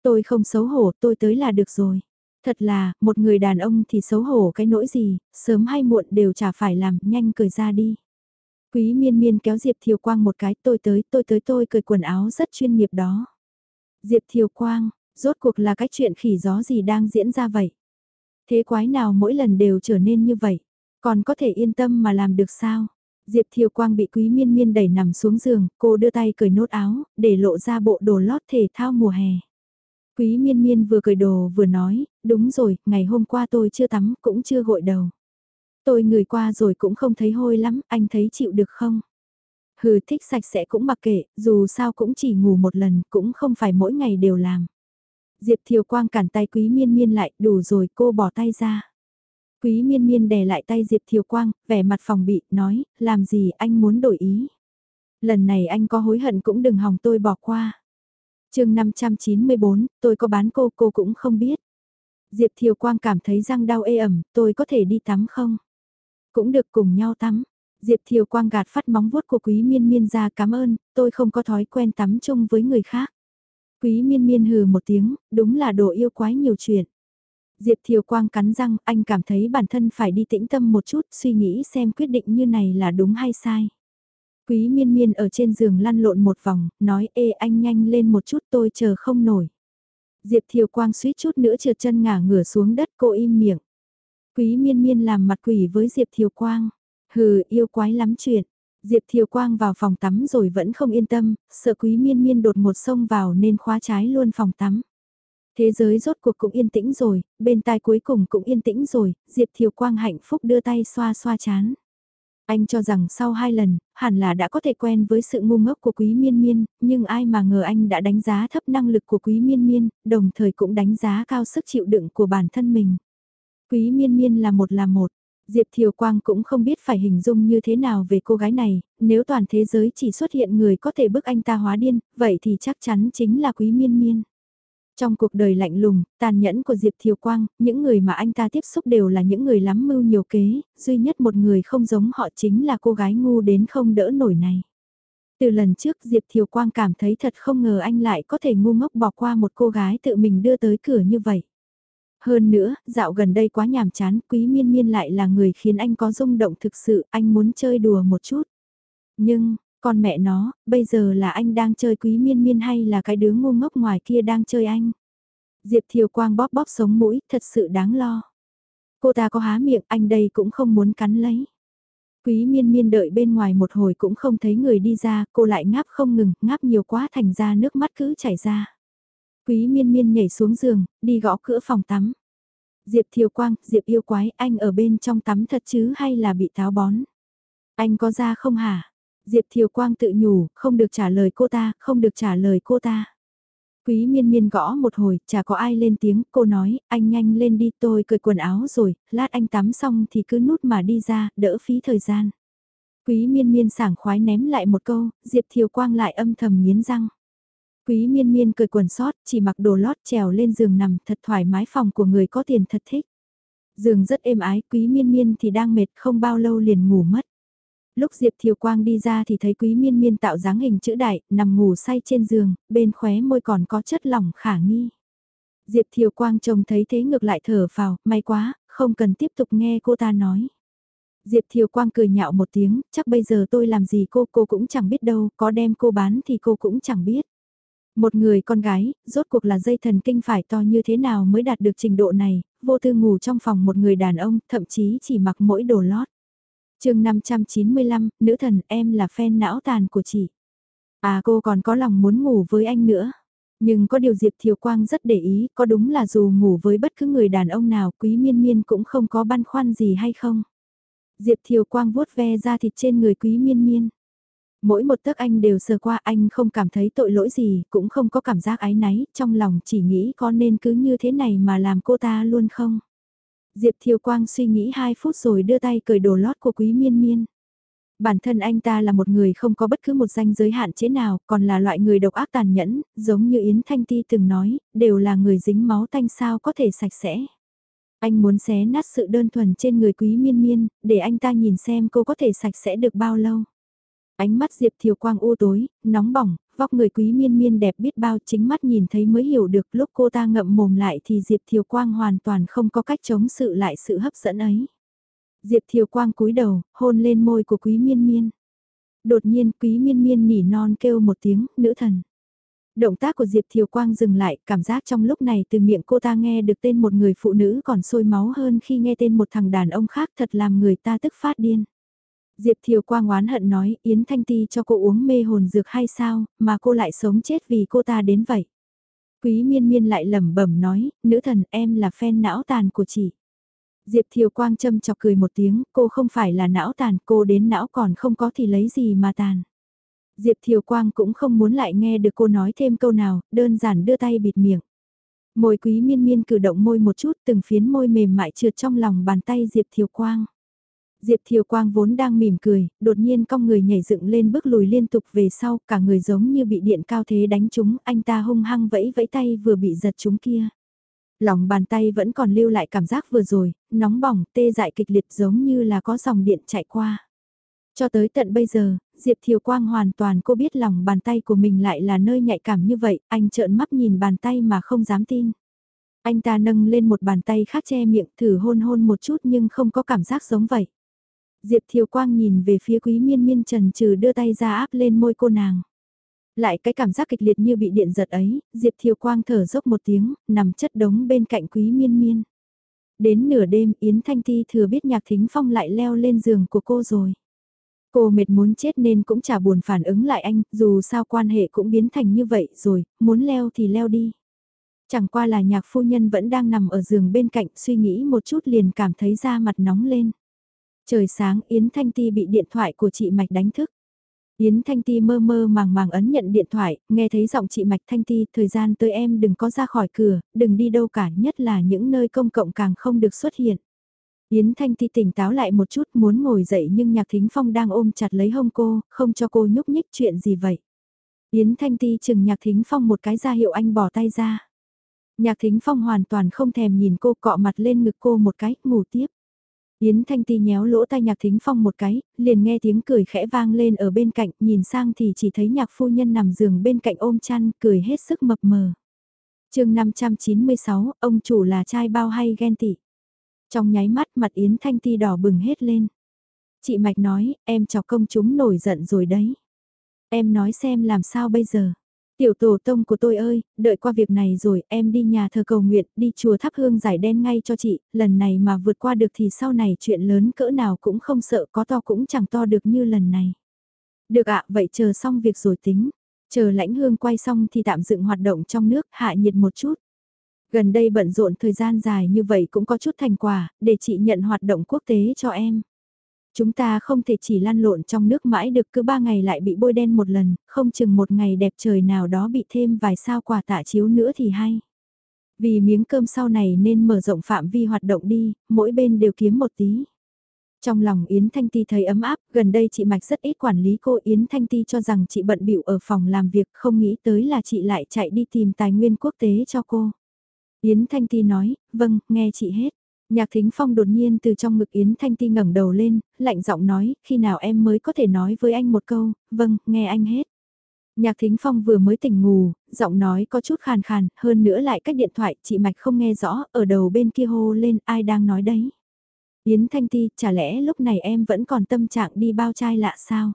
Tôi không xấu hổ, tôi tới là được rồi. Thật là, một người đàn ông thì xấu hổ cái nỗi gì, sớm hay muộn đều chả phải làm, nhanh cười ra đi. Quý miên miên kéo Diệp Thiều Quang một cái, tôi tới, tôi tới tôi cười quần áo rất chuyên nghiệp đó. Diệp Thiều Quang, rốt cuộc là cái chuyện khỉ gió gì đang diễn ra vậy? Thế quái nào mỗi lần đều trở nên như vậy? Còn có thể yên tâm mà làm được sao? Diệp Thiều Quang bị Quý Miên Miên đẩy nằm xuống giường, cô đưa tay cởi nốt áo, để lộ ra bộ đồ lót thể thao mùa hè. Quý miên miên vừa cởi đồ vừa nói, đúng rồi, ngày hôm qua tôi chưa tắm cũng chưa gội đầu. Tôi người qua rồi cũng không thấy hôi lắm, anh thấy chịu được không? Hừ thích sạch sẽ cũng mặc kệ, dù sao cũng chỉ ngủ một lần, cũng không phải mỗi ngày đều làm. Diệp Thiều Quang cản tay Quý Miên Miên lại, đủ rồi cô bỏ tay ra. Quý Miên Miên đè lại tay Diệp Thiều Quang, vẻ mặt phòng bị, nói, làm gì anh muốn đổi ý. Lần này anh có hối hận cũng đừng hòng tôi bỏ qua. chương 594, tôi có bán cô, cô cũng không biết. Diệp Thiều Quang cảm thấy răng đau ê ẩm, tôi có thể đi tắm không? Cũng được cùng nhau tắm. Diệp Thiều Quang gạt phát móng vuốt của Quý Miên Miên ra cảm ơn, tôi không có thói quen tắm chung với người khác. Quý Miên Miên hừ một tiếng, đúng là đồ yêu quái nhiều chuyện. Diệp Thiều Quang cắn răng, anh cảm thấy bản thân phải đi tĩnh tâm một chút, suy nghĩ xem quyết định như này là đúng hay sai. Quý miên miên ở trên giường lăn lộn một vòng, nói ê anh nhanh lên một chút tôi chờ không nổi. Diệp Thiều Quang suýt chút nữa trượt chân ngả ngửa xuống đất cô im miệng. Quý miên miên làm mặt quỷ với Diệp Thiều Quang. Hừ, yêu quái lắm chuyện. Diệp Thiều Quang vào phòng tắm rồi vẫn không yên tâm, sợ quý miên miên đột một xông vào nên khóa trái luôn phòng tắm. Thế giới rốt cuộc cũng yên tĩnh rồi, bên tai cuối cùng cũng yên tĩnh rồi, Diệp Thiều Quang hạnh phúc đưa tay xoa xoa chán. Anh cho rằng sau hai lần, hẳn là đã có thể quen với sự ngu ngốc của quý miên miên, nhưng ai mà ngờ anh đã đánh giá thấp năng lực của quý miên miên, đồng thời cũng đánh giá cao sức chịu đựng của bản thân mình. Quý miên miên là một là một. Diệp Thiều Quang cũng không biết phải hình dung như thế nào về cô gái này, nếu toàn thế giới chỉ xuất hiện người có thể bức anh ta hóa điên, vậy thì chắc chắn chính là quý miên miên. Trong cuộc đời lạnh lùng, tàn nhẫn của Diệp Thiều Quang, những người mà anh ta tiếp xúc đều là những người lắm mưu nhiều kế, duy nhất một người không giống họ chính là cô gái ngu đến không đỡ nổi này. Từ lần trước Diệp Thiều Quang cảm thấy thật không ngờ anh lại có thể ngu ngốc bỏ qua một cô gái tự mình đưa tới cửa như vậy. Hơn nữa, dạo gần đây quá nhàm chán, quý miên miên lại là người khiến anh có rung động thực sự, anh muốn chơi đùa một chút. Nhưng, con mẹ nó, bây giờ là anh đang chơi quý miên miên hay là cái đứa ngu ngốc ngoài kia đang chơi anh? Diệp Thiều Quang bóp bóp sống mũi, thật sự đáng lo. Cô ta có há miệng, anh đây cũng không muốn cắn lấy. Quý miên miên đợi bên ngoài một hồi cũng không thấy người đi ra, cô lại ngáp không ngừng, ngáp nhiều quá thành ra nước mắt cứ chảy ra. Quý miên miên nhảy xuống giường, đi gõ cửa phòng tắm. Diệp Thiều Quang, Diệp yêu quái, anh ở bên trong tắm thật chứ hay là bị táo bón? Anh có ra không hả? Diệp Thiều Quang tự nhủ, không được trả lời cô ta, không được trả lời cô ta. Quý miên miên gõ một hồi, chả có ai lên tiếng, cô nói, anh nhanh lên đi tôi cởi quần áo rồi, lát anh tắm xong thì cứ nút mà đi ra, đỡ phí thời gian. Quý miên miên sảng khoái ném lại một câu, Diệp Thiều Quang lại âm thầm nghiến răng. Quý miên miên cười quần sót, chỉ mặc đồ lót trèo lên giường nằm thật thoải mái phòng của người có tiền thật thích. Giường rất êm ái, quý miên miên thì đang mệt không bao lâu liền ngủ mất. Lúc Diệp Thiều Quang đi ra thì thấy quý miên miên tạo dáng hình chữ đại, nằm ngủ say trên giường, bên khóe môi còn có chất lỏng khả nghi. Diệp Thiều Quang trông thấy thế ngược lại thở vào, may quá, không cần tiếp tục nghe cô ta nói. Diệp Thiều Quang cười nhạo một tiếng, chắc bây giờ tôi làm gì cô, cô cũng chẳng biết đâu, có đem cô bán thì cô cũng chẳng biết. Một người con gái, rốt cuộc là dây thần kinh phải to như thế nào mới đạt được trình độ này, vô tư ngủ trong phòng một người đàn ông, thậm chí chỉ mặc mỗi đồ lót chương 595, nữ thần em là fan não tàn của chị. À cô còn có lòng muốn ngủ với anh nữa. Nhưng có điều Diệp Thiều Quang rất để ý, có đúng là dù ngủ với bất cứ người đàn ông nào quý miên miên cũng không có băn khoăn gì hay không. Diệp Thiều Quang vuốt ve ra thịt trên người quý miên miên. Mỗi một tấc anh đều sờ qua anh không cảm thấy tội lỗi gì, cũng không có cảm giác ái náy, trong lòng chỉ nghĩ có nên cứ như thế này mà làm cô ta luôn không. Diệp Thiều Quang suy nghĩ 2 phút rồi đưa tay cởi đồ lót của Quý Miên Miên. Bản thân anh ta là một người không có bất cứ một danh giới hạn chế nào, còn là loại người độc ác tàn nhẫn, giống như Yến Thanh Ti từng nói, đều là người dính máu tanh sao có thể sạch sẽ. Anh muốn xé nát sự đơn thuần trên người Quý Miên Miên, để anh ta nhìn xem cô có thể sạch sẽ được bao lâu. Ánh mắt Diệp Thiều Quang u tối, nóng bỏng, vóc người quý miên miên đẹp biết bao chính mắt nhìn thấy mới hiểu được lúc cô ta ngậm mồm lại thì Diệp Thiều Quang hoàn toàn không có cách chống sự lại sự hấp dẫn ấy. Diệp Thiều Quang cúi đầu, hôn lên môi của quý miên miên. Đột nhiên quý miên miên nỉ non kêu một tiếng, nữ thần. Động tác của Diệp Thiều Quang dừng lại, cảm giác trong lúc này từ miệng cô ta nghe được tên một người phụ nữ còn sôi máu hơn khi nghe tên một thằng đàn ông khác thật làm người ta tức phát điên. Diệp Thiều Quang oán hận nói Yến Thanh Ti cho cô uống mê hồn dược hay sao, mà cô lại sống chết vì cô ta đến vậy. Quý miên miên lại lẩm bẩm nói, nữ thần em là fan não tàn của chị. Diệp Thiều Quang châm chọc cười một tiếng, cô không phải là não tàn, cô đến não còn không có thì lấy gì mà tàn. Diệp Thiều Quang cũng không muốn lại nghe được cô nói thêm câu nào, đơn giản đưa tay bịt miệng. Môi quý miên miên cử động môi một chút từng phiến môi mềm mại trượt trong lòng bàn tay Diệp Thiều Quang. Diệp Thiều Quang vốn đang mỉm cười, đột nhiên cong người nhảy dựng lên bước lùi liên tục về sau, cả người giống như bị điện cao thế đánh trúng, anh ta hung hăng vẫy vẫy tay vừa bị giật trúng kia. Lòng bàn tay vẫn còn lưu lại cảm giác vừa rồi, nóng bỏng, tê dại kịch liệt giống như là có dòng điện chạy qua. Cho tới tận bây giờ, Diệp Thiều Quang hoàn toàn cô biết lòng bàn tay của mình lại là nơi nhạy cảm như vậy, anh trợn mắt nhìn bàn tay mà không dám tin. Anh ta nâng lên một bàn tay khác che miệng thử hôn hôn một chút nhưng không có cảm giác giống vậy. Diệp Thiều Quang nhìn về phía quý miên miên trần trừ đưa tay ra áp lên môi cô nàng. Lại cái cảm giác kịch liệt như bị điện giật ấy, Diệp Thiều Quang thở dốc một tiếng, nằm chất đống bên cạnh quý miên miên. Đến nửa đêm Yến Thanh Ti thừa biết nhạc thính phong lại leo lên giường của cô rồi. Cô mệt muốn chết nên cũng chả buồn phản ứng lại anh, dù sao quan hệ cũng biến thành như vậy rồi, muốn leo thì leo đi. Chẳng qua là nhạc phu nhân vẫn đang nằm ở giường bên cạnh suy nghĩ một chút liền cảm thấy da mặt nóng lên. Trời sáng Yến Thanh Ti bị điện thoại của chị Mạch đánh thức. Yến Thanh Ti mơ mơ màng màng ấn nhận điện thoại, nghe thấy giọng chị Mạch Thanh Ti, thời gian tới em đừng có ra khỏi cửa, đừng đi đâu cả, nhất là những nơi công cộng càng không được xuất hiện. Yến Thanh Ti tỉnh táo lại một chút muốn ngồi dậy nhưng Nhạc Thính Phong đang ôm chặt lấy hông cô, không cho cô nhúc nhích chuyện gì vậy. Yến Thanh Ti chừng Nhạc Thính Phong một cái ra hiệu anh bỏ tay ra. Nhạc Thính Phong hoàn toàn không thèm nhìn cô cọ mặt lên ngực cô một cái, ngủ tiếp. Yến Thanh Ti nhéo lỗ tai Nhạc Thính Phong một cái, liền nghe tiếng cười khẽ vang lên ở bên cạnh, nhìn sang thì chỉ thấy nhạc phu nhân nằm giường bên cạnh ôm chăn, cười hết sức mập mờ. chương 596, ông chủ là trai bao hay ghen tị. Trong nháy mắt mặt Yến Thanh Ti đỏ bừng hết lên. Chị Mạch nói, em chọc công chúng nổi giận rồi đấy. Em nói xem làm sao bây giờ. Tiểu tổ tông của tôi ơi, đợi qua việc này rồi em đi nhà thờ cầu nguyện, đi chùa thắp hương giải đen ngay cho chị, lần này mà vượt qua được thì sau này chuyện lớn cỡ nào cũng không sợ có to cũng chẳng to được như lần này. Được ạ, vậy chờ xong việc rồi tính. Chờ lãnh hương quay xong thì tạm dựng hoạt động trong nước, hạ nhiệt một chút. Gần đây bận rộn thời gian dài như vậy cũng có chút thành quả, để chị nhận hoạt động quốc tế cho em. Chúng ta không thể chỉ lăn lộn trong nước mãi được cứ ba ngày lại bị bôi đen một lần, không chừng một ngày đẹp trời nào đó bị thêm vài sao quả tạ chiếu nữa thì hay. Vì miếng cơm sau này nên mở rộng phạm vi hoạt động đi, mỗi bên đều kiếm một tí. Trong lòng Yến Thanh Ti thấy ấm áp, gần đây chị Mạch rất ít quản lý cô Yến Thanh Ti cho rằng chị bận bịu ở phòng làm việc không nghĩ tới là chị lại chạy đi tìm tài nguyên quốc tế cho cô. Yến Thanh Ti nói, vâng, nghe chị hết. Nhạc Thính Phong đột nhiên từ trong ngực Yến Thanh Ti ngẩng đầu lên, lạnh giọng nói, khi nào em mới có thể nói với anh một câu, vâng, nghe anh hết. Nhạc Thính Phong vừa mới tỉnh ngủ, giọng nói có chút khàn khàn, hơn nữa lại cách điện thoại, chị Mạch không nghe rõ, ở đầu bên kia hô lên, ai đang nói đấy. Yến Thanh Ti, chả lẽ lúc này em vẫn còn tâm trạng đi bao trai lạ sao?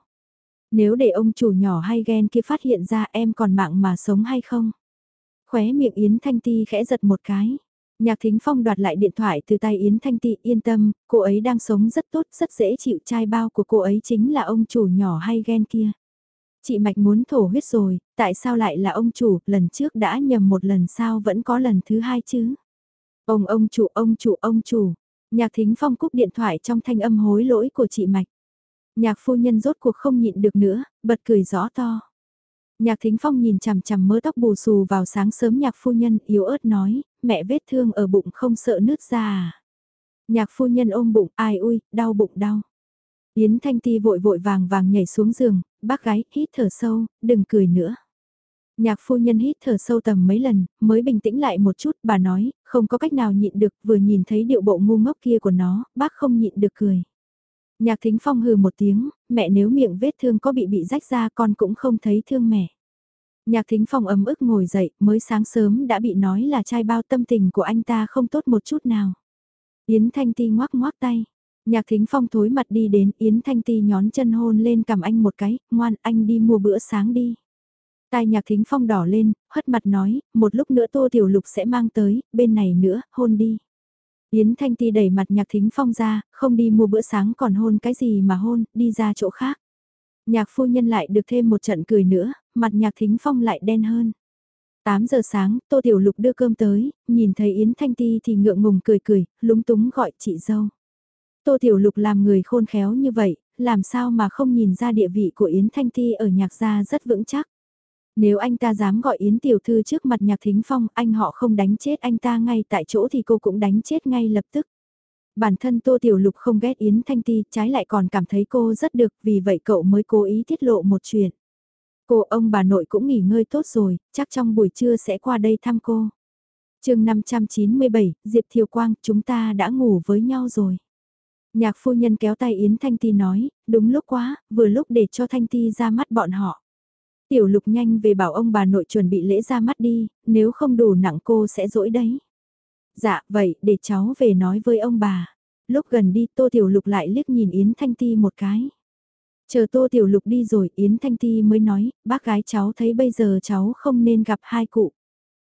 Nếu để ông chủ nhỏ hay ghen kia phát hiện ra em còn mạng mà sống hay không? Khóe miệng Yến Thanh Ti khẽ giật một cái. Nhạc Thính Phong đoạt lại điện thoại từ tay Yến Thanh Tị yên tâm, cô ấy đang sống rất tốt, rất dễ chịu trai bao của cô ấy chính là ông chủ nhỏ hay ghen kia. Chị Mạch muốn thổ huyết rồi, tại sao lại là ông chủ, lần trước đã nhầm một lần sao vẫn có lần thứ hai chứ? Ông ông chủ ông chủ ông chủ, nhạc thính phong cúp điện thoại trong thanh âm hối lỗi của chị Mạch. Nhạc phu nhân rốt cuộc không nhịn được nữa, bật cười rõ to. Nhạc Thính Phong nhìn chằm chằm mớ tóc bù xù vào sáng sớm nhạc phu nhân yếu ớt nói, mẹ vết thương ở bụng không sợ nứt ra à. Nhạc phu nhân ôm bụng, ai ui, đau bụng đau. Yến Thanh Ti vội vội vàng vàng nhảy xuống giường, bác gái, hít thở sâu, đừng cười nữa. Nhạc phu nhân hít thở sâu tầm mấy lần, mới bình tĩnh lại một chút, bà nói, không có cách nào nhịn được, vừa nhìn thấy điệu bộ ngu ngốc kia của nó, bác không nhịn được cười. Nhạc thính phong hừ một tiếng, mẹ nếu miệng vết thương có bị bị rách ra con cũng không thấy thương mẹ. Nhạc thính phong ấm ức ngồi dậy, mới sáng sớm đã bị nói là trai bao tâm tình của anh ta không tốt một chút nào. Yến Thanh Ti ngoác ngoác tay. Nhạc thính phong thối mặt đi đến Yến Thanh Ti nhón chân hôn lên cầm anh một cái, ngoan anh đi mua bữa sáng đi. Tai nhạc thính phong đỏ lên, hất mặt nói, một lúc nữa tô tiểu lục sẽ mang tới, bên này nữa, hôn đi. Yến Thanh Ti đẩy mặt nhạc thính phong ra, không đi mua bữa sáng còn hôn cái gì mà hôn, đi ra chỗ khác. Nhạc phu nhân lại được thêm một trận cười nữa, mặt nhạc thính phong lại đen hơn. 8 giờ sáng, Tô Tiểu Lục đưa cơm tới, nhìn thấy Yến Thanh Ti thì ngượng ngùng cười cười, lúng túng gọi chị dâu. Tô Tiểu Lục làm người khôn khéo như vậy, làm sao mà không nhìn ra địa vị của Yến Thanh Ti ở nhạc gia rất vững chắc. Nếu anh ta dám gọi Yến Tiểu Thư trước mặt nhạc thính phong, anh họ không đánh chết anh ta ngay tại chỗ thì cô cũng đánh chết ngay lập tức. Bản thân Tô Tiểu Lục không ghét Yến Thanh Ti, trái lại còn cảm thấy cô rất được, vì vậy cậu mới cố ý tiết lộ một chuyện. Cô ông bà nội cũng nghỉ ngơi tốt rồi, chắc trong buổi trưa sẽ qua đây thăm cô. chương 597, Diệp Thiều Quang, chúng ta đã ngủ với nhau rồi. Nhạc phu nhân kéo tay Yến Thanh Ti nói, đúng lúc quá, vừa lúc để cho Thanh Ti ra mắt bọn họ. Tiểu lục nhanh về bảo ông bà nội chuẩn bị lễ ra mắt đi, nếu không đủ nặng cô sẽ dỗi đấy. Dạ, vậy, để cháu về nói với ông bà. Lúc gần đi Tô Tiểu Lục lại liếc nhìn Yến Thanh Ti một cái. Chờ Tô Tiểu Lục đi rồi Yến Thanh Ti mới nói, bác gái cháu thấy bây giờ cháu không nên gặp hai cụ.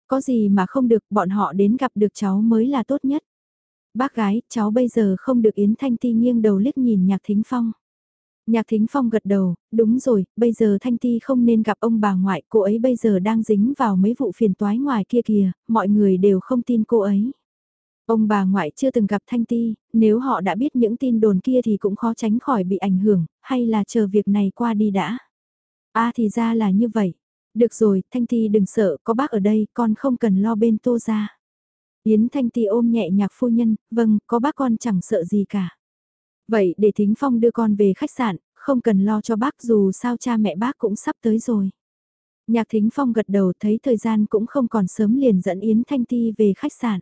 Có gì mà không được, bọn họ đến gặp được cháu mới là tốt nhất. Bác gái, cháu bây giờ không được Yến Thanh Ti nghiêng đầu liếc nhìn Nhạc Thính Phong. Nhạc Thính Phong gật đầu, đúng rồi, bây giờ Thanh Ti không nên gặp ông bà ngoại, cô ấy bây giờ đang dính vào mấy vụ phiền toái ngoài kia kìa, mọi người đều không tin cô ấy. Ông bà ngoại chưa từng gặp Thanh Ti, nếu họ đã biết những tin đồn kia thì cũng khó tránh khỏi bị ảnh hưởng, hay là chờ việc này qua đi đã. a à thì ra là như vậy. Được rồi, Thanh Ti đừng sợ, có bác ở đây, con không cần lo bên tô ra. Yến Thanh Ti ôm nhẹ nhạc phu nhân, vâng, có bác con chẳng sợ gì cả. Vậy để Thính Phong đưa con về khách sạn, không cần lo cho bác dù sao cha mẹ bác cũng sắp tới rồi. Nhạc Thính Phong gật đầu thấy thời gian cũng không còn sớm liền dẫn Yến Thanh Ti về khách sạn.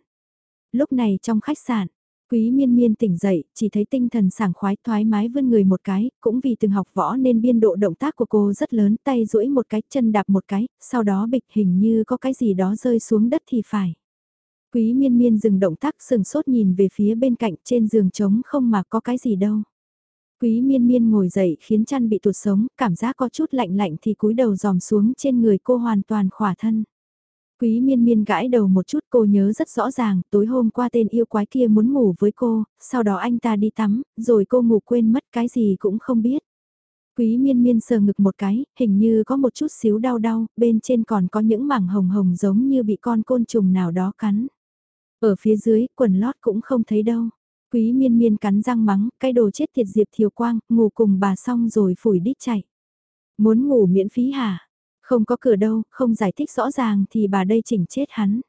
Lúc này trong khách sạn, Quý miên miên tỉnh dậy, chỉ thấy tinh thần sảng khoái thoải mái vươn người một cái, cũng vì từng học võ nên biên độ động tác của cô rất lớn, tay duỗi một cái, chân đạp một cái, sau đó bịch hình như có cái gì đó rơi xuống đất thì phải. Quý miên miên dừng động tác sừng sốt nhìn về phía bên cạnh trên giường trống không mà có cái gì đâu. Quý miên miên ngồi dậy khiến chăn bị tụt sống, cảm giác có chút lạnh lạnh thì cúi đầu dòm xuống trên người cô hoàn toàn khỏa thân. Quý miên miên gãi đầu một chút cô nhớ rất rõ ràng, tối hôm qua tên yêu quái kia muốn ngủ với cô, sau đó anh ta đi tắm, rồi cô ngủ quên mất cái gì cũng không biết. Quý miên miên sờ ngực một cái, hình như có một chút xíu đau đau, bên trên còn có những mảng hồng hồng giống như bị con côn trùng nào đó cắn. Ở phía dưới, quần lót cũng không thấy đâu. Quý miên miên cắn răng mắng, cái đồ chết tiệt Diệp Thiều Quang, ngủ cùng bà xong rồi phủi đít chạy. Muốn ngủ miễn phí hả? Không có cửa đâu, không giải thích rõ ràng thì bà đây chỉnh chết hắn.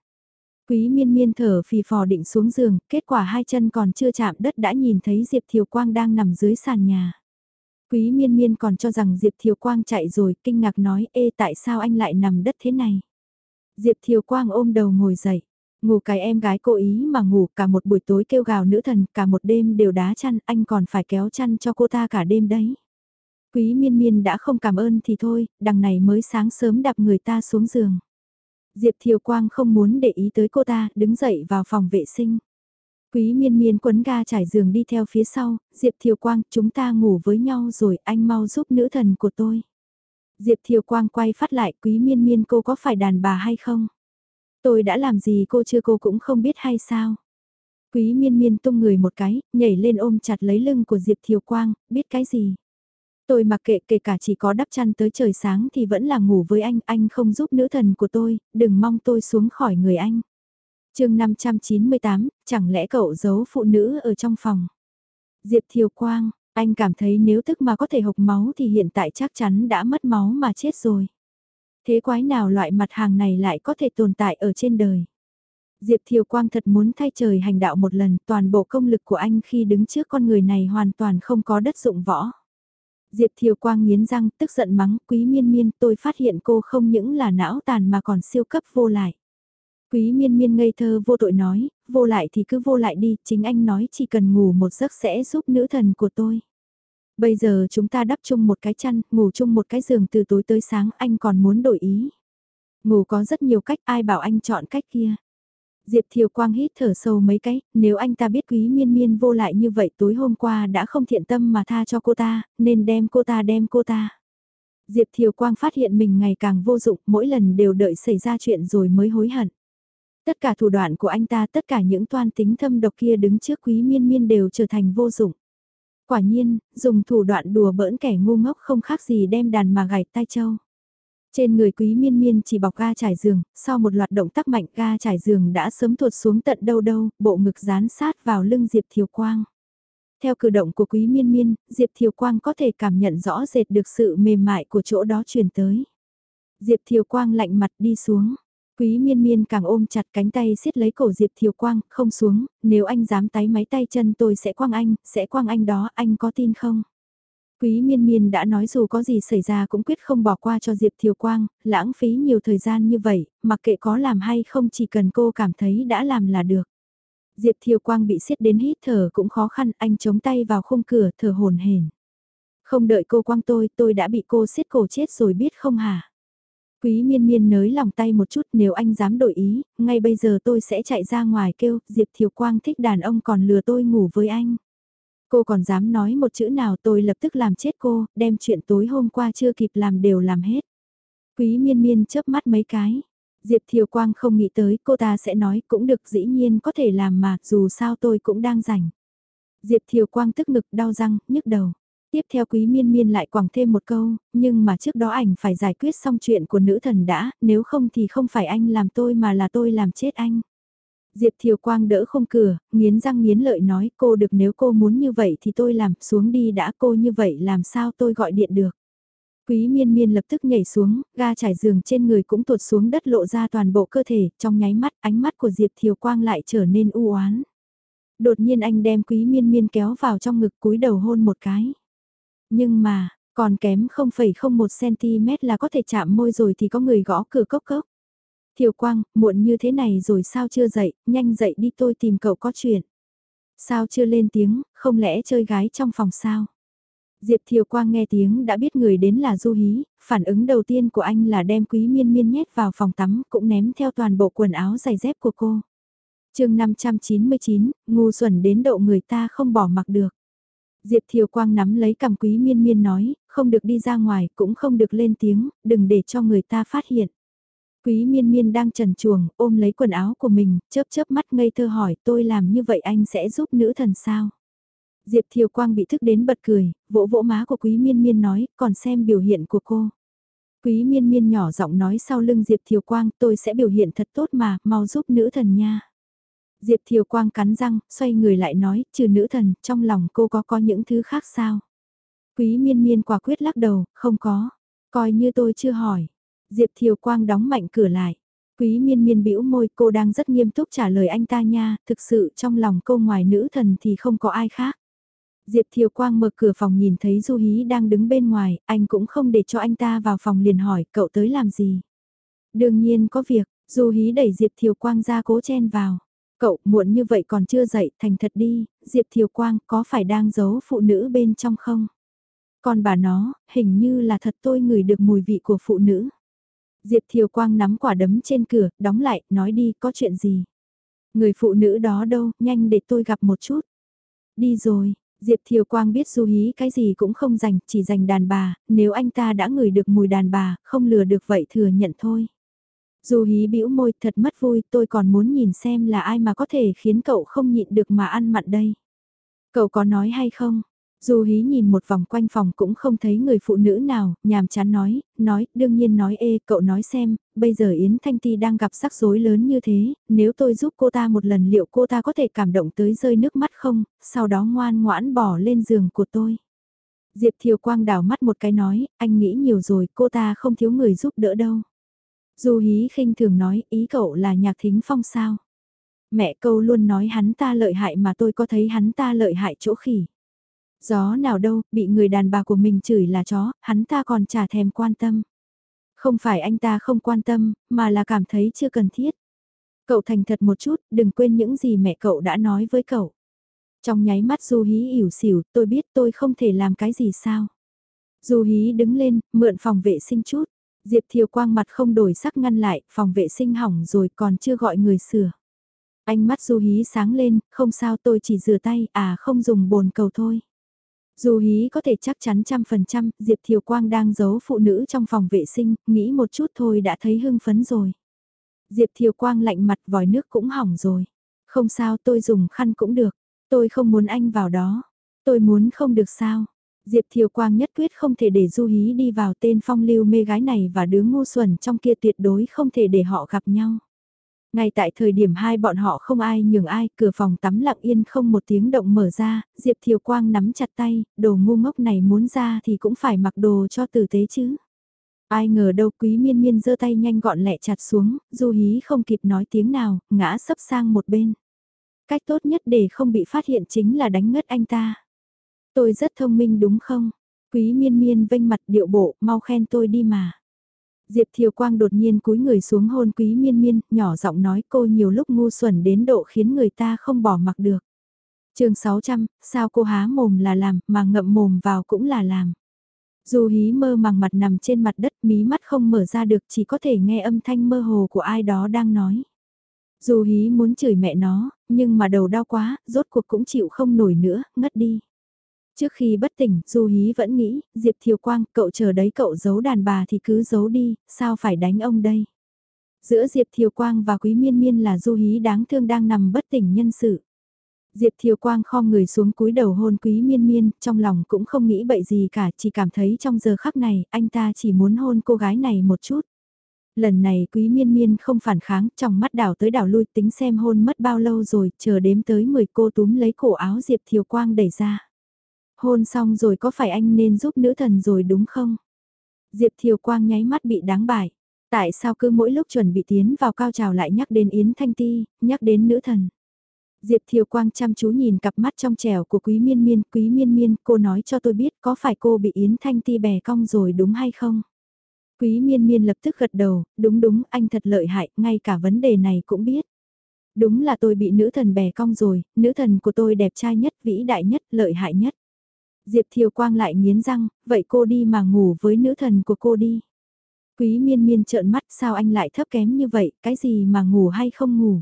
Quý miên miên thở phì phò định xuống giường, kết quả hai chân còn chưa chạm đất đã nhìn thấy Diệp Thiều Quang đang nằm dưới sàn nhà. Quý miên miên còn cho rằng Diệp Thiều Quang chạy rồi, kinh ngạc nói, ê tại sao anh lại nằm đất thế này? Diệp Thiều Quang ôm đầu ngồi dậy, ngủ cái em gái cố ý mà ngủ cả một buổi tối kêu gào nữ thần, cả một đêm đều đá chăn, anh còn phải kéo chăn cho cô ta cả đêm đấy. Quý miên miên đã không cảm ơn thì thôi, đằng này mới sáng sớm đạp người ta xuống giường. Diệp Thiều Quang không muốn để ý tới cô ta, đứng dậy vào phòng vệ sinh. Quý miên miên quấn ga trải giường đi theo phía sau, Diệp Thiều Quang, chúng ta ngủ với nhau rồi, anh mau giúp nữ thần của tôi. Diệp Thiều Quang quay phát lại, quý miên miên cô có phải đàn bà hay không? Tôi đã làm gì cô chưa cô cũng không biết hay sao? Quý miên miên tung người một cái, nhảy lên ôm chặt lấy lưng của Diệp Thiều Quang, biết cái gì? Tôi mặc kệ kể cả chỉ có đắp chăn tới trời sáng thì vẫn là ngủ với anh, anh không giúp nữ thần của tôi, đừng mong tôi xuống khỏi người anh. chương 598, chẳng lẽ cậu giấu phụ nữ ở trong phòng? Diệp Thiều Quang, anh cảm thấy nếu tức mà có thể hộc máu thì hiện tại chắc chắn đã mất máu mà chết rồi. Thế quái nào loại mặt hàng này lại có thể tồn tại ở trên đời? Diệp Thiều Quang thật muốn thay trời hành đạo một lần, toàn bộ công lực của anh khi đứng trước con người này hoàn toàn không có đất dụng võ. Diệp Thiều Quang nghiến răng tức giận mắng quý miên miên tôi phát hiện cô không những là não tàn mà còn siêu cấp vô lại. Quý miên miên ngây thơ vô tội nói, vô lại thì cứ vô lại đi, chính anh nói chỉ cần ngủ một giấc sẽ giúp nữ thần của tôi. Bây giờ chúng ta đắp chung một cái chăn, ngủ chung một cái giường từ tối tới sáng, anh còn muốn đổi ý. Ngủ có rất nhiều cách, ai bảo anh chọn cách kia. Diệp Thiều Quang hít thở sâu mấy cái, nếu anh ta biết quý miên miên vô lại như vậy tối hôm qua đã không thiện tâm mà tha cho cô ta, nên đem cô ta đem cô ta. Diệp Thiều Quang phát hiện mình ngày càng vô dụng, mỗi lần đều đợi xảy ra chuyện rồi mới hối hận. Tất cả thủ đoạn của anh ta, tất cả những toan tính thâm độc kia đứng trước quý miên miên đều trở thành vô dụng. Quả nhiên, dùng thủ đoạn đùa bỡn kẻ ngu ngốc không khác gì đem đàn mà gảy tai châu. Trên người quý miên miên chỉ bọc ga trải giường, sau một loạt động tác mạnh ga trải giường đã sớm tuột xuống tận đâu đâu, bộ ngực dán sát vào lưng Diệp Thiều Quang. Theo cử động của quý miên miên, Diệp Thiều Quang có thể cảm nhận rõ rệt được sự mềm mại của chỗ đó truyền tới. Diệp Thiều Quang lạnh mặt đi xuống. Quý miên miên càng ôm chặt cánh tay siết lấy cổ Diệp Thiều Quang, không xuống, nếu anh dám tái máy tay chân tôi sẽ quăng anh, sẽ quăng anh đó, anh có tin không? Quý miên miên đã nói dù có gì xảy ra cũng quyết không bỏ qua cho Diệp Thiều Quang, lãng phí nhiều thời gian như vậy, mặc kệ có làm hay không chỉ cần cô cảm thấy đã làm là được. Diệp Thiều Quang bị siết đến hít thở cũng khó khăn, anh chống tay vào khung cửa thở hồn hển. Không đợi cô quăng tôi, tôi đã bị cô siết cổ chết rồi biết không hả? Quý miên miên nới lòng tay một chút nếu anh dám đổi ý, ngay bây giờ tôi sẽ chạy ra ngoài kêu, Diệp Thiều Quang thích đàn ông còn lừa tôi ngủ với anh. Cô còn dám nói một chữ nào tôi lập tức làm chết cô, đem chuyện tối hôm qua chưa kịp làm đều làm hết. Quý miên miên chớp mắt mấy cái. Diệp Thiều Quang không nghĩ tới cô ta sẽ nói cũng được dĩ nhiên có thể làm mà dù sao tôi cũng đang rảnh. Diệp Thiều Quang tức ngực đau răng, nhức đầu. Tiếp theo quý miên miên lại quẳng thêm một câu, nhưng mà trước đó ảnh phải giải quyết xong chuyện của nữ thần đã, nếu không thì không phải anh làm tôi mà là tôi làm chết anh. Diệp Thiều Quang đỡ không cửa, nghiến răng nghiến lợi nói cô được nếu cô muốn như vậy thì tôi làm, xuống đi đã cô như vậy làm sao tôi gọi điện được. Quý miên miên lập tức nhảy xuống, ga trải giường trên người cũng tuột xuống đất lộ ra toàn bộ cơ thể, trong nháy mắt ánh mắt của Diệp Thiều Quang lại trở nên u oán. Đột nhiên anh đem quý miên miên kéo vào trong ngực cúi đầu hôn một cái. Nhưng mà, còn kém 0,01cm là có thể chạm môi rồi thì có người gõ cửa cốc cốc. Thiều Quang, muộn như thế này rồi sao chưa dậy, nhanh dậy đi tôi tìm cậu có chuyện. Sao chưa lên tiếng, không lẽ chơi gái trong phòng sao? Diệp Thiều Quang nghe tiếng đã biết người đến là Du Hí, phản ứng đầu tiên của anh là đem quý miên miên nhét vào phòng tắm cũng ném theo toàn bộ quần áo giày dép của cô. chương 599, ngu xuẩn đến độ người ta không bỏ mặc được. Diệp Thiều Quang nắm lấy cầm quý miên miên nói, không được đi ra ngoài, cũng không được lên tiếng, đừng để cho người ta phát hiện. Quý miên miên đang trần chuồng, ôm lấy quần áo của mình, chớp chớp mắt ngây thơ hỏi tôi làm như vậy anh sẽ giúp nữ thần sao? Diệp Thiều Quang bị thức đến bật cười, vỗ vỗ má của Quý Miên Miên nói, còn xem biểu hiện của cô. Quý Miên Miên nhỏ giọng nói sau lưng Diệp Thiều Quang, tôi sẽ biểu hiện thật tốt mà, mau giúp nữ thần nha. Diệp Thiều Quang cắn răng, xoay người lại nói, trừ nữ thần, trong lòng cô có có những thứ khác sao? Quý Miên Miên quả quyết lắc đầu, không có, coi như tôi chưa hỏi. Diệp Thiều Quang đóng mạnh cửa lại. Quý miên miên bĩu môi cô đang rất nghiêm túc trả lời anh ta nha, thực sự trong lòng cô ngoài nữ thần thì không có ai khác. Diệp Thiều Quang mở cửa phòng nhìn thấy Du Hí đang đứng bên ngoài, anh cũng không để cho anh ta vào phòng liền hỏi cậu tới làm gì. Đương nhiên có việc, Du Hí đẩy Diệp Thiều Quang ra cố chen vào. Cậu muộn như vậy còn chưa dậy, thành thật đi, Diệp Thiều Quang có phải đang giấu phụ nữ bên trong không? Còn bà nó, hình như là thật tôi ngửi được mùi vị của phụ nữ. Diệp Thiều Quang nắm quả đấm trên cửa, đóng lại, nói đi, có chuyện gì? Người phụ nữ đó đâu, nhanh để tôi gặp một chút. Đi rồi, Diệp Thiều Quang biết Du Hí cái gì cũng không dành, chỉ dành đàn bà, nếu anh ta đã ngửi được mùi đàn bà, không lừa được vậy thừa nhận thôi. Du Hí bĩu môi thật mất vui, tôi còn muốn nhìn xem là ai mà có thể khiến cậu không nhịn được mà ăn mặn đây. Cậu có nói hay không? Du hí nhìn một vòng quanh phòng cũng không thấy người phụ nữ nào, nhàm chán nói, nói, đương nhiên nói ê, cậu nói xem, bây giờ Yến Thanh Ti đang gặp rắc rối lớn như thế, nếu tôi giúp cô ta một lần liệu cô ta có thể cảm động tới rơi nước mắt không, sau đó ngoan ngoãn bỏ lên giường của tôi. Diệp Thiều Quang đảo mắt một cái nói, anh nghĩ nhiều rồi, cô ta không thiếu người giúp đỡ đâu. Du hí khinh thường nói, ý cậu là nhạc thính phong sao? Mẹ câu luôn nói hắn ta lợi hại mà tôi có thấy hắn ta lợi hại chỗ khỉ. Gió nào đâu, bị người đàn bà của mình chửi là chó, hắn ta còn chả thèm quan tâm. Không phải anh ta không quan tâm, mà là cảm thấy chưa cần thiết. Cậu thành thật một chút, đừng quên những gì mẹ cậu đã nói với cậu. Trong nháy mắt Du Hí ỉu xỉu, tôi biết tôi không thể làm cái gì sao. Du Hí đứng lên, mượn phòng vệ sinh chút. Diệp Thiều Quang mặt không đổi sắc ngăn lại, phòng vệ sinh hỏng rồi còn chưa gọi người sửa. Ánh mắt Du Hí sáng lên, không sao tôi chỉ rửa tay, à không dùng bồn cầu thôi. Dù hí có thể chắc chắn trăm phần trăm, Diệp Thiều Quang đang giấu phụ nữ trong phòng vệ sinh, nghĩ một chút thôi đã thấy hưng phấn rồi. Diệp Thiều Quang lạnh mặt vòi nước cũng hỏng rồi. Không sao tôi dùng khăn cũng được, tôi không muốn anh vào đó. Tôi muốn không được sao. Diệp Thiều Quang nhất quyết không thể để Du Hí đi vào tên phong lưu mê gái này và đứa ngu xuẩn trong kia tuyệt đối không thể để họ gặp nhau. Ngay tại thời điểm hai bọn họ không ai nhường ai, cửa phòng tắm lặng yên không một tiếng động mở ra, Diệp Thiều Quang nắm chặt tay, đồ ngu ngốc này muốn ra thì cũng phải mặc đồ cho tử tế chứ. Ai ngờ đâu quý miên miên giơ tay nhanh gọn lẹ chặt xuống, du hí không kịp nói tiếng nào, ngã sấp sang một bên. Cách tốt nhất để không bị phát hiện chính là đánh ngất anh ta. Tôi rất thông minh đúng không? Quý miên miên vênh mặt điệu bộ, mau khen tôi đi mà. Diệp Thiều Quang đột nhiên cúi người xuống hôn quý miên miên, nhỏ giọng nói cô nhiều lúc ngu xuẩn đến độ khiến người ta không bỏ mặc được. chương 600, sao cô há mồm là làm, mà ngậm mồm vào cũng là làm. Dù hí mơ màng mặt nằm trên mặt đất mí mắt không mở ra được chỉ có thể nghe âm thanh mơ hồ của ai đó đang nói. Dù hí muốn chửi mẹ nó, nhưng mà đầu đau quá, rốt cuộc cũng chịu không nổi nữa, ngất đi. Trước khi bất tỉnh, Du Hí vẫn nghĩ, Diệp Thiều Quang, cậu chờ đấy cậu giấu đàn bà thì cứ giấu đi, sao phải đánh ông đây? Giữa Diệp Thiều Quang và Quý Miên Miên là Du Hí đáng thương đang nằm bất tỉnh nhân sự. Diệp Thiều Quang khom người xuống cúi đầu hôn Quý Miên Miên, trong lòng cũng không nghĩ bậy gì cả, chỉ cảm thấy trong giờ khắc này, anh ta chỉ muốn hôn cô gái này một chút. Lần này Quý Miên Miên không phản kháng, trong mắt đảo tới đảo lui tính xem hôn mất bao lâu rồi, chờ đếm tới 10 cô túm lấy cổ áo Diệp Thiều Quang đẩy ra. Hôn xong rồi có phải anh nên giúp nữ thần rồi đúng không? Diệp Thiều Quang nháy mắt bị đáng bại. Tại sao cứ mỗi lúc chuẩn bị tiến vào cao trào lại nhắc đến Yến Thanh Ti, nhắc đến nữ thần? Diệp Thiều Quang chăm chú nhìn cặp mắt trong trẻo của Quý Miên Miên, Quý Miên Miên, cô nói cho tôi biết có phải cô bị Yến Thanh Ti bè cong rồi đúng hay không? Quý Miên Miên lập tức gật đầu, đúng đúng, anh thật lợi hại, ngay cả vấn đề này cũng biết. Đúng là tôi bị nữ thần bè cong rồi, nữ thần của tôi đẹp trai nhất, vĩ đại nhất, lợi hại nhất. Diệp Thiều Quang lại nghiến răng, vậy cô đi mà ngủ với nữ thần của cô đi. Quý miên miên trợn mắt sao anh lại thấp kém như vậy, cái gì mà ngủ hay không ngủ.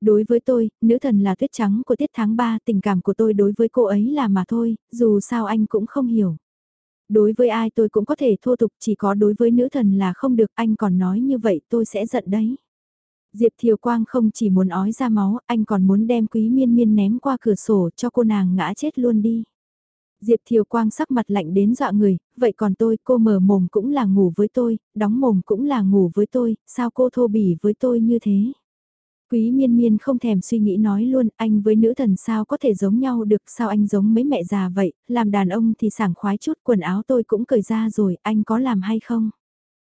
Đối với tôi, nữ thần là tuyết trắng của tiết tháng 3, tình cảm của tôi đối với cô ấy là mà thôi, dù sao anh cũng không hiểu. Đối với ai tôi cũng có thể thô tục, chỉ có đối với nữ thần là không được, anh còn nói như vậy tôi sẽ giận đấy. Diệp Thiều Quang không chỉ muốn ói ra máu, anh còn muốn đem quý miên miên ném qua cửa sổ cho cô nàng ngã chết luôn đi. Diệp Thiều Quang sắc mặt lạnh đến dọa người, vậy còn tôi, cô mở mồm cũng là ngủ với tôi, đóng mồm cũng là ngủ với tôi, sao cô thô bỉ với tôi như thế? Quý miên miên không thèm suy nghĩ nói luôn, anh với nữ thần sao có thể giống nhau được, sao anh giống mấy mẹ già vậy, làm đàn ông thì sảng khoái chút, quần áo tôi cũng cởi ra rồi, anh có làm hay không?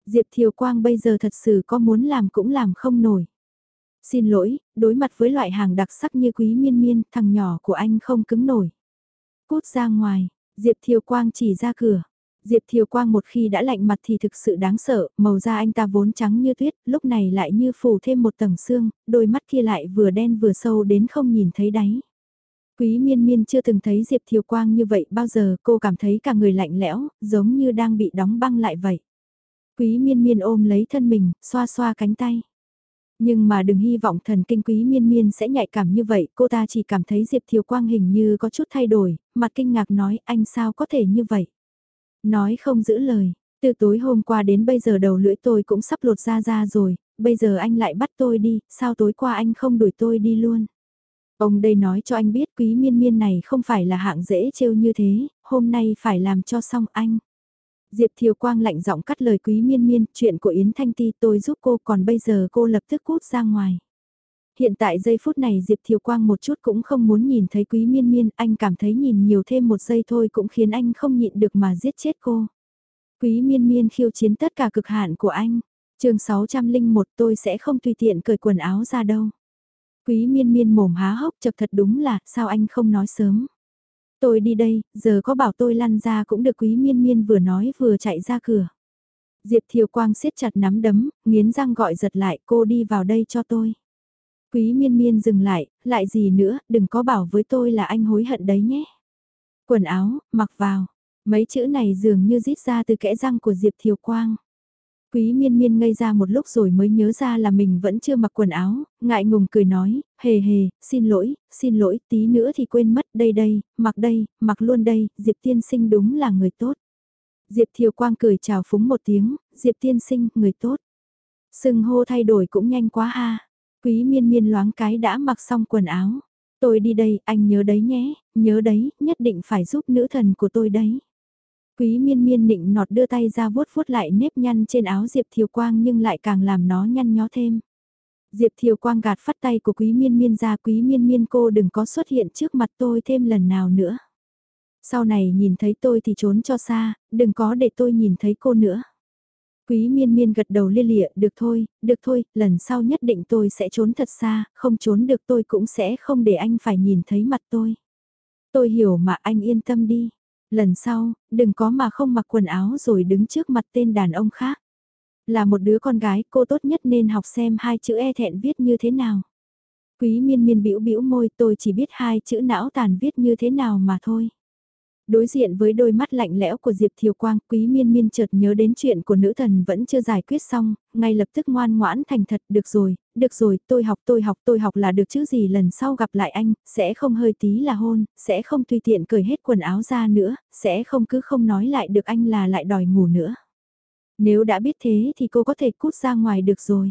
Diệp Thiều Quang bây giờ thật sự có muốn làm cũng làm không nổi. Xin lỗi, đối mặt với loại hàng đặc sắc như quý miên miên, thằng nhỏ của anh không cứng nổi. Cút ra ngoài, Diệp Thiều Quang chỉ ra cửa. Diệp Thiều Quang một khi đã lạnh mặt thì thực sự đáng sợ, màu da anh ta vốn trắng như tuyết, lúc này lại như phủ thêm một tầng xương, đôi mắt kia lại vừa đen vừa sâu đến không nhìn thấy đáy. Quý miên miên chưa từng thấy Diệp Thiều Quang như vậy bao giờ cô cảm thấy cả người lạnh lẽo, giống như đang bị đóng băng lại vậy. Quý miên miên ôm lấy thân mình, xoa xoa cánh tay. Nhưng mà đừng hy vọng thần kinh quý miên miên sẽ nhạy cảm như vậy, cô ta chỉ cảm thấy Diệp Thiều Quang hình như có chút thay đổi, mặt kinh ngạc nói anh sao có thể như vậy. Nói không giữ lời, từ tối hôm qua đến bây giờ đầu lưỡi tôi cũng sắp lột ra ra rồi, bây giờ anh lại bắt tôi đi, sao tối qua anh không đuổi tôi đi luôn. Ông đây nói cho anh biết quý miên miên này không phải là hạng dễ trêu như thế, hôm nay phải làm cho xong anh. Diệp Thiều Quang lạnh giọng cắt lời quý miên miên, chuyện của Yến Thanh Ti tôi giúp cô còn bây giờ cô lập tức cút ra ngoài. Hiện tại giây phút này Diệp Thiều Quang một chút cũng không muốn nhìn thấy quý miên miên, anh cảm thấy nhìn nhiều thêm một giây thôi cũng khiến anh không nhịn được mà giết chết cô. Quý miên miên khiêu chiến tất cả cực hạn của anh. chương 601 tôi sẽ không tùy tiện cởi quần áo ra đâu. Quý miên miên mồm há hốc chật thật đúng là sao anh không nói sớm. Tôi đi đây, giờ có bảo tôi lăn ra cũng được quý miên miên vừa nói vừa chạy ra cửa. Diệp Thiều Quang siết chặt nắm đấm, nghiến răng gọi giật lại cô đi vào đây cho tôi. Quý miên miên dừng lại, lại gì nữa, đừng có bảo với tôi là anh hối hận đấy nhé. Quần áo, mặc vào. Mấy chữ này dường như rít ra từ kẽ răng của Diệp Thiều Quang. Quý miên miên ngây ra một lúc rồi mới nhớ ra là mình vẫn chưa mặc quần áo, ngại ngùng cười nói, hề hề, xin lỗi, xin lỗi, tí nữa thì quên mất, đây đây, mặc đây, mặc luôn đây, Diệp tiên sinh đúng là người tốt. Diệp Thiều Quang cười chào phúng một tiếng, Diệp tiên sinh, người tốt. Sừng hô thay đổi cũng nhanh quá ha. Quý miên miên loáng cái đã mặc xong quần áo. Tôi đi đây, anh nhớ đấy nhé, nhớ đấy, nhất định phải giúp nữ thần của tôi đấy. Quý miên miên nịnh nọt đưa tay ra vuốt vuốt lại nếp nhăn trên áo Diệp Thiều Quang nhưng lại càng làm nó nhăn nhó thêm. Diệp Thiều Quang gạt phát tay của quý miên miên ra quý miên miên cô đừng có xuất hiện trước mặt tôi thêm lần nào nữa. Sau này nhìn thấy tôi thì trốn cho xa, đừng có để tôi nhìn thấy cô nữa. Quý miên miên gật đầu lia lịa, được thôi, được thôi, lần sau nhất định tôi sẽ trốn thật xa, không trốn được tôi cũng sẽ không để anh phải nhìn thấy mặt tôi. Tôi hiểu mà anh yên tâm đi. Lần sau, đừng có mà không mặc quần áo rồi đứng trước mặt tên đàn ông khác. Là một đứa con gái, cô tốt nhất nên học xem hai chữ e thẹn viết như thế nào. Quý miên miên bĩu bĩu môi tôi chỉ biết hai chữ não tàn viết như thế nào mà thôi. Đối diện với đôi mắt lạnh lẽo của Diệp Thiều Quang, quý miên miên chợt nhớ đến chuyện của nữ thần vẫn chưa giải quyết xong, ngay lập tức ngoan ngoãn thành thật, được rồi, được rồi, tôi học tôi học tôi học là được chứ gì lần sau gặp lại anh, sẽ không hơi tí là hôn, sẽ không tùy tiện cởi hết quần áo ra nữa, sẽ không cứ không nói lại được anh là lại đòi ngủ nữa. Nếu đã biết thế thì cô có thể cút ra ngoài được rồi.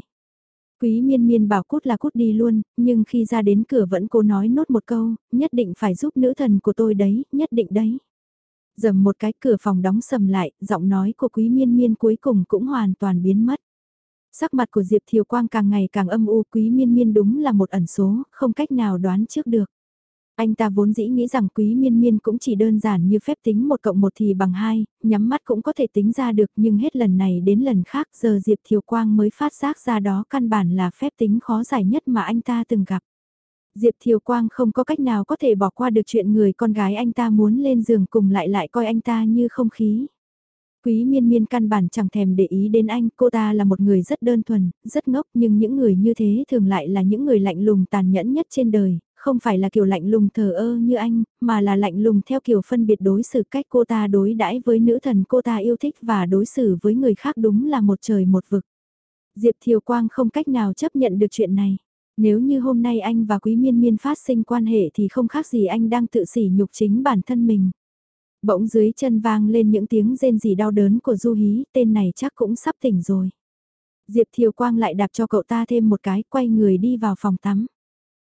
Quý miên miên bảo cút là cút đi luôn, nhưng khi ra đến cửa vẫn cố nói nốt một câu, nhất định phải giúp nữ thần của tôi đấy, nhất định đấy. Dầm một cái cửa phòng đóng sầm lại, giọng nói của quý miên miên cuối cùng cũng hoàn toàn biến mất. Sắc mặt của Diệp Thiều Quang càng ngày càng âm u quý miên miên đúng là một ẩn số, không cách nào đoán trước được. Anh ta vốn dĩ nghĩ rằng quý miên miên cũng chỉ đơn giản như phép tính một cộng một thì bằng hai, nhắm mắt cũng có thể tính ra được nhưng hết lần này đến lần khác giờ Diệp Thiều Quang mới phát giác ra đó căn bản là phép tính khó giải nhất mà anh ta từng gặp. Diệp Thiều Quang không có cách nào có thể bỏ qua được chuyện người con gái anh ta muốn lên giường cùng lại lại coi anh ta như không khí. Quý miên miên căn bản chẳng thèm để ý đến anh, cô ta là một người rất đơn thuần, rất ngốc nhưng những người như thế thường lại là những người lạnh lùng tàn nhẫn nhất trên đời, không phải là kiểu lạnh lùng thờ ơ như anh, mà là lạnh lùng theo kiểu phân biệt đối xử cách cô ta đối đãi với nữ thần cô ta yêu thích và đối xử với người khác đúng là một trời một vực. Diệp Thiều Quang không cách nào chấp nhận được chuyện này. Nếu như hôm nay anh và Quý Miên Miên phát sinh quan hệ thì không khác gì anh đang tự sỉ nhục chính bản thân mình. Bỗng dưới chân vang lên những tiếng rên rỉ đau đớn của Du Hí, tên này chắc cũng sắp tỉnh rồi. Diệp Thiều Quang lại đạp cho cậu ta thêm một cái, quay người đi vào phòng tắm.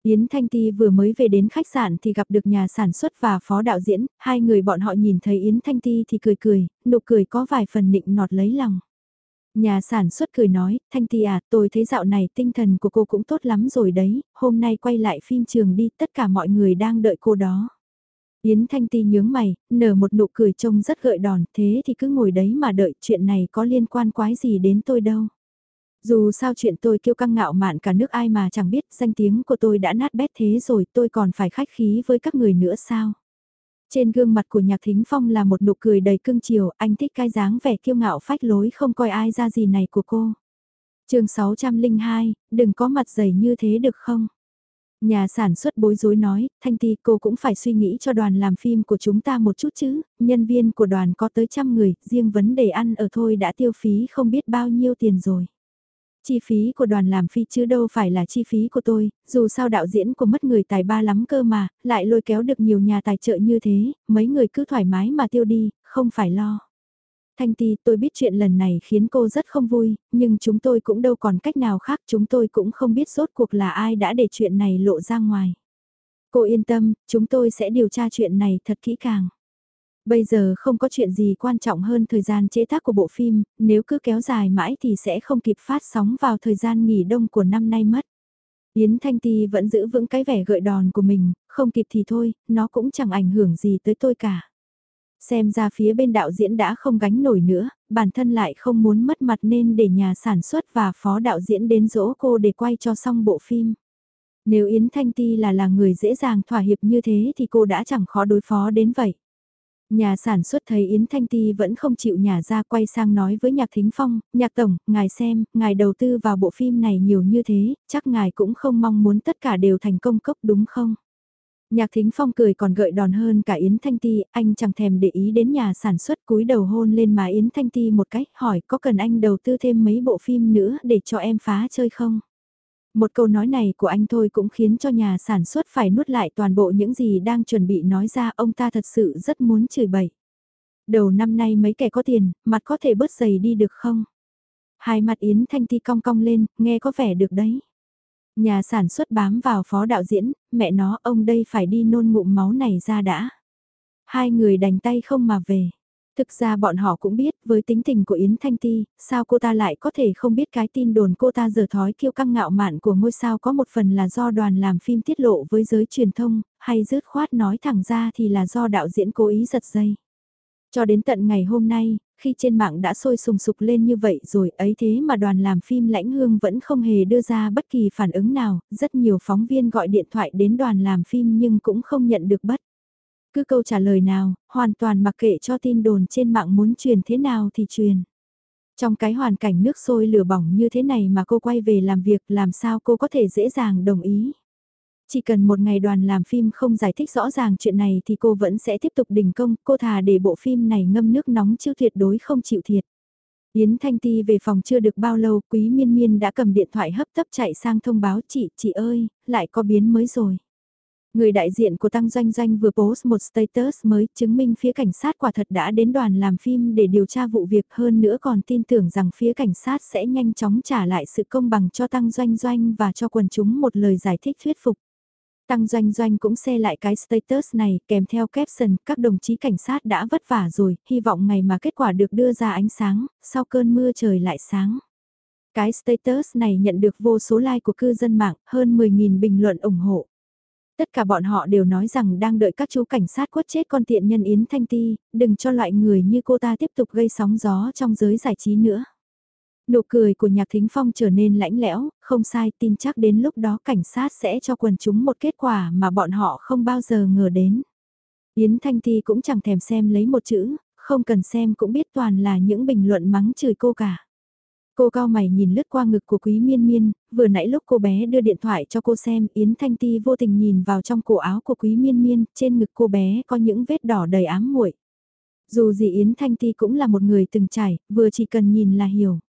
Yến Thanh Ti vừa mới về đến khách sạn thì gặp được nhà sản xuất và phó đạo diễn, hai người bọn họ nhìn thấy Yến Thanh Ti thì cười cười, nụ cười có vài phần nịnh nọt lấy lòng. Nhà sản xuất cười nói, Thanh Ti à, tôi thấy dạo này tinh thần của cô cũng tốt lắm rồi đấy, hôm nay quay lại phim trường đi, tất cả mọi người đang đợi cô đó. Yến Thanh Ti nhướng mày, nở một nụ cười trông rất gợi đòn, thế thì cứ ngồi đấy mà đợi, chuyện này có liên quan quái gì đến tôi đâu. Dù sao chuyện tôi kiêu căng ngạo mạn cả nước ai mà chẳng biết danh tiếng của tôi đã nát bét thế rồi tôi còn phải khách khí với các người nữa sao. Trên gương mặt của Nhạc Thính Phong là một nụ cười đầy cưng chiều, anh thích cái dáng vẻ kiêu ngạo phách lối không coi ai ra gì này của cô. chương 602, đừng có mặt dày như thế được không? Nhà sản xuất bối rối nói, Thanh Ti cô cũng phải suy nghĩ cho đoàn làm phim của chúng ta một chút chứ, nhân viên của đoàn có tới trăm người, riêng vấn đề ăn ở thôi đã tiêu phí không biết bao nhiêu tiền rồi. Chi phí của đoàn làm phi chứ đâu phải là chi phí của tôi, dù sao đạo diễn của mất người tài ba lắm cơ mà, lại lôi kéo được nhiều nhà tài trợ như thế, mấy người cứ thoải mái mà tiêu đi, không phải lo. Thanh Ti, tôi biết chuyện lần này khiến cô rất không vui, nhưng chúng tôi cũng đâu còn cách nào khác, chúng tôi cũng không biết rốt cuộc là ai đã để chuyện này lộ ra ngoài. Cô yên tâm, chúng tôi sẽ điều tra chuyện này thật kỹ càng. Bây giờ không có chuyện gì quan trọng hơn thời gian chế tác của bộ phim, nếu cứ kéo dài mãi thì sẽ không kịp phát sóng vào thời gian nghỉ đông của năm nay mất. Yến Thanh Ti vẫn giữ vững cái vẻ gợi đòn của mình, không kịp thì thôi, nó cũng chẳng ảnh hưởng gì tới tôi cả. Xem ra phía bên đạo diễn đã không gánh nổi nữa, bản thân lại không muốn mất mặt nên để nhà sản xuất và phó đạo diễn đến dỗ cô để quay cho xong bộ phim. Nếu Yến Thanh Ti là là người dễ dàng thỏa hiệp như thế thì cô đã chẳng khó đối phó đến vậy. Nhà sản xuất thấy Yến Thanh Ti vẫn không chịu nhà ra quay sang nói với Nhạc Thính Phong, Nhạc Tổng, ngài xem, ngài đầu tư vào bộ phim này nhiều như thế, chắc ngài cũng không mong muốn tất cả đều thành công cốc đúng không? Nhạc Thính Phong cười còn gợi đòn hơn cả Yến Thanh Ti, anh chẳng thèm để ý đến nhà sản xuất cúi đầu hôn lên má Yến Thanh Ti một cách, hỏi có cần anh đầu tư thêm mấy bộ phim nữa để cho em phá chơi không? Một câu nói này của anh thôi cũng khiến cho nhà sản xuất phải nuốt lại toàn bộ những gì đang chuẩn bị nói ra ông ta thật sự rất muốn chửi bậy. Đầu năm nay mấy kẻ có tiền, mặt có thể bớt dày đi được không? Hai mặt Yến Thanh Ti cong cong lên, nghe có vẻ được đấy. Nhà sản xuất bám vào phó đạo diễn, mẹ nó ông đây phải đi nôn ngụm máu này ra đã. Hai người đành tay không mà về. Thực ra bọn họ cũng biết với tính tình của Yến Thanh Ti, sao cô ta lại có thể không biết cái tin đồn cô ta giờ thói kiêu căng ngạo mạn của ngôi sao có một phần là do đoàn làm phim tiết lộ với giới truyền thông, hay dứt khoát nói thẳng ra thì là do đạo diễn cố ý giật dây. Cho đến tận ngày hôm nay, khi trên mạng đã sôi sùng sục lên như vậy rồi ấy thế mà đoàn làm phim lãnh hương vẫn không hề đưa ra bất kỳ phản ứng nào, rất nhiều phóng viên gọi điện thoại đến đoàn làm phim nhưng cũng không nhận được bất. Cứ câu trả lời nào, hoàn toàn mặc kệ cho tin đồn trên mạng muốn truyền thế nào thì truyền. Trong cái hoàn cảnh nước sôi lửa bỏng như thế này mà cô quay về làm việc làm sao cô có thể dễ dàng đồng ý. Chỉ cần một ngày đoàn làm phim không giải thích rõ ràng chuyện này thì cô vẫn sẽ tiếp tục đình công, cô thà để bộ phim này ngâm nước nóng chứ tuyệt đối không chịu thiệt. Yến Thanh Ti về phòng chưa được bao lâu, Quý Miên Miên đã cầm điện thoại hấp tấp chạy sang thông báo chị, chị ơi, lại có biến mới rồi. Người đại diện của Tăng Doanh Doanh vừa post một status mới chứng minh phía cảnh sát quả thật đã đến đoàn làm phim để điều tra vụ việc hơn nữa còn tin tưởng rằng phía cảnh sát sẽ nhanh chóng trả lại sự công bằng cho Tăng Doanh Doanh và cho quần chúng một lời giải thích thuyết phục. Tăng Doanh Doanh cũng xe lại cái status này kèm theo caption các đồng chí cảnh sát đã vất vả rồi, hy vọng ngày mà kết quả được đưa ra ánh sáng, sau cơn mưa trời lại sáng. Cái status này nhận được vô số like của cư dân mạng, hơn 10.000 bình luận ủng hộ. Tất cả bọn họ đều nói rằng đang đợi các chú cảnh sát quất chết con tiện nhân Yến Thanh Ti, đừng cho loại người như cô ta tiếp tục gây sóng gió trong giới giải trí nữa. Nụ cười của nhạc thính phong trở nên lãnh lẽo, không sai tin chắc đến lúc đó cảnh sát sẽ cho quần chúng một kết quả mà bọn họ không bao giờ ngờ đến. Yến Thanh Ti cũng chẳng thèm xem lấy một chữ, không cần xem cũng biết toàn là những bình luận mắng chửi cô cả. Cô cao mày nhìn lướt qua ngực của Quý Miên Miên, vừa nãy lúc cô bé đưa điện thoại cho cô xem, Yến Thanh Ti vô tình nhìn vào trong cổ áo của Quý Miên Miên, trên ngực cô bé có những vết đỏ đầy ám muội. Dù gì Yến Thanh Ti cũng là một người từng trải, vừa chỉ cần nhìn là hiểu.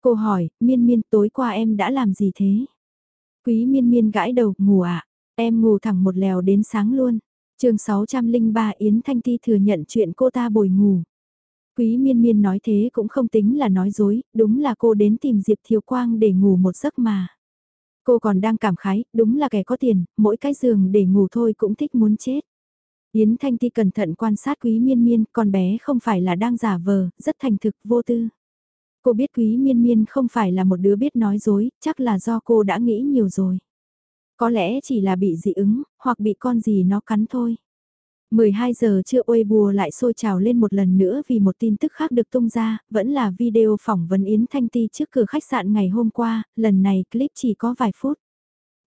Cô hỏi, Miên Miên tối qua em đã làm gì thế? Quý Miên Miên gãi đầu, ngủ ạ. À? Em ngủ thẳng một lèo đến sáng luôn. chương 603 Yến Thanh Ti thừa nhận chuyện cô ta bồi ngủ. Quý miên miên nói thế cũng không tính là nói dối, đúng là cô đến tìm Diệp Thiều Quang để ngủ một giấc mà. Cô còn đang cảm khái, đúng là kẻ có tiền, mỗi cái giường để ngủ thôi cũng thích muốn chết. Yến Thanh Ti cẩn thận quan sát quý miên miên, con bé không phải là đang giả vờ, rất thành thực, vô tư. Cô biết quý miên miên không phải là một đứa biết nói dối, chắc là do cô đã nghĩ nhiều rồi. Có lẽ chỉ là bị dị ứng, hoặc bị con gì nó cắn thôi. 12 giờ trưa ôi bùa lại sôi trào lên một lần nữa vì một tin tức khác được tung ra, vẫn là video phỏng vấn Yến Thanh Ti trước cửa khách sạn ngày hôm qua, lần này clip chỉ có vài phút.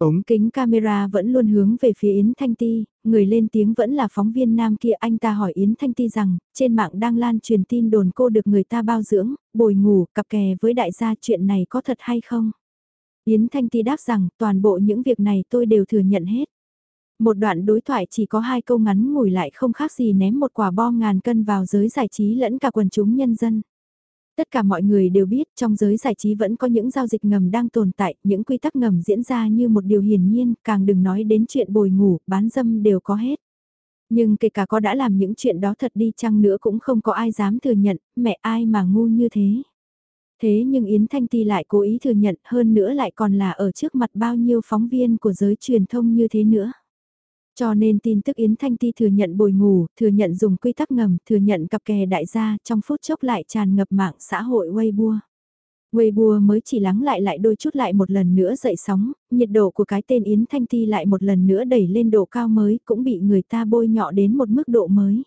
Ống kính camera vẫn luôn hướng về phía Yến Thanh Ti, người lên tiếng vẫn là phóng viên nam kia anh ta hỏi Yến Thanh Ti rằng, trên mạng đang lan truyền tin đồn cô được người ta bao dưỡng, bồi ngủ, cặp kè với đại gia chuyện này có thật hay không? Yến Thanh Ti đáp rằng toàn bộ những việc này tôi đều thừa nhận hết. Một đoạn đối thoại chỉ có hai câu ngắn ngủi lại không khác gì ném một quả bom ngàn cân vào giới giải trí lẫn cả quần chúng nhân dân. Tất cả mọi người đều biết trong giới giải trí vẫn có những giao dịch ngầm đang tồn tại, những quy tắc ngầm diễn ra như một điều hiển nhiên, càng đừng nói đến chuyện bồi ngủ, bán dâm đều có hết. Nhưng kể cả có đã làm những chuyện đó thật đi chăng nữa cũng không có ai dám thừa nhận, mẹ ai mà ngu như thế. Thế nhưng Yến Thanh Ti lại cố ý thừa nhận hơn nữa lại còn là ở trước mặt bao nhiêu phóng viên của giới truyền thông như thế nữa. Cho nên tin tức Yến Thanh Ti thừa nhận bồi ngủ, thừa nhận dùng quy tắc ngầm, thừa nhận cặp kè đại gia trong phút chốc lại tràn ngập mạng xã hội Weibo. Weibo mới chỉ lắng lại lại đôi chút lại một lần nữa dậy sóng, nhiệt độ của cái tên Yến Thanh Ti lại một lần nữa đẩy lên độ cao mới cũng bị người ta bôi nhọ đến một mức độ mới.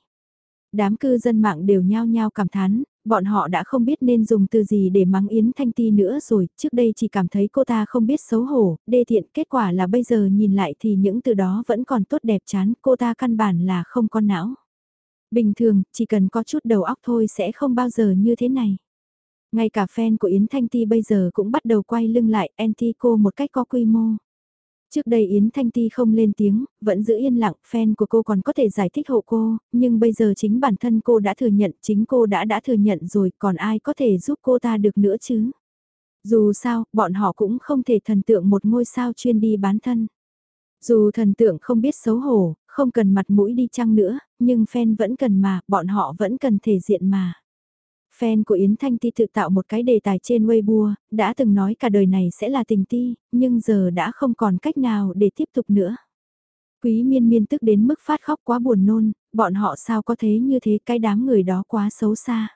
Đám cư dân mạng đều nhao nhao cảm thán, bọn họ đã không biết nên dùng từ gì để mắng Yến Thanh Ti nữa rồi, trước đây chỉ cảm thấy cô ta không biết xấu hổ, đê thiện, kết quả là bây giờ nhìn lại thì những từ đó vẫn còn tốt đẹp chán, cô ta căn bản là không có não. Bình thường, chỉ cần có chút đầu óc thôi sẽ không bao giờ như thế này. Ngay cả fan của Yến Thanh Ti bây giờ cũng bắt đầu quay lưng lại anti cô một cách có quy mô. Trước đây Yến Thanh Ti không lên tiếng, vẫn giữ yên lặng, fan của cô còn có thể giải thích hộ cô, nhưng bây giờ chính bản thân cô đã thừa nhận, chính cô đã đã thừa nhận rồi, còn ai có thể giúp cô ta được nữa chứ? Dù sao, bọn họ cũng không thể thần tượng một ngôi sao chuyên đi bán thân. Dù thần tượng không biết xấu hổ, không cần mặt mũi đi chăng nữa, nhưng fan vẫn cần mà, bọn họ vẫn cần thể diện mà. Fan của Yến Thanh Ti tự tạo một cái đề tài trên Weibo, đã từng nói cả đời này sẽ là tình ti, nhưng giờ đã không còn cách nào để tiếp tục nữa. Quý miên miên tức đến mức phát khóc quá buồn nôn, bọn họ sao có thế như thế cái đám người đó quá xấu xa.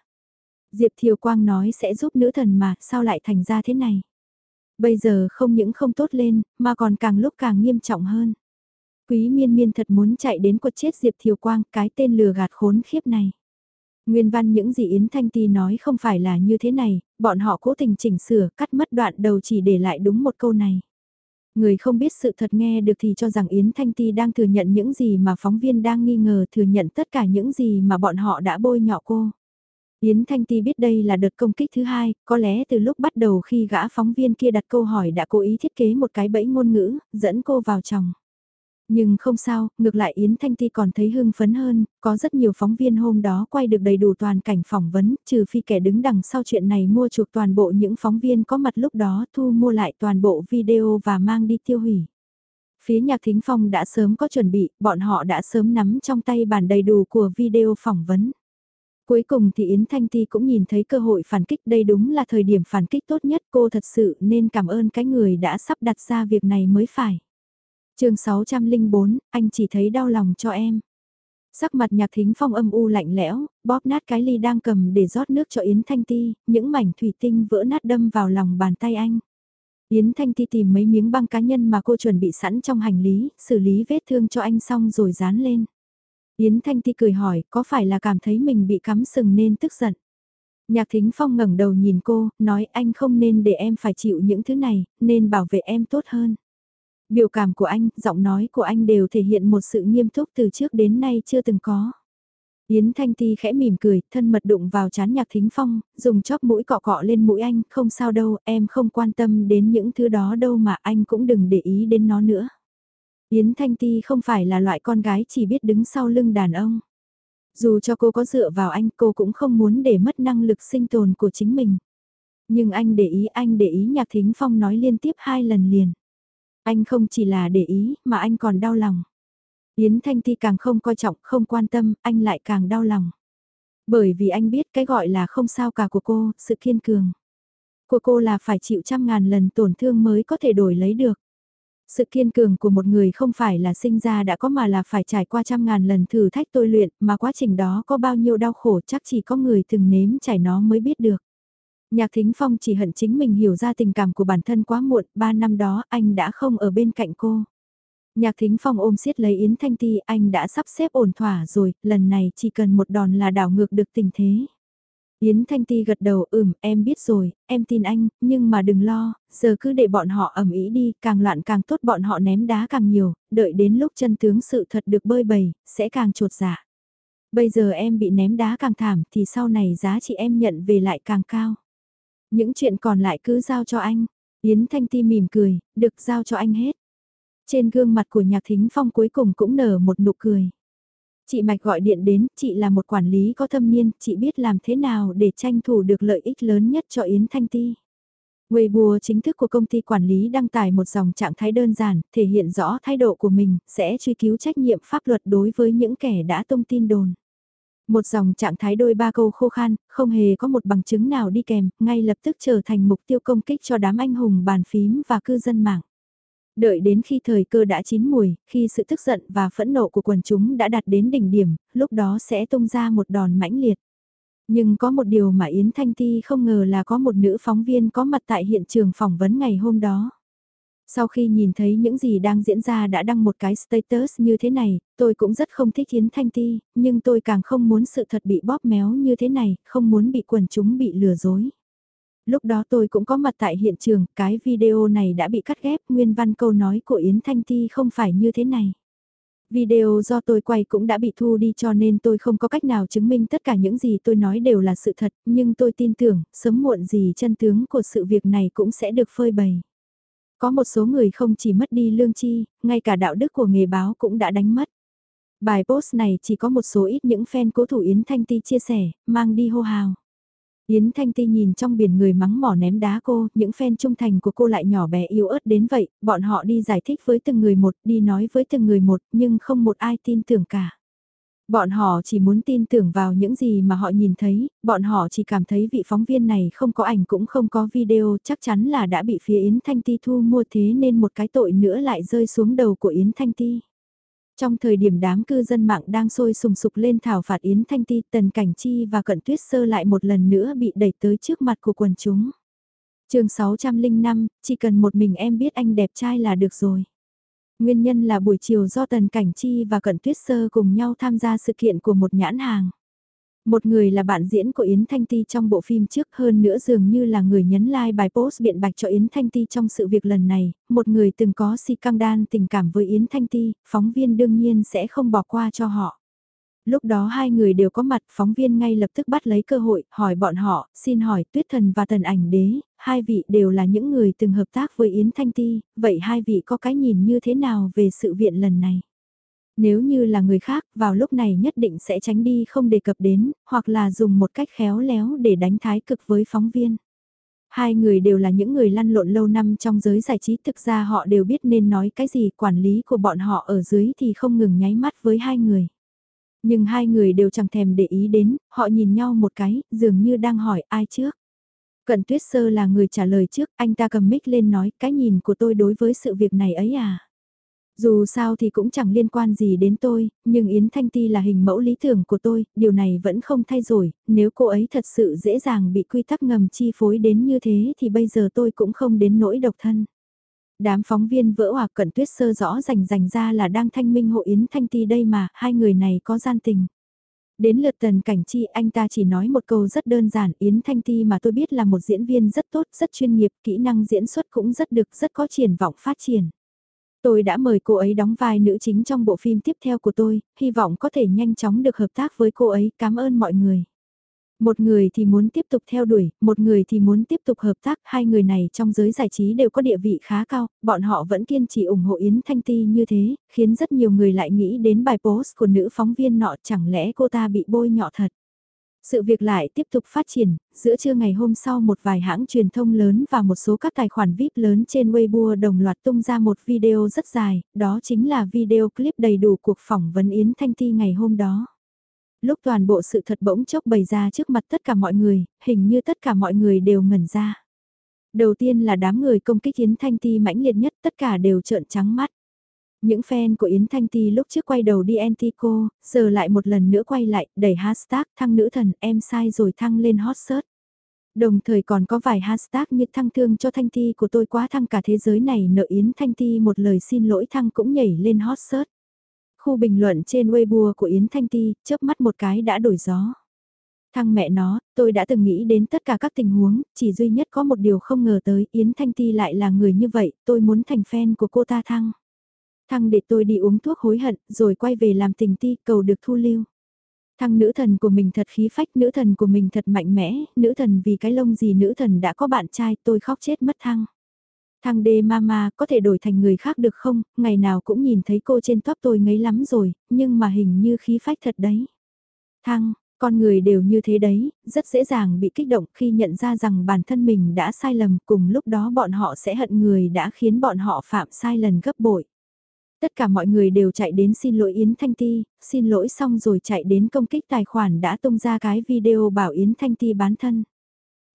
Diệp Thiều Quang nói sẽ giúp nữ thần mà, sao lại thành ra thế này? Bây giờ không những không tốt lên, mà còn càng lúc càng nghiêm trọng hơn. Quý miên miên thật muốn chạy đến quật chết Diệp Thiều Quang, cái tên lừa gạt khốn khiếp này. Nguyên văn những gì Yến Thanh Ti nói không phải là như thế này, bọn họ cố tình chỉnh sửa, cắt mất đoạn đầu chỉ để lại đúng một câu này. Người không biết sự thật nghe được thì cho rằng Yến Thanh Ti đang thừa nhận những gì mà phóng viên đang nghi ngờ thừa nhận tất cả những gì mà bọn họ đã bôi nhọ cô. Yến Thanh Ti biết đây là đợt công kích thứ hai, có lẽ từ lúc bắt đầu khi gã phóng viên kia đặt câu hỏi đã cố ý thiết kế một cái bẫy ngôn ngữ, dẫn cô vào chồng. Nhưng không sao, ngược lại Yến Thanh Ti còn thấy hưng phấn hơn, có rất nhiều phóng viên hôm đó quay được đầy đủ toàn cảnh phỏng vấn, trừ phi kẻ đứng đằng sau chuyện này mua chuộc toàn bộ những phóng viên có mặt lúc đó thu mua lại toàn bộ video và mang đi tiêu hủy. Phía nhạc thính phong đã sớm có chuẩn bị, bọn họ đã sớm nắm trong tay bản đầy đủ của video phỏng vấn. Cuối cùng thì Yến Thanh Ti cũng nhìn thấy cơ hội phản kích đây đúng là thời điểm phản kích tốt nhất cô thật sự nên cảm ơn cái người đã sắp đặt ra việc này mới phải chương 604, anh chỉ thấy đau lòng cho em. Sắc mặt nhạc thính phong âm u lạnh lẽo, bóp nát cái ly đang cầm để rót nước cho Yến Thanh Ti, những mảnh thủy tinh vỡ nát đâm vào lòng bàn tay anh. Yến Thanh Ti tìm mấy miếng băng cá nhân mà cô chuẩn bị sẵn trong hành lý, xử lý vết thương cho anh xong rồi dán lên. Yến Thanh Ti cười hỏi, có phải là cảm thấy mình bị cắm sừng nên tức giận? Nhạc Thính Phong ngẩng đầu nhìn cô, nói anh không nên để em phải chịu những thứ này, nên bảo vệ em tốt hơn. Biểu cảm của anh, giọng nói của anh đều thể hiện một sự nghiêm túc từ trước đến nay chưa từng có. Yến Thanh Ti khẽ mỉm cười, thân mật đụng vào chán nhạc thính phong, dùng chóp mũi cọ cọ lên mũi anh, không sao đâu, em không quan tâm đến những thứ đó đâu mà anh cũng đừng để ý đến nó nữa. Yến Thanh Ti không phải là loại con gái chỉ biết đứng sau lưng đàn ông. Dù cho cô có dựa vào anh cô cũng không muốn để mất năng lực sinh tồn của chính mình. Nhưng anh để ý anh để ý nhạc thính phong nói liên tiếp hai lần liền. Anh không chỉ là để ý, mà anh còn đau lòng. Yến Thanh Ti càng không coi trọng, không quan tâm, anh lại càng đau lòng. Bởi vì anh biết cái gọi là không sao cả của cô, sự kiên cường. Của cô là phải chịu trăm ngàn lần tổn thương mới có thể đổi lấy được. Sự kiên cường của một người không phải là sinh ra đã có mà là phải trải qua trăm ngàn lần thử thách tôi luyện, mà quá trình đó có bao nhiêu đau khổ chắc chỉ có người từng nếm trải nó mới biết được. Nhạc Thính Phong chỉ hận chính mình hiểu ra tình cảm của bản thân quá muộn, ba năm đó anh đã không ở bên cạnh cô. Nhạc Thính Phong ôm siết lấy Yến Thanh Ti, anh đã sắp xếp ổn thỏa rồi, lần này chỉ cần một đòn là đảo ngược được tình thế. Yến Thanh Ti gật đầu, ừm, em biết rồi, em tin anh, nhưng mà đừng lo, giờ cứ để bọn họ ẩm ý đi, càng loạn càng tốt bọn họ ném đá càng nhiều, đợi đến lúc chân tướng sự thật được bơi bầy, sẽ càng trột dạ. Bây giờ em bị ném đá càng thảm thì sau này giá trị em nhận về lại càng cao. Những chuyện còn lại cứ giao cho anh. Yến Thanh Ti mỉm cười, được giao cho anh hết. Trên gương mặt của Nhạc Thính Phong cuối cùng cũng nở một nụ cười. Chị Mạch gọi điện đến, chị là một quản lý có thâm niên, chị biết làm thế nào để tranh thủ được lợi ích lớn nhất cho Yến Thanh Ti. Weibo chính thức của công ty quản lý đăng tải một dòng trạng thái đơn giản, thể hiện rõ thái độ của mình, sẽ truy cứu trách nhiệm pháp luật đối với những kẻ đã tung tin đồn. Một dòng trạng thái đôi ba câu khô khan, không hề có một bằng chứng nào đi kèm, ngay lập tức trở thành mục tiêu công kích cho đám anh hùng bàn phím và cư dân mạng. Đợi đến khi thời cơ đã chín mùi, khi sự tức giận và phẫn nộ của quần chúng đã đạt đến đỉnh điểm, lúc đó sẽ tung ra một đòn mãnh liệt. Nhưng có một điều mà Yến Thanh Ti không ngờ là có một nữ phóng viên có mặt tại hiện trường phỏng vấn ngày hôm đó. Sau khi nhìn thấy những gì đang diễn ra đã đăng một cái status như thế này, tôi cũng rất không thích Yến Thanh Ti, nhưng tôi càng không muốn sự thật bị bóp méo như thế này, không muốn bị quần chúng bị lừa dối. Lúc đó tôi cũng có mặt tại hiện trường, cái video này đã bị cắt ghép, nguyên văn câu nói của Yến Thanh Ti không phải như thế này. Video do tôi quay cũng đã bị thu đi cho nên tôi không có cách nào chứng minh tất cả những gì tôi nói đều là sự thật, nhưng tôi tin tưởng, sớm muộn gì chân tướng của sự việc này cũng sẽ được phơi bày. Có một số người không chỉ mất đi lương chi, ngay cả đạo đức của nghề báo cũng đã đánh mất. Bài post này chỉ có một số ít những fan cố thủ Yến Thanh Ti chia sẻ, mang đi hô hào. Yến Thanh Ti nhìn trong biển người mắng mỏ ném đá cô, những fan trung thành của cô lại nhỏ bé yếu ớt đến vậy, bọn họ đi giải thích với từng người một, đi nói với từng người một, nhưng không một ai tin tưởng cả. Bọn họ chỉ muốn tin tưởng vào những gì mà họ nhìn thấy, bọn họ chỉ cảm thấy vị phóng viên này không có ảnh cũng không có video chắc chắn là đã bị phía Yến Thanh Ti thu mua thế nên một cái tội nữa lại rơi xuống đầu của Yến Thanh Ti. Trong thời điểm đám cư dân mạng đang sôi sùng sục lên thảo phạt Yến Thanh Ti, Tần Cảnh Chi và Cận Tuyết Sơ lại một lần nữa bị đẩy tới trước mặt của quần chúng. chương 605, chỉ cần một mình em biết anh đẹp trai là được rồi. Nguyên nhân là buổi chiều do Tần Cảnh Chi và Cận Tuyết Sơ cùng nhau tham gia sự kiện của một nhãn hàng. Một người là bạn diễn của Yến Thanh Ti trong bộ phim trước hơn nữa dường như là người nhấn like bài post biện bạch cho Yến Thanh Ti trong sự việc lần này, một người từng có si căng đan tình cảm với Yến Thanh Ti, phóng viên đương nhiên sẽ không bỏ qua cho họ. Lúc đó hai người đều có mặt, phóng viên ngay lập tức bắt lấy cơ hội, hỏi bọn họ, xin hỏi Tuyết Thần và Tần Ảnh Đế, hai vị đều là những người từng hợp tác với Yến Thanh Ti, vậy hai vị có cái nhìn như thế nào về sự viện lần này? Nếu như là người khác, vào lúc này nhất định sẽ tránh đi không đề cập đến, hoặc là dùng một cách khéo léo để đánh thái cực với phóng viên. Hai người đều là những người lăn lộn lâu năm trong giới giải trí thực ra họ đều biết nên nói cái gì quản lý của bọn họ ở dưới thì không ngừng nháy mắt với hai người. Nhưng hai người đều chẳng thèm để ý đến, họ nhìn nhau một cái, dường như đang hỏi ai trước. Cận tuyết sơ là người trả lời trước, anh ta cầm mic lên nói cái nhìn của tôi đối với sự việc này ấy à. Dù sao thì cũng chẳng liên quan gì đến tôi, nhưng Yến Thanh Ti là hình mẫu lý tưởng của tôi, điều này vẫn không thay đổi, nếu cô ấy thật sự dễ dàng bị quy tắc ngầm chi phối đến như thế thì bây giờ tôi cũng không đến nỗi độc thân. Đám phóng viên vỡ hòa cận tuyết sơ rõ rành rành ra là đang thanh minh hộ Yến Thanh Ti đây mà, hai người này có gian tình. Đến lượt tần cảnh chi anh ta chỉ nói một câu rất đơn giản Yến Thanh Ti mà tôi biết là một diễn viên rất tốt, rất chuyên nghiệp, kỹ năng diễn xuất cũng rất được, rất có triển vọng phát triển. Tôi đã mời cô ấy đóng vai nữ chính trong bộ phim tiếp theo của tôi, hy vọng có thể nhanh chóng được hợp tác với cô ấy, cảm ơn mọi người. Một người thì muốn tiếp tục theo đuổi, một người thì muốn tiếp tục hợp tác, hai người này trong giới giải trí đều có địa vị khá cao, bọn họ vẫn kiên trì ủng hộ Yến Thanh Ti như thế, khiến rất nhiều người lại nghĩ đến bài post của nữ phóng viên nọ chẳng lẽ cô ta bị bôi nhọ thật. Sự việc lại tiếp tục phát triển, giữa trưa ngày hôm sau một vài hãng truyền thông lớn và một số các tài khoản VIP lớn trên Weibo đồng loạt tung ra một video rất dài, đó chính là video clip đầy đủ cuộc phỏng vấn Yến Thanh Ti ngày hôm đó. Lúc toàn bộ sự thật bỗng chốc bày ra trước mặt tất cả mọi người, hình như tất cả mọi người đều ngẩn ra. Đầu tiên là đám người công kích Yến Thanh Ti mãnh liệt nhất tất cả đều trợn trắng mắt. Những fan của Yến Thanh Ti lúc trước quay đầu đi anti-cô, giờ lại một lần nữa quay lại, đẩy hashtag thăng nữ thần em sai rồi thăng lên hot search. Đồng thời còn có vài hashtag như thăng thương cho Thanh Ti của tôi quá thăng cả thế giới này nợ Yến Thanh Ti một lời xin lỗi thăng cũng nhảy lên hot search. Khu bình luận trên Weibo của Yến Thanh Ti, chớp mắt một cái đã đổi gió. Thăng mẹ nó, tôi đã từng nghĩ đến tất cả các tình huống, chỉ duy nhất có một điều không ngờ tới, Yến Thanh Ti lại là người như vậy, tôi muốn thành fan của cô ta thăng. Thăng để tôi đi uống thuốc hối hận, rồi quay về làm tình ti, cầu được thu lưu. Thăng nữ thần của mình thật khí phách, nữ thần của mình thật mạnh mẽ, nữ thần vì cái lông gì nữ thần đã có bạn trai, tôi khóc chết mất thăng. Thằng đê mama có thể đổi thành người khác được không, ngày nào cũng nhìn thấy cô trên top tôi ngấy lắm rồi, nhưng mà hình như khí phách thật đấy. Thăng, con người đều như thế đấy, rất dễ dàng bị kích động khi nhận ra rằng bản thân mình đã sai lầm cùng lúc đó bọn họ sẽ hận người đã khiến bọn họ phạm sai lần gấp bội. Tất cả mọi người đều chạy đến xin lỗi Yến Thanh Ti, xin lỗi xong rồi chạy đến công kích tài khoản đã tung ra cái video bảo Yến Thanh Ti bán thân.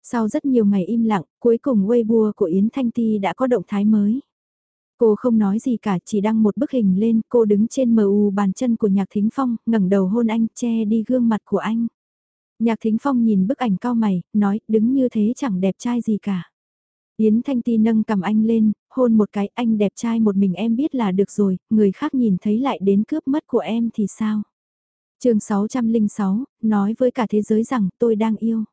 Sau rất nhiều ngày im lặng, cuối cùng Weibo của Yến Thanh Ti đã có động thái mới. Cô không nói gì cả, chỉ đăng một bức hình lên, cô đứng trên mu bàn chân của Nhạc Thính Phong, ngẩng đầu hôn anh, che đi gương mặt của anh. Nhạc Thính Phong nhìn bức ảnh cao mày, nói, đứng như thế chẳng đẹp trai gì cả. Yến Thanh Ti nâng cầm anh lên, hôn một cái, anh đẹp trai một mình em biết là được rồi, người khác nhìn thấy lại đến cướp mất của em thì sao? chương 606, nói với cả thế giới rằng tôi đang yêu.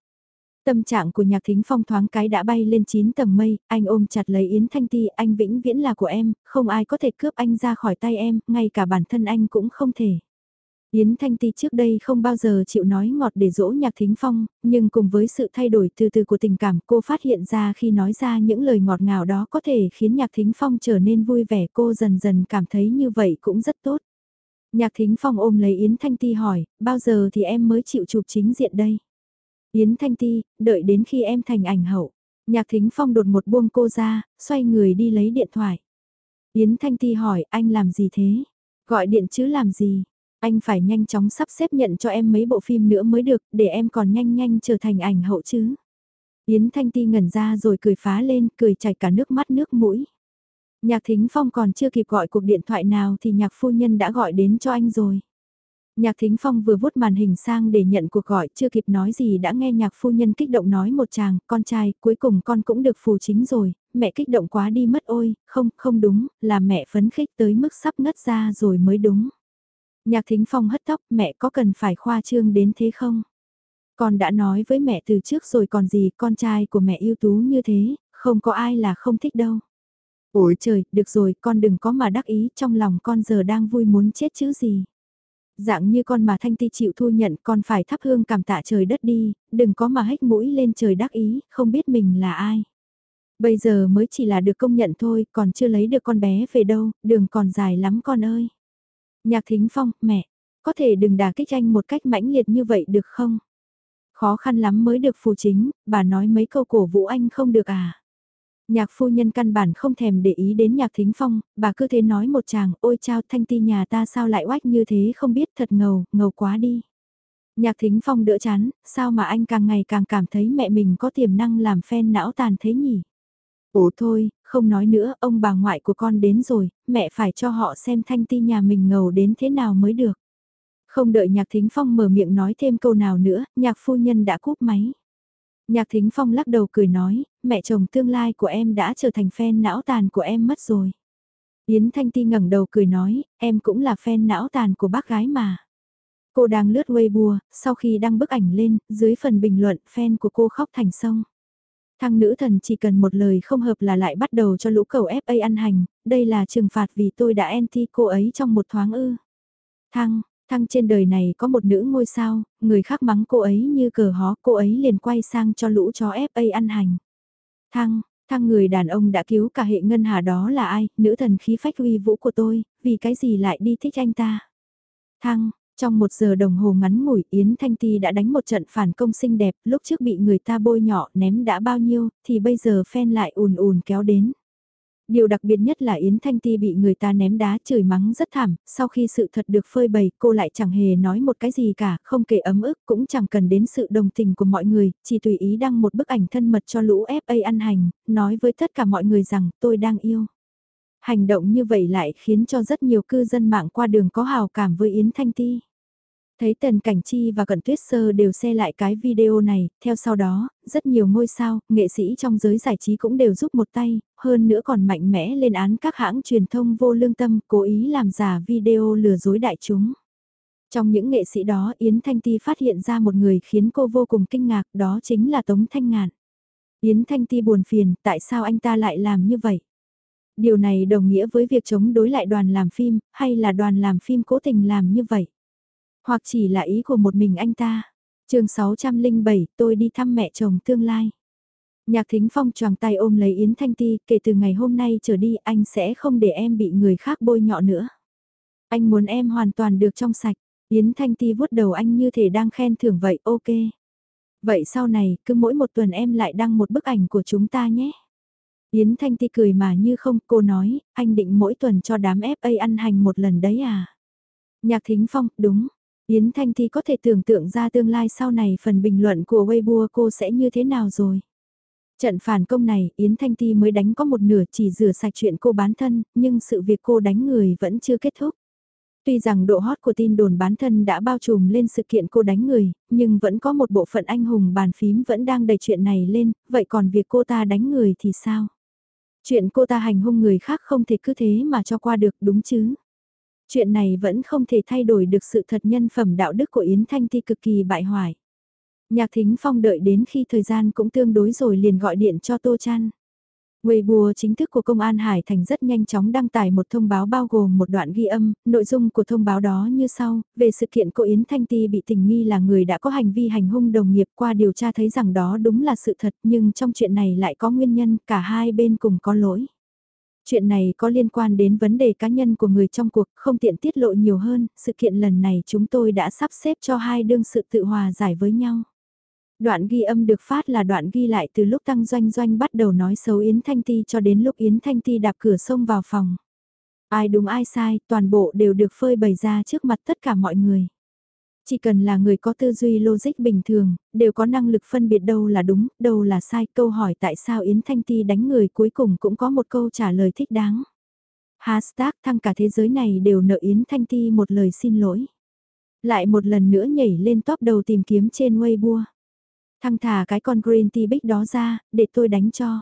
Tâm trạng của nhạc thính phong thoáng cái đã bay lên 9 tầng mây, anh ôm chặt lấy Yến Thanh Ti, anh vĩnh viễn là của em, không ai có thể cướp anh ra khỏi tay em, ngay cả bản thân anh cũng không thể. Yến Thanh Ti trước đây không bao giờ chịu nói ngọt để dỗ nhạc thính phong, nhưng cùng với sự thay đổi từ từ của tình cảm cô phát hiện ra khi nói ra những lời ngọt ngào đó có thể khiến nhạc thính phong trở nên vui vẻ cô dần dần cảm thấy như vậy cũng rất tốt. Nhạc thính phong ôm lấy Yến Thanh Ti hỏi, bao giờ thì em mới chịu chụp chính diện đây? Yến Thanh Ti, đợi đến khi em thành ảnh hậu. Nhạc thính phong đột một buông cô ra, xoay người đi lấy điện thoại. Yến Thanh Ti hỏi, anh làm gì thế? Gọi điện chứ làm gì? Anh phải nhanh chóng sắp xếp nhận cho em mấy bộ phim nữa mới được, để em còn nhanh nhanh trở thành ảnh hậu chứ. Yến Thanh Ti ngẩn ra rồi cười phá lên, cười chảy cả nước mắt nước mũi. Nhạc Thính Phong còn chưa kịp gọi cuộc điện thoại nào thì nhạc phu nhân đã gọi đến cho anh rồi. Nhạc Thính Phong vừa vuốt màn hình sang để nhận cuộc gọi, chưa kịp nói gì đã nghe nhạc phu nhân kích động nói một chàng, con trai, cuối cùng con cũng được phù chính rồi, mẹ kích động quá đi mất ôi, không, không đúng, là mẹ phấn khích tới mức sắp ngất ra rồi mới đúng. Nhạc Thính Phong hất tóc, mẹ có cần phải khoa trương đến thế không? Con đã nói với mẹ từ trước rồi còn gì, con trai của mẹ ưu tú như thế, không có ai là không thích đâu. Ôi trời, được rồi, con đừng có mà đắc ý, trong lòng con giờ đang vui muốn chết chứ gì. Dạng như con mà Thanh Ti chịu thu nhận con phải thắp hương cảm tạ trời đất đi, đừng có mà hách mũi lên trời đắc ý, không biết mình là ai. Bây giờ mới chỉ là được công nhận thôi, còn chưa lấy được con bé về đâu, đường còn dài lắm con ơi. Nhạc Thính Phong, mẹ, có thể đừng đả kích anh một cách mãnh liệt như vậy được không? Khó khăn lắm mới được phù chính, bà nói mấy câu cổ vũ anh không được à? Nhạc phu nhân căn bản không thèm để ý đến nhạc thính phong, bà cứ thế nói một chàng, ôi chao thanh ti nhà ta sao lại oách như thế không biết thật ngầu, ngầu quá đi. Nhạc thính phong đỡ chán, sao mà anh càng ngày càng cảm thấy mẹ mình có tiềm năng làm phen não tàn thế nhỉ? Ủa thôi, không nói nữa, ông bà ngoại của con đến rồi, mẹ phải cho họ xem thanh ti nhà mình ngầu đến thế nào mới được. Không đợi nhạc thính phong mở miệng nói thêm câu nào nữa, nhạc phu nhân đã cúp máy. Nhạc thính phong lắc đầu cười nói, mẹ chồng tương lai của em đã trở thành fan não tàn của em mất rồi. Yến Thanh Ti ngẩng đầu cười nói, em cũng là fan não tàn của bác gái mà. Cô đang lướt Weibo, sau khi đăng bức ảnh lên, dưới phần bình luận fan của cô khóc thành sông. Thăng nữ thần chỉ cần một lời không hợp là lại bắt đầu cho lũ cầu FA ăn hành, đây là trừng phạt vì tôi đã anti cô ấy trong một thoáng ư. Thăng, Thăng trên đời này có một nữ ngôi sao, người khác mắng cô ấy như cờ hó, cô ấy liền quay sang cho lũ chó FA ăn hành. Thăng, thăng người đàn ông đã cứu cả hệ ngân hà đó là ai, nữ thần khí phách uy vũ của tôi, vì cái gì lại đi thích anh ta. Thăng, trong một giờ đồng hồ ngắn ngủi Yến Thanh Ti đã đánh một trận phản công xinh đẹp, lúc trước bị người ta bôi nhọ ném đã bao nhiêu, thì bây giờ phen lại ùn ùn kéo đến. Điều đặc biệt nhất là Yến Thanh Ti bị người ta ném đá chửi mắng rất thảm, sau khi sự thật được phơi bày cô lại chẳng hề nói một cái gì cả, không kể ấm ức cũng chẳng cần đến sự đồng tình của mọi người, chỉ tùy ý đăng một bức ảnh thân mật cho lũ FA ăn hành, nói với tất cả mọi người rằng tôi đang yêu. Hành động như vậy lại khiến cho rất nhiều cư dân mạng qua đường có hào cảm với Yến Thanh Ti. Thấy Tần Cảnh Chi và Cận Tuyết Sơ đều xe lại cái video này, theo sau đó, rất nhiều ngôi sao, nghệ sĩ trong giới giải trí cũng đều giúp một tay, hơn nữa còn mạnh mẽ lên án các hãng truyền thông vô lương tâm cố ý làm giả video lừa dối đại chúng. Trong những nghệ sĩ đó Yến Thanh Ti phát hiện ra một người khiến cô vô cùng kinh ngạc đó chính là Tống Thanh Ngạn. Yến Thanh Ti buồn phiền tại sao anh ta lại làm như vậy? Điều này đồng nghĩa với việc chống đối lại đoàn làm phim hay là đoàn làm phim cố tình làm như vậy? Hoặc chỉ là ý của một mình anh ta. chương 607 tôi đi thăm mẹ chồng tương lai. Nhạc thính phong choàng tay ôm lấy Yến Thanh Ti, kể từ ngày hôm nay trở đi anh sẽ không để em bị người khác bôi nhọ nữa. Anh muốn em hoàn toàn được trong sạch, Yến Thanh Ti vuốt đầu anh như thể đang khen thưởng vậy, ok. Vậy sau này, cứ mỗi một tuần em lại đăng một bức ảnh của chúng ta nhé. Yến Thanh Ti cười mà như không, cô nói, anh định mỗi tuần cho đám FA ăn hành một lần đấy à? Nhạc Thính Phong, đúng, Yến Thanh Thi có thể tưởng tượng ra tương lai sau này phần bình luận của Weibo cô sẽ như thế nào rồi. Trận phản công này, Yến Thanh Ti mới đánh có một nửa chỉ rửa sạch chuyện cô bán thân, nhưng sự việc cô đánh người vẫn chưa kết thúc. Tuy rằng độ hot của tin đồn bán thân đã bao trùm lên sự kiện cô đánh người, nhưng vẫn có một bộ phận anh hùng bàn phím vẫn đang đẩy chuyện này lên, vậy còn việc cô ta đánh người thì sao? Chuyện cô ta hành hung người khác không thể cứ thế mà cho qua được đúng chứ? Chuyện này vẫn không thể thay đổi được sự thật nhân phẩm đạo đức của Yến Thanh Ti cực kỳ bại hoại. Nhạc Thính Phong đợi đến khi thời gian cũng tương đối rồi liền gọi điện cho Tô Trăn. Weibo chính thức của Công an Hải Thành rất nhanh chóng đăng tải một thông báo bao gồm một đoạn ghi âm, nội dung của thông báo đó như sau, về sự kiện cô Yến Thanh Ti bị tình nghi là người đã có hành vi hành hung đồng nghiệp qua điều tra thấy rằng đó đúng là sự thật nhưng trong chuyện này lại có nguyên nhân cả hai bên cùng có lỗi. Chuyện này có liên quan đến vấn đề cá nhân của người trong cuộc, không tiện tiết lộ nhiều hơn, sự kiện lần này chúng tôi đã sắp xếp cho hai đương sự tự hòa giải với nhau. Đoạn ghi âm được phát là đoạn ghi lại từ lúc Tăng Doanh Doanh bắt đầu nói xấu Yến Thanh Ti cho đến lúc Yến Thanh Ti đạp cửa xông vào phòng. Ai đúng ai sai, toàn bộ đều được phơi bày ra trước mặt tất cả mọi người. Chỉ cần là người có tư duy logic bình thường, đều có năng lực phân biệt đâu là đúng, đâu là sai. Câu hỏi tại sao Yến Thanh Ti đánh người cuối cùng cũng có một câu trả lời thích đáng. Hashtag thăng cả thế giới này đều nợ Yến Thanh Ti một lời xin lỗi. Lại một lần nữa nhảy lên top đầu tìm kiếm trên Weibo. Thăng thả cái con green tea bích đó ra, để tôi đánh cho.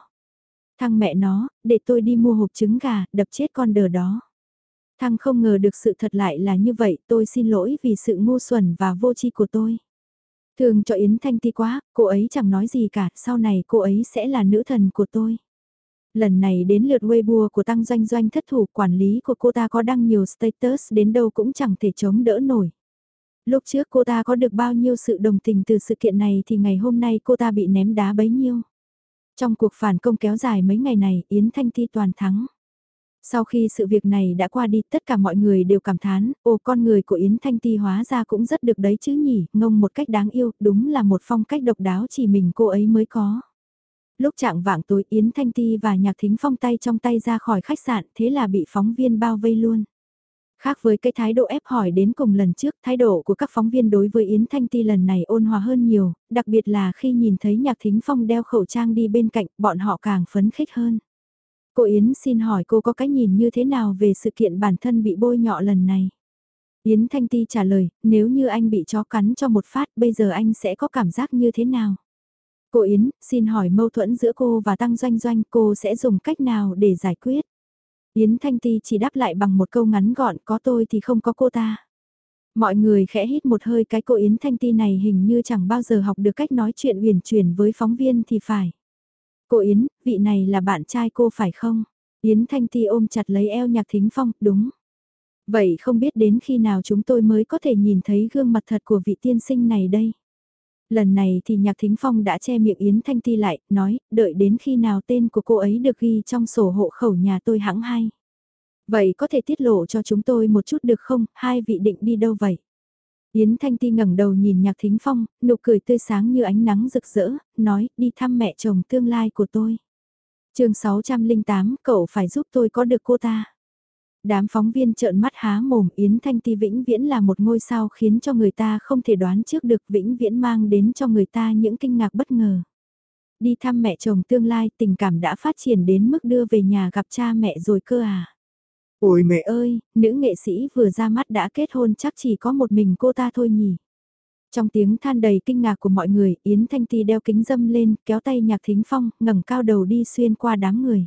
Thăng mẹ nó, để tôi đi mua hộp trứng gà, đập chết con đờ đó. Thăng không ngờ được sự thật lại là như vậy, tôi xin lỗi vì sự ngu xuẩn và vô tri của tôi. Thường cho Yến Thanh Ti quá, cô ấy chẳng nói gì cả, sau này cô ấy sẽ là nữ thần của tôi. Lần này đến lượt Weibo của Tăng Doanh Doanh thất thủ quản lý của cô ta có đăng nhiều status đến đâu cũng chẳng thể chống đỡ nổi. Lúc trước cô ta có được bao nhiêu sự đồng tình từ sự kiện này thì ngày hôm nay cô ta bị ném đá bấy nhiêu. Trong cuộc phản công kéo dài mấy ngày này, Yến Thanh Ti toàn thắng. Sau khi sự việc này đã qua đi tất cả mọi người đều cảm thán, ồ con người của Yến Thanh Ti hóa ra cũng rất được đấy chứ nhỉ, ngông một cách đáng yêu, đúng là một phong cách độc đáo chỉ mình cô ấy mới có. Lúc trạng vạng tối Yến Thanh Ti và Nhạc Thính Phong tay trong tay ra khỏi khách sạn thế là bị phóng viên bao vây luôn. Khác với cái thái độ ép hỏi đến cùng lần trước, thái độ của các phóng viên đối với Yến Thanh Ti lần này ôn hòa hơn nhiều, đặc biệt là khi nhìn thấy Nhạc Thính Phong đeo khẩu trang đi bên cạnh, bọn họ càng phấn khích hơn. Cô Yến xin hỏi cô có cái nhìn như thế nào về sự kiện bản thân bị bôi nhọ lần này? Yến Thanh Ti trả lời, nếu như anh bị chó cắn cho một phát bây giờ anh sẽ có cảm giác như thế nào? Cô Yến, xin hỏi mâu thuẫn giữa cô và Tăng Doanh Doanh cô sẽ dùng cách nào để giải quyết? Yến Thanh Ti chỉ đáp lại bằng một câu ngắn gọn có tôi thì không có cô ta. Mọi người khẽ hít một hơi cái cô Yến Thanh Ti này hình như chẳng bao giờ học được cách nói chuyện uyển chuyển với phóng viên thì phải. Cô Yến, vị này là bạn trai cô phải không? Yến Thanh Ti ôm chặt lấy eo nhạc thính phong, đúng. Vậy không biết đến khi nào chúng tôi mới có thể nhìn thấy gương mặt thật của vị tiên sinh này đây? Lần này thì Nhạc Thính Phong đã che miệng Yến Thanh Ti lại, nói, đợi đến khi nào tên của cô ấy được ghi trong sổ hộ khẩu nhà tôi hãng hay. Vậy có thể tiết lộ cho chúng tôi một chút được không, hai vị định đi đâu vậy? Yến Thanh Ti ngẩng đầu nhìn Nhạc Thính Phong, nụ cười tươi sáng như ánh nắng rực rỡ, nói, đi thăm mẹ chồng tương lai của tôi. chương 608, cậu phải giúp tôi có được cô ta. Đám phóng viên trợn mắt há mồm Yến Thanh Ti vĩnh viễn là một ngôi sao khiến cho người ta không thể đoán trước được vĩnh viễn mang đến cho người ta những kinh ngạc bất ngờ. Đi thăm mẹ chồng tương lai tình cảm đã phát triển đến mức đưa về nhà gặp cha mẹ rồi cơ à. Ôi mẹ ơi, nữ nghệ sĩ vừa ra mắt đã kết hôn chắc chỉ có một mình cô ta thôi nhỉ. Trong tiếng than đầy kinh ngạc của mọi người, Yến Thanh Ti đeo kính dâm lên, kéo tay Nhạc Thính Phong, ngẩng cao đầu đi xuyên qua đám người.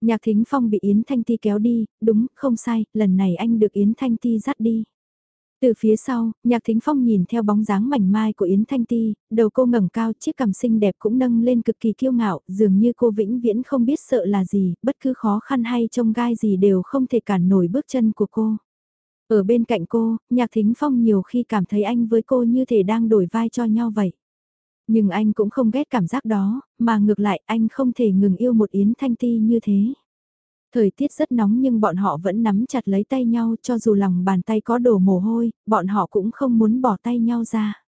Nhạc Thính Phong bị Yến Thanh Ti kéo đi, đúng, không sai, lần này anh được Yến Thanh Ti dắt đi. Từ phía sau, Nhạc Thính Phong nhìn theo bóng dáng mảnh mai của Yến Thanh Ti, đầu cô ngẩng cao chiếc cằm xinh đẹp cũng nâng lên cực kỳ kiêu ngạo, dường như cô vĩnh viễn không biết sợ là gì, bất cứ khó khăn hay trông gai gì đều không thể cản nổi bước chân của cô. Ở bên cạnh cô, Nhạc Thính Phong nhiều khi cảm thấy anh với cô như thể đang đổi vai cho nhau vậy. Nhưng anh cũng không ghét cảm giác đó, mà ngược lại anh không thể ngừng yêu một Yến Thanh Ti như thế. Thời tiết rất nóng nhưng bọn họ vẫn nắm chặt lấy tay nhau cho dù lòng bàn tay có đổ mồ hôi, bọn họ cũng không muốn bỏ tay nhau ra.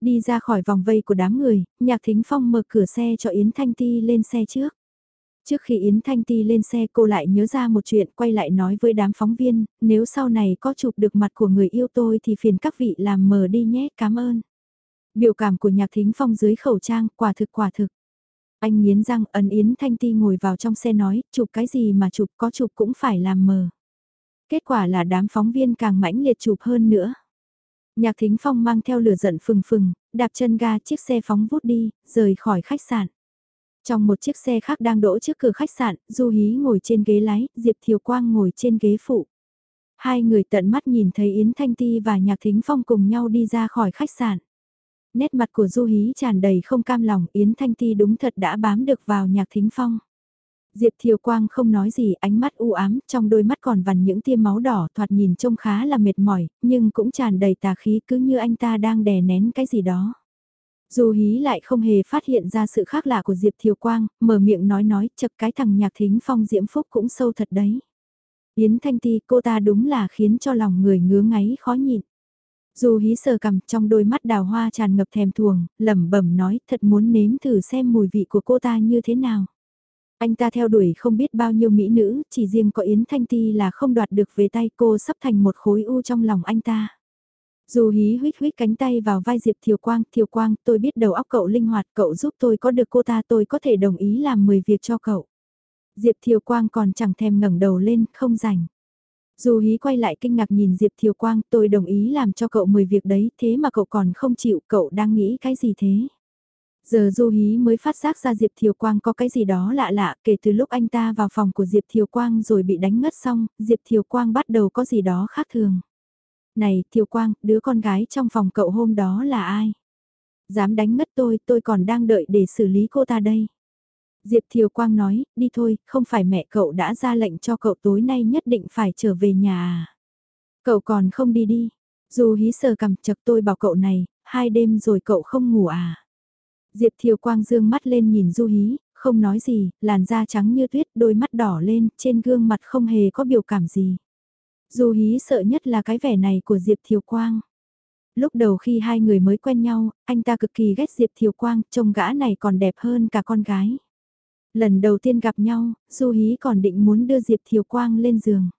Đi ra khỏi vòng vây của đám người, Nhạc Thính Phong mở cửa xe cho Yến Thanh Ti lên xe trước. Trước khi Yến Thanh Ti lên xe cô lại nhớ ra một chuyện quay lại nói với đám phóng viên, nếu sau này có chụp được mặt của người yêu tôi thì phiền các vị làm mờ đi nhé, cảm ơn. Biểu cảm của nhạc thính phong dưới khẩu trang, quả thực quả thực. Anh nghiến răng ấn Yến Thanh Ti ngồi vào trong xe nói, chụp cái gì mà chụp có chụp cũng phải làm mờ. Kết quả là đám phóng viên càng mãnh liệt chụp hơn nữa. Nhạc thính phong mang theo lửa giận phừng phừng, đạp chân ga chiếc xe phóng vút đi, rời khỏi khách sạn. Trong một chiếc xe khác đang đỗ trước cửa khách sạn, Du Hí ngồi trên ghế lái, Diệp Thiều Quang ngồi trên ghế phụ. Hai người tận mắt nhìn thấy Yến Thanh Ti và Nhạc Thính Phong cùng nhau đi ra khỏi khách sạn. Nét mặt của Du Hí tràn đầy không cam lòng, Yến Thanh Ti đúng thật đã bám được vào nhạc thính phong. Diệp Thiều Quang không nói gì, ánh mắt u ám, trong đôi mắt còn vằn những tia máu đỏ thoạt nhìn trông khá là mệt mỏi, nhưng cũng tràn đầy tà khí cứ như anh ta đang đè nén cái gì đó. Du hí lại không hề phát hiện ra sự khác lạ của Diệp Thiều Quang, mở miệng nói nói, chật cái thằng nhạc thính phong diễm phúc cũng sâu thật đấy. Yến Thanh Ti cô ta đúng là khiến cho lòng người ngứa ngáy khó nhịn. Dù hí sờ cầm trong đôi mắt đào hoa tràn ngập thèm thuồng, lẩm bẩm nói thật muốn nếm thử xem mùi vị của cô ta như thế nào. Anh ta theo đuổi không biết bao nhiêu mỹ nữ, chỉ riêng có Yến Thanh Ti là không đoạt được về tay cô sắp thành một khối u trong lòng anh ta. Dù hí huyết huyết cánh tay vào vai Diệp Thiều Quang, Thiều Quang, tôi biết đầu óc cậu linh hoạt, cậu giúp tôi có được cô ta tôi có thể đồng ý làm 10 việc cho cậu. Diệp Thiều Quang còn chẳng thèm ngẩng đầu lên, không rảnh. Dù hí quay lại kinh ngạc nhìn Diệp Thiều Quang, tôi đồng ý làm cho cậu 10 việc đấy, thế mà cậu còn không chịu, cậu đang nghĩ cái gì thế? Giờ Du Hí mới phát giác ra Diệp Thiều Quang có cái gì đó lạ lạ, kể từ lúc anh ta vào phòng của Diệp Thiều Quang rồi bị đánh ngất xong, Diệp Thiều Quang bắt đầu có gì đó khác thường. Này, Thiều Quang, đứa con gái trong phòng cậu hôm đó là ai? Dám đánh ngất tôi, tôi còn đang đợi để xử lý cô ta đây. Diệp Thiều Quang nói, đi thôi, không phải mẹ cậu đã ra lệnh cho cậu tối nay nhất định phải trở về nhà à? Cậu còn không đi đi. Dù hí sờ cầm chật tôi bảo cậu này, hai đêm rồi cậu không ngủ à? Diệp Thiều Quang dương mắt lên nhìn Du Hí, không nói gì, làn da trắng như tuyết, đôi mắt đỏ lên, trên gương mặt không hề có biểu cảm gì. Du Hí sợ nhất là cái vẻ này của Diệp Thiều Quang. Lúc đầu khi hai người mới quen nhau, anh ta cực kỳ ghét Diệp Thiều Quang, trông gã này còn đẹp hơn cả con gái. Lần đầu tiên gặp nhau, Du Hí còn định muốn đưa Diệp Thiều Quang lên giường.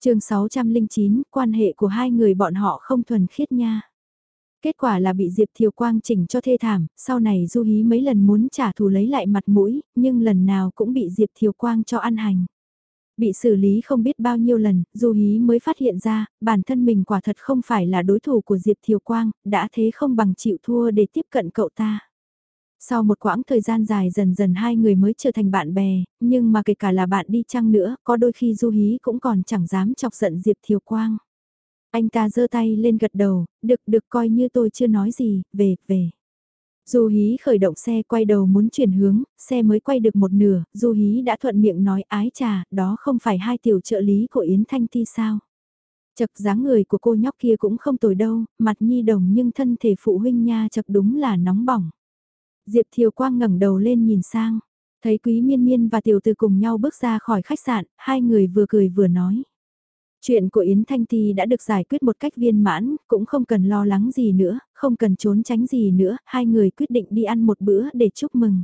chương 609, quan hệ của hai người bọn họ không thuần khiết nha. Kết quả là bị Diệp Thiều Quang chỉnh cho thê thảm, sau này Du Hí mấy lần muốn trả thù lấy lại mặt mũi, nhưng lần nào cũng bị Diệp Thiều Quang cho ăn hành. Bị xử lý không biết bao nhiêu lần, Du Hí mới phát hiện ra, bản thân mình quả thật không phải là đối thủ của Diệp Thiều Quang, đã thế không bằng chịu thua để tiếp cận cậu ta. Sau một quãng thời gian dài dần dần hai người mới trở thành bạn bè, nhưng mà kể cả là bạn đi chăng nữa, có đôi khi Du Hí cũng còn chẳng dám chọc giận Diệp Thiều Quang. Anh ta giơ tay lên gật đầu, được được coi như tôi chưa nói gì, về, về. Du Hí khởi động xe quay đầu muốn chuyển hướng, xe mới quay được một nửa, Du Hí đã thuận miệng nói ái trà, đó không phải hai tiểu trợ lý của Yến Thanh Ti sao. Chật dáng người của cô nhóc kia cũng không tồi đâu, mặt nhi đồng nhưng thân thể phụ huynh nha chật đúng là nóng bỏng. Diệp Thiều Quang ngẩng đầu lên nhìn sang, thấy Quý Miên Miên và Tiểu Từ cùng nhau bước ra khỏi khách sạn, hai người vừa cười vừa nói. Chuyện của Yến Thanh Ti đã được giải quyết một cách viên mãn, cũng không cần lo lắng gì nữa, không cần trốn tránh gì nữa, hai người quyết định đi ăn một bữa để chúc mừng.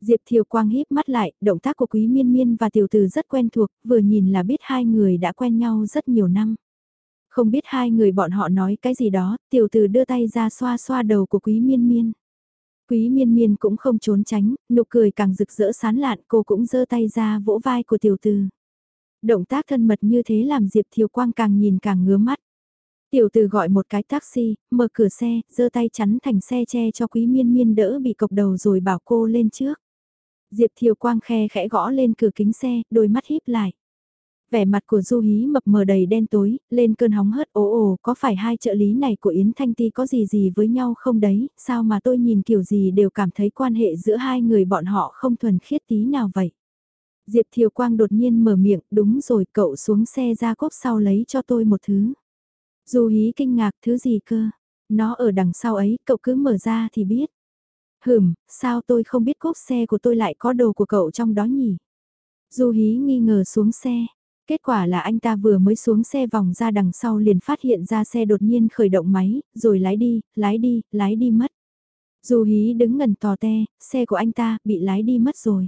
Diệp Thiều Quang híp mắt lại, động tác của Quý Miên Miên và Tiểu Từ rất quen thuộc, vừa nhìn là biết hai người đã quen nhau rất nhiều năm. Không biết hai người bọn họ nói cái gì đó, Tiểu Từ đưa tay ra xoa xoa đầu của Quý Miên Miên. Quý Miên Miên cũng không trốn tránh, nụ cười càng rực rỡ sán lạn, cô cũng giơ tay ra vỗ vai của Tiểu Từ. Động tác thân mật như thế làm Diệp Thiều Quang càng nhìn càng ngứa mắt. Tiểu từ gọi một cái taxi, mở cửa xe, giơ tay chắn thành xe che cho quý miên miên đỡ bị cộc đầu rồi bảo cô lên trước. Diệp Thiều Quang khe khẽ gõ lên cửa kính xe, đôi mắt híp lại. Vẻ mặt của Du Hí mập mờ đầy đen tối, lên cơn hóng hớt ồ ồ, có phải hai trợ lý này của Yến Thanh Ti có gì gì với nhau không đấy, sao mà tôi nhìn kiểu gì đều cảm thấy quan hệ giữa hai người bọn họ không thuần khiết tí nào vậy. Diệp Thiều Quang đột nhiên mở miệng, đúng rồi cậu xuống xe ra cốp sau lấy cho tôi một thứ. du hí kinh ngạc thứ gì cơ, nó ở đằng sau ấy, cậu cứ mở ra thì biết. Hừm, sao tôi không biết cốp xe của tôi lại có đồ của cậu trong đó nhỉ? Du hí nghi ngờ xuống xe. Kết quả là anh ta vừa mới xuống xe vòng ra đằng sau liền phát hiện ra xe đột nhiên khởi động máy, rồi lái đi, lái đi, lái đi mất. Dù hí đứng ngần tò te, xe của anh ta bị lái đi mất rồi.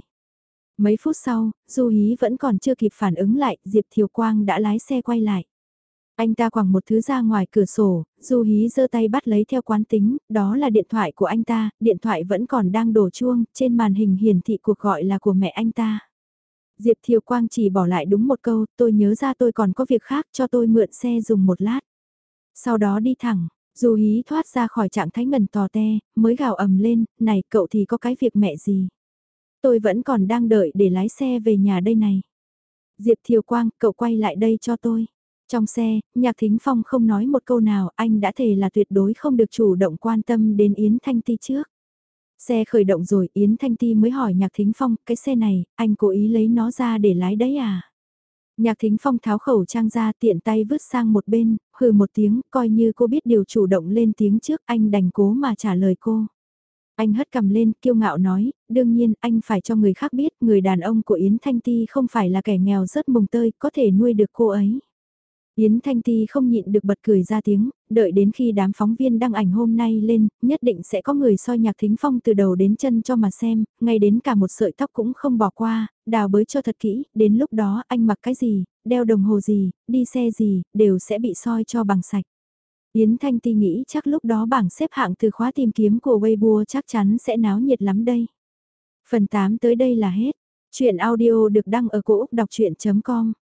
Mấy phút sau, Du Hí vẫn còn chưa kịp phản ứng lại, Diệp Thiều Quang đã lái xe quay lại. Anh ta quẳng một thứ ra ngoài cửa sổ, Du Hí giơ tay bắt lấy theo quán tính, đó là điện thoại của anh ta, điện thoại vẫn còn đang đổ chuông, trên màn hình hiển thị cuộc gọi là của mẹ anh ta. Diệp Thiều Quang chỉ bỏ lại đúng một câu, tôi nhớ ra tôi còn có việc khác cho tôi mượn xe dùng một lát. Sau đó đi thẳng, Dù Hí thoát ra khỏi trạng thái ngần tò te, mới gào ầm lên, này cậu thì có cái việc mẹ gì. Tôi vẫn còn đang đợi để lái xe về nhà đây này. Diệp Thiều Quang, cậu quay lại đây cho tôi. Trong xe, Nhạc Thính Phong không nói một câu nào, anh đã thề là tuyệt đối không được chủ động quan tâm đến Yến Thanh Ti trước. Xe khởi động rồi, Yến Thanh Ti mới hỏi Nhạc Thính Phong, cái xe này, anh cố ý lấy nó ra để lái đấy à? Nhạc Thính Phong tháo khẩu trang ra tiện tay vứt sang một bên, hừ một tiếng, coi như cô biết điều chủ động lên tiếng trước, anh đành cố mà trả lời cô. Anh hất cầm lên, kiêu ngạo nói, đương nhiên anh phải cho người khác biết người đàn ông của Yến Thanh Ti không phải là kẻ nghèo rất mùng tơi, có thể nuôi được cô ấy. Yến Thanh Ti không nhịn được bật cười ra tiếng, đợi đến khi đám phóng viên đăng ảnh hôm nay lên, nhất định sẽ có người soi nhạc thính phong từ đầu đến chân cho mà xem, ngay đến cả một sợi tóc cũng không bỏ qua, đào bới cho thật kỹ, đến lúc đó anh mặc cái gì, đeo đồng hồ gì, đi xe gì, đều sẽ bị soi cho bằng sạch. Yến Thanh Ti nghĩ chắc lúc đó bảng xếp hạng từ khóa tìm kiếm của Weibo chắc chắn sẽ náo nhiệt lắm đây. Phần 8 tới đây là hết. Chuyện audio được đăng ở cổ Úc đọc chuyện.com